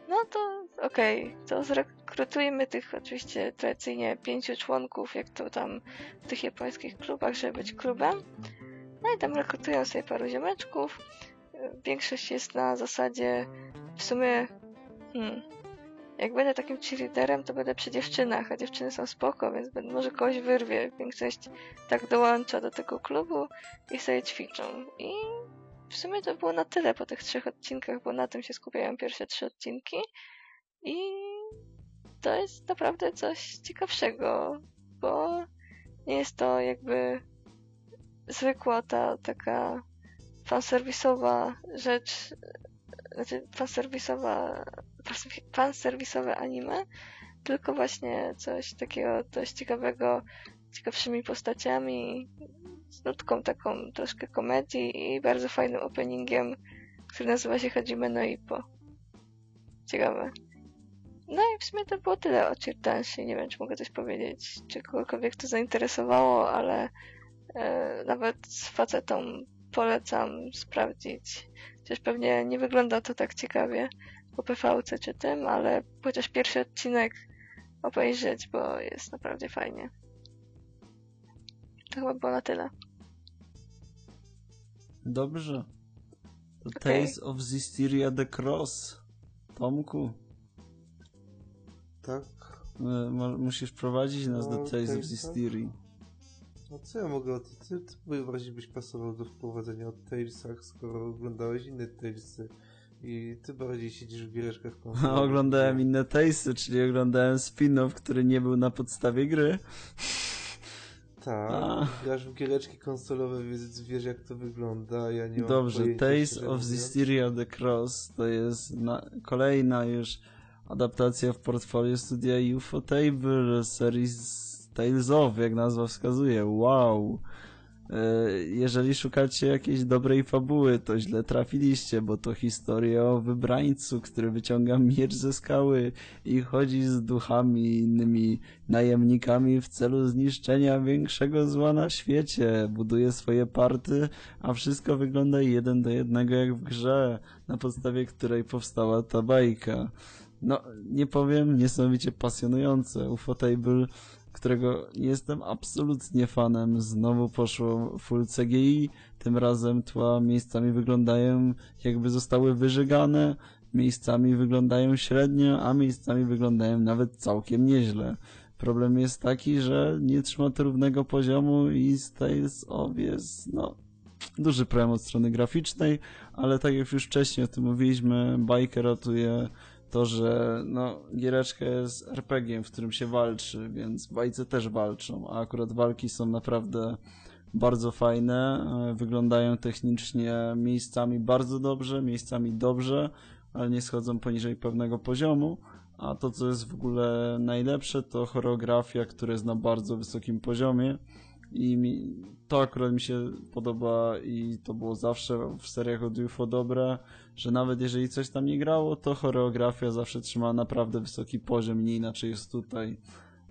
No to okej, okay, to zrekrutujmy tych oczywiście tradycyjnie pięciu członków, jak to tam w tych japońskich klubach, żeby być klubem. No i tam rekrutują sobie paru ziomeczków większość jest na zasadzie w sumie hmm, jak będę takim cheerleaderem, to będę przy dziewczynach, a dziewczyny są spoko, więc będę, może kogoś wyrwie. Większość tak dołącza do tego klubu i sobie ćwiczą. I w sumie to było na tyle po tych trzech odcinkach, bo na tym się skupiają pierwsze trzy odcinki. I to jest naprawdę coś ciekawszego, bo nie jest to jakby zwykła ta taka fanserwisowa rzecz, znaczy fanserwisowa, fanserwisowe anime, tylko właśnie coś takiego dość ciekawego, ciekawszymi postaciami, z nutką taką troszkę komedii i bardzo fajnym openingiem, który nazywa się Hajime no Ippo. Ciekawe. No i w sumie to było tyle o Cirdansie. Nie wiem, czy mogę coś powiedzieć, czy kogokolwiek to zainteresowało, ale e, nawet facetom polecam sprawdzić. Chociaż pewnie nie wygląda to tak ciekawie po PVC czy tym, ale chociaż pierwszy odcinek obejrzeć, bo jest naprawdę fajnie. To chyba było na tyle. Dobrze. To Okej. Tales of Zisteria The Cross. Tomku, Tak? mo- musisz prowadzić nas do No, Tales of Talesa? No co ja mogę o ty, ty, ty bardziej byś pasował do wprowadzenia o Talesach, skoro oglądałeś inne Talesy i ty bardziej siedzisz w giereczkach konsolowych. Oglądałem inne Talesy, czyli oglądałem spin-off, który nie był na podstawie gry. Tak, grasz w giereczki konsolowe, więc wiesz jak to wygląda, ja nie Dobrze, Tales of mówiąc. Zisteria The Cross to jest na, kolejna już adaptacja w portfolio studia Ufotable serii z Tales of, jak nazwa wskazuje. Wow! E, Jeżeli szukacie jakiejś dobrej fabuły, to źle trafiliście, bo to historia o wybrańcu, który wyciąga miecz ze skały i chodzi z duchami i innymi najemnikami w celu zniszczenia większego zła na świecie. Buduje swoje party, a wszystko wygląda jeden do jednego jak w grze, na podstawie której powstała ta bajka. No, nie powiem, niesamowicie pasjonujące. Ufotable, którego jestem absolutnie fanem, znowu poszło full CGI, tym razem tła miejscami wyglądają jakby zostały wyżygane, miejscami wyglądają średnio, a miejscami wyglądają nawet całkiem nieźle. Problem jest taki, że nie trzyma to równego poziomu i z Tales of jest, no, duży problem od strony graficznej, ale tak jak już wcześniej o tym mówiliśmy, bajkę ratuje to, że no, giereczka jest RPG-iem, w którym się walczy, więc bajce też walczą, a akurat walki są naprawdę bardzo fajne, e, wyglądają technicznie miejscami bardzo dobrze, miejscami dobrze, ale nie schodzą poniżej pewnego poziomu, a to, co jest w ogóle najlepsze, to choreografia, która jest na bardzo wysokim poziomie i mi, to akurat mi się podoba i to było zawsze w seriach od UFO dobre, że nawet jeżeli coś tam nie grało, to choreografia zawsze trzyma naprawdę wysoki poziom, nie inaczej jest tutaj.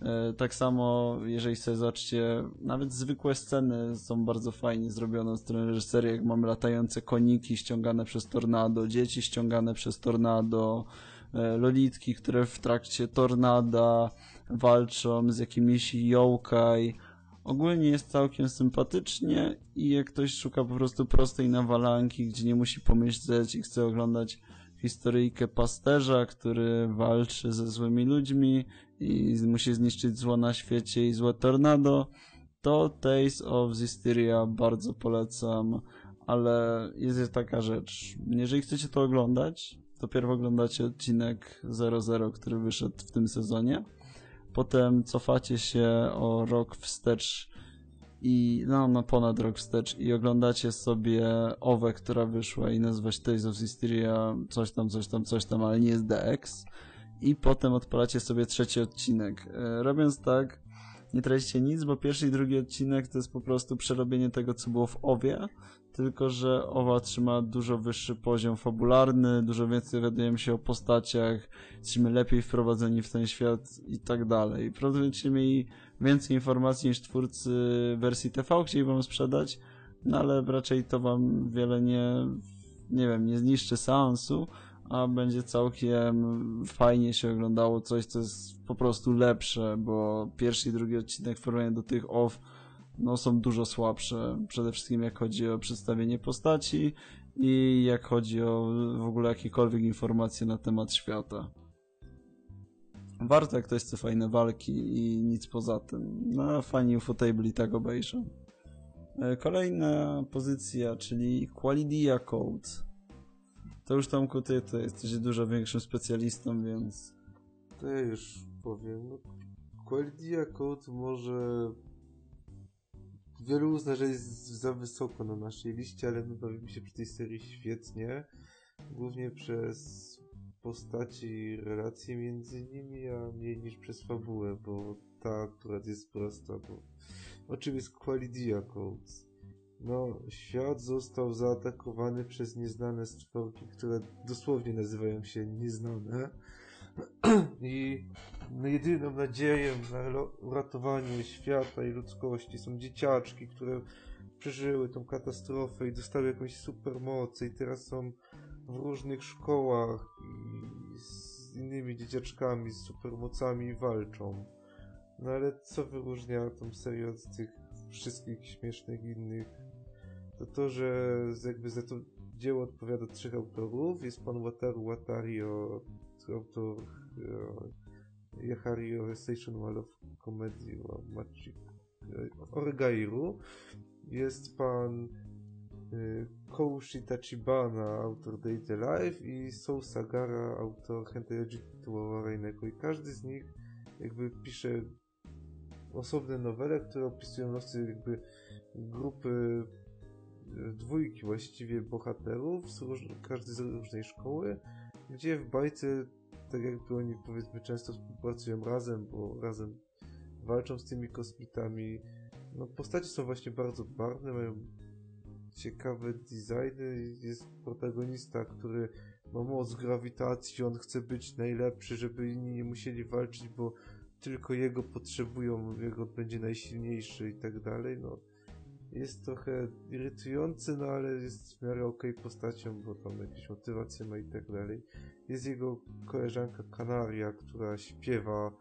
E, Tak samo, jeżeli sobie zobaczycie, nawet zwykłe sceny są bardzo fajnie zrobione od strony reżyserii, jak mamy latające koniki ściągane przez tornado, dzieci ściągane przez tornado, e, lolitki, które w trakcie tornada walczą z jakimiś yokai. Ogólnie jest całkiem sympatycznie i jak ktoś szuka po prostu prostej nawalanki, gdzie nie musi pomyśleć i chce oglądać historyjkę pasterza, który walczy ze złymi ludźmi i musi zniszczyć zło na świecie i złe tornado, to Tales of Zisteria bardzo polecam, ale jest taka rzecz. Jeżeli chcecie to oglądać, to pierw oglądacie odcinek 00, który wyszedł w tym sezonie. Potem cofacie się o rok wstecz i no, no ponad rok wstecz i oglądacie sobie Owę, która wyszła i nazywa się Tales of Hysteria, coś tam, coś tam, coś tam, ale nie jest DX. I potem odpalacie sobie trzeci odcinek. E, Robiąc tak, nie tracicie nic, bo pierwszy i drugi odcinek to jest po prostu przerobienie tego, co było w Owie, tylko że Owa trzyma dużo wyższy poziom fabularny, dużo więcej dowiadujemy się o postaciach, jesteśmy lepiej wprowadzeni w ten świat i tak dalej. Prawdopodobnie mieli więcej informacji niż twórcy wersji TV chcieli wam sprzedać, no ale raczej to wam wiele nie, nie wiem, nie zniszczy seansu, a będzie całkiem fajnie się oglądało coś, co jest po prostu lepsze, bo pierwszy i drugi odcinek w porównaniu do tych off no, są dużo słabsze. Przede wszystkim jak chodzi o przedstawienie postaci i jak chodzi o w ogóle jakiekolwiek informacje na temat świata. Warto, jak ktoś chce fajne walki i nic poza tym. No, fani Ufotable i tak obejrzą. E, Kolejna pozycja, czyli Qualidia Code. To już Tomku, ty to jesteś dużo większym specjalistą, więc To ja już powiem. No, Quality Code może wielu uzna, że jest za wysoko na naszej liście, ale my bawimy się przy tej serii świetnie. Głównie przez postaci i relacje między nimi, a mniej niż przez fabułę, bo ta akurat jest prosta, bo o czym jest Qualidia Code? No, świat został zaatakowany przez nieznane stworki, które dosłownie nazywają się nieznane. I no, jedyną nadzieją na uratowanie świata i ludzkości są dzieciaczki, które przeżyły tą katastrofę i dostały jakąś supermoc i teraz są w różnych szkołach z innymi dzieciaczkami z supermocami walczą. No ale co wyróżnia tą serię od tych wszystkich śmiesznych innych? To to, że jakby za to dzieło odpowiada trzech autorów. Jest pan Wataru Watario, autor e, Yahario Station Wall of Comedy o Magic e. Jest pan y, Koushi Tachibana, autor Date Life i Sou Sagara, autor Hentai tytułowanego i każdy z nich jakby pisze osobne nowele, które opisują losy jakby grupy dwójki właściwie bohaterów, z róż, każdy z różnej szkoły, gdzie w bajce tak jakby oni powiedzmy często współpracują razem, bo razem walczą z tymi kosmitami. No postacie są właśnie bardzo barwne, mają ciekawe designy. Jest protagonista, który ma moc grawitacji, on chce być najlepszy, żeby inni nie musieli walczyć, bo tylko jego potrzebują, jego będzie najsilniejszy i tak dalej. No, jest trochę irytujący, no ale jest w miarę okej postacią, bo tam jakieś motywacje ma i tak dalej. Jest jego koleżanka Kanaria, która śpiewa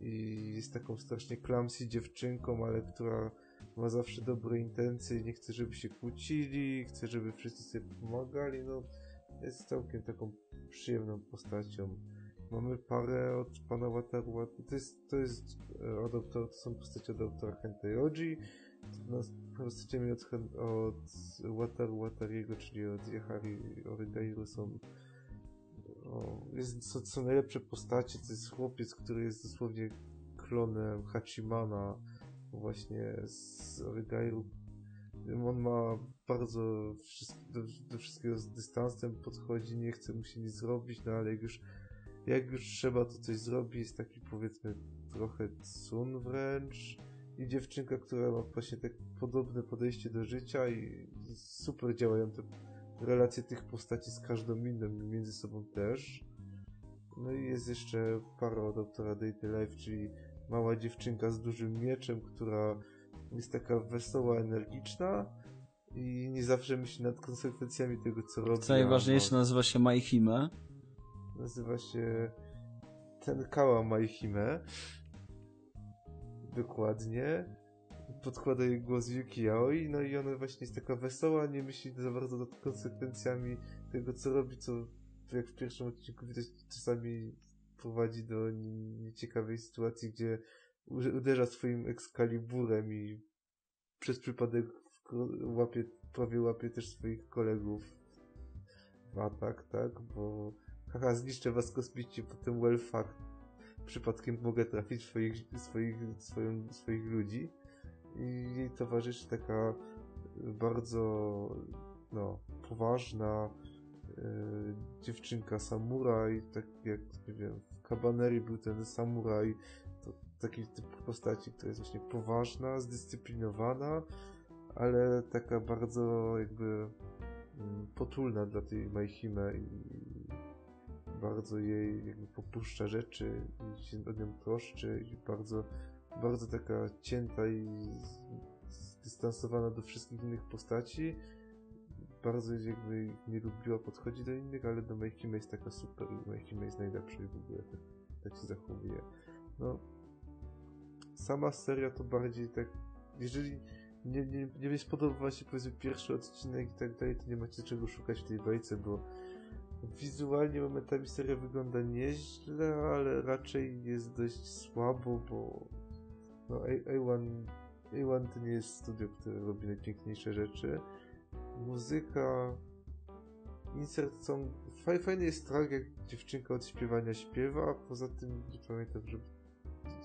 i jest taką strasznie clumsy dziewczynką, ale która ma zawsze dobre intencje i nie chce, żeby się kłócili, chce, żeby wszyscy sobie pomagali, no jest całkiem taką przyjemną postacią. Mamy parę od pana Wataru, Wat- to jest, to jest e, od autora, to są postacie od autora Hentai Oji, no, postaciami od, Hen- od Wataru Watariego, czyli od Yahari Origairu są o, jest, są, są najlepsze postacie, to jest chłopiec, który jest dosłownie klonem Hachimana właśnie z Origairu. On ma bardzo do, do wszystkiego z dystansem podchodzi, nie chce mu się nic zrobić, no ale jak już, jak już trzeba to coś zrobi, jest taki powiedzmy trochę tsun wręcz i dziewczynka, która ma właśnie tak podobne podejście do życia i super działają te relacje tych postaci z każdą inną i między sobą też. No i jest jeszcze para od autora Date Life, czyli mała dziewczynka z dużym mieczem, która jest taka wesoła, energiczna i nie zawsze myśli nad konsekwencjami tego, co robi. Co najważniejsze, nazywa się Maihime. Nazywa się Tenkała Maihime. Dokładnie. Podkłada jej głos Yuki Aoi, no i ona właśnie jest taka wesoła, nie myśli za bardzo nad konsekwencjami tego, co robi, co jak w pierwszym odcinku widać czasami prowadzi do nie- nieciekawej sytuacji, gdzie uderza swoim ekskaliburem i przez przypadek łapie, prawie łapie też swoich kolegów w atak, tak, bo haha, zniszczę was kosmici, potem welfare przypadkiem mogę trafić swoich, swoich, swoją, swoich ludzi. I jej towarzyszy taka bardzo no, poważna e, dziewczynka samuraj, tak jak nie wiem, w Cabaneri był ten samuraj, to taki typ postaci, która jest właśnie poważna, zdyscyplinowana, ale taka bardzo jakby mm, potulna dla tej Maihime i bardzo jej jakby popuszcza rzeczy i się o nią troszczy i bardzo, bardzo taka cięta i zdystansowana do wszystkich innych postaci. Bardzo jakby nie lubiła, podchodzi do innych, ale do Maihime jest taka super i Maihime jest najlepsza i w ogóle tak, tak się zachowuje. No, sama seria to bardziej tak, jeżeli nie, nie, nie spodobał się powiedzmy pierwszy odcinek i tak dalej, to nie macie czego szukać w tej bajce, bo wizualnie momentami seria wygląda nieźle, ale raczej jest dość słabo, bo no A- A1, A1 to nie jest studio, które robi najpiękniejsze rzeczy. Muzyka insert song faj- fajny jest track, jak dziewczynka od śpiewania śpiewa, a poza tym nie pamiętam, że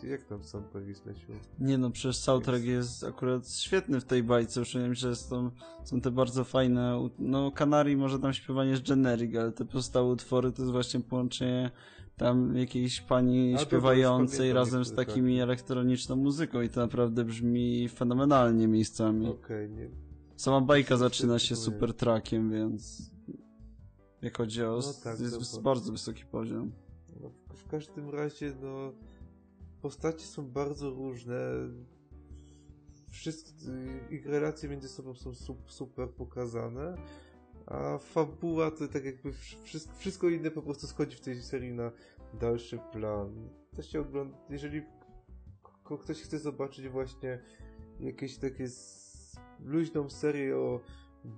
jak tam soundtrack jest lecił. Nie no, przecież soundtrack jest akurat świetny w tej bajce, przynajmniej, że są, są te bardzo fajne, no Canary może tam śpiewanie jest generic, ale te pozostałe utwory to jest właśnie połączenie tam jakiejś pani A, śpiewającej już razem z takimi tak. elektroniczną muzyką i to naprawdę brzmi fenomenalnie miejscami. Okej, nie. Sama bajka zaczyna się super trackiem, więc jak chodzi o... No tak, jest bardzo wysoki poziom. No, w, w każdym razie, no, postacie są bardzo różne. Wszystkie, ich relacje między sobą są sup, super pokazane, a fabuła to tak jakby wszystko, inne po prostu schodzi w tej serii na dalszy plan. To się ogląda, jeżeli ktoś chce zobaczyć właśnie jakieś takie luźną serię o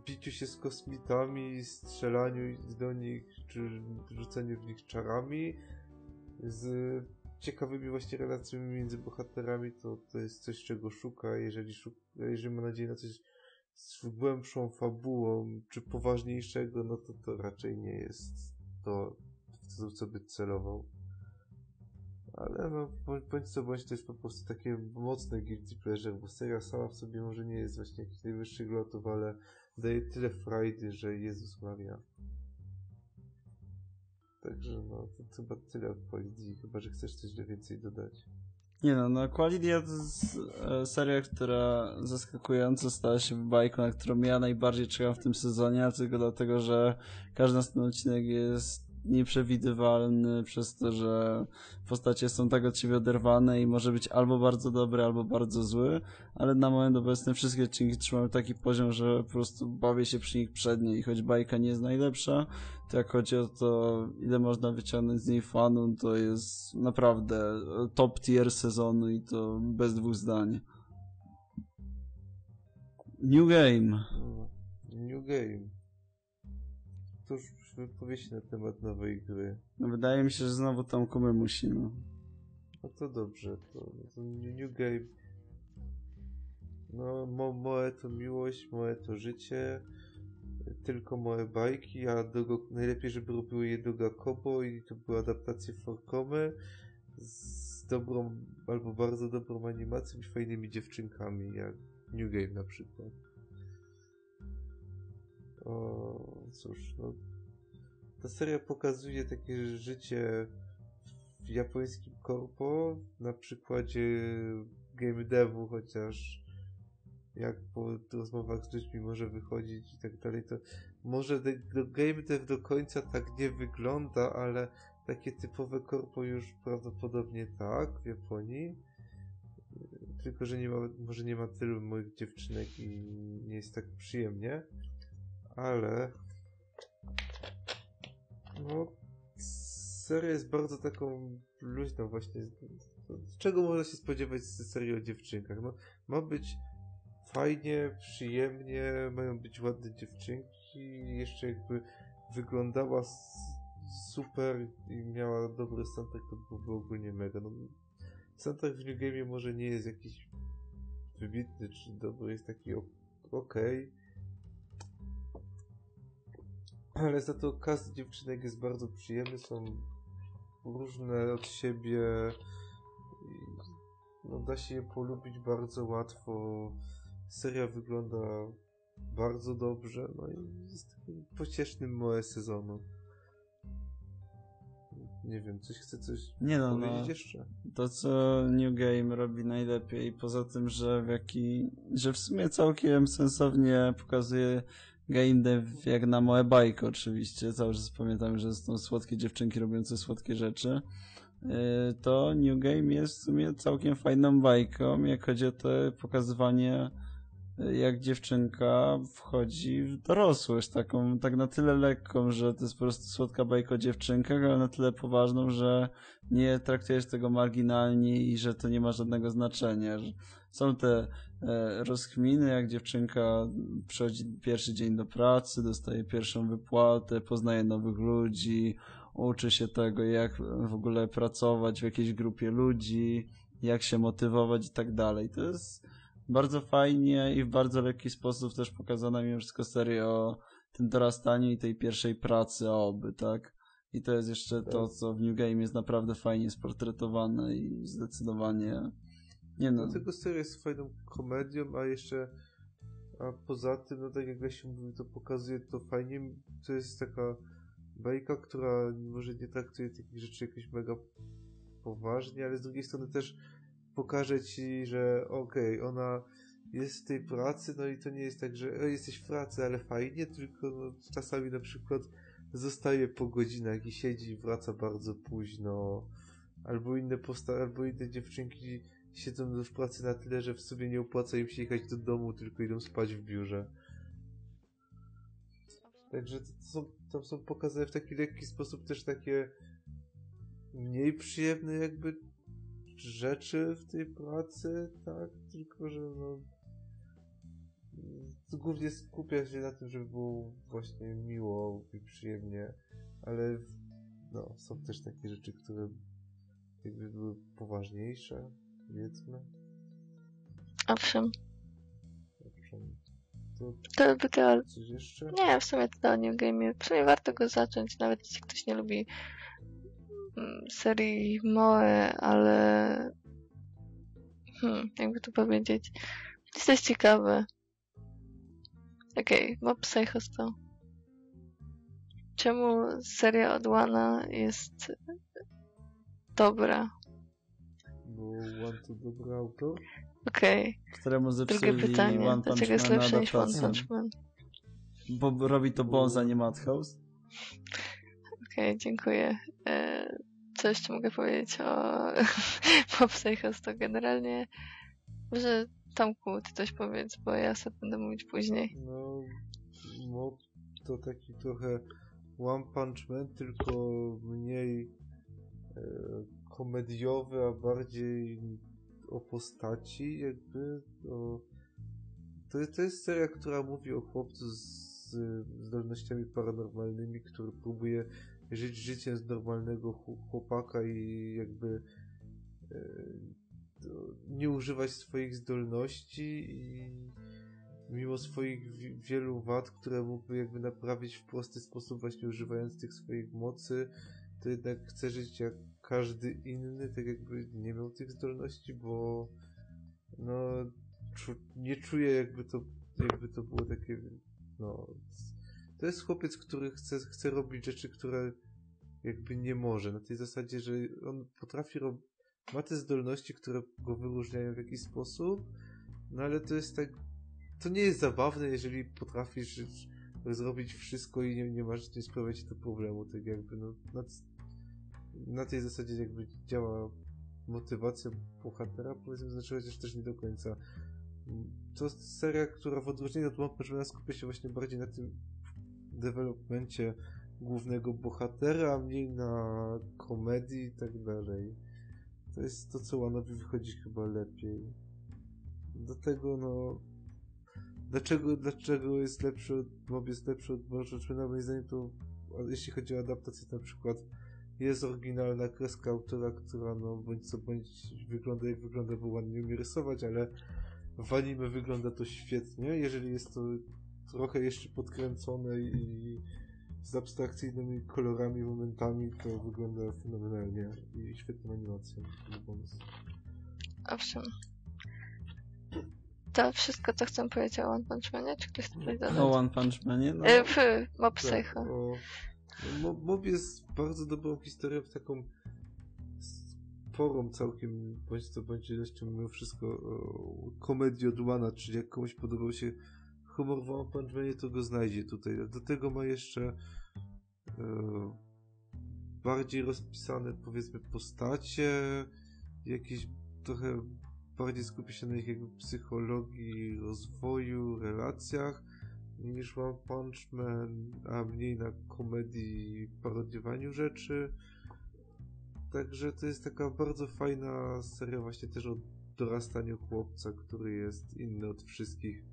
biciu się z kosmitami, strzelaniu do nich, czy rzuceniu w nich czarami, z ciekawymi właśnie relacjami między bohaterami, to, to jest coś, czego szuka. Jeżeli, szuka, jeżeli ma nadzieję na coś z głębszą fabułą, czy poważniejszego, no to to raczej nie jest to, w co, by celował. Ale no, bądź co bądź, to jest po prostu takie mocne guilty pleasure, bo seria sama w sobie może nie jest właśnie jakichś najwyższych lotów, ale daje tyle frajdy, że Jezus Maria. Także no, to chyba tyle od Quality, chyba, że chcesz coś więcej dodać. Nie no, no Quality jest e, seria, która zaskakująco stała się bajką, na którą ja najbardziej czekam w tym sezonie, tylko dlatego, że każdy następny odcinek jest nieprzewidywalny przez to, że postacie są tak od siebie oderwane i może być albo bardzo dobry, albo bardzo zły, ale na moment obecny wszystkie odcinki trzymają taki poziom, że po prostu bawię się przy nich przednio i choć bajka nie jest najlepsza, to jak chodzi o to, ile można wyciągnąć z niej fanu, to jest naprawdę top tier sezonu i to bez dwóch zdań. New Game. New Game. Wypowiedź na temat nowej gry? No, wydaje mi się, że znowu tam Kumy musi, no. To dobrze, to, to New Game. No, mo, moje to miłość, moje to życie, tylko moje bajki, a do, najlepiej, żeby robiły je do Gakobo i to były adaptacje Forkomy z dobrą, albo bardzo dobrą animacją i fajnymi dziewczynkami, jak New Game na przykład. O, cóż, no, ta seria pokazuje takie życie w japońskim korpo na przykładzie game devu, chociaż jak po rozmowach z ludźmi może wychodzić i tak dalej, to może do game dev do końca tak nie wygląda, ale takie typowe korpo już prawdopodobnie tak w Japonii. Tylko, że nie ma, może nie ma tylu moich dziewczynek i nie jest tak przyjemnie, ale no, seria jest bardzo taką luźną właśnie. Czego można się spodziewać z serii o dziewczynkach? No, ma być fajnie, przyjemnie, mają być ładne dziewczynki, jeszcze jakby wyglądała super i miała dobry soundtrack, to byłby ogólnie mega. No, soundtrack w New Game może nie jest jakiś wybitny czy dobry, jest taki okej. Okay ale za to cast dziewczynek jest bardzo przyjemny, są różne od siebie no, da się je polubić bardzo łatwo. Seria wygląda bardzo dobrze no i jest takim pociesznym moe sezonu. Nie wiem, coś chcę coś nie no, powiedzieć no, jeszcze? To, co New Game robi najlepiej, poza tym, że w jaki, że w sumie całkiem sensownie pokazuje game dev jak na moje bajki oczywiście, cały czas pamiętam, że są słodkie dziewczynki robiące słodkie rzeczy, to New Game jest w sumie całkiem fajną bajką, jak chodzi o to pokazywanie jak dziewczynka wchodzi w dorosłość, taką, tak na tyle lekką, że to jest po prostu słodka bajka o dziewczynkach, ale na tyle poważną, że nie traktujesz tego marginalnie i że to nie ma żadnego znaczenia. Są te e, rozchminy, jak dziewczynka przychodzi pierwszy dzień do pracy, dostaje pierwszą wypłatę, poznaje nowych ludzi, uczy się tego, jak w ogóle pracować w jakiejś grupie ludzi, jak się motywować i tak dalej. To jest bardzo fajnie i w bardzo lekki sposób też pokazana mimo wszystko seria o tym dorastaniu i tej pierwszej pracy oby, tak? I to jest jeszcze to, co w New Game jest naprawdę fajnie sportretowane i zdecydowanie nie no. Dlatego seria jest fajną komedią, a jeszcze a poza tym, no tak jak mówi, to pokazuje to fajnie. To jest taka bajka, która może nie traktuje takich rzeczy jakoś mega poważnie, ale z drugiej strony też pokaże ci, że okej, okay, ona jest w tej pracy, no i to nie jest tak, że jesteś w pracy, ale fajnie, tylko no, czasami na przykład zostaje po godzinach i siedzi, wraca bardzo późno. Albo inne posta- albo inne dziewczynki siedzą w pracy na tyle, że w sumie nie opłaca im się jechać do domu, tylko idą spać w biurze. Także to, to są, tam są pokazane w taki lekki sposób też takie mniej przyjemne jakby rzeczy w tej pracy, tak? Tylko, że no głównie skupia się na tym, żeby było właśnie miło i przyjemnie, ale no, są też takie rzeczy, które jakby były poważniejsze, powiedzmy. Owszem, Dobrze. To to by to... coś jeszcze? Nie, w sumie to o New Game. W sumie warto go zacząć, nawet jeśli ktoś nie lubi mm, serii Moe, ale... Hmm, jakby to powiedzieć... Jest coś ciekawe. Okej, Mob Psycho 100. Czemu seria od Wana jest dobra? Bo One to dobry autor? Okej, Któremu drugie pytanie. One Punch Dlaczego jest Man lepsze niż One? Punch Man? Bo robi to Bones, a nie Madhouse? Okej, dziękuję. E, co jeszcze mogę powiedzieć o Mob Psycho 100? Generalnie może Tomku, ty coś powiedz, bo ja sobie będę mówić później. No, Mob to taki trochę One Punch Man, tylko mniej e, komediowy, a bardziej o postaci, jakby. O, to, to jest seria, która mówi o chłopcu z zdolnościami paranormalnymi, który próbuje żyć życiem z normalnego chł- chłopaka i jakby e, nie używać swoich zdolności i mimo swoich wi- wielu wad, które mógłby jakby naprawić w prosty sposób właśnie używając tych swoich mocy, to jednak chce żyć jak każdy inny, tak jakby nie miał tych zdolności, bo no czu, nie czuję jakby to jakby to było takie no to jest chłopiec, który chce, chce robić rzeczy, które jakby nie może, na tej zasadzie, że on potrafi robić ma te zdolności, które go wyróżniają w jakiś sposób, no ale to jest tak, to nie jest zabawne, jeżeli potrafisz zrobić wszystko i nie, nie masz, nie sprawia ci to problemu, tak jakby, no, na tej zasadzie jakby działa motywacja bohatera, powiedzmy, znaczy chociaż też nie do końca. To jest seria, która w odróżnieniu od One skupia się właśnie bardziej na tym developmencie głównego bohatera, a mniej na komedii i tak dalej. To jest to, co Łanowi wychodzi chyba lepiej. Do tego, no... Dlaczego, dlaczego jest lepszy od, Mob jest lepszy od Bożeczmena? Moim zdaniem to, jeśli chodzi o adaptację, na przykład jest oryginalna kreska autora, która no, bądź co bądź wygląda jak wygląda, bo ładnie umie rysować, ale w anime wygląda to świetnie. Jeżeli jest to trochę jeszcze podkręcone i z abstrakcyjnymi kolorami, momentami, to wygląda fenomenalnie i świetną animacją. to bonus. Owszem. To wszystko, co chcę powiedzieć o One Punch Manie, czy ktoś chce dodać? O One Punch Manie? No, E, Mob Tak, Psycho. o, no, Mo- Mob jest bardzo dobrą historią, taką sporą całkiem, bądź co bądź jeszcze mimo wszystko o, komedii od Łana, czyli jak komuś podobał się humor w One to go znajdzie tutaj. Do tego ma jeszcze e, bardziej rozpisane powiedzmy postacie, jakieś trochę bardziej skupia się na ich jakby psychologii, rozwoju, relacjach niż One Punch Man, a mniej na komedii i parodiowaniu rzeczy. Także to jest taka bardzo fajna seria właśnie też o dorastaniu chłopca, który jest inny od wszystkich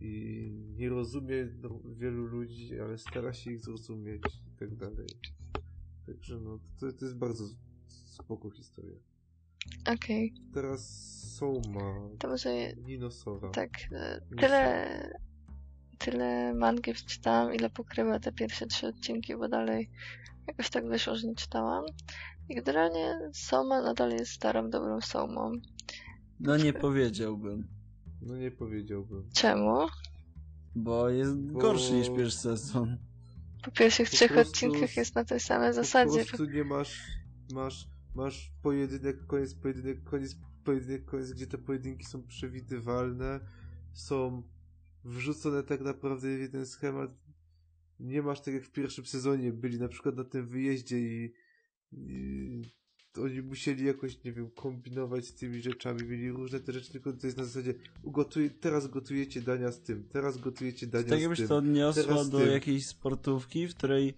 i nie rozumie wielu ludzi, ale stara się ich zrozumieć i tak dalej. Także no, to, to jest bardzo spoko historia. Okej, Teraz Soma, to może Nino Sora. tak. e, Tyle, tyle mangi wczytałam, ile pokrywa te pierwsze trzy odcinki, bo dalej jakoś tak wyszło, że nie czytałam. I generalnie Soma nadal jest starą, dobrą Somą. no nie powiedziałbym. No nie powiedziałbym. Czemu? Bo jest Bo- gorszy niż pierwszy sezon. Po pierwszych Po trzech prostu odcinkach jest na tej samej Po zasadzie. prostu nie masz, masz, masz pojedynek, koniec, pojedynek, koniec, pojedynek, koniec, gdzie te pojedynki są przewidywalne, są wrzucone tak naprawdę w jeden schemat. nie masz tak jak w pierwszym sezonie, byli na przykład na tym wyjeździe i, i oni musieli jakoś, nie wiem, kombinować z tymi rzeczami, mieli różne te rzeczy, tylko to jest na zasadzie ugotuj, teraz gotujecie dania z tym, teraz gotujecie dania Tak z jakbyś tym. to odniosła do tym. jakiejś sportówki, w której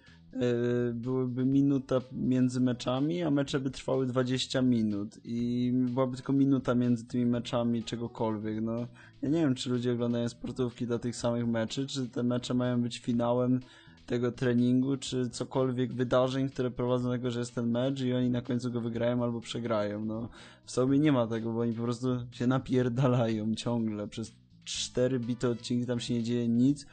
byłyby minuta między meczami, a mecze by trwały 20 minut i byłaby tylko minuta między tymi meczami czegokolwiek. No, ja nie wiem, czy ludzie oglądają sportówki dla tych samych meczy, czy te mecze mają być finałem tego treningu, czy cokolwiek wydarzeń, które prowadzą do tego, że jest ten mecz i oni na końcu go wygrają albo przegrają. No, w sobie nie ma tego, bo oni po prostu się napierdalają ciągle. Przez cztery bite odcinki tam się nie dzieje nic,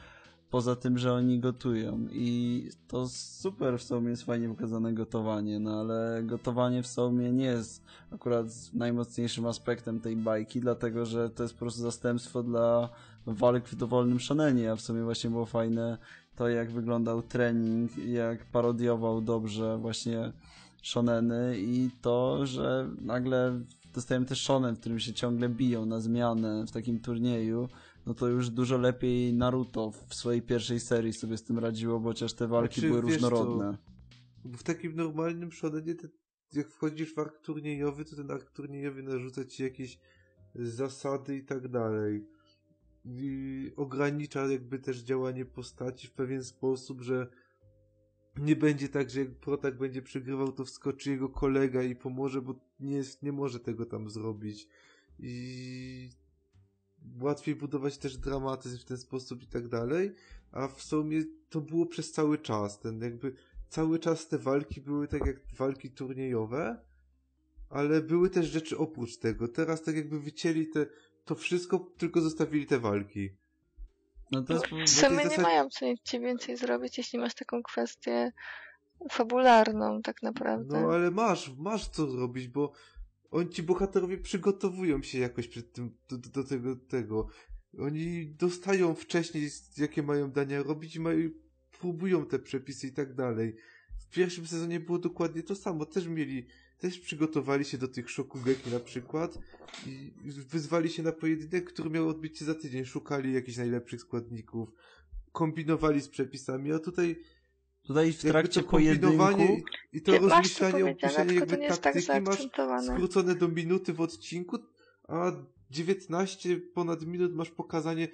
poza tym, że oni gotują. I to super w sumie jest fajnie pokazane gotowanie, no ale gotowanie w sumie nie jest akurat najmocniejszym aspektem tej bajki, dlatego że to jest po prostu zastępstwo dla walk w dowolnym szanenie, a w sumie właśnie było fajne to, jak wyglądał trening, jak parodiował dobrze właśnie shoneny i to, że nagle dostajemy też shonen, w którym się ciągle biją na zmianę w takim turnieju, no to już dużo lepiej Naruto w swojej pierwszej serii sobie z tym radziło, bo chociaż te walki Znaczy, były wiesz różnorodne. Bo w takim normalnym szalenie, jak wchodzisz w ark turniejowy, to ten ark turniejowy narzuca ci jakieś zasady i tak dalej. I ogranicza jakby też działanie postaci w pewien sposób, że nie będzie tak, że jak protak będzie przegrywał, to wskoczy jego kolega i pomoże, bo nie, jest, nie może tego tam zrobić. I łatwiej budować też dramatyzm w ten sposób i tak dalej, a w sumie to było przez cały czas. Ten jakby cały czas te walki były tak jak walki turniejowe, ale były też rzeczy oprócz tego. Teraz tak jakby wycięli te, to wszystko, tylko zostawili te walki. No to jest... W tej sumie nie zasadzie- mają co ci więcej zrobić, jeśli masz taką kwestię fabularną tak naprawdę. No ale masz, masz co zrobić, bo oni ci bohaterowie przygotowują się jakoś przed tym, do, do, tego, tego. Oni dostają wcześniej, jakie mają dania robić i mają, próbują te przepisy i tak dalej. W pierwszym sezonie było dokładnie to samo. Też mieli, też przygotowali się do tych Shokugeki na przykład i wyzwali się na pojedynek, który miał odbyć się za tydzień. Szukali jakichś najlepszych składników, kombinowali z przepisami, a tutaj Tutaj w trakcie pojedynku i to Masz tylko to jakby tak taktyki masz zaakcentowane. skrócone do minuty w odcinku, a 19 ponad minut masz pokazanie,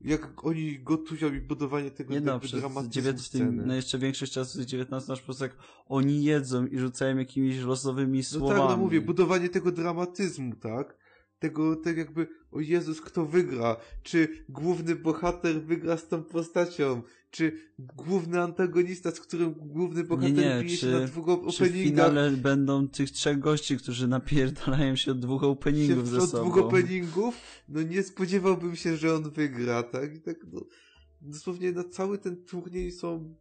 jak oni gotują i budowanie tego Nie no, przez dramatyzmu 9, w sceny. tym, no jeszcze większość czasu z 19 masz po prostu jak oni jedzą i rzucają jakimiś losowymi No słowami. tak, no mówię, budowanie tego dramatyzmu, tak? Tego, tak jakby, o Jezus, kto wygra? Czy główny bohater wygra z tą postacią? Czy główny antagonista, z którym główny bohater nie, bije czy- się na dwóch Czy w openingach? finale będą tych trzech gości, którzy napierdalają się od dwóch openingów się ze od sobą. dwóch openingów, no nie spodziewałbym się, że on wygra, tak? I tak, no, dosłownie na cały ten turniej są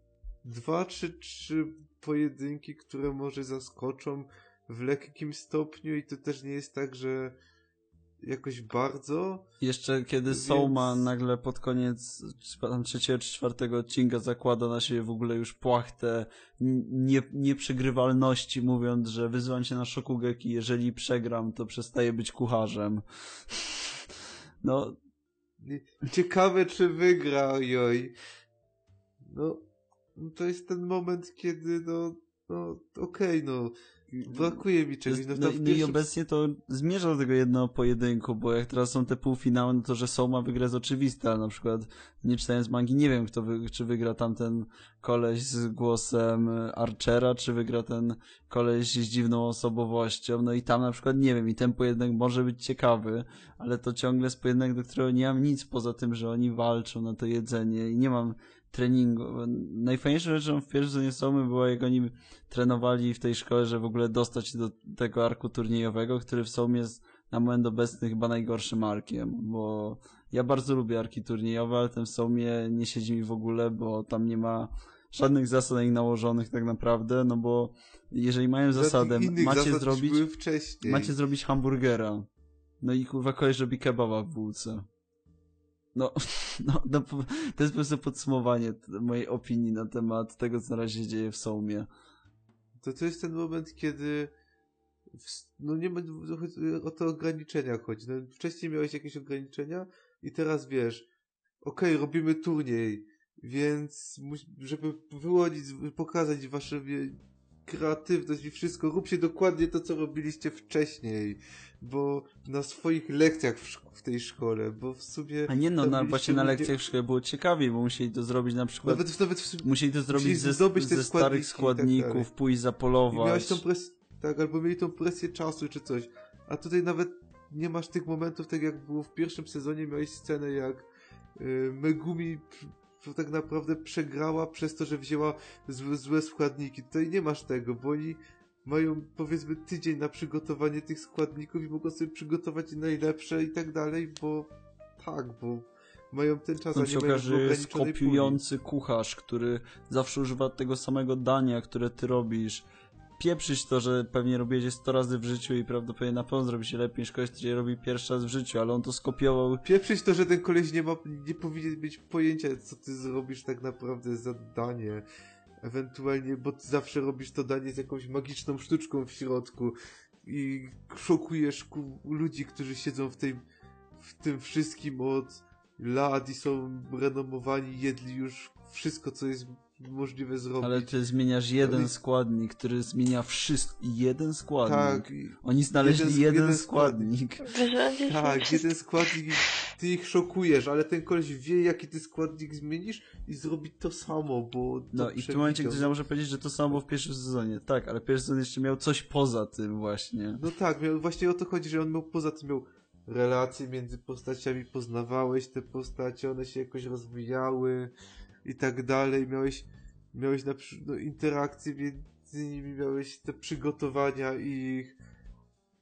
dwa czy trzy pojedynki, które może zaskoczą w lekkim stopniu i to też nie jest tak, że jakoś bardzo. Jeszcze kiedy Więc- Souma nagle pod koniec tam trzeciego czy czwartego odcinka zakłada na siebie w ogóle już płachtę nie, nieprzegrywalności, mówiąc, że wyzywam cię na Shokugeki, jeżeli przegram, to przestaję być kucharzem. No, Ciekawe, czy wygra, ojoj. No, to jest ten moment, kiedy, no, no, okej, no, brakuje mi czegoś. No, no, no i obecnie to zmierza do tego jednego pojedynku, bo jak teraz są te półfinały, no to że Souma wygra jest oczywiste, ale na przykład nie czytając mangi nie wiem, kto wy, czy wygra tamten koleś z głosem Archera, czy wygra ten koleś z dziwną osobowością, no i tam na przykład nie wiem, i ten pojedynek może być ciekawy, ale to ciągle jest pojedynek, do którego nie mam nic poza tym, że oni walczą na to jedzenie i nie mam treningu. Najfajniejszą rzeczą w pierwszym sezonie Somy było, jak oni trenowali w tej szkole, że w ogóle dostać się do tego arku turniejowego, który w sumie jest na moment obecny chyba najgorszym arkiem, bo ja bardzo lubię arki turniejowe, ale ten w sumie nie siedzi mi w ogóle, bo tam nie ma żadnych zasad na nałożonych tak naprawdę, no bo jeżeli mają zasadę, macie zrobić, macie zrobić hamburgera, no i kurwa koleś robi kebaba w bułce. No, no, no, to jest po prostu podsumowanie mojej opinii na temat tego, co na razie dzieje w Soumie. to to jest ten moment, kiedy w- no nie o te ograniczenia chodzi. No, wcześniej miałeś jakieś ograniczenia i teraz wiesz, okej, robimy turniej Więc, żeby wyłodzić, pokazać wasze kreatywność i wszystko, róbcie dokładnie to, co robiliście wcześniej, bo na swoich lekcjach w, w tej szkole, bo w sumie... A nie no, na, właśnie na lekcjach w szkole było ciekawiej, bo musieli to zrobić na przykład... Nawet, nawet w sumie... Musieli to zrobić ze, ze starych tak składników, dalej. pójść I miałeś zapolować. tą presję, tak, albo mieli tą presję czasu czy coś. A tutaj nawet nie masz tych momentów, tak jak było w pierwszym sezonie, miałeś scenę jak y, Megumi tak naprawdę przegrała przez to, że wzięła złe, złe składniki. Tutaj nie masz tego, bo oni mają powiedzmy tydzień na przygotowanie tych składników i mogą sobie przygotować najlepsze i tak dalej, bo tak, bo mają ten czas, a On nie mają że jest puli. kopiujący kucharz, który zawsze używa tego samego dania, które ty robisz. Pieprzyć to, że pewnie robiłeś je 100 razy w życiu i prawdopodobnie na pewno zrobi się lepiej niż ktoś, który robi pierwszy raz w życiu, ale on to skopiował Pieprzyć to, że ten koleś nie ma, nie powinien mieć pojęcia, co ty zrobisz tak naprawdę za danie. Ewentualnie, bo ty zawsze robisz to danie z jakąś magiczną sztuczką w środku i szokujesz ku, ludzi, którzy siedzą w tej, w tym wszystkim od lat i są renomowani, jedli już wszystko, co jest możliwe zrobić. Ale ty zmieniasz jeden Oni- składnik, który zmienia wszystko. Jeden składnik. Tak, Oni znaleźli Jeden- jeden, jeden składnik. Wyrządzić Tak, jeden składnik i ty ich szokujesz, ale ten koleś wie, jaki ty składnik zmienisz i zrobi to samo, bo. to No i w tym momencie ktoś może powiedzieć, że to samo było w pierwszym sezonie. Tak, ale pierwszy sezon jeszcze miał coś poza tym właśnie. No tak, miał, właśnie o to chodzi, że on miał poza tym miał relacje między postaciami, poznawałeś te postacie, one się jakoś rozwijały i tak dalej, miałeś, miałeś na no, interakcje między nimi, miałeś te przygotowania ich,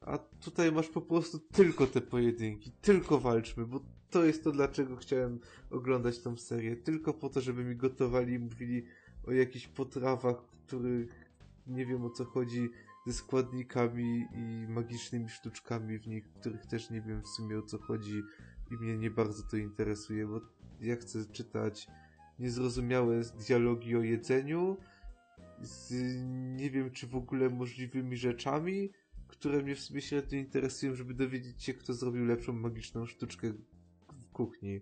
a tutaj masz po prostu tylko te pojedynki, tylko walczmy, bo to jest to, dlaczego chciałem oglądać tą serię, tylko po to, żeby mi gotowali i mówili o jakichś potrawach, których nie wiem o co chodzi, ze składnikami i magicznymi sztuczkami w nich, których też nie wiem w sumie o co chodzi i mnie nie bardzo to interesuje, bo ja chcę czytać niezrozumiałe dialogi o jedzeniu z nie wiem czy w ogóle możliwymi rzeczami, które mnie w sumie średnio interesują, żeby dowiedzieć się, kto zrobił lepszą magiczną sztuczkę w kuchni.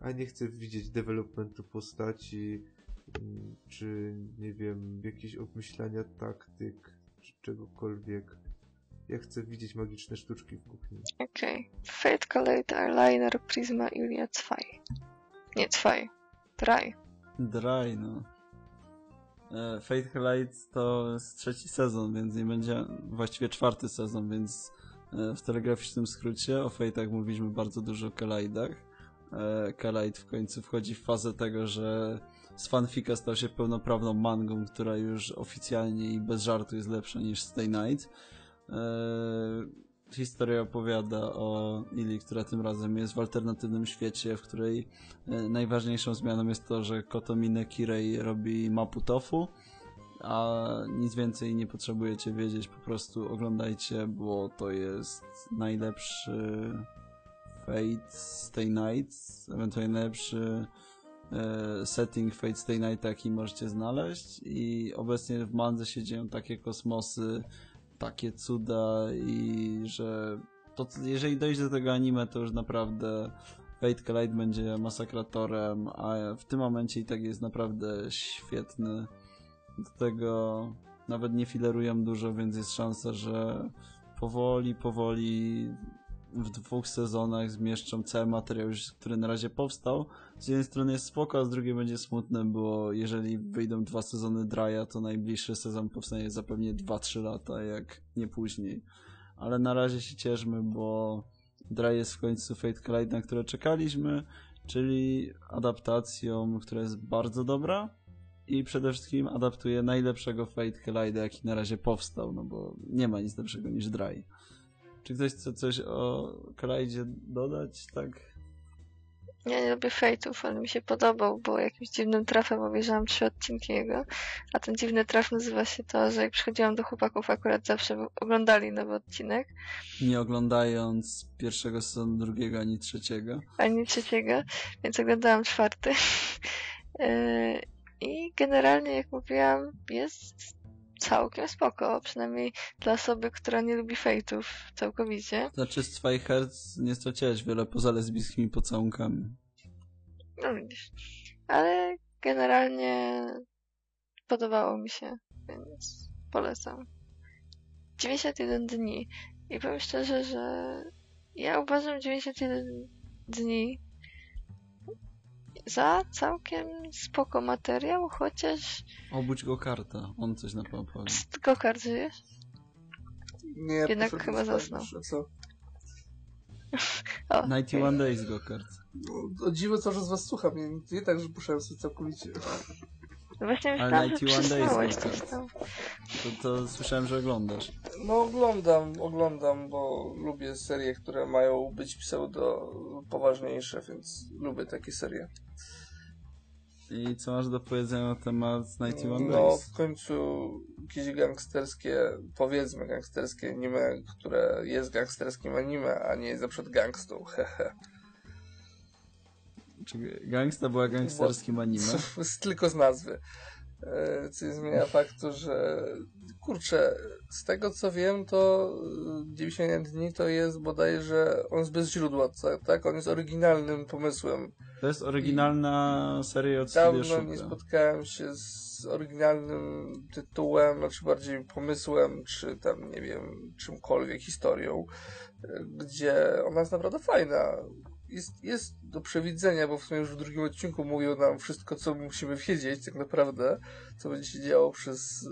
A nie chcę widzieć developmentu postaci, mm, czy nie wiem, jakieś obmyślania taktyk, czy czegokolwiek. Ja chcę widzieć magiczne sztuczki w kuchni. Okej. Fate Collate Eyeliner Prisma Ilia 2. Nie, 2. Dry. Dry, no. E, Fate Highlights to jest trzeci sezon, więc nie będzie, właściwie czwarty sezon, więc e, w telegraficznym skrócie o Fate'ach mówiliśmy bardzo dużo o Kalaidach. E, Kalaid w końcu wchodzi w fazę tego, że z fanfika stał się pełnoprawną mangą, która już oficjalnie i bez żartu jest lepsza niż Stay Night. E, historia opowiada o Lily, która tym razem jest w alternatywnym świecie, w której e, najważniejszą zmianą jest to, że Kotomine Kirei robi mapu tofu, a nic więcej nie potrzebujecie wiedzieć, po prostu oglądajcie, bo to jest najlepszy Fate Stay Night, ewentualnie najlepszy e, setting Fate Stay Night, jaki możecie znaleźć. I obecnie w Mandze się dzieją takie kosmosy, takie cuda i że to, jeżeli dojdzie do tego anime, to już naprawdę Fate Collide będzie masakratorem, a w tym momencie i tak jest naprawdę świetny. Do tego nawet nie filerują dużo, więc jest szansa, że powoli, powoli w dwóch sezonach zmieszczą cały materiał, który na razie powstał. Z jednej strony jest spoko, a z drugiej będzie smutne, bo jeżeli wyjdą dwa sezony Drya, to najbliższy sezon powstanie zapewne 2-3 lata, jak nie później. Ale na razie się cieszmy, bo Dry jest w końcu Fate Collide, na które czekaliśmy, czyli adaptacją, która jest bardzo dobra i przede wszystkim adaptuje najlepszego Fate Collide, jaki na razie powstał, no bo nie ma nic lepszego niż Dry. Czy ktoś chce coś o Collide dodać? Tak? Ja nie lubię Fate'ów, on mi się podobał, bo jakimś dziwnym trafem obejrzałam trzy odcinki jego, a ten dziwny traf nazywa się to, że jak przychodziłam do chłopaków, akurat zawsze oglądali nowy odcinek, Nie oglądając pierwszego sezonu, drugiego ani trzeciego. ani trzeciego, więc oglądałam czwarty. Yy, I generalnie, jak mówiłam, jest całkiem spoko, przynajmniej dla osoby, która nie lubi Fate'ów całkowicie. Znaczy z twoich herc nie straciłeś wiele poza lesbijskimi pocałunkami. No widzisz. Ale generalnie podobało mi się, więc polecam. 91 dni. I powiem szczerze, że ja uważam 91 dni za całkiem spoko materiał, chociaż Obudź go karta, on coś na pewno powie. Pst, Gokard żyjesz? Nie, Jednak chyba zasnął. Co? O, 91 Days Gokart. No, o dziwo co, że z was słucham. Nie, nie tak, że poszedłem sobie całkowicie. No właśnie Ale myślałam, że 91 Days przysnąłeś coś tam. To, to słyszałem, że oglądasz. No oglądam, oglądam, bo lubię serie, które mają być pseudo poważniejsze, więc lubię takie serie. I co masz do powiedzenia na temat 91 No, Days? w końcu jakieś gangsterskie, powiedzmy gangsterskie anime, które jest gangsterskim anime, a nie jest na przykład gangstą, hehe. Czy gangsta była gangsterskim anime? Tylko z nazwy. E, Co nie zmienia faktu, że kurczę, z tego co wiem, to e, 91 dni to jest bodajże, on jest bez źródła, tak? On jest oryginalnym pomysłem. To jest oryginalna seria od Dawno nie spotkałem się z oryginalnym tytułem, znaczy bardziej pomysłem, czy tam, nie wiem, czymkolwiek, historią, e, gdzie ona jest naprawdę fajna. Jest, jest do przewidzenia, bo w sumie już w drugim odcinku mówił nam wszystko, co musimy wiedzieć, tak naprawdę, co będzie się działo przez...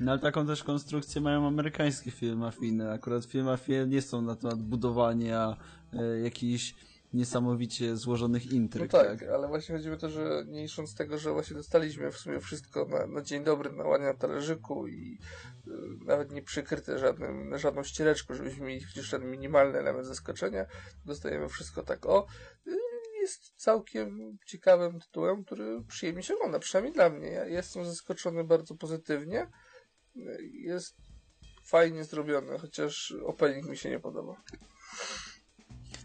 No ale taką też konstrukcję mają amerykańskie filmy mafijne. Akurat filmy mafijne nie są na temat budowania e, jakichś niesamowicie złożonych No intryg, tak, tak? ale właśnie chodzi o to, że nie licząc tego, że właśnie dostaliśmy w sumie wszystko na, na dzień dobry, na ładnie na talerzyku i y, nawet nie przykryte żadnym, żadną ściereczką, żebyśmy mieli chociaż ten minimalny element zaskoczenia, dostajemy wszystko tak o. y, Jest całkiem ciekawym tytułem, który przyjemnie się ogląda, przynajmniej dla mnie. Ja jestem zaskoczony bardzo pozytywnie. Y, Jest fajnie zrobiony, chociaż opening mi się nie podoba.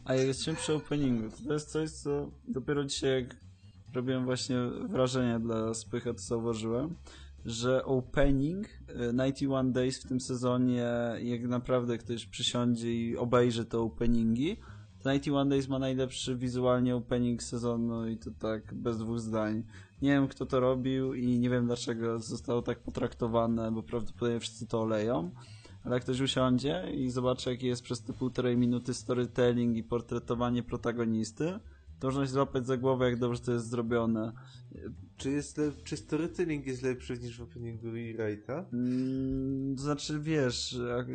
A jak jest czym przy openingu? To jest coś, co dopiero dzisiaj jak robiłem właśnie wrażenie dla Spycha, to zauważyłem, że opening e, 91 Days w tym sezonie, jak naprawdę ktoś przysiądzie i obejrzy te openingi, to 91 Days ma najlepszy wizualnie opening sezonu i to tak bez dwóch zdań. Nie wiem kto to robił i nie wiem dlaczego zostało tak potraktowane, bo prawdopodobnie wszyscy to oleją. Ale jak ktoś usiądzie i zobaczy, jaki jest przez te półtorej minuty storytelling i portretowanie protagonisty, to można się złapać za głowę, jak dobrze to jest zrobione. Czy, jest lep... czy storytelling jest lepszy niż w openingu rewrite'a? Mm, to znaczy, wiesz, y,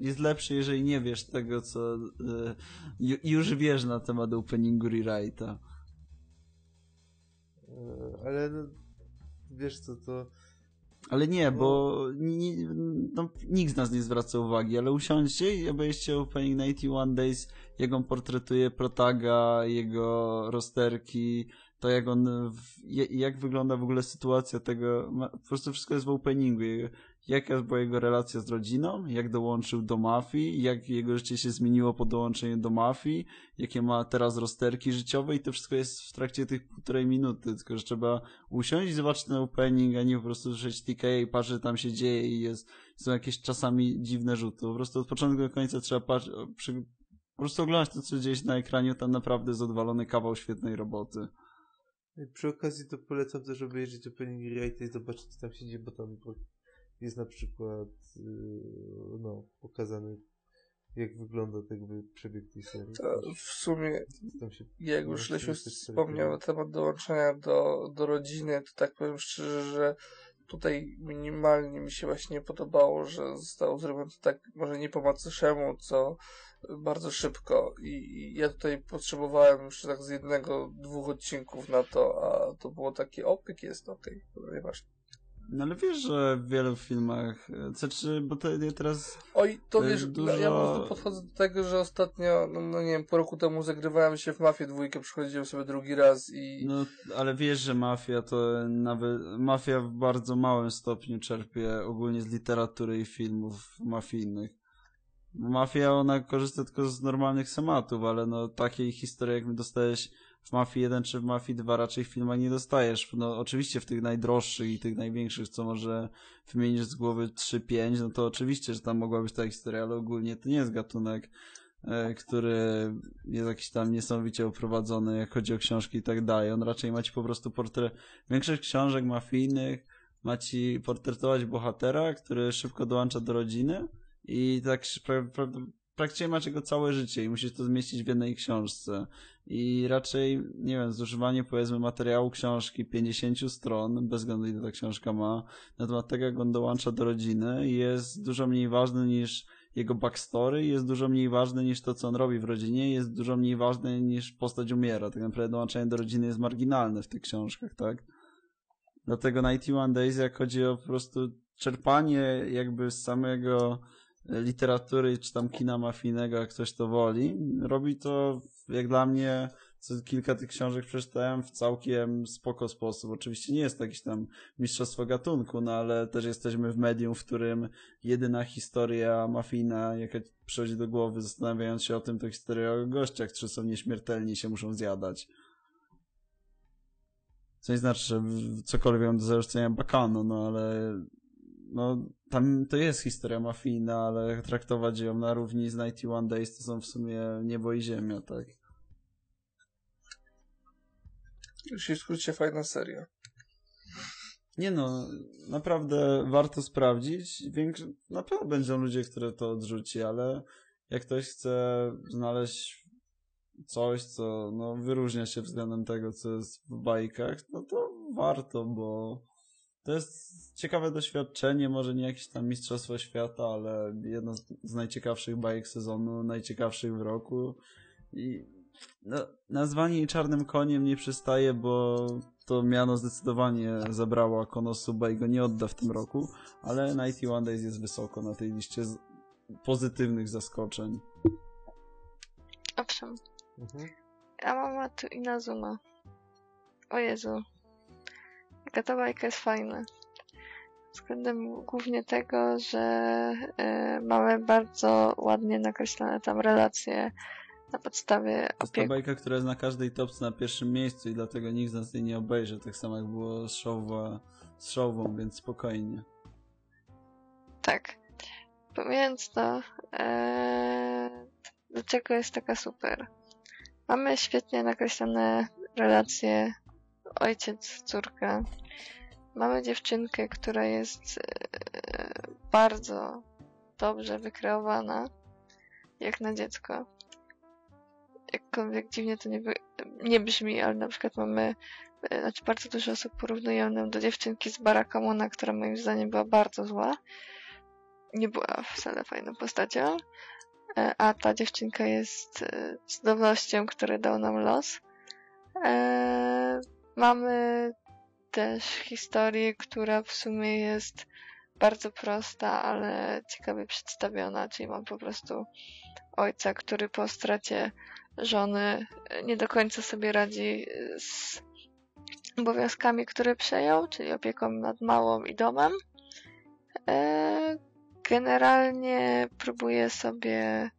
jest lepszy, jeżeli nie wiesz tego, co y, ju- już wiesz na temat openingu rewrite'a. E, Ale no, wiesz co, to... Ale nie, bo ni, ni- no, nikt z nas nie zwraca uwagi, ale usiądźcie i obejrzcie Opening 91 Days, jak on portretuje protaga, jego rozterki, to jak on, jak wygląda w ogóle sytuacja tego, ma- po prostu wszystko jest w openingu. Jaka była jego relacja z rodziną, jak dołączył do mafii, jak jego życie się zmieniło po dołączeniu do mafii, jakie ma teraz rozterki życiowe? I to wszystko jest w trakcie tych półtorej minuty, tylko że trzeba usiąść i zobaczyć ten opening, a nie po prostu słyszeć TK i patrzeć, że tam się dzieje i jest, są jakieś czasami dziwne rzuty. Po prostu od początku do końca trzeba patrzeć, przy, po prostu oglądać to, co dzieje się na ekranie, tam naprawdę jest odwalony kawał świetnej roboty. I Przy okazji to polecam też obejrzeć opening rewrite'a i zobaczyć, co tam się dzieje, bo tam jest na przykład yy, no, pokazany jak wygląda tak jakby przebieg tej serii. To w sumie się jak już Lesiu wspomniał na temat dołączenia do, do rodziny, to tak powiem szczerze, że tutaj minimalnie mi się właśnie nie podobało, że zostało zrobione to tak może nie po macoszemu, co bardzo szybko i i ja tutaj potrzebowałem już tak z jednego, dwóch odcinków na to, a to było takie opyk jest, okej, okay, nieważne. No ale wiesz, że w wielu filmach, e, znaczy, bo to ja teraz Oj, to To wiesz, no, ja dużo- po prostu podchodzę do tego, że ostatnio, no, no nie wiem, po roku temu zagrywałem się w Mafię dwójkę, przychodziłem sobie drugi raz i No, ale wiesz, że mafia to nawet. Mafia w bardzo małym stopniu czerpie ogólnie z literatury i filmów mafijnych. Mafia, ona korzysta tylko z normalnych schematów, ale no takiej historii, jak my dostajesz w Mafii 1 czy w Mafii 2 raczej w filmach nie dostajesz. No oczywiście w tych najdroższych i tych największych, co może wymienić z głowy 3-5, no to oczywiście, że tam mogła być ta historia, ale ogólnie to nie jest gatunek e, który jest jakiś tam niesamowicie oprowadzony, jak chodzi o książki i tak dalej. On raczej ma ci po prostu portret. Większość książek mafijnych ma ci portretować bohatera, który szybko dołącza do rodziny i tak pra, praktycznie macie go całe życie i musisz to zmieścić w jednej książce. I raczej, nie wiem, zużywanie powiedzmy materiału książki 50 stron, bez względu ile ta książka ma, na temat tego, jak on dołącza do rodziny, jest dużo mniej ważny niż jego backstory, jest dużo mniej ważny niż to, co on robi w rodzinie, jest dużo mniej ważny niż postać umiera. Tak naprawdę dołączenie do rodziny jest marginalne w tych książkach, tak? Dlatego 91 Days, jak chodzi o po prostu czerpanie jakby z samego literatury czy tam kina mafijnego, jak ktoś to woli, robi to jak dla mnie co kilka tych książek przeczytałem w całkiem spoko sposób. Oczywiście nie jest to jakieś tam mistrzostwo gatunku, no ale też jesteśmy w medium, w którym jedyna historia mafijna, jaka przychodzi do głowy, zastanawiając się o tym, to historia o gościach, którzy są nieśmiertelni się muszą zjadać. Co nie znaczy, że cokolwiek mam do zarzucenia Bakano, no ale no tam to jest historia mafijna, ale traktować ją na równi z 91 Days to są w sumie niebo i ziemia, tak? Już w skrócie fajna seria. Nie no, naprawdę warto sprawdzić. Większy, na pewno będą ludzie, które to odrzuci, ale jak ktoś chce znaleźć coś, co no, wyróżnia się względem tego, co jest w bajkach, no to warto, bo to jest ciekawe doświadczenie, może nie jakieś tam mistrzostwo świata, ale jedno z najciekawszych bajek sezonu, najciekawszych w roku i no, nazwanie jej czarnym koniem nie przystaje, bo to miano zdecydowanie zabrało Konosuba i go nie odda w tym roku, ale 91 Days jest wysoko na tej liście pozytywnych zaskoczeń. Owszem. Mhm. A mama tu Inazuma. O Jezu. Ta bajka jest fajna. Względem głównie tego, że y, mamy bardzo ładnie nakreślone tam relacje na podstawie To jest ta bajka, która jest na każdej topce na pierwszym miejscu i dlatego nikt z nas jej nie obejrzy. Tak samo jak było z, showwa, z shową, więc spokojnie. Tak. Pomijając to, ee, dlaczego jest taka super? Mamy świetnie nakreślone relacje ojciec-córka. Mamy dziewczynkę, która jest e, bardzo dobrze wykreowana, jak na dziecko. Jakkolwiek dziwnie to nie, nie brzmi, ale na przykład mamy, e, znaczy bardzo dużo osób porównuje ją do dziewczynki z Barakamona, która moim zdaniem była bardzo zła. Nie była wcale fajną postacią. E, a ta dziewczynka jest cudownością, który dał nam los. Mamy też historię, która w sumie jest bardzo prosta, ale ciekawie przedstawiona, czyli mam po prostu ojca, który po stracie żony nie do końca sobie radzi z obowiązkami, które przejął, czyli opieką nad małą i domem. E, generalnie próbuje sobie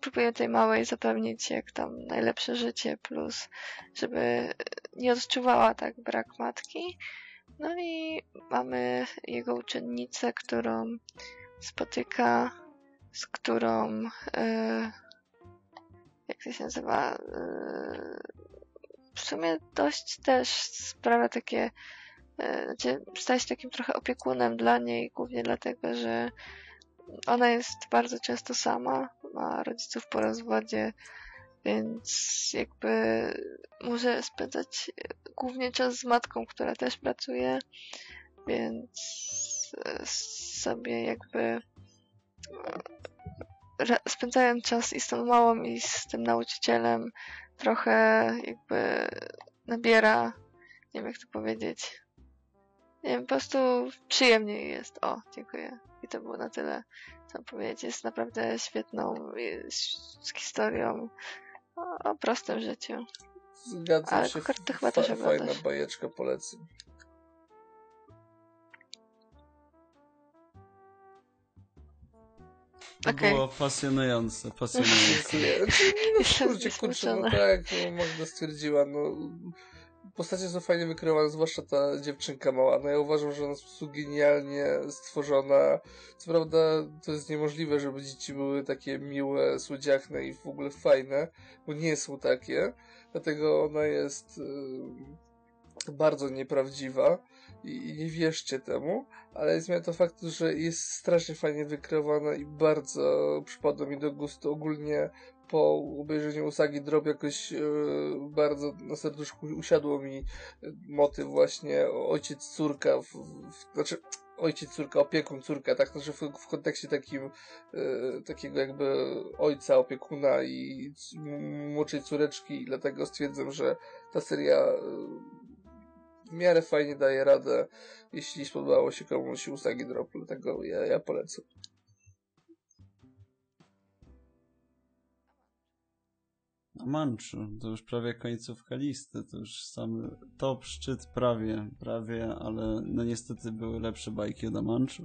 próbuję tej małej zapewnić jak tam najlepsze życie, plus żeby nie odczuwała tak brak matki. No i mamy jego uczennicę, którą spotyka, z którą e, jak to się nazywa e, w sumie dość też sprawia takie e, znaczy staje się takim trochę opiekunem dla niej, głównie dlatego, że ona jest bardzo często sama, ma rodziców po rozwodzie, więc jakby może spędzać głównie czas z matką, która też pracuje, więc sobie jakby spędzając czas i z tą małą i z tym nauczycielem. Trochę jakby nabiera, nie wiem jak to powiedzieć, nie wiem, po prostu przyjemniej jest. O, dziękuję. I to było na tyle, co powiedzieć. Jest naprawdę świetną historią o, o prostym życiu. Zgadzam Ale się. to chyba też oglądasz. Fajna bajeczka, polecam. To okay. było pasjonujące, pasjonujące. no, kurczę, kurczę, no tak, no, Magda stwierdziła, no postacie są fajnie wykreowane, zwłaszcza ta dziewczynka mała. No ja uważam, że ona jest genialnie stworzona. Co prawda to jest niemożliwe, żeby dzieci były takie miłe, słodziachne i w ogóle fajne, bo nie są takie. Dlatego ona jest yy, bardzo nieprawdziwa i, nie wierzcie temu, ale zmienia to faktu, że jest strasznie fajnie wykreowana i bardzo przypadła mi do gustu ogólnie po obejrzeniu Usagi Drop jakoś e, bardzo na serduszku usiadło mi motyw właśnie ojciec córka w, w, znaczy ojciec córka, opiekun córka, tak, znaczy w, w kontekście takim e, takiego jakby ojca, opiekuna i młodszej córeczki dlatego stwierdzam, że ta seria e, w miarę fajnie daje radę, jeśli spodobało się komuś Usagi Drop, dlatego ja, ja polecam. Manchu, to już prawie końcówka listy, to już sam top, szczyt prawie, prawie, ale no niestety były lepsze bajki od Amanchu.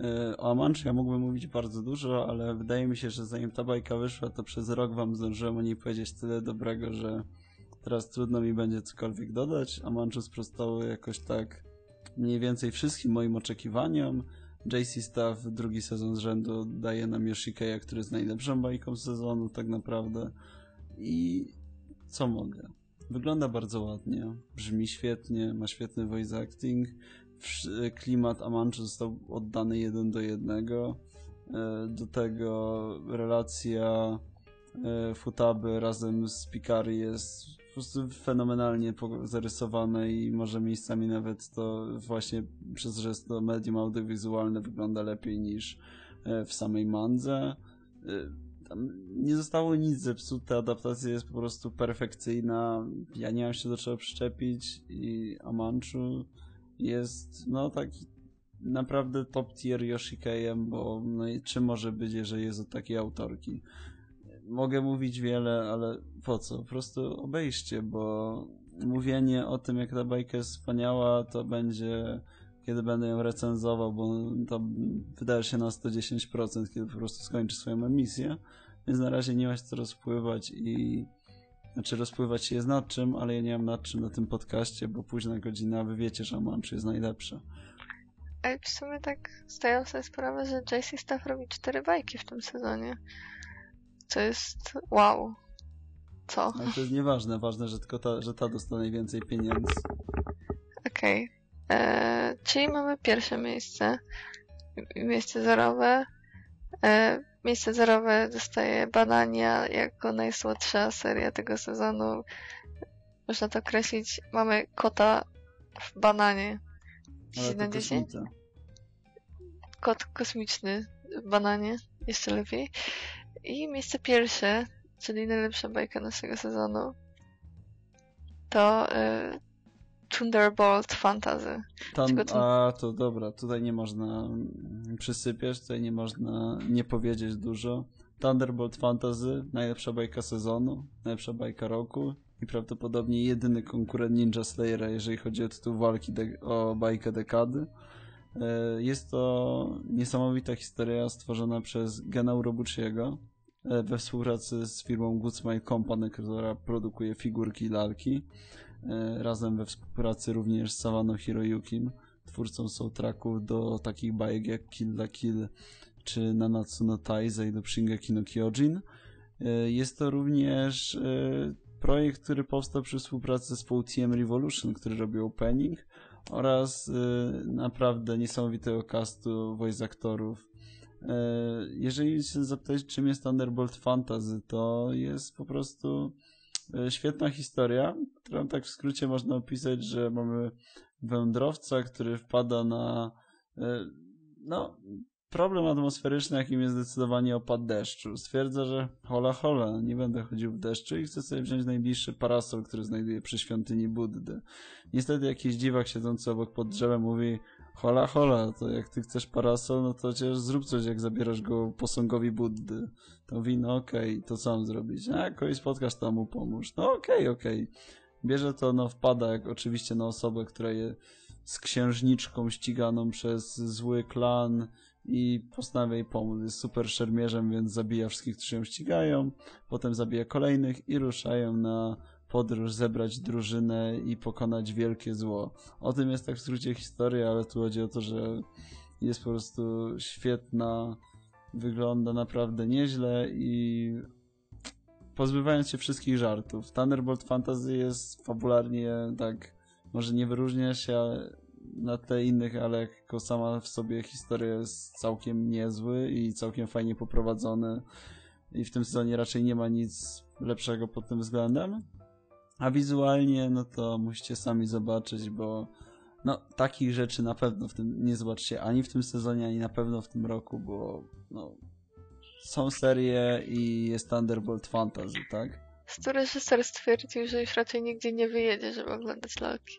E, O Amanchu ja mógłbym mówić bardzo dużo, ale wydaje mi się, że zanim ta bajka wyszła, to przez rok wam zdążyłem o niej powiedzieć tyle dobrego, że teraz trudno mi będzie cokolwiek dodać. Amanchu sprostało jakoś tak mniej więcej wszystkim moim oczekiwaniom. JC Staff drugi sezon z rzędu daje nam Yoshikeya, który jest najlepszą bajką sezonu tak naprawdę. I co mogę? Wygląda bardzo ładnie, brzmi świetnie, ma świetny voice acting. Klimat Amanchu został oddany jeden do jednego. E, Do tego relacja e, Futaby razem z Pikari jest po prostu fenomenalnie zarysowane i może miejscami nawet to właśnie przez, że to medium audiowizualne wygląda lepiej niż e, w samej mandze. Tam nie zostało nic zepsute, adaptacja jest po prostu perfekcyjna. Ja nie mam się do czego przyczepić i Amanchu jest no taki naprawdę top tier Yoshikejem, bo no i czym może być, jeżeli jest od takiej autorki? Mogę mówić wiele, ale po co? Po prostu obejrzcie, bo mówienie o tym, jak ta bajka jest wspaniała, to będzie kiedy będę ją recenzował, bo to wydaje się na 110%, kiedy po prostu skończy swoją emisję, więc na razie nie ma się co rozpływać i znaczy rozpływać się jest nad czym, ale ja nie mam nad czym na tym podcaście, bo późna godzina, wy wiecie, że Manchu jest najlepsza. Ale w sumie tak zdaję sobie sprawę, że JC Staff robi cztery bajki w tym sezonie. Co jest wow. Co? Ale to jest nieważne, ważne, że tylko ta, że ta dostanie najwięcej pieniędzy. Okej. Eee, Czyli mamy pierwsze miejsce. Miejsce zerowe. Eee, Miejsce zerowe dostaje Badania jako najsłodsza seria tego sezonu. Można to określić. Mamy kota w bananie. Ale 10 na to 10? kosmita. Kot kosmiczny w bananie. Jeszcze lepiej. I miejsce pierwsze, czyli najlepsza bajka naszego sezonu, to e, Thunderbolt Fantasy. Tam, a to dobra, tutaj nie można przysypiać, tutaj nie można nie powiedzieć dużo. Thunderbolt Fantasy, najlepsza bajka sezonu, najlepsza bajka roku i prawdopodobnie jedyny konkurent Ninja Slayera, jeżeli chodzi o tytuł walki o bajkę dekady. E, Jest to niesamowita historia stworzona przez Gena Urobuchiego e, we współpracy z firmą Good Smile Company, która produkuje figurki i lalki. E, Razem we współpracy również z Sawano Hiroyukim, twórcą soundtracków do takich bajek jak Kill la Kill czy Nanatsu no Taizai do Shingeki no Kyojin. E, Jest to również e, projekt, który powstał przy współpracy z TM Revolution, który robił opening oraz naprawdę niesamowitego castu voice aktorów. Jeżeli się zapytać, czym jest Thunderbolt Fantasy, to jest po prostu świetna historia, którą tak w skrócie można opisać, że mamy wędrowca, który wpada na e, no, problem atmosferyczny, jakim jest zdecydowanie opad deszczu. Stwierdza, że hola hola, nie będę chodził w deszczu i chce sobie wziąć najbliższy parasol, który znajduje przy świątyni Buddy. Niestety jakiś dziwak siedzący obok pod drzewem mówi hola hola, to jak ty chcesz parasol, no to chociaż zrób coś, jak zabierasz go posągowi Buddy. To mówi, no okej, to co mam zrobić? A, kogoś spotkasz, to mu pomóż. No okej, okej. Bierze to, no wpada jak oczywiście na osobę, która jest z księżniczką ściganą przez zły klan i postanawia jej pomóc. Jest super szermierzem, więc zabija wszystkich, którzy ją ścigają. Potem zabija kolejnych i ruszają na podróż, zebrać drużynę i pokonać wielkie zło. O tym jest tak w skrócie historia, ale tu chodzi o to, że jest po prostu świetna, wygląda naprawdę nieźle i pozbywając się wszystkich żartów. Thunderbolt Fantasy jest fabularnie tak, może nie wyróżnia się na tle innych, ale jako sama w sobie historia jest całkiem niezły i całkiem fajnie poprowadzony i w tym sezonie raczej nie ma nic lepszego pod tym względem. A wizualnie, no to musicie sami zobaczyć, bo no, takich rzeczy na pewno w tym nie zobaczycie ani w tym sezonie, ani na pewno w tym roku, bo no, są serie i jest Thunderbolt Fantasy, tak? Stu reżyser stwierdził, że już raczej nigdzie nie wyjedzie, żeby oglądać lalki.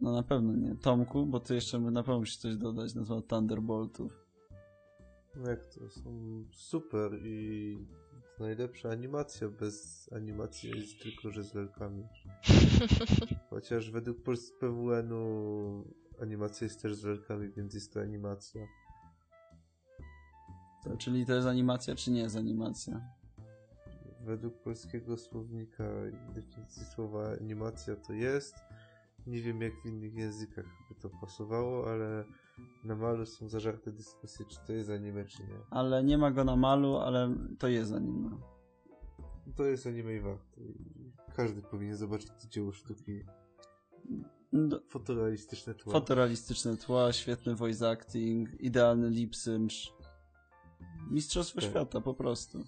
No na pewno nie. Tomku, bo ty jeszcze na pewno musisz coś dodać na temat Thunderboltów. No jak to są super i najlepsza animacja bez animacji jest tylko, że z lelkami. Chociaż według PWN-u animacja jest też z lelkami, więc jest to animacja. To, czyli to jest animacja, czy nie jest animacja? Według polskiego słownika i definicji słowa animacja to jest. Nie wiem jak w innych językach by to pasowało, ale na malu są zażarte dyskusje, czy to jest anime, czy nie. Ale nie ma go na malu, ale to jest anime. To jest anime i warto. Każdy powinien zobaczyć to dzieło sztuki. Do, Fotorealistyczne tło. fotorealistyczne tła, świetny voice acting, idealny lip sync. Mistrzostwo Tak. świata, po prostu.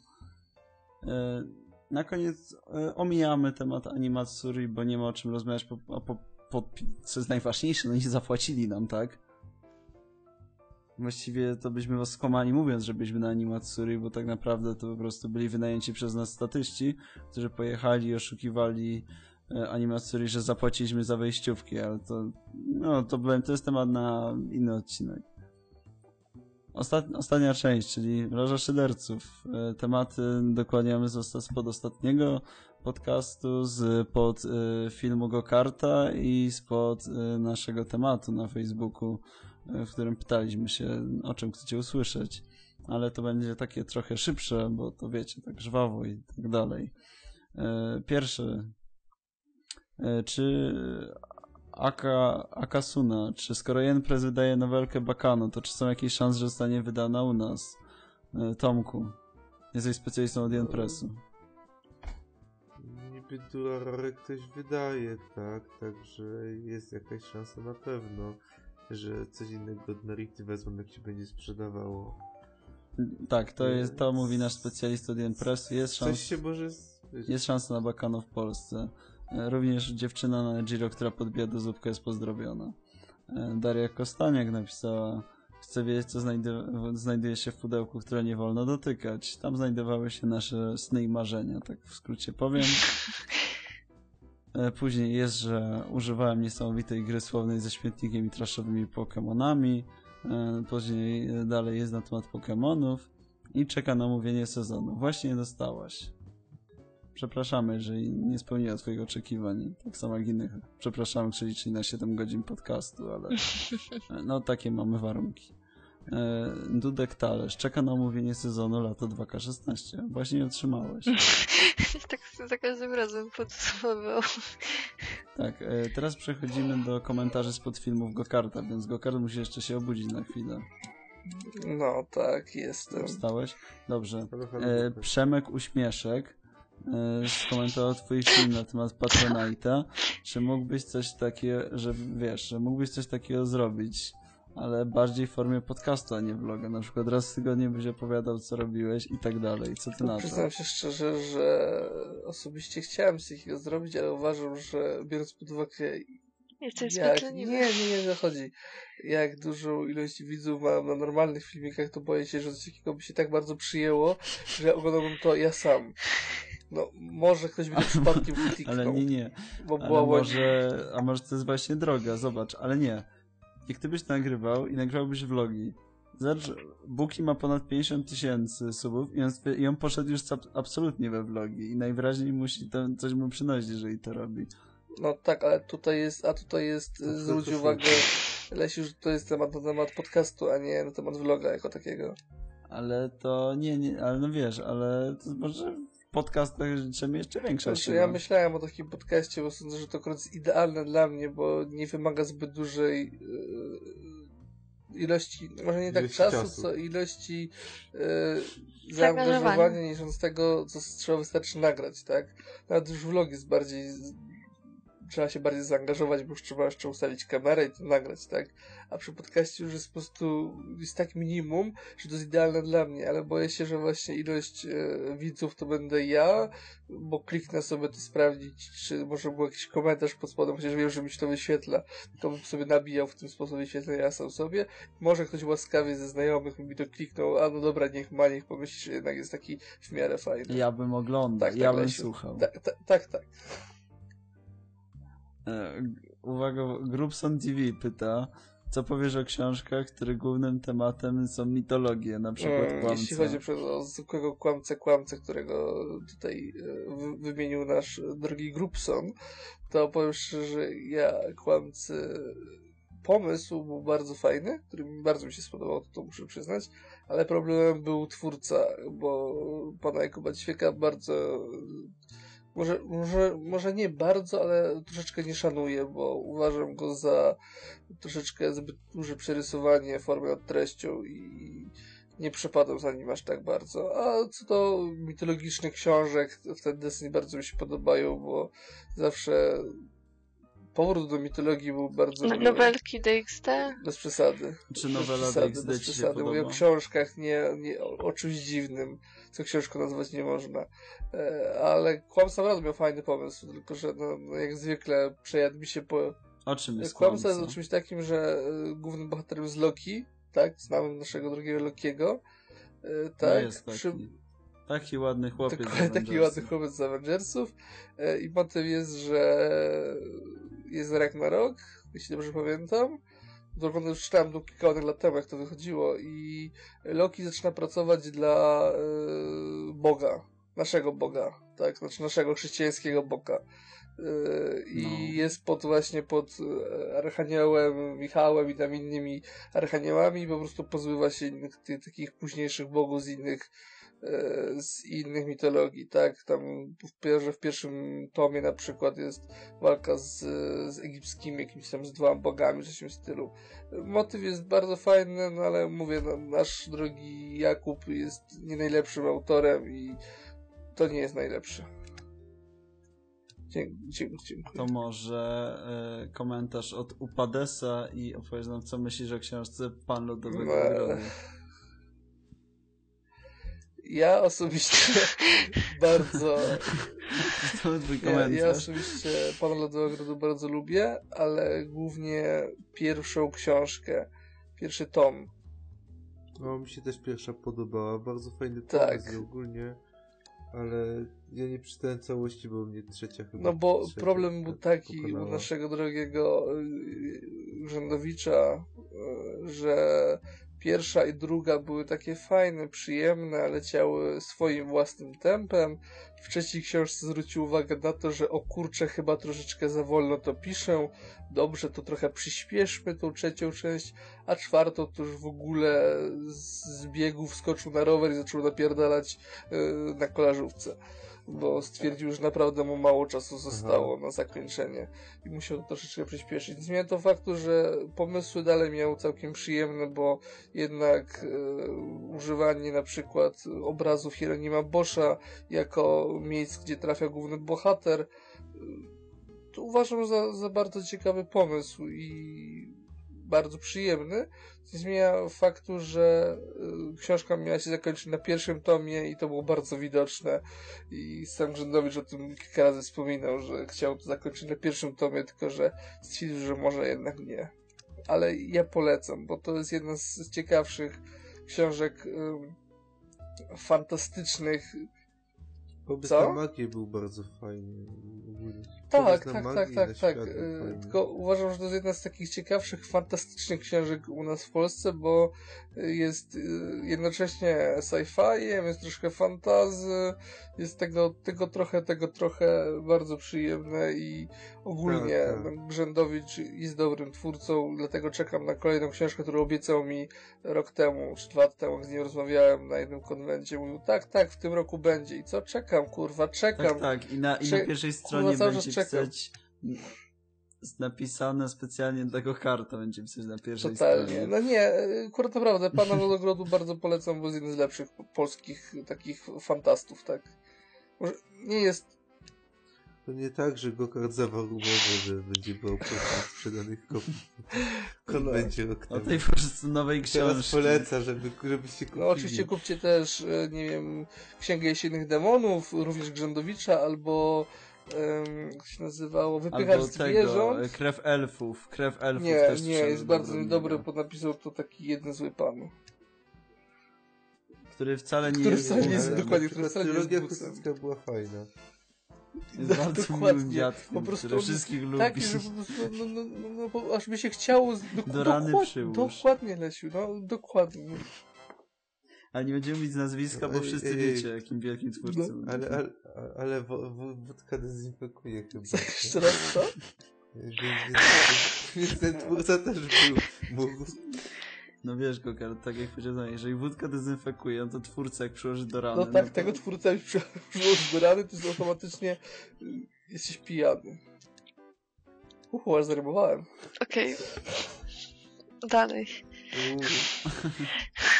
E, na koniec e, omijamy temat animatsuri, bo nie ma o czym rozmawiać, po, po, po, co jest najważniejsze, no nie zapłacili nam, tak? Właściwie to byśmy was skłamali mówiąc, że byliśmy na animatsuri, bo tak naprawdę to po prostu byli wynajęci przez nas statyści, którzy pojechali i oszukiwali e, animatsuri, że zapłaciliśmy za wejściówki, ale to, no, to, byłem, to jest temat na inny odcinek. Ostat, ostatnia część, czyli Loża Szyderców. E, Tematy dokładnie mamy z spod ostatniego podcastu, z pod e, filmu Gokarta i spod naszego tematu na Facebooku, w którym pytaliśmy się, o czym chcecie usłyszeć. Ale to będzie takie trochę szybsze, bo to wiecie, tak żwawo i tak dalej. E, Pierwszy. E, Czy Aka, Akasuna, czy skoro Jenpress wydaje nowelkę Bakano, to czy są jakieś szanse, że zostanie wydana u nas? E, Tomku, jesteś specjalistą od Jenpressu. Niby Durarare ktoś wydaje, tak? Także jest jakaś szansa na pewno, że coś innego od Narity wezmą, jak się będzie sprzedawało. Tak, to jest, to mówi nasz specjalista od Jenpressu. Jest się może... jest szansa na Bakano w Polsce. E, Również dziewczyna na Giro, która podbija do zupkę jest pozdrowiona. E, Daria Kostaniak napisała Chcę wiedzieć, co znajdu- znajduje się w pudełku, które nie wolno dotykać. Tam znajdowały się nasze sny i marzenia, tak w skrócie powiem. E, Później jest, że używałem niesamowitej gry słownej ze śmietnikiem i traszowymi Pokémonami. E, Później e, dalej jest na temat Pokémonów i czeka na mówienie sezonu. Właśnie dostałaś. Przepraszamy, jeżeli nie spełniła Twoich oczekiwań, tak samo jak innych. Przepraszamy, przeliczyli na 7 godzin podcastu, ale no takie mamy warunki. E, Dudek Talerz czeka na omówienie sezonu lato 2K16. Właśnie otrzymałeś. tak za każdym razem podsumował. Tak, e, teraz przechodzimy do komentarzy spod filmów Gokarta, więc Gokart musi jeszcze się obudzić na chwilę. No tak, jestem. Wstałeś? Dobrze. E. Przemek Uśmieszek e, skomentował twój film na temat Patronite'a. Czy mógłbyś coś takiego, że wiesz, że mógłbyś coś takiego zrobić, ale bardziej w formie podcastu, a nie vloga. Na przykład raz w tygodniu byś opowiadał, co robiłeś i tak dalej. Co ty na to? Przyznam się szczerze, że osobiście chciałem coś takiego zrobić, ale uważam, że biorąc pod uwagę jak, nie, nie, nie, nie chodzi. Jak dużą ilość widzów mam na normalnych filmikach, to boję się, że coś takiego by się tak bardzo przyjęło, że oglądałbym to ja sam. No, może ktoś by to przypadkiem kliknął, Ale nie, nie. bo Ale może, a może to jest właśnie droga, zobacz, ale nie. Jak ty byś nagrywał i nagrałbyś vlogi, zobacz, Buki ma ponad 50 tysięcy subów i on, i on poszedł już ab- absolutnie we vlogi i najwyraźniej musi to coś mu przynosić, jeżeli to robi. No tak, ale tutaj jest, a tutaj jest, To zwróć to uwagę, Lesiu, że to jest temat na temat podcastu, a nie na temat vloga jako takiego. Ale to nie, nie, ale no wiesz, ale to może podcastach życzymy jeszcze większa Znaczy, siła. ja myślałem o takim podcaście, bo sądzę, że to akurat jest idealne dla mnie, bo nie wymaga zbyt dużej yy, ilości, może nie tak czasu, czasu. co ilości yy, Zaangażowania. niż z tego, co trzeba wystarczy nagrać, tak? Nawet już vlog jest bardziej trzeba się bardziej zaangażować, bo już trzeba jeszcze ustawić kamerę i to nagrać, tak? A przy podcaście już jest po prostu jest tak minimum, że to jest idealne dla mnie, ale boję się, że właśnie ilość e, widzów to będę ja, bo kliknę sobie to sprawdzić, czy może był jakiś komentarz pod spodem, chociaż wiem, że mi się to wyświetla, to bym sobie nabijał w tym sposobie wyświetlenia sam sobie. Może ktoś łaskawie ze znajomych mi to kliknął, a no dobra, niech ma, niech pomyśli, że jednak jest taki w miarę fajny. Ja bym oglądał, Tak, tak, ja bym Lesiu. słuchał. Tak, tak, tak. E, Uwaga, Grubson TV pyta, co powiesz o książkach, których głównym tematem są mitologie, na przykład Mm, Kłamca? Jeśli chodzi przez o zwykłego kłamcę, kłamcę, którego tutaj e, wy- wymienił nasz drogi Grubson, to powiem szczerze, że ja kłamcy pomysł był bardzo fajny, który mi bardzo mi się spodobał, to, to muszę przyznać, ale problemem był twórca, bo pana Jakuba Ćwieka bardzo może, może, może nie bardzo, ale troszeczkę nie szanuję, bo uważam go za troszeczkę zbyt duże przerysowanie formy nad treścią i nie przepadam za nim aż tak bardzo. A co do mitologicznych książek, wtedy Destiny bardzo mi się podobają, bo zawsze powrót do mitologii był bardzo No-. Nowelki DXD? Bez przesady. Czy Bez nowela przesady, DXD bez ci się przesady. Mówię o książkach, nie, nie o, o czymś dziwnym, co książką nazwać nie można. E, ale Kłamca naprawdę miał fajny pomysł, tylko że no, no jak zwykle przejadł mi się po... O czym jest Kłamca jest o czymś takim, że e, głównym bohaterem jest Loki, tak? Znamy naszego drugiego Lokiego. E, No tak? jest taki. Przy- Taki ładny chłopiec. z Dokładnie taki ładny chłopiec z Avengersów. E, I motyw jest, że jest Ragnarok, jeśli dobrze pamiętam. Dokładnie już czytałem to kilka lat temu, jak to wychodziło. I Loki zaczyna pracować dla e, Boga, naszego Boga, tak? Znaczy naszego chrześcijańskiego Boga. I No. jest pod właśnie pod e, Archaniołem, Michałem i tam innymi Archaniołami i po prostu pozbywa się innych, tych, takich późniejszych bogów z innych z innych mitologii, tak? Tam w, pier- w pierwszym tomie na przykład jest walka z, z egipskimi jakimiś tam z dwoma bogami, coś w tym stylu. Motyw jest bardzo fajny, no ale mówię, no, nasz drogi Jakub jest nie najlepszym autorem i to nie jest najlepszy. Dziękuję. dziękuję. To może e, komentarz od Upadesa i opowiedz nam, co myślisz o książce Pan Lodowego No. Ogrodu. Ja osobiście bardzo To był twój Ja, ja komentarz. osobiście Pana Lodowego Ogrodu bardzo lubię, ale głównie pierwszą książkę, pierwszy tom. No, mi się też pierwsza podobała. Bardzo fajny Tak. pomysł ogólnie. Ale ja nie przeczytałem całości, bo mnie trzecia chyba. No bo trzecia problem był tak taki u pokonała. naszego drogiego y, urzędowicza, y, że pierwsza i druga były takie fajne, przyjemne, leciały swoim własnym tempem. W trzeciej książce zwrócił uwagę na to, że o kurczę, chyba troszeczkę za wolno to piszę. Dobrze, to trochę przyspieszmy tą trzecią część, a czwartą to już w ogóle z biegu wskoczył na rower i zaczął napierdalać y, na kolażówce. Bo stwierdził, że naprawdę mu mało czasu zostało na zakończenie i musiał to troszeczkę przyspieszyć. Zmienia to faktu, że pomysły dalej miał całkiem przyjemne, bo jednak e, używanie na przykład obrazów Hieronima Boscha jako miejsc, gdzie trafia główny bohater, e, to uważam za, za bardzo ciekawy pomysł i bardzo przyjemny. Nie zmienia faktu, że y, książka miała się zakończyć na pierwszym tomie i to było bardzo widoczne. I sam Grzędowicz o tym kilka razy wspominał, że chciał to zakończyć na pierwszym tomie, tylko że stwierdził, że może jednak nie. Ale ja polecam, bo to jest jedna z ciekawszych książek ym, fantastycznych. Pomysł Co? na magię był bardzo fajny. Tak, tak, tak, tak, tak. y, fajny. Tylko uważam, że to jest jedna z takich ciekawszych, fantastycznych książek u nas w Polsce, bo y, jest y, jednocześnie sci-fi, jest troszkę fantazy, jest tego, tego trochę, tego trochę bardzo przyjemne i ogólnie Tak, tak. no, Grzędowicz jest dobrym twórcą, dlatego czekam na kolejną książkę, którą obiecał mi rok temu, czy dwa lata temu, gdy z nim rozmawiałem na jednym konwencie. Mówił, tak, tak, w tym roku będzie. I co? Czekam. kurwa, czekam. Tak, tak. I na, i na pierwszej kurwa, stronie cały będzie czas czekam. pisać z- napisane specjalnie dla karta będzie pisać na pierwszej Totalnie. stronie. No nie, akurat naprawdę, Pana Lodogrodu bardzo polecam, bo jest jeden z lepszych po- polskich takich fantastów, tak. Może nie jest To nie tak, że Gokard zawarł umowę, że będzie brał sprzedanych kopii. On No. będzie rok O tej po prostu nowej Teraz książki. poleca, żeby, żebyście kupili. No oczywiście kupcie też, e, nie wiem, Księgę Jesiennych Demonów, również Grzędowicza, albo jak się nazywało, Wypychacz Albo tego, zwierząt. e, krew elfów. Krew elfów Nie, też nie, jest bardzo niedobry, bo napisał to taki jeden zły pan. Który wcale nie Który jest wcale nie jest głównym. dokładnie, przykład wcale nie jest. Husycka była fajna. Jest No, bardzo dokładnie. miłym dziadkiem, Po prostu który on wszystkich lubi. Taki, że po prostu, no, no, no, no, bo aż by się chciało... Z, dok- Do rany dokład- przyłóż. Dokładnie, Lesiu, no, dokładnie. Ale nie będziemy mieć nazwiska, bo Ej, wszyscy ej, wiecie, jakim wielkim twórcą. No, Ale, ale, ale wódka dezynfekuje chyba. Jeszcze raz co? Więc, więc, więc ten twórca też był, mógł. No wiesz, Gokar, tak jak powiedziałem, jeżeli wódka dezynfekuje, no to twórca jak przyłoży do rany. No tak, to... tego twórca już przy- przyłożył do rany, to jest automatycznie jesteś pijany. Uhu, aż zarybowałem. Okej. Dalej.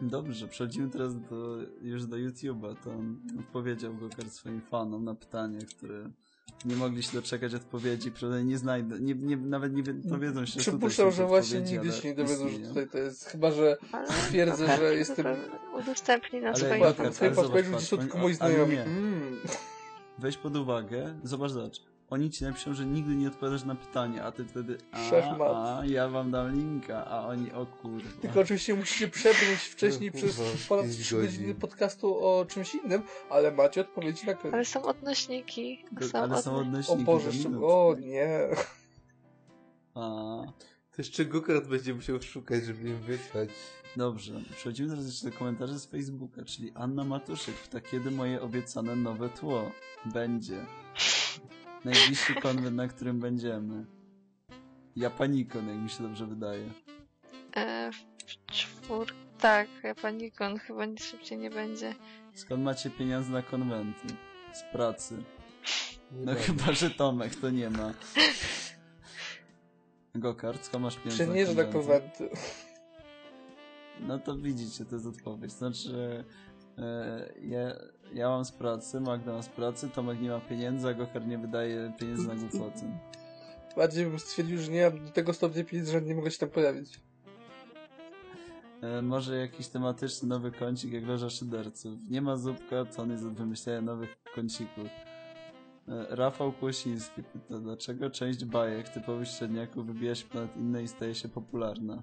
Dobrze, przechodzimy teraz do, już do YouTube'a. To on odpowiedział Gokar swoim fanom na pytania, które nie mogli się doczekać odpowiedzi, prawda? Nie znajdę, nie, nie, nawet nie wie- dowiedzą się, że tutaj Przypuszczam, że właśnie nigdy ale się nie dowiedzą, że tutaj to jest, chyba że Ale twierdzę, Gokar że to jestem... Udostępni na Ale swoim Chyba ale patrz, gdzie są oni- tylko moi ale znajomi. nie. Mm. Weź pod uwagę, zobacz, zobacz. Oni ci napiszą, że nigdy nie odpowiadasz na pytanie, a ty wtedy a, a ja wam dam linka, a oni o kurwa. Tylko oczywiście musicie przebrnąć wcześniej No, przez ponad pięć 3 godziny godzin. podcastu o czymś innym, ale macie odpowiedzi na koniec. Ale są odnośniki. Są ale są odno- O odnośniki Boże, o nie. A, To jeszcze Gokard będzie musiał szukać, żeby im wysłać. dobrze, przechodzimy teraz jeszcze do komentarzy z Facebooka, czyli Anna Matuszyk pyta, kiedy moje obiecane nowe tło będzie. Najbliższy konwent, na którym będziemy. Japanikon, jak mi się dobrze wydaje. E, w czwór... Tak, Japanikon chyba nic szybciej nie będzie. Skąd macie pieniądze na konwenty? Z pracy. Nie No bardzo. chyba, że Tomek to nie ma. Gokard, skąd masz pieniądze Czy nie, na konwenty? konwenty. No to widzicie, to jest odpowiedź. Znaczy, ja, ja mam z pracy, Magda ma z pracy, Tomek nie ma pieniędzy, a Gokard nie wydaje pieniędzy na głupoty. Bardziej bym stwierdził, że nie mam do tego stopnia pieniędzy, że nie mogę się tam pojawić. E, może jakiś tematyczny nowy kącik jak Loża Szyderców. Nie ma zupka, to on jest od wymyślenia nowych kącików. E, Rafał Kłosiński pyta, dlaczego część bajek typowych średniaków wybija się ponad inne i staje się popularna?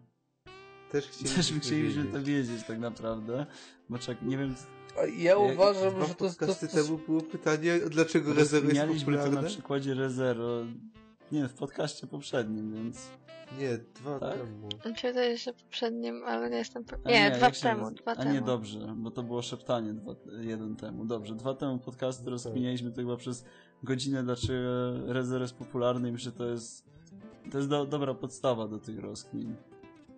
Też chcieliśmy, Też chcieliśmy to wiedzieć. wiedzieć tak naprawdę, bo czek, nie wiem, A ja uważam, Dwa że to jest... To, to, temu było pytanie, dlaczego Rezero jest rozkminialiśmy to na popularne? przykładzie Rezero, nie wiem, w podcaście poprzednim, więc... Nie, dwa Tak? temu. Się wydaje, że poprzednim, ale nie jestem pewna. A Nie, dwa się temu, dwa A temu. nie, dobrze, bo to było szeptanie dwa, jeden temu. Dobrze, dwa temu podcasty rozkminialiśmy to chyba przez godzinę, dlaczego Rezer jest popularny i myślę, że to jest, to jest do, dobra podstawa do tych rozkmin.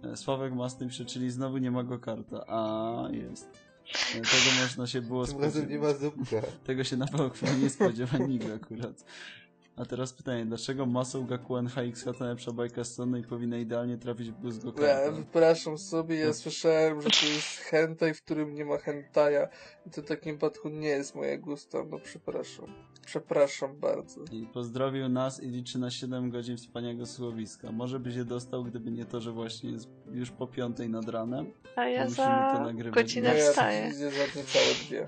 E, Sławek Masny pisze, czyli znowu nie ma go karta. A, jest. E, Tego można się było Tym nie ma zupka. Tego się na pewno chyba nie spodziewa nikt akurat. A teraz pytanie, dlaczego Masą Gakuen HX to najlepsza bajka z Sony i powinna idealnie trafić w ja Gokarta? wypraszam sobie, ja No. słyszałem, że to jest hentai, w którym nie ma hentaja. I to w takim wypadku nie jest moje gusto, no przepraszam. Przepraszam bardzo. I pozdrowił nas i liczy na 7 godzin wspaniałego słuchowiska. Może by się dostał, gdyby nie to, że właśnie jest już po piątej nad ranem. A ja Musimy to za nagrywać. godzinę No ja wstaję. widzę za niecałe dwie.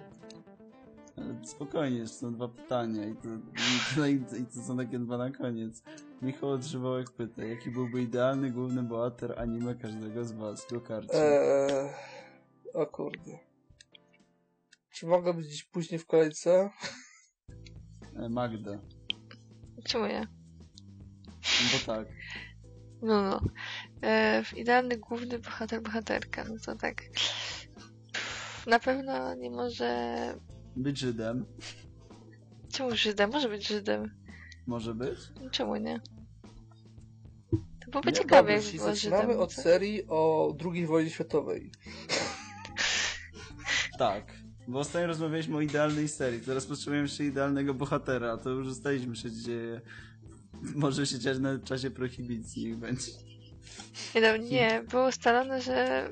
Ale Spokojnie, są dwa pytania i to, i, to, i, to, i to są takie dwa na koniec. Michał Odżywołek pyta, jaki byłby idealny główny bohater anime każdego z was? Gokarcie. Eee, o kurde. Czy mogę być dziś później w kolejce? E, Magda. Czemu nie? Bo tak. No, no. E, w idealny główny bohater, bohaterka, no to tak. Na pewno nie może... Być Żydem. Czemu Żydem? Może być Żydem. Może być? Czemu nie? To byłoby ciekawe, jeśli było zaczynamy Żydem. od serii o II wojnie światowej. Tak. Bo ostatnio rozmawialiśmy o idealnej serii, teraz potrzebujemy jeszcze idealnego bohatera, a to już zostaliśmy się dzieje. Może się dziać na czasie prohibicji, niech będzie. Nie, no, nie, było ustalone, że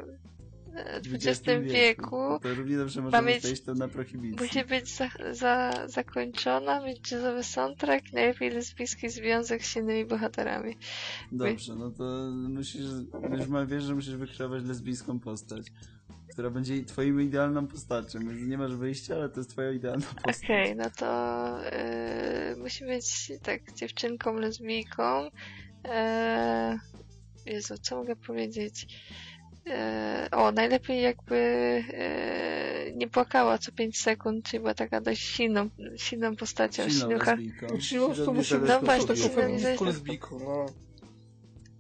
w XX wieku To równie dobrze może mieć- zostać to na prohibicji. musi być za, za, zakończona, mieć jazzowy soundtrack, najlepiej lesbijski związek z silnymi bohaterami. Dobrze, no to musisz, już ma, wiesz, że musisz wykreować lesbijską postać, która będzie twoim idealną postacią, więc nie masz wyjścia, ale to jest twoja idealna postać. Okej, no to yy, musi być tak dziewczynką, lesbijką. Yy, Jezu, co mogę powiedzieć? Yy, o, najlepiej jakby yy, nie płakała co 5 sekund, czyli była taka dość silną, silną postacią, Silną silną lesbijką. No silną lesbijką, no.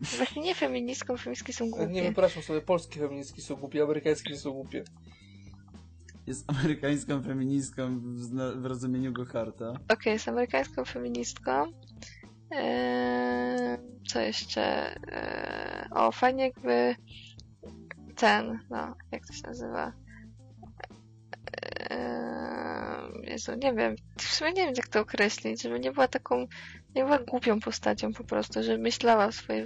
Właśnie nie feministką, feministki są Nie głupie. wypraszam sobie, polskie feministki są głupie, amerykańskie nie są głupie. Jest amerykańską feministką w, w rozumieniu Gokarta. Okej, jest amerykańską feministką. Eee, co jeszcze? Eee, o, fajnie jakby ten, no, jak to się nazywa? Eee, Jezu, nie wiem. W sumie nie wiem, jak to określić, żeby nie była taką, nie była głupią postacią po prostu, że myślała w swojej,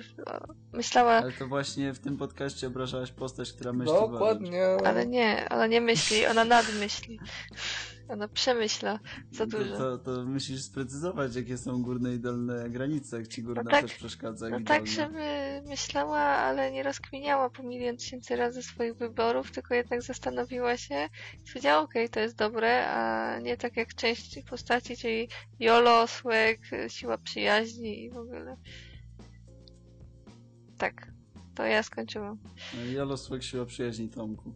myślała, Ale to właśnie w tym podcaście obrażałaś postać, która myśli. Dokładnie. ale nie, ona nie myśli, ona nadmyśli. Ona przemyśla za dużo. To, to musisz sprecyzować, jakie są górne i dolne granice, jak ci górna No tak, też przeszkadza, No tak, żeby myślała, ale nie rozkminiała po milion tysięcy razy swoich wyborów, tylko jednak zastanowiła się i powiedziała, okej, to jest dobre, a nie tak jak część postaci, czyli Jolo, Słek, siła przyjaźni i w ogóle. Tak, to ja skończyłam. Jolo Słek siła przyjaźni Tomku.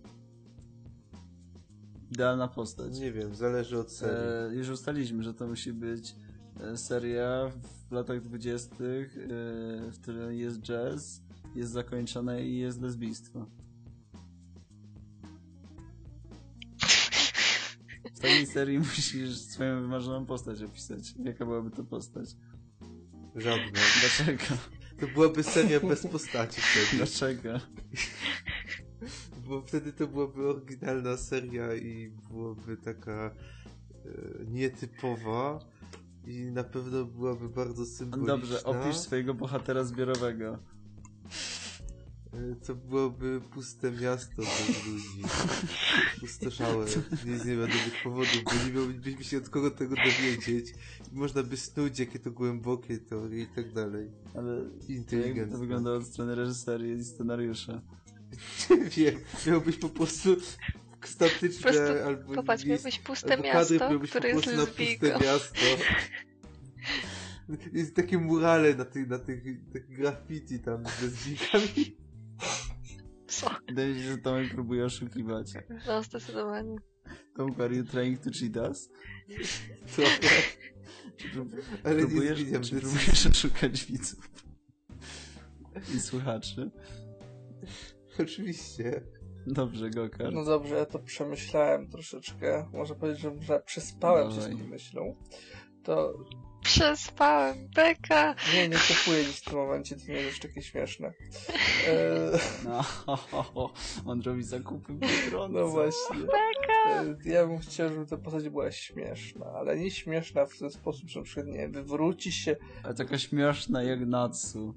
Idealna postać. Nie wiem, zależy od serii. E, już ustaliliśmy, że to musi być e, seria w latach dwudziestych, e, w której jest jazz, jest zakończone i jest lesbijstwo. W takiej serii musisz swoją wymarzoną postać opisać. Jaka byłaby to postać? Żadna. Dlaczego? To byłaby seria bez postaci wtedy. Dlaczego? Bo wtedy to byłaby oryginalna seria i byłaby taka e, nietypowa i na pewno byłaby bardzo symboliczna. Dobrze, opisz swojego bohatera zbiorowego. E, To byłoby puste miasto bez ludzi. Pustoszałe. Nie z niewiadomych powodów, bo nie miałbyśmy się od kogo tego dowiedzieć. I można by snuć, jakie to głębokie teorie i tak dalej. Ale Inteligentne. to wygląda od strony reżyserii i scenariusza. Wiem, miałbyś po prostu statyczne Po albo Popatrz, miejsce- miałbyś puste albo kadry, miasto, miałbyś które po jest prostu na lesbijką. puste miasto. Jest takie murale na tych, na tych, tych graffiti tam z lesbijkami. Co? Wydaje mi się, że Tomek próbuje oszukiwać. No, zdecydowanie. Tomku, are you trying to cheat us? Prób- Ale nie próbujesz, zmieniam czy próbujesz oszukać widzów? I słuchaczy? Oczywiście. Dobrze, Gokar. No dobrze, ja to przemyślałem troszeczkę. Można powiedzieć, że, że przespałem się z Dawaj. tą myślą. To Przespałem, beka! nie, nie kupuję nic w tym momencie, to nie jest takie śmieszne. E, No, on robi zakupy w no właśnie. E, Ja bym chciał, żeby ta postać była śmieszna, ale nie śmieszna w ten sposób, że na przykład, nie wywróci się. Ale taka śmieszna jak Natsu.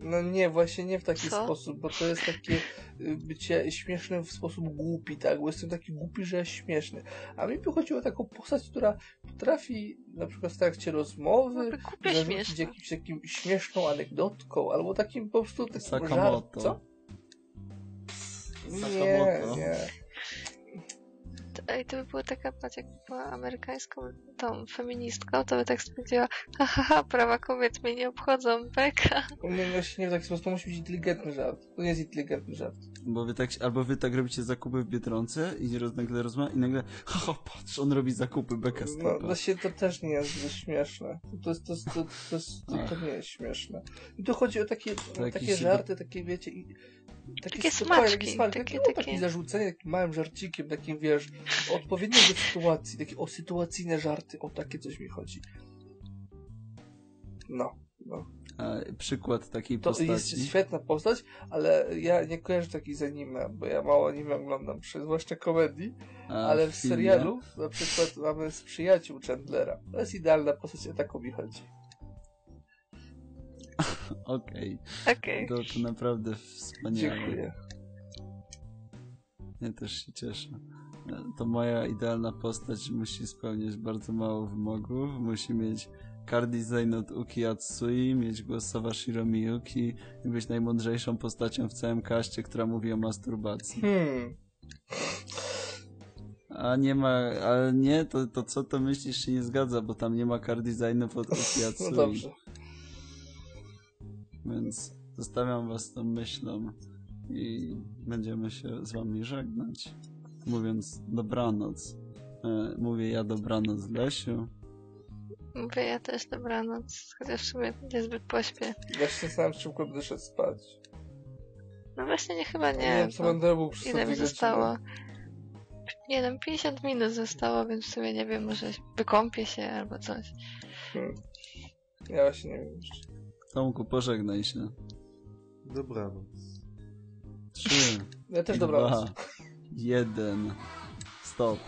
No nie, właśnie nie w taki Co? sposób, bo to jest takie y, bycie śmiesznym w sposób głupi, tak? Bo jestem taki głupi, że jest śmieszny. A mi by chodziło o taką postać, która potrafi na przykład w trakcie rozmowy zarzucić jakimś takim śmieszną anegdotką, albo takim po prostu takim żart. Sakamoto. Co? Nie, Sakamoto. nie. Ej, to by była taka, patrz, jak była amerykańską tą feministką, to by tak stwierdziła, haha, prawa kobiet mnie nie obchodzą, beka. Nie, właśnie nie w taki sposób, to musi być inteligentny żart. To nie jest inteligentny żart. Bo wy tak, albo wy tak robicie zakupy w Biedronce i nagle rozmawia i nagle haha, patrz, on robi zakupy, beka No, stopa. właśnie to też nie jest zbyt śmieszne. To, jest, to, jest, to, to, to, to nie jest śmieszne. I tu chodzi o takie, takie żarty, takie wiecie, i takie, smaczki, takie, smaczki, takie- takie, no, takie- zarzucenie takim małym żarcikiem, takim wiesz, odpowiednio do sytuacji, takie o sytuacyjne żarty, o takie coś mi chodzi. No, no. A, przykład takiej To postaci. jest świetna postać, ale ja nie kojarzę takiej z anime, bo ja mało anime oglądam, zwłaszcza komedii, A ale w filmie? serialu na przykład mamy z przyjaciół Chandlera. To jest idealna postać, o taką mi chodzi. Okej, Okej. to, to naprawdę wspaniałe. Dziękuję. Ja też się cieszę. To moja idealna postać musi spełniać bardzo mało wymogów. Musi mieć car design od Uki Atsui, mieć głos Sawashiro Miyuki i być najmądrzejszą postacią w całym kaście, która mówi o masturbacji. Hmm. A nie ma, ale nie, to, to co to myślisz się nie zgadza, bo tam nie ma car designów od Uki No Atsui. dobrze. Więc zostawiam was tą myślą i będziemy się z wami żegnać. Mówiąc dobranoc. E, Mówię ja dobranoc Lesiu. Mówię ja też dobranoc, chociaż w sumie niezbyt pośpię. Właśnie sam szybko będę szedł spać. No właśnie nie, chyba Nie, nie. wiem, co będę robił przez ile mi zostało? Nie wiem, 50 minut zostało, więc w sumie nie wiem, może wykąpię się albo coś. Hmm. Ja właśnie nie wiem jeszcze. Tomku, pożegnaj się. Dobranoc. Trzy, Ja też dwa, dobranoc. jeden. Stop.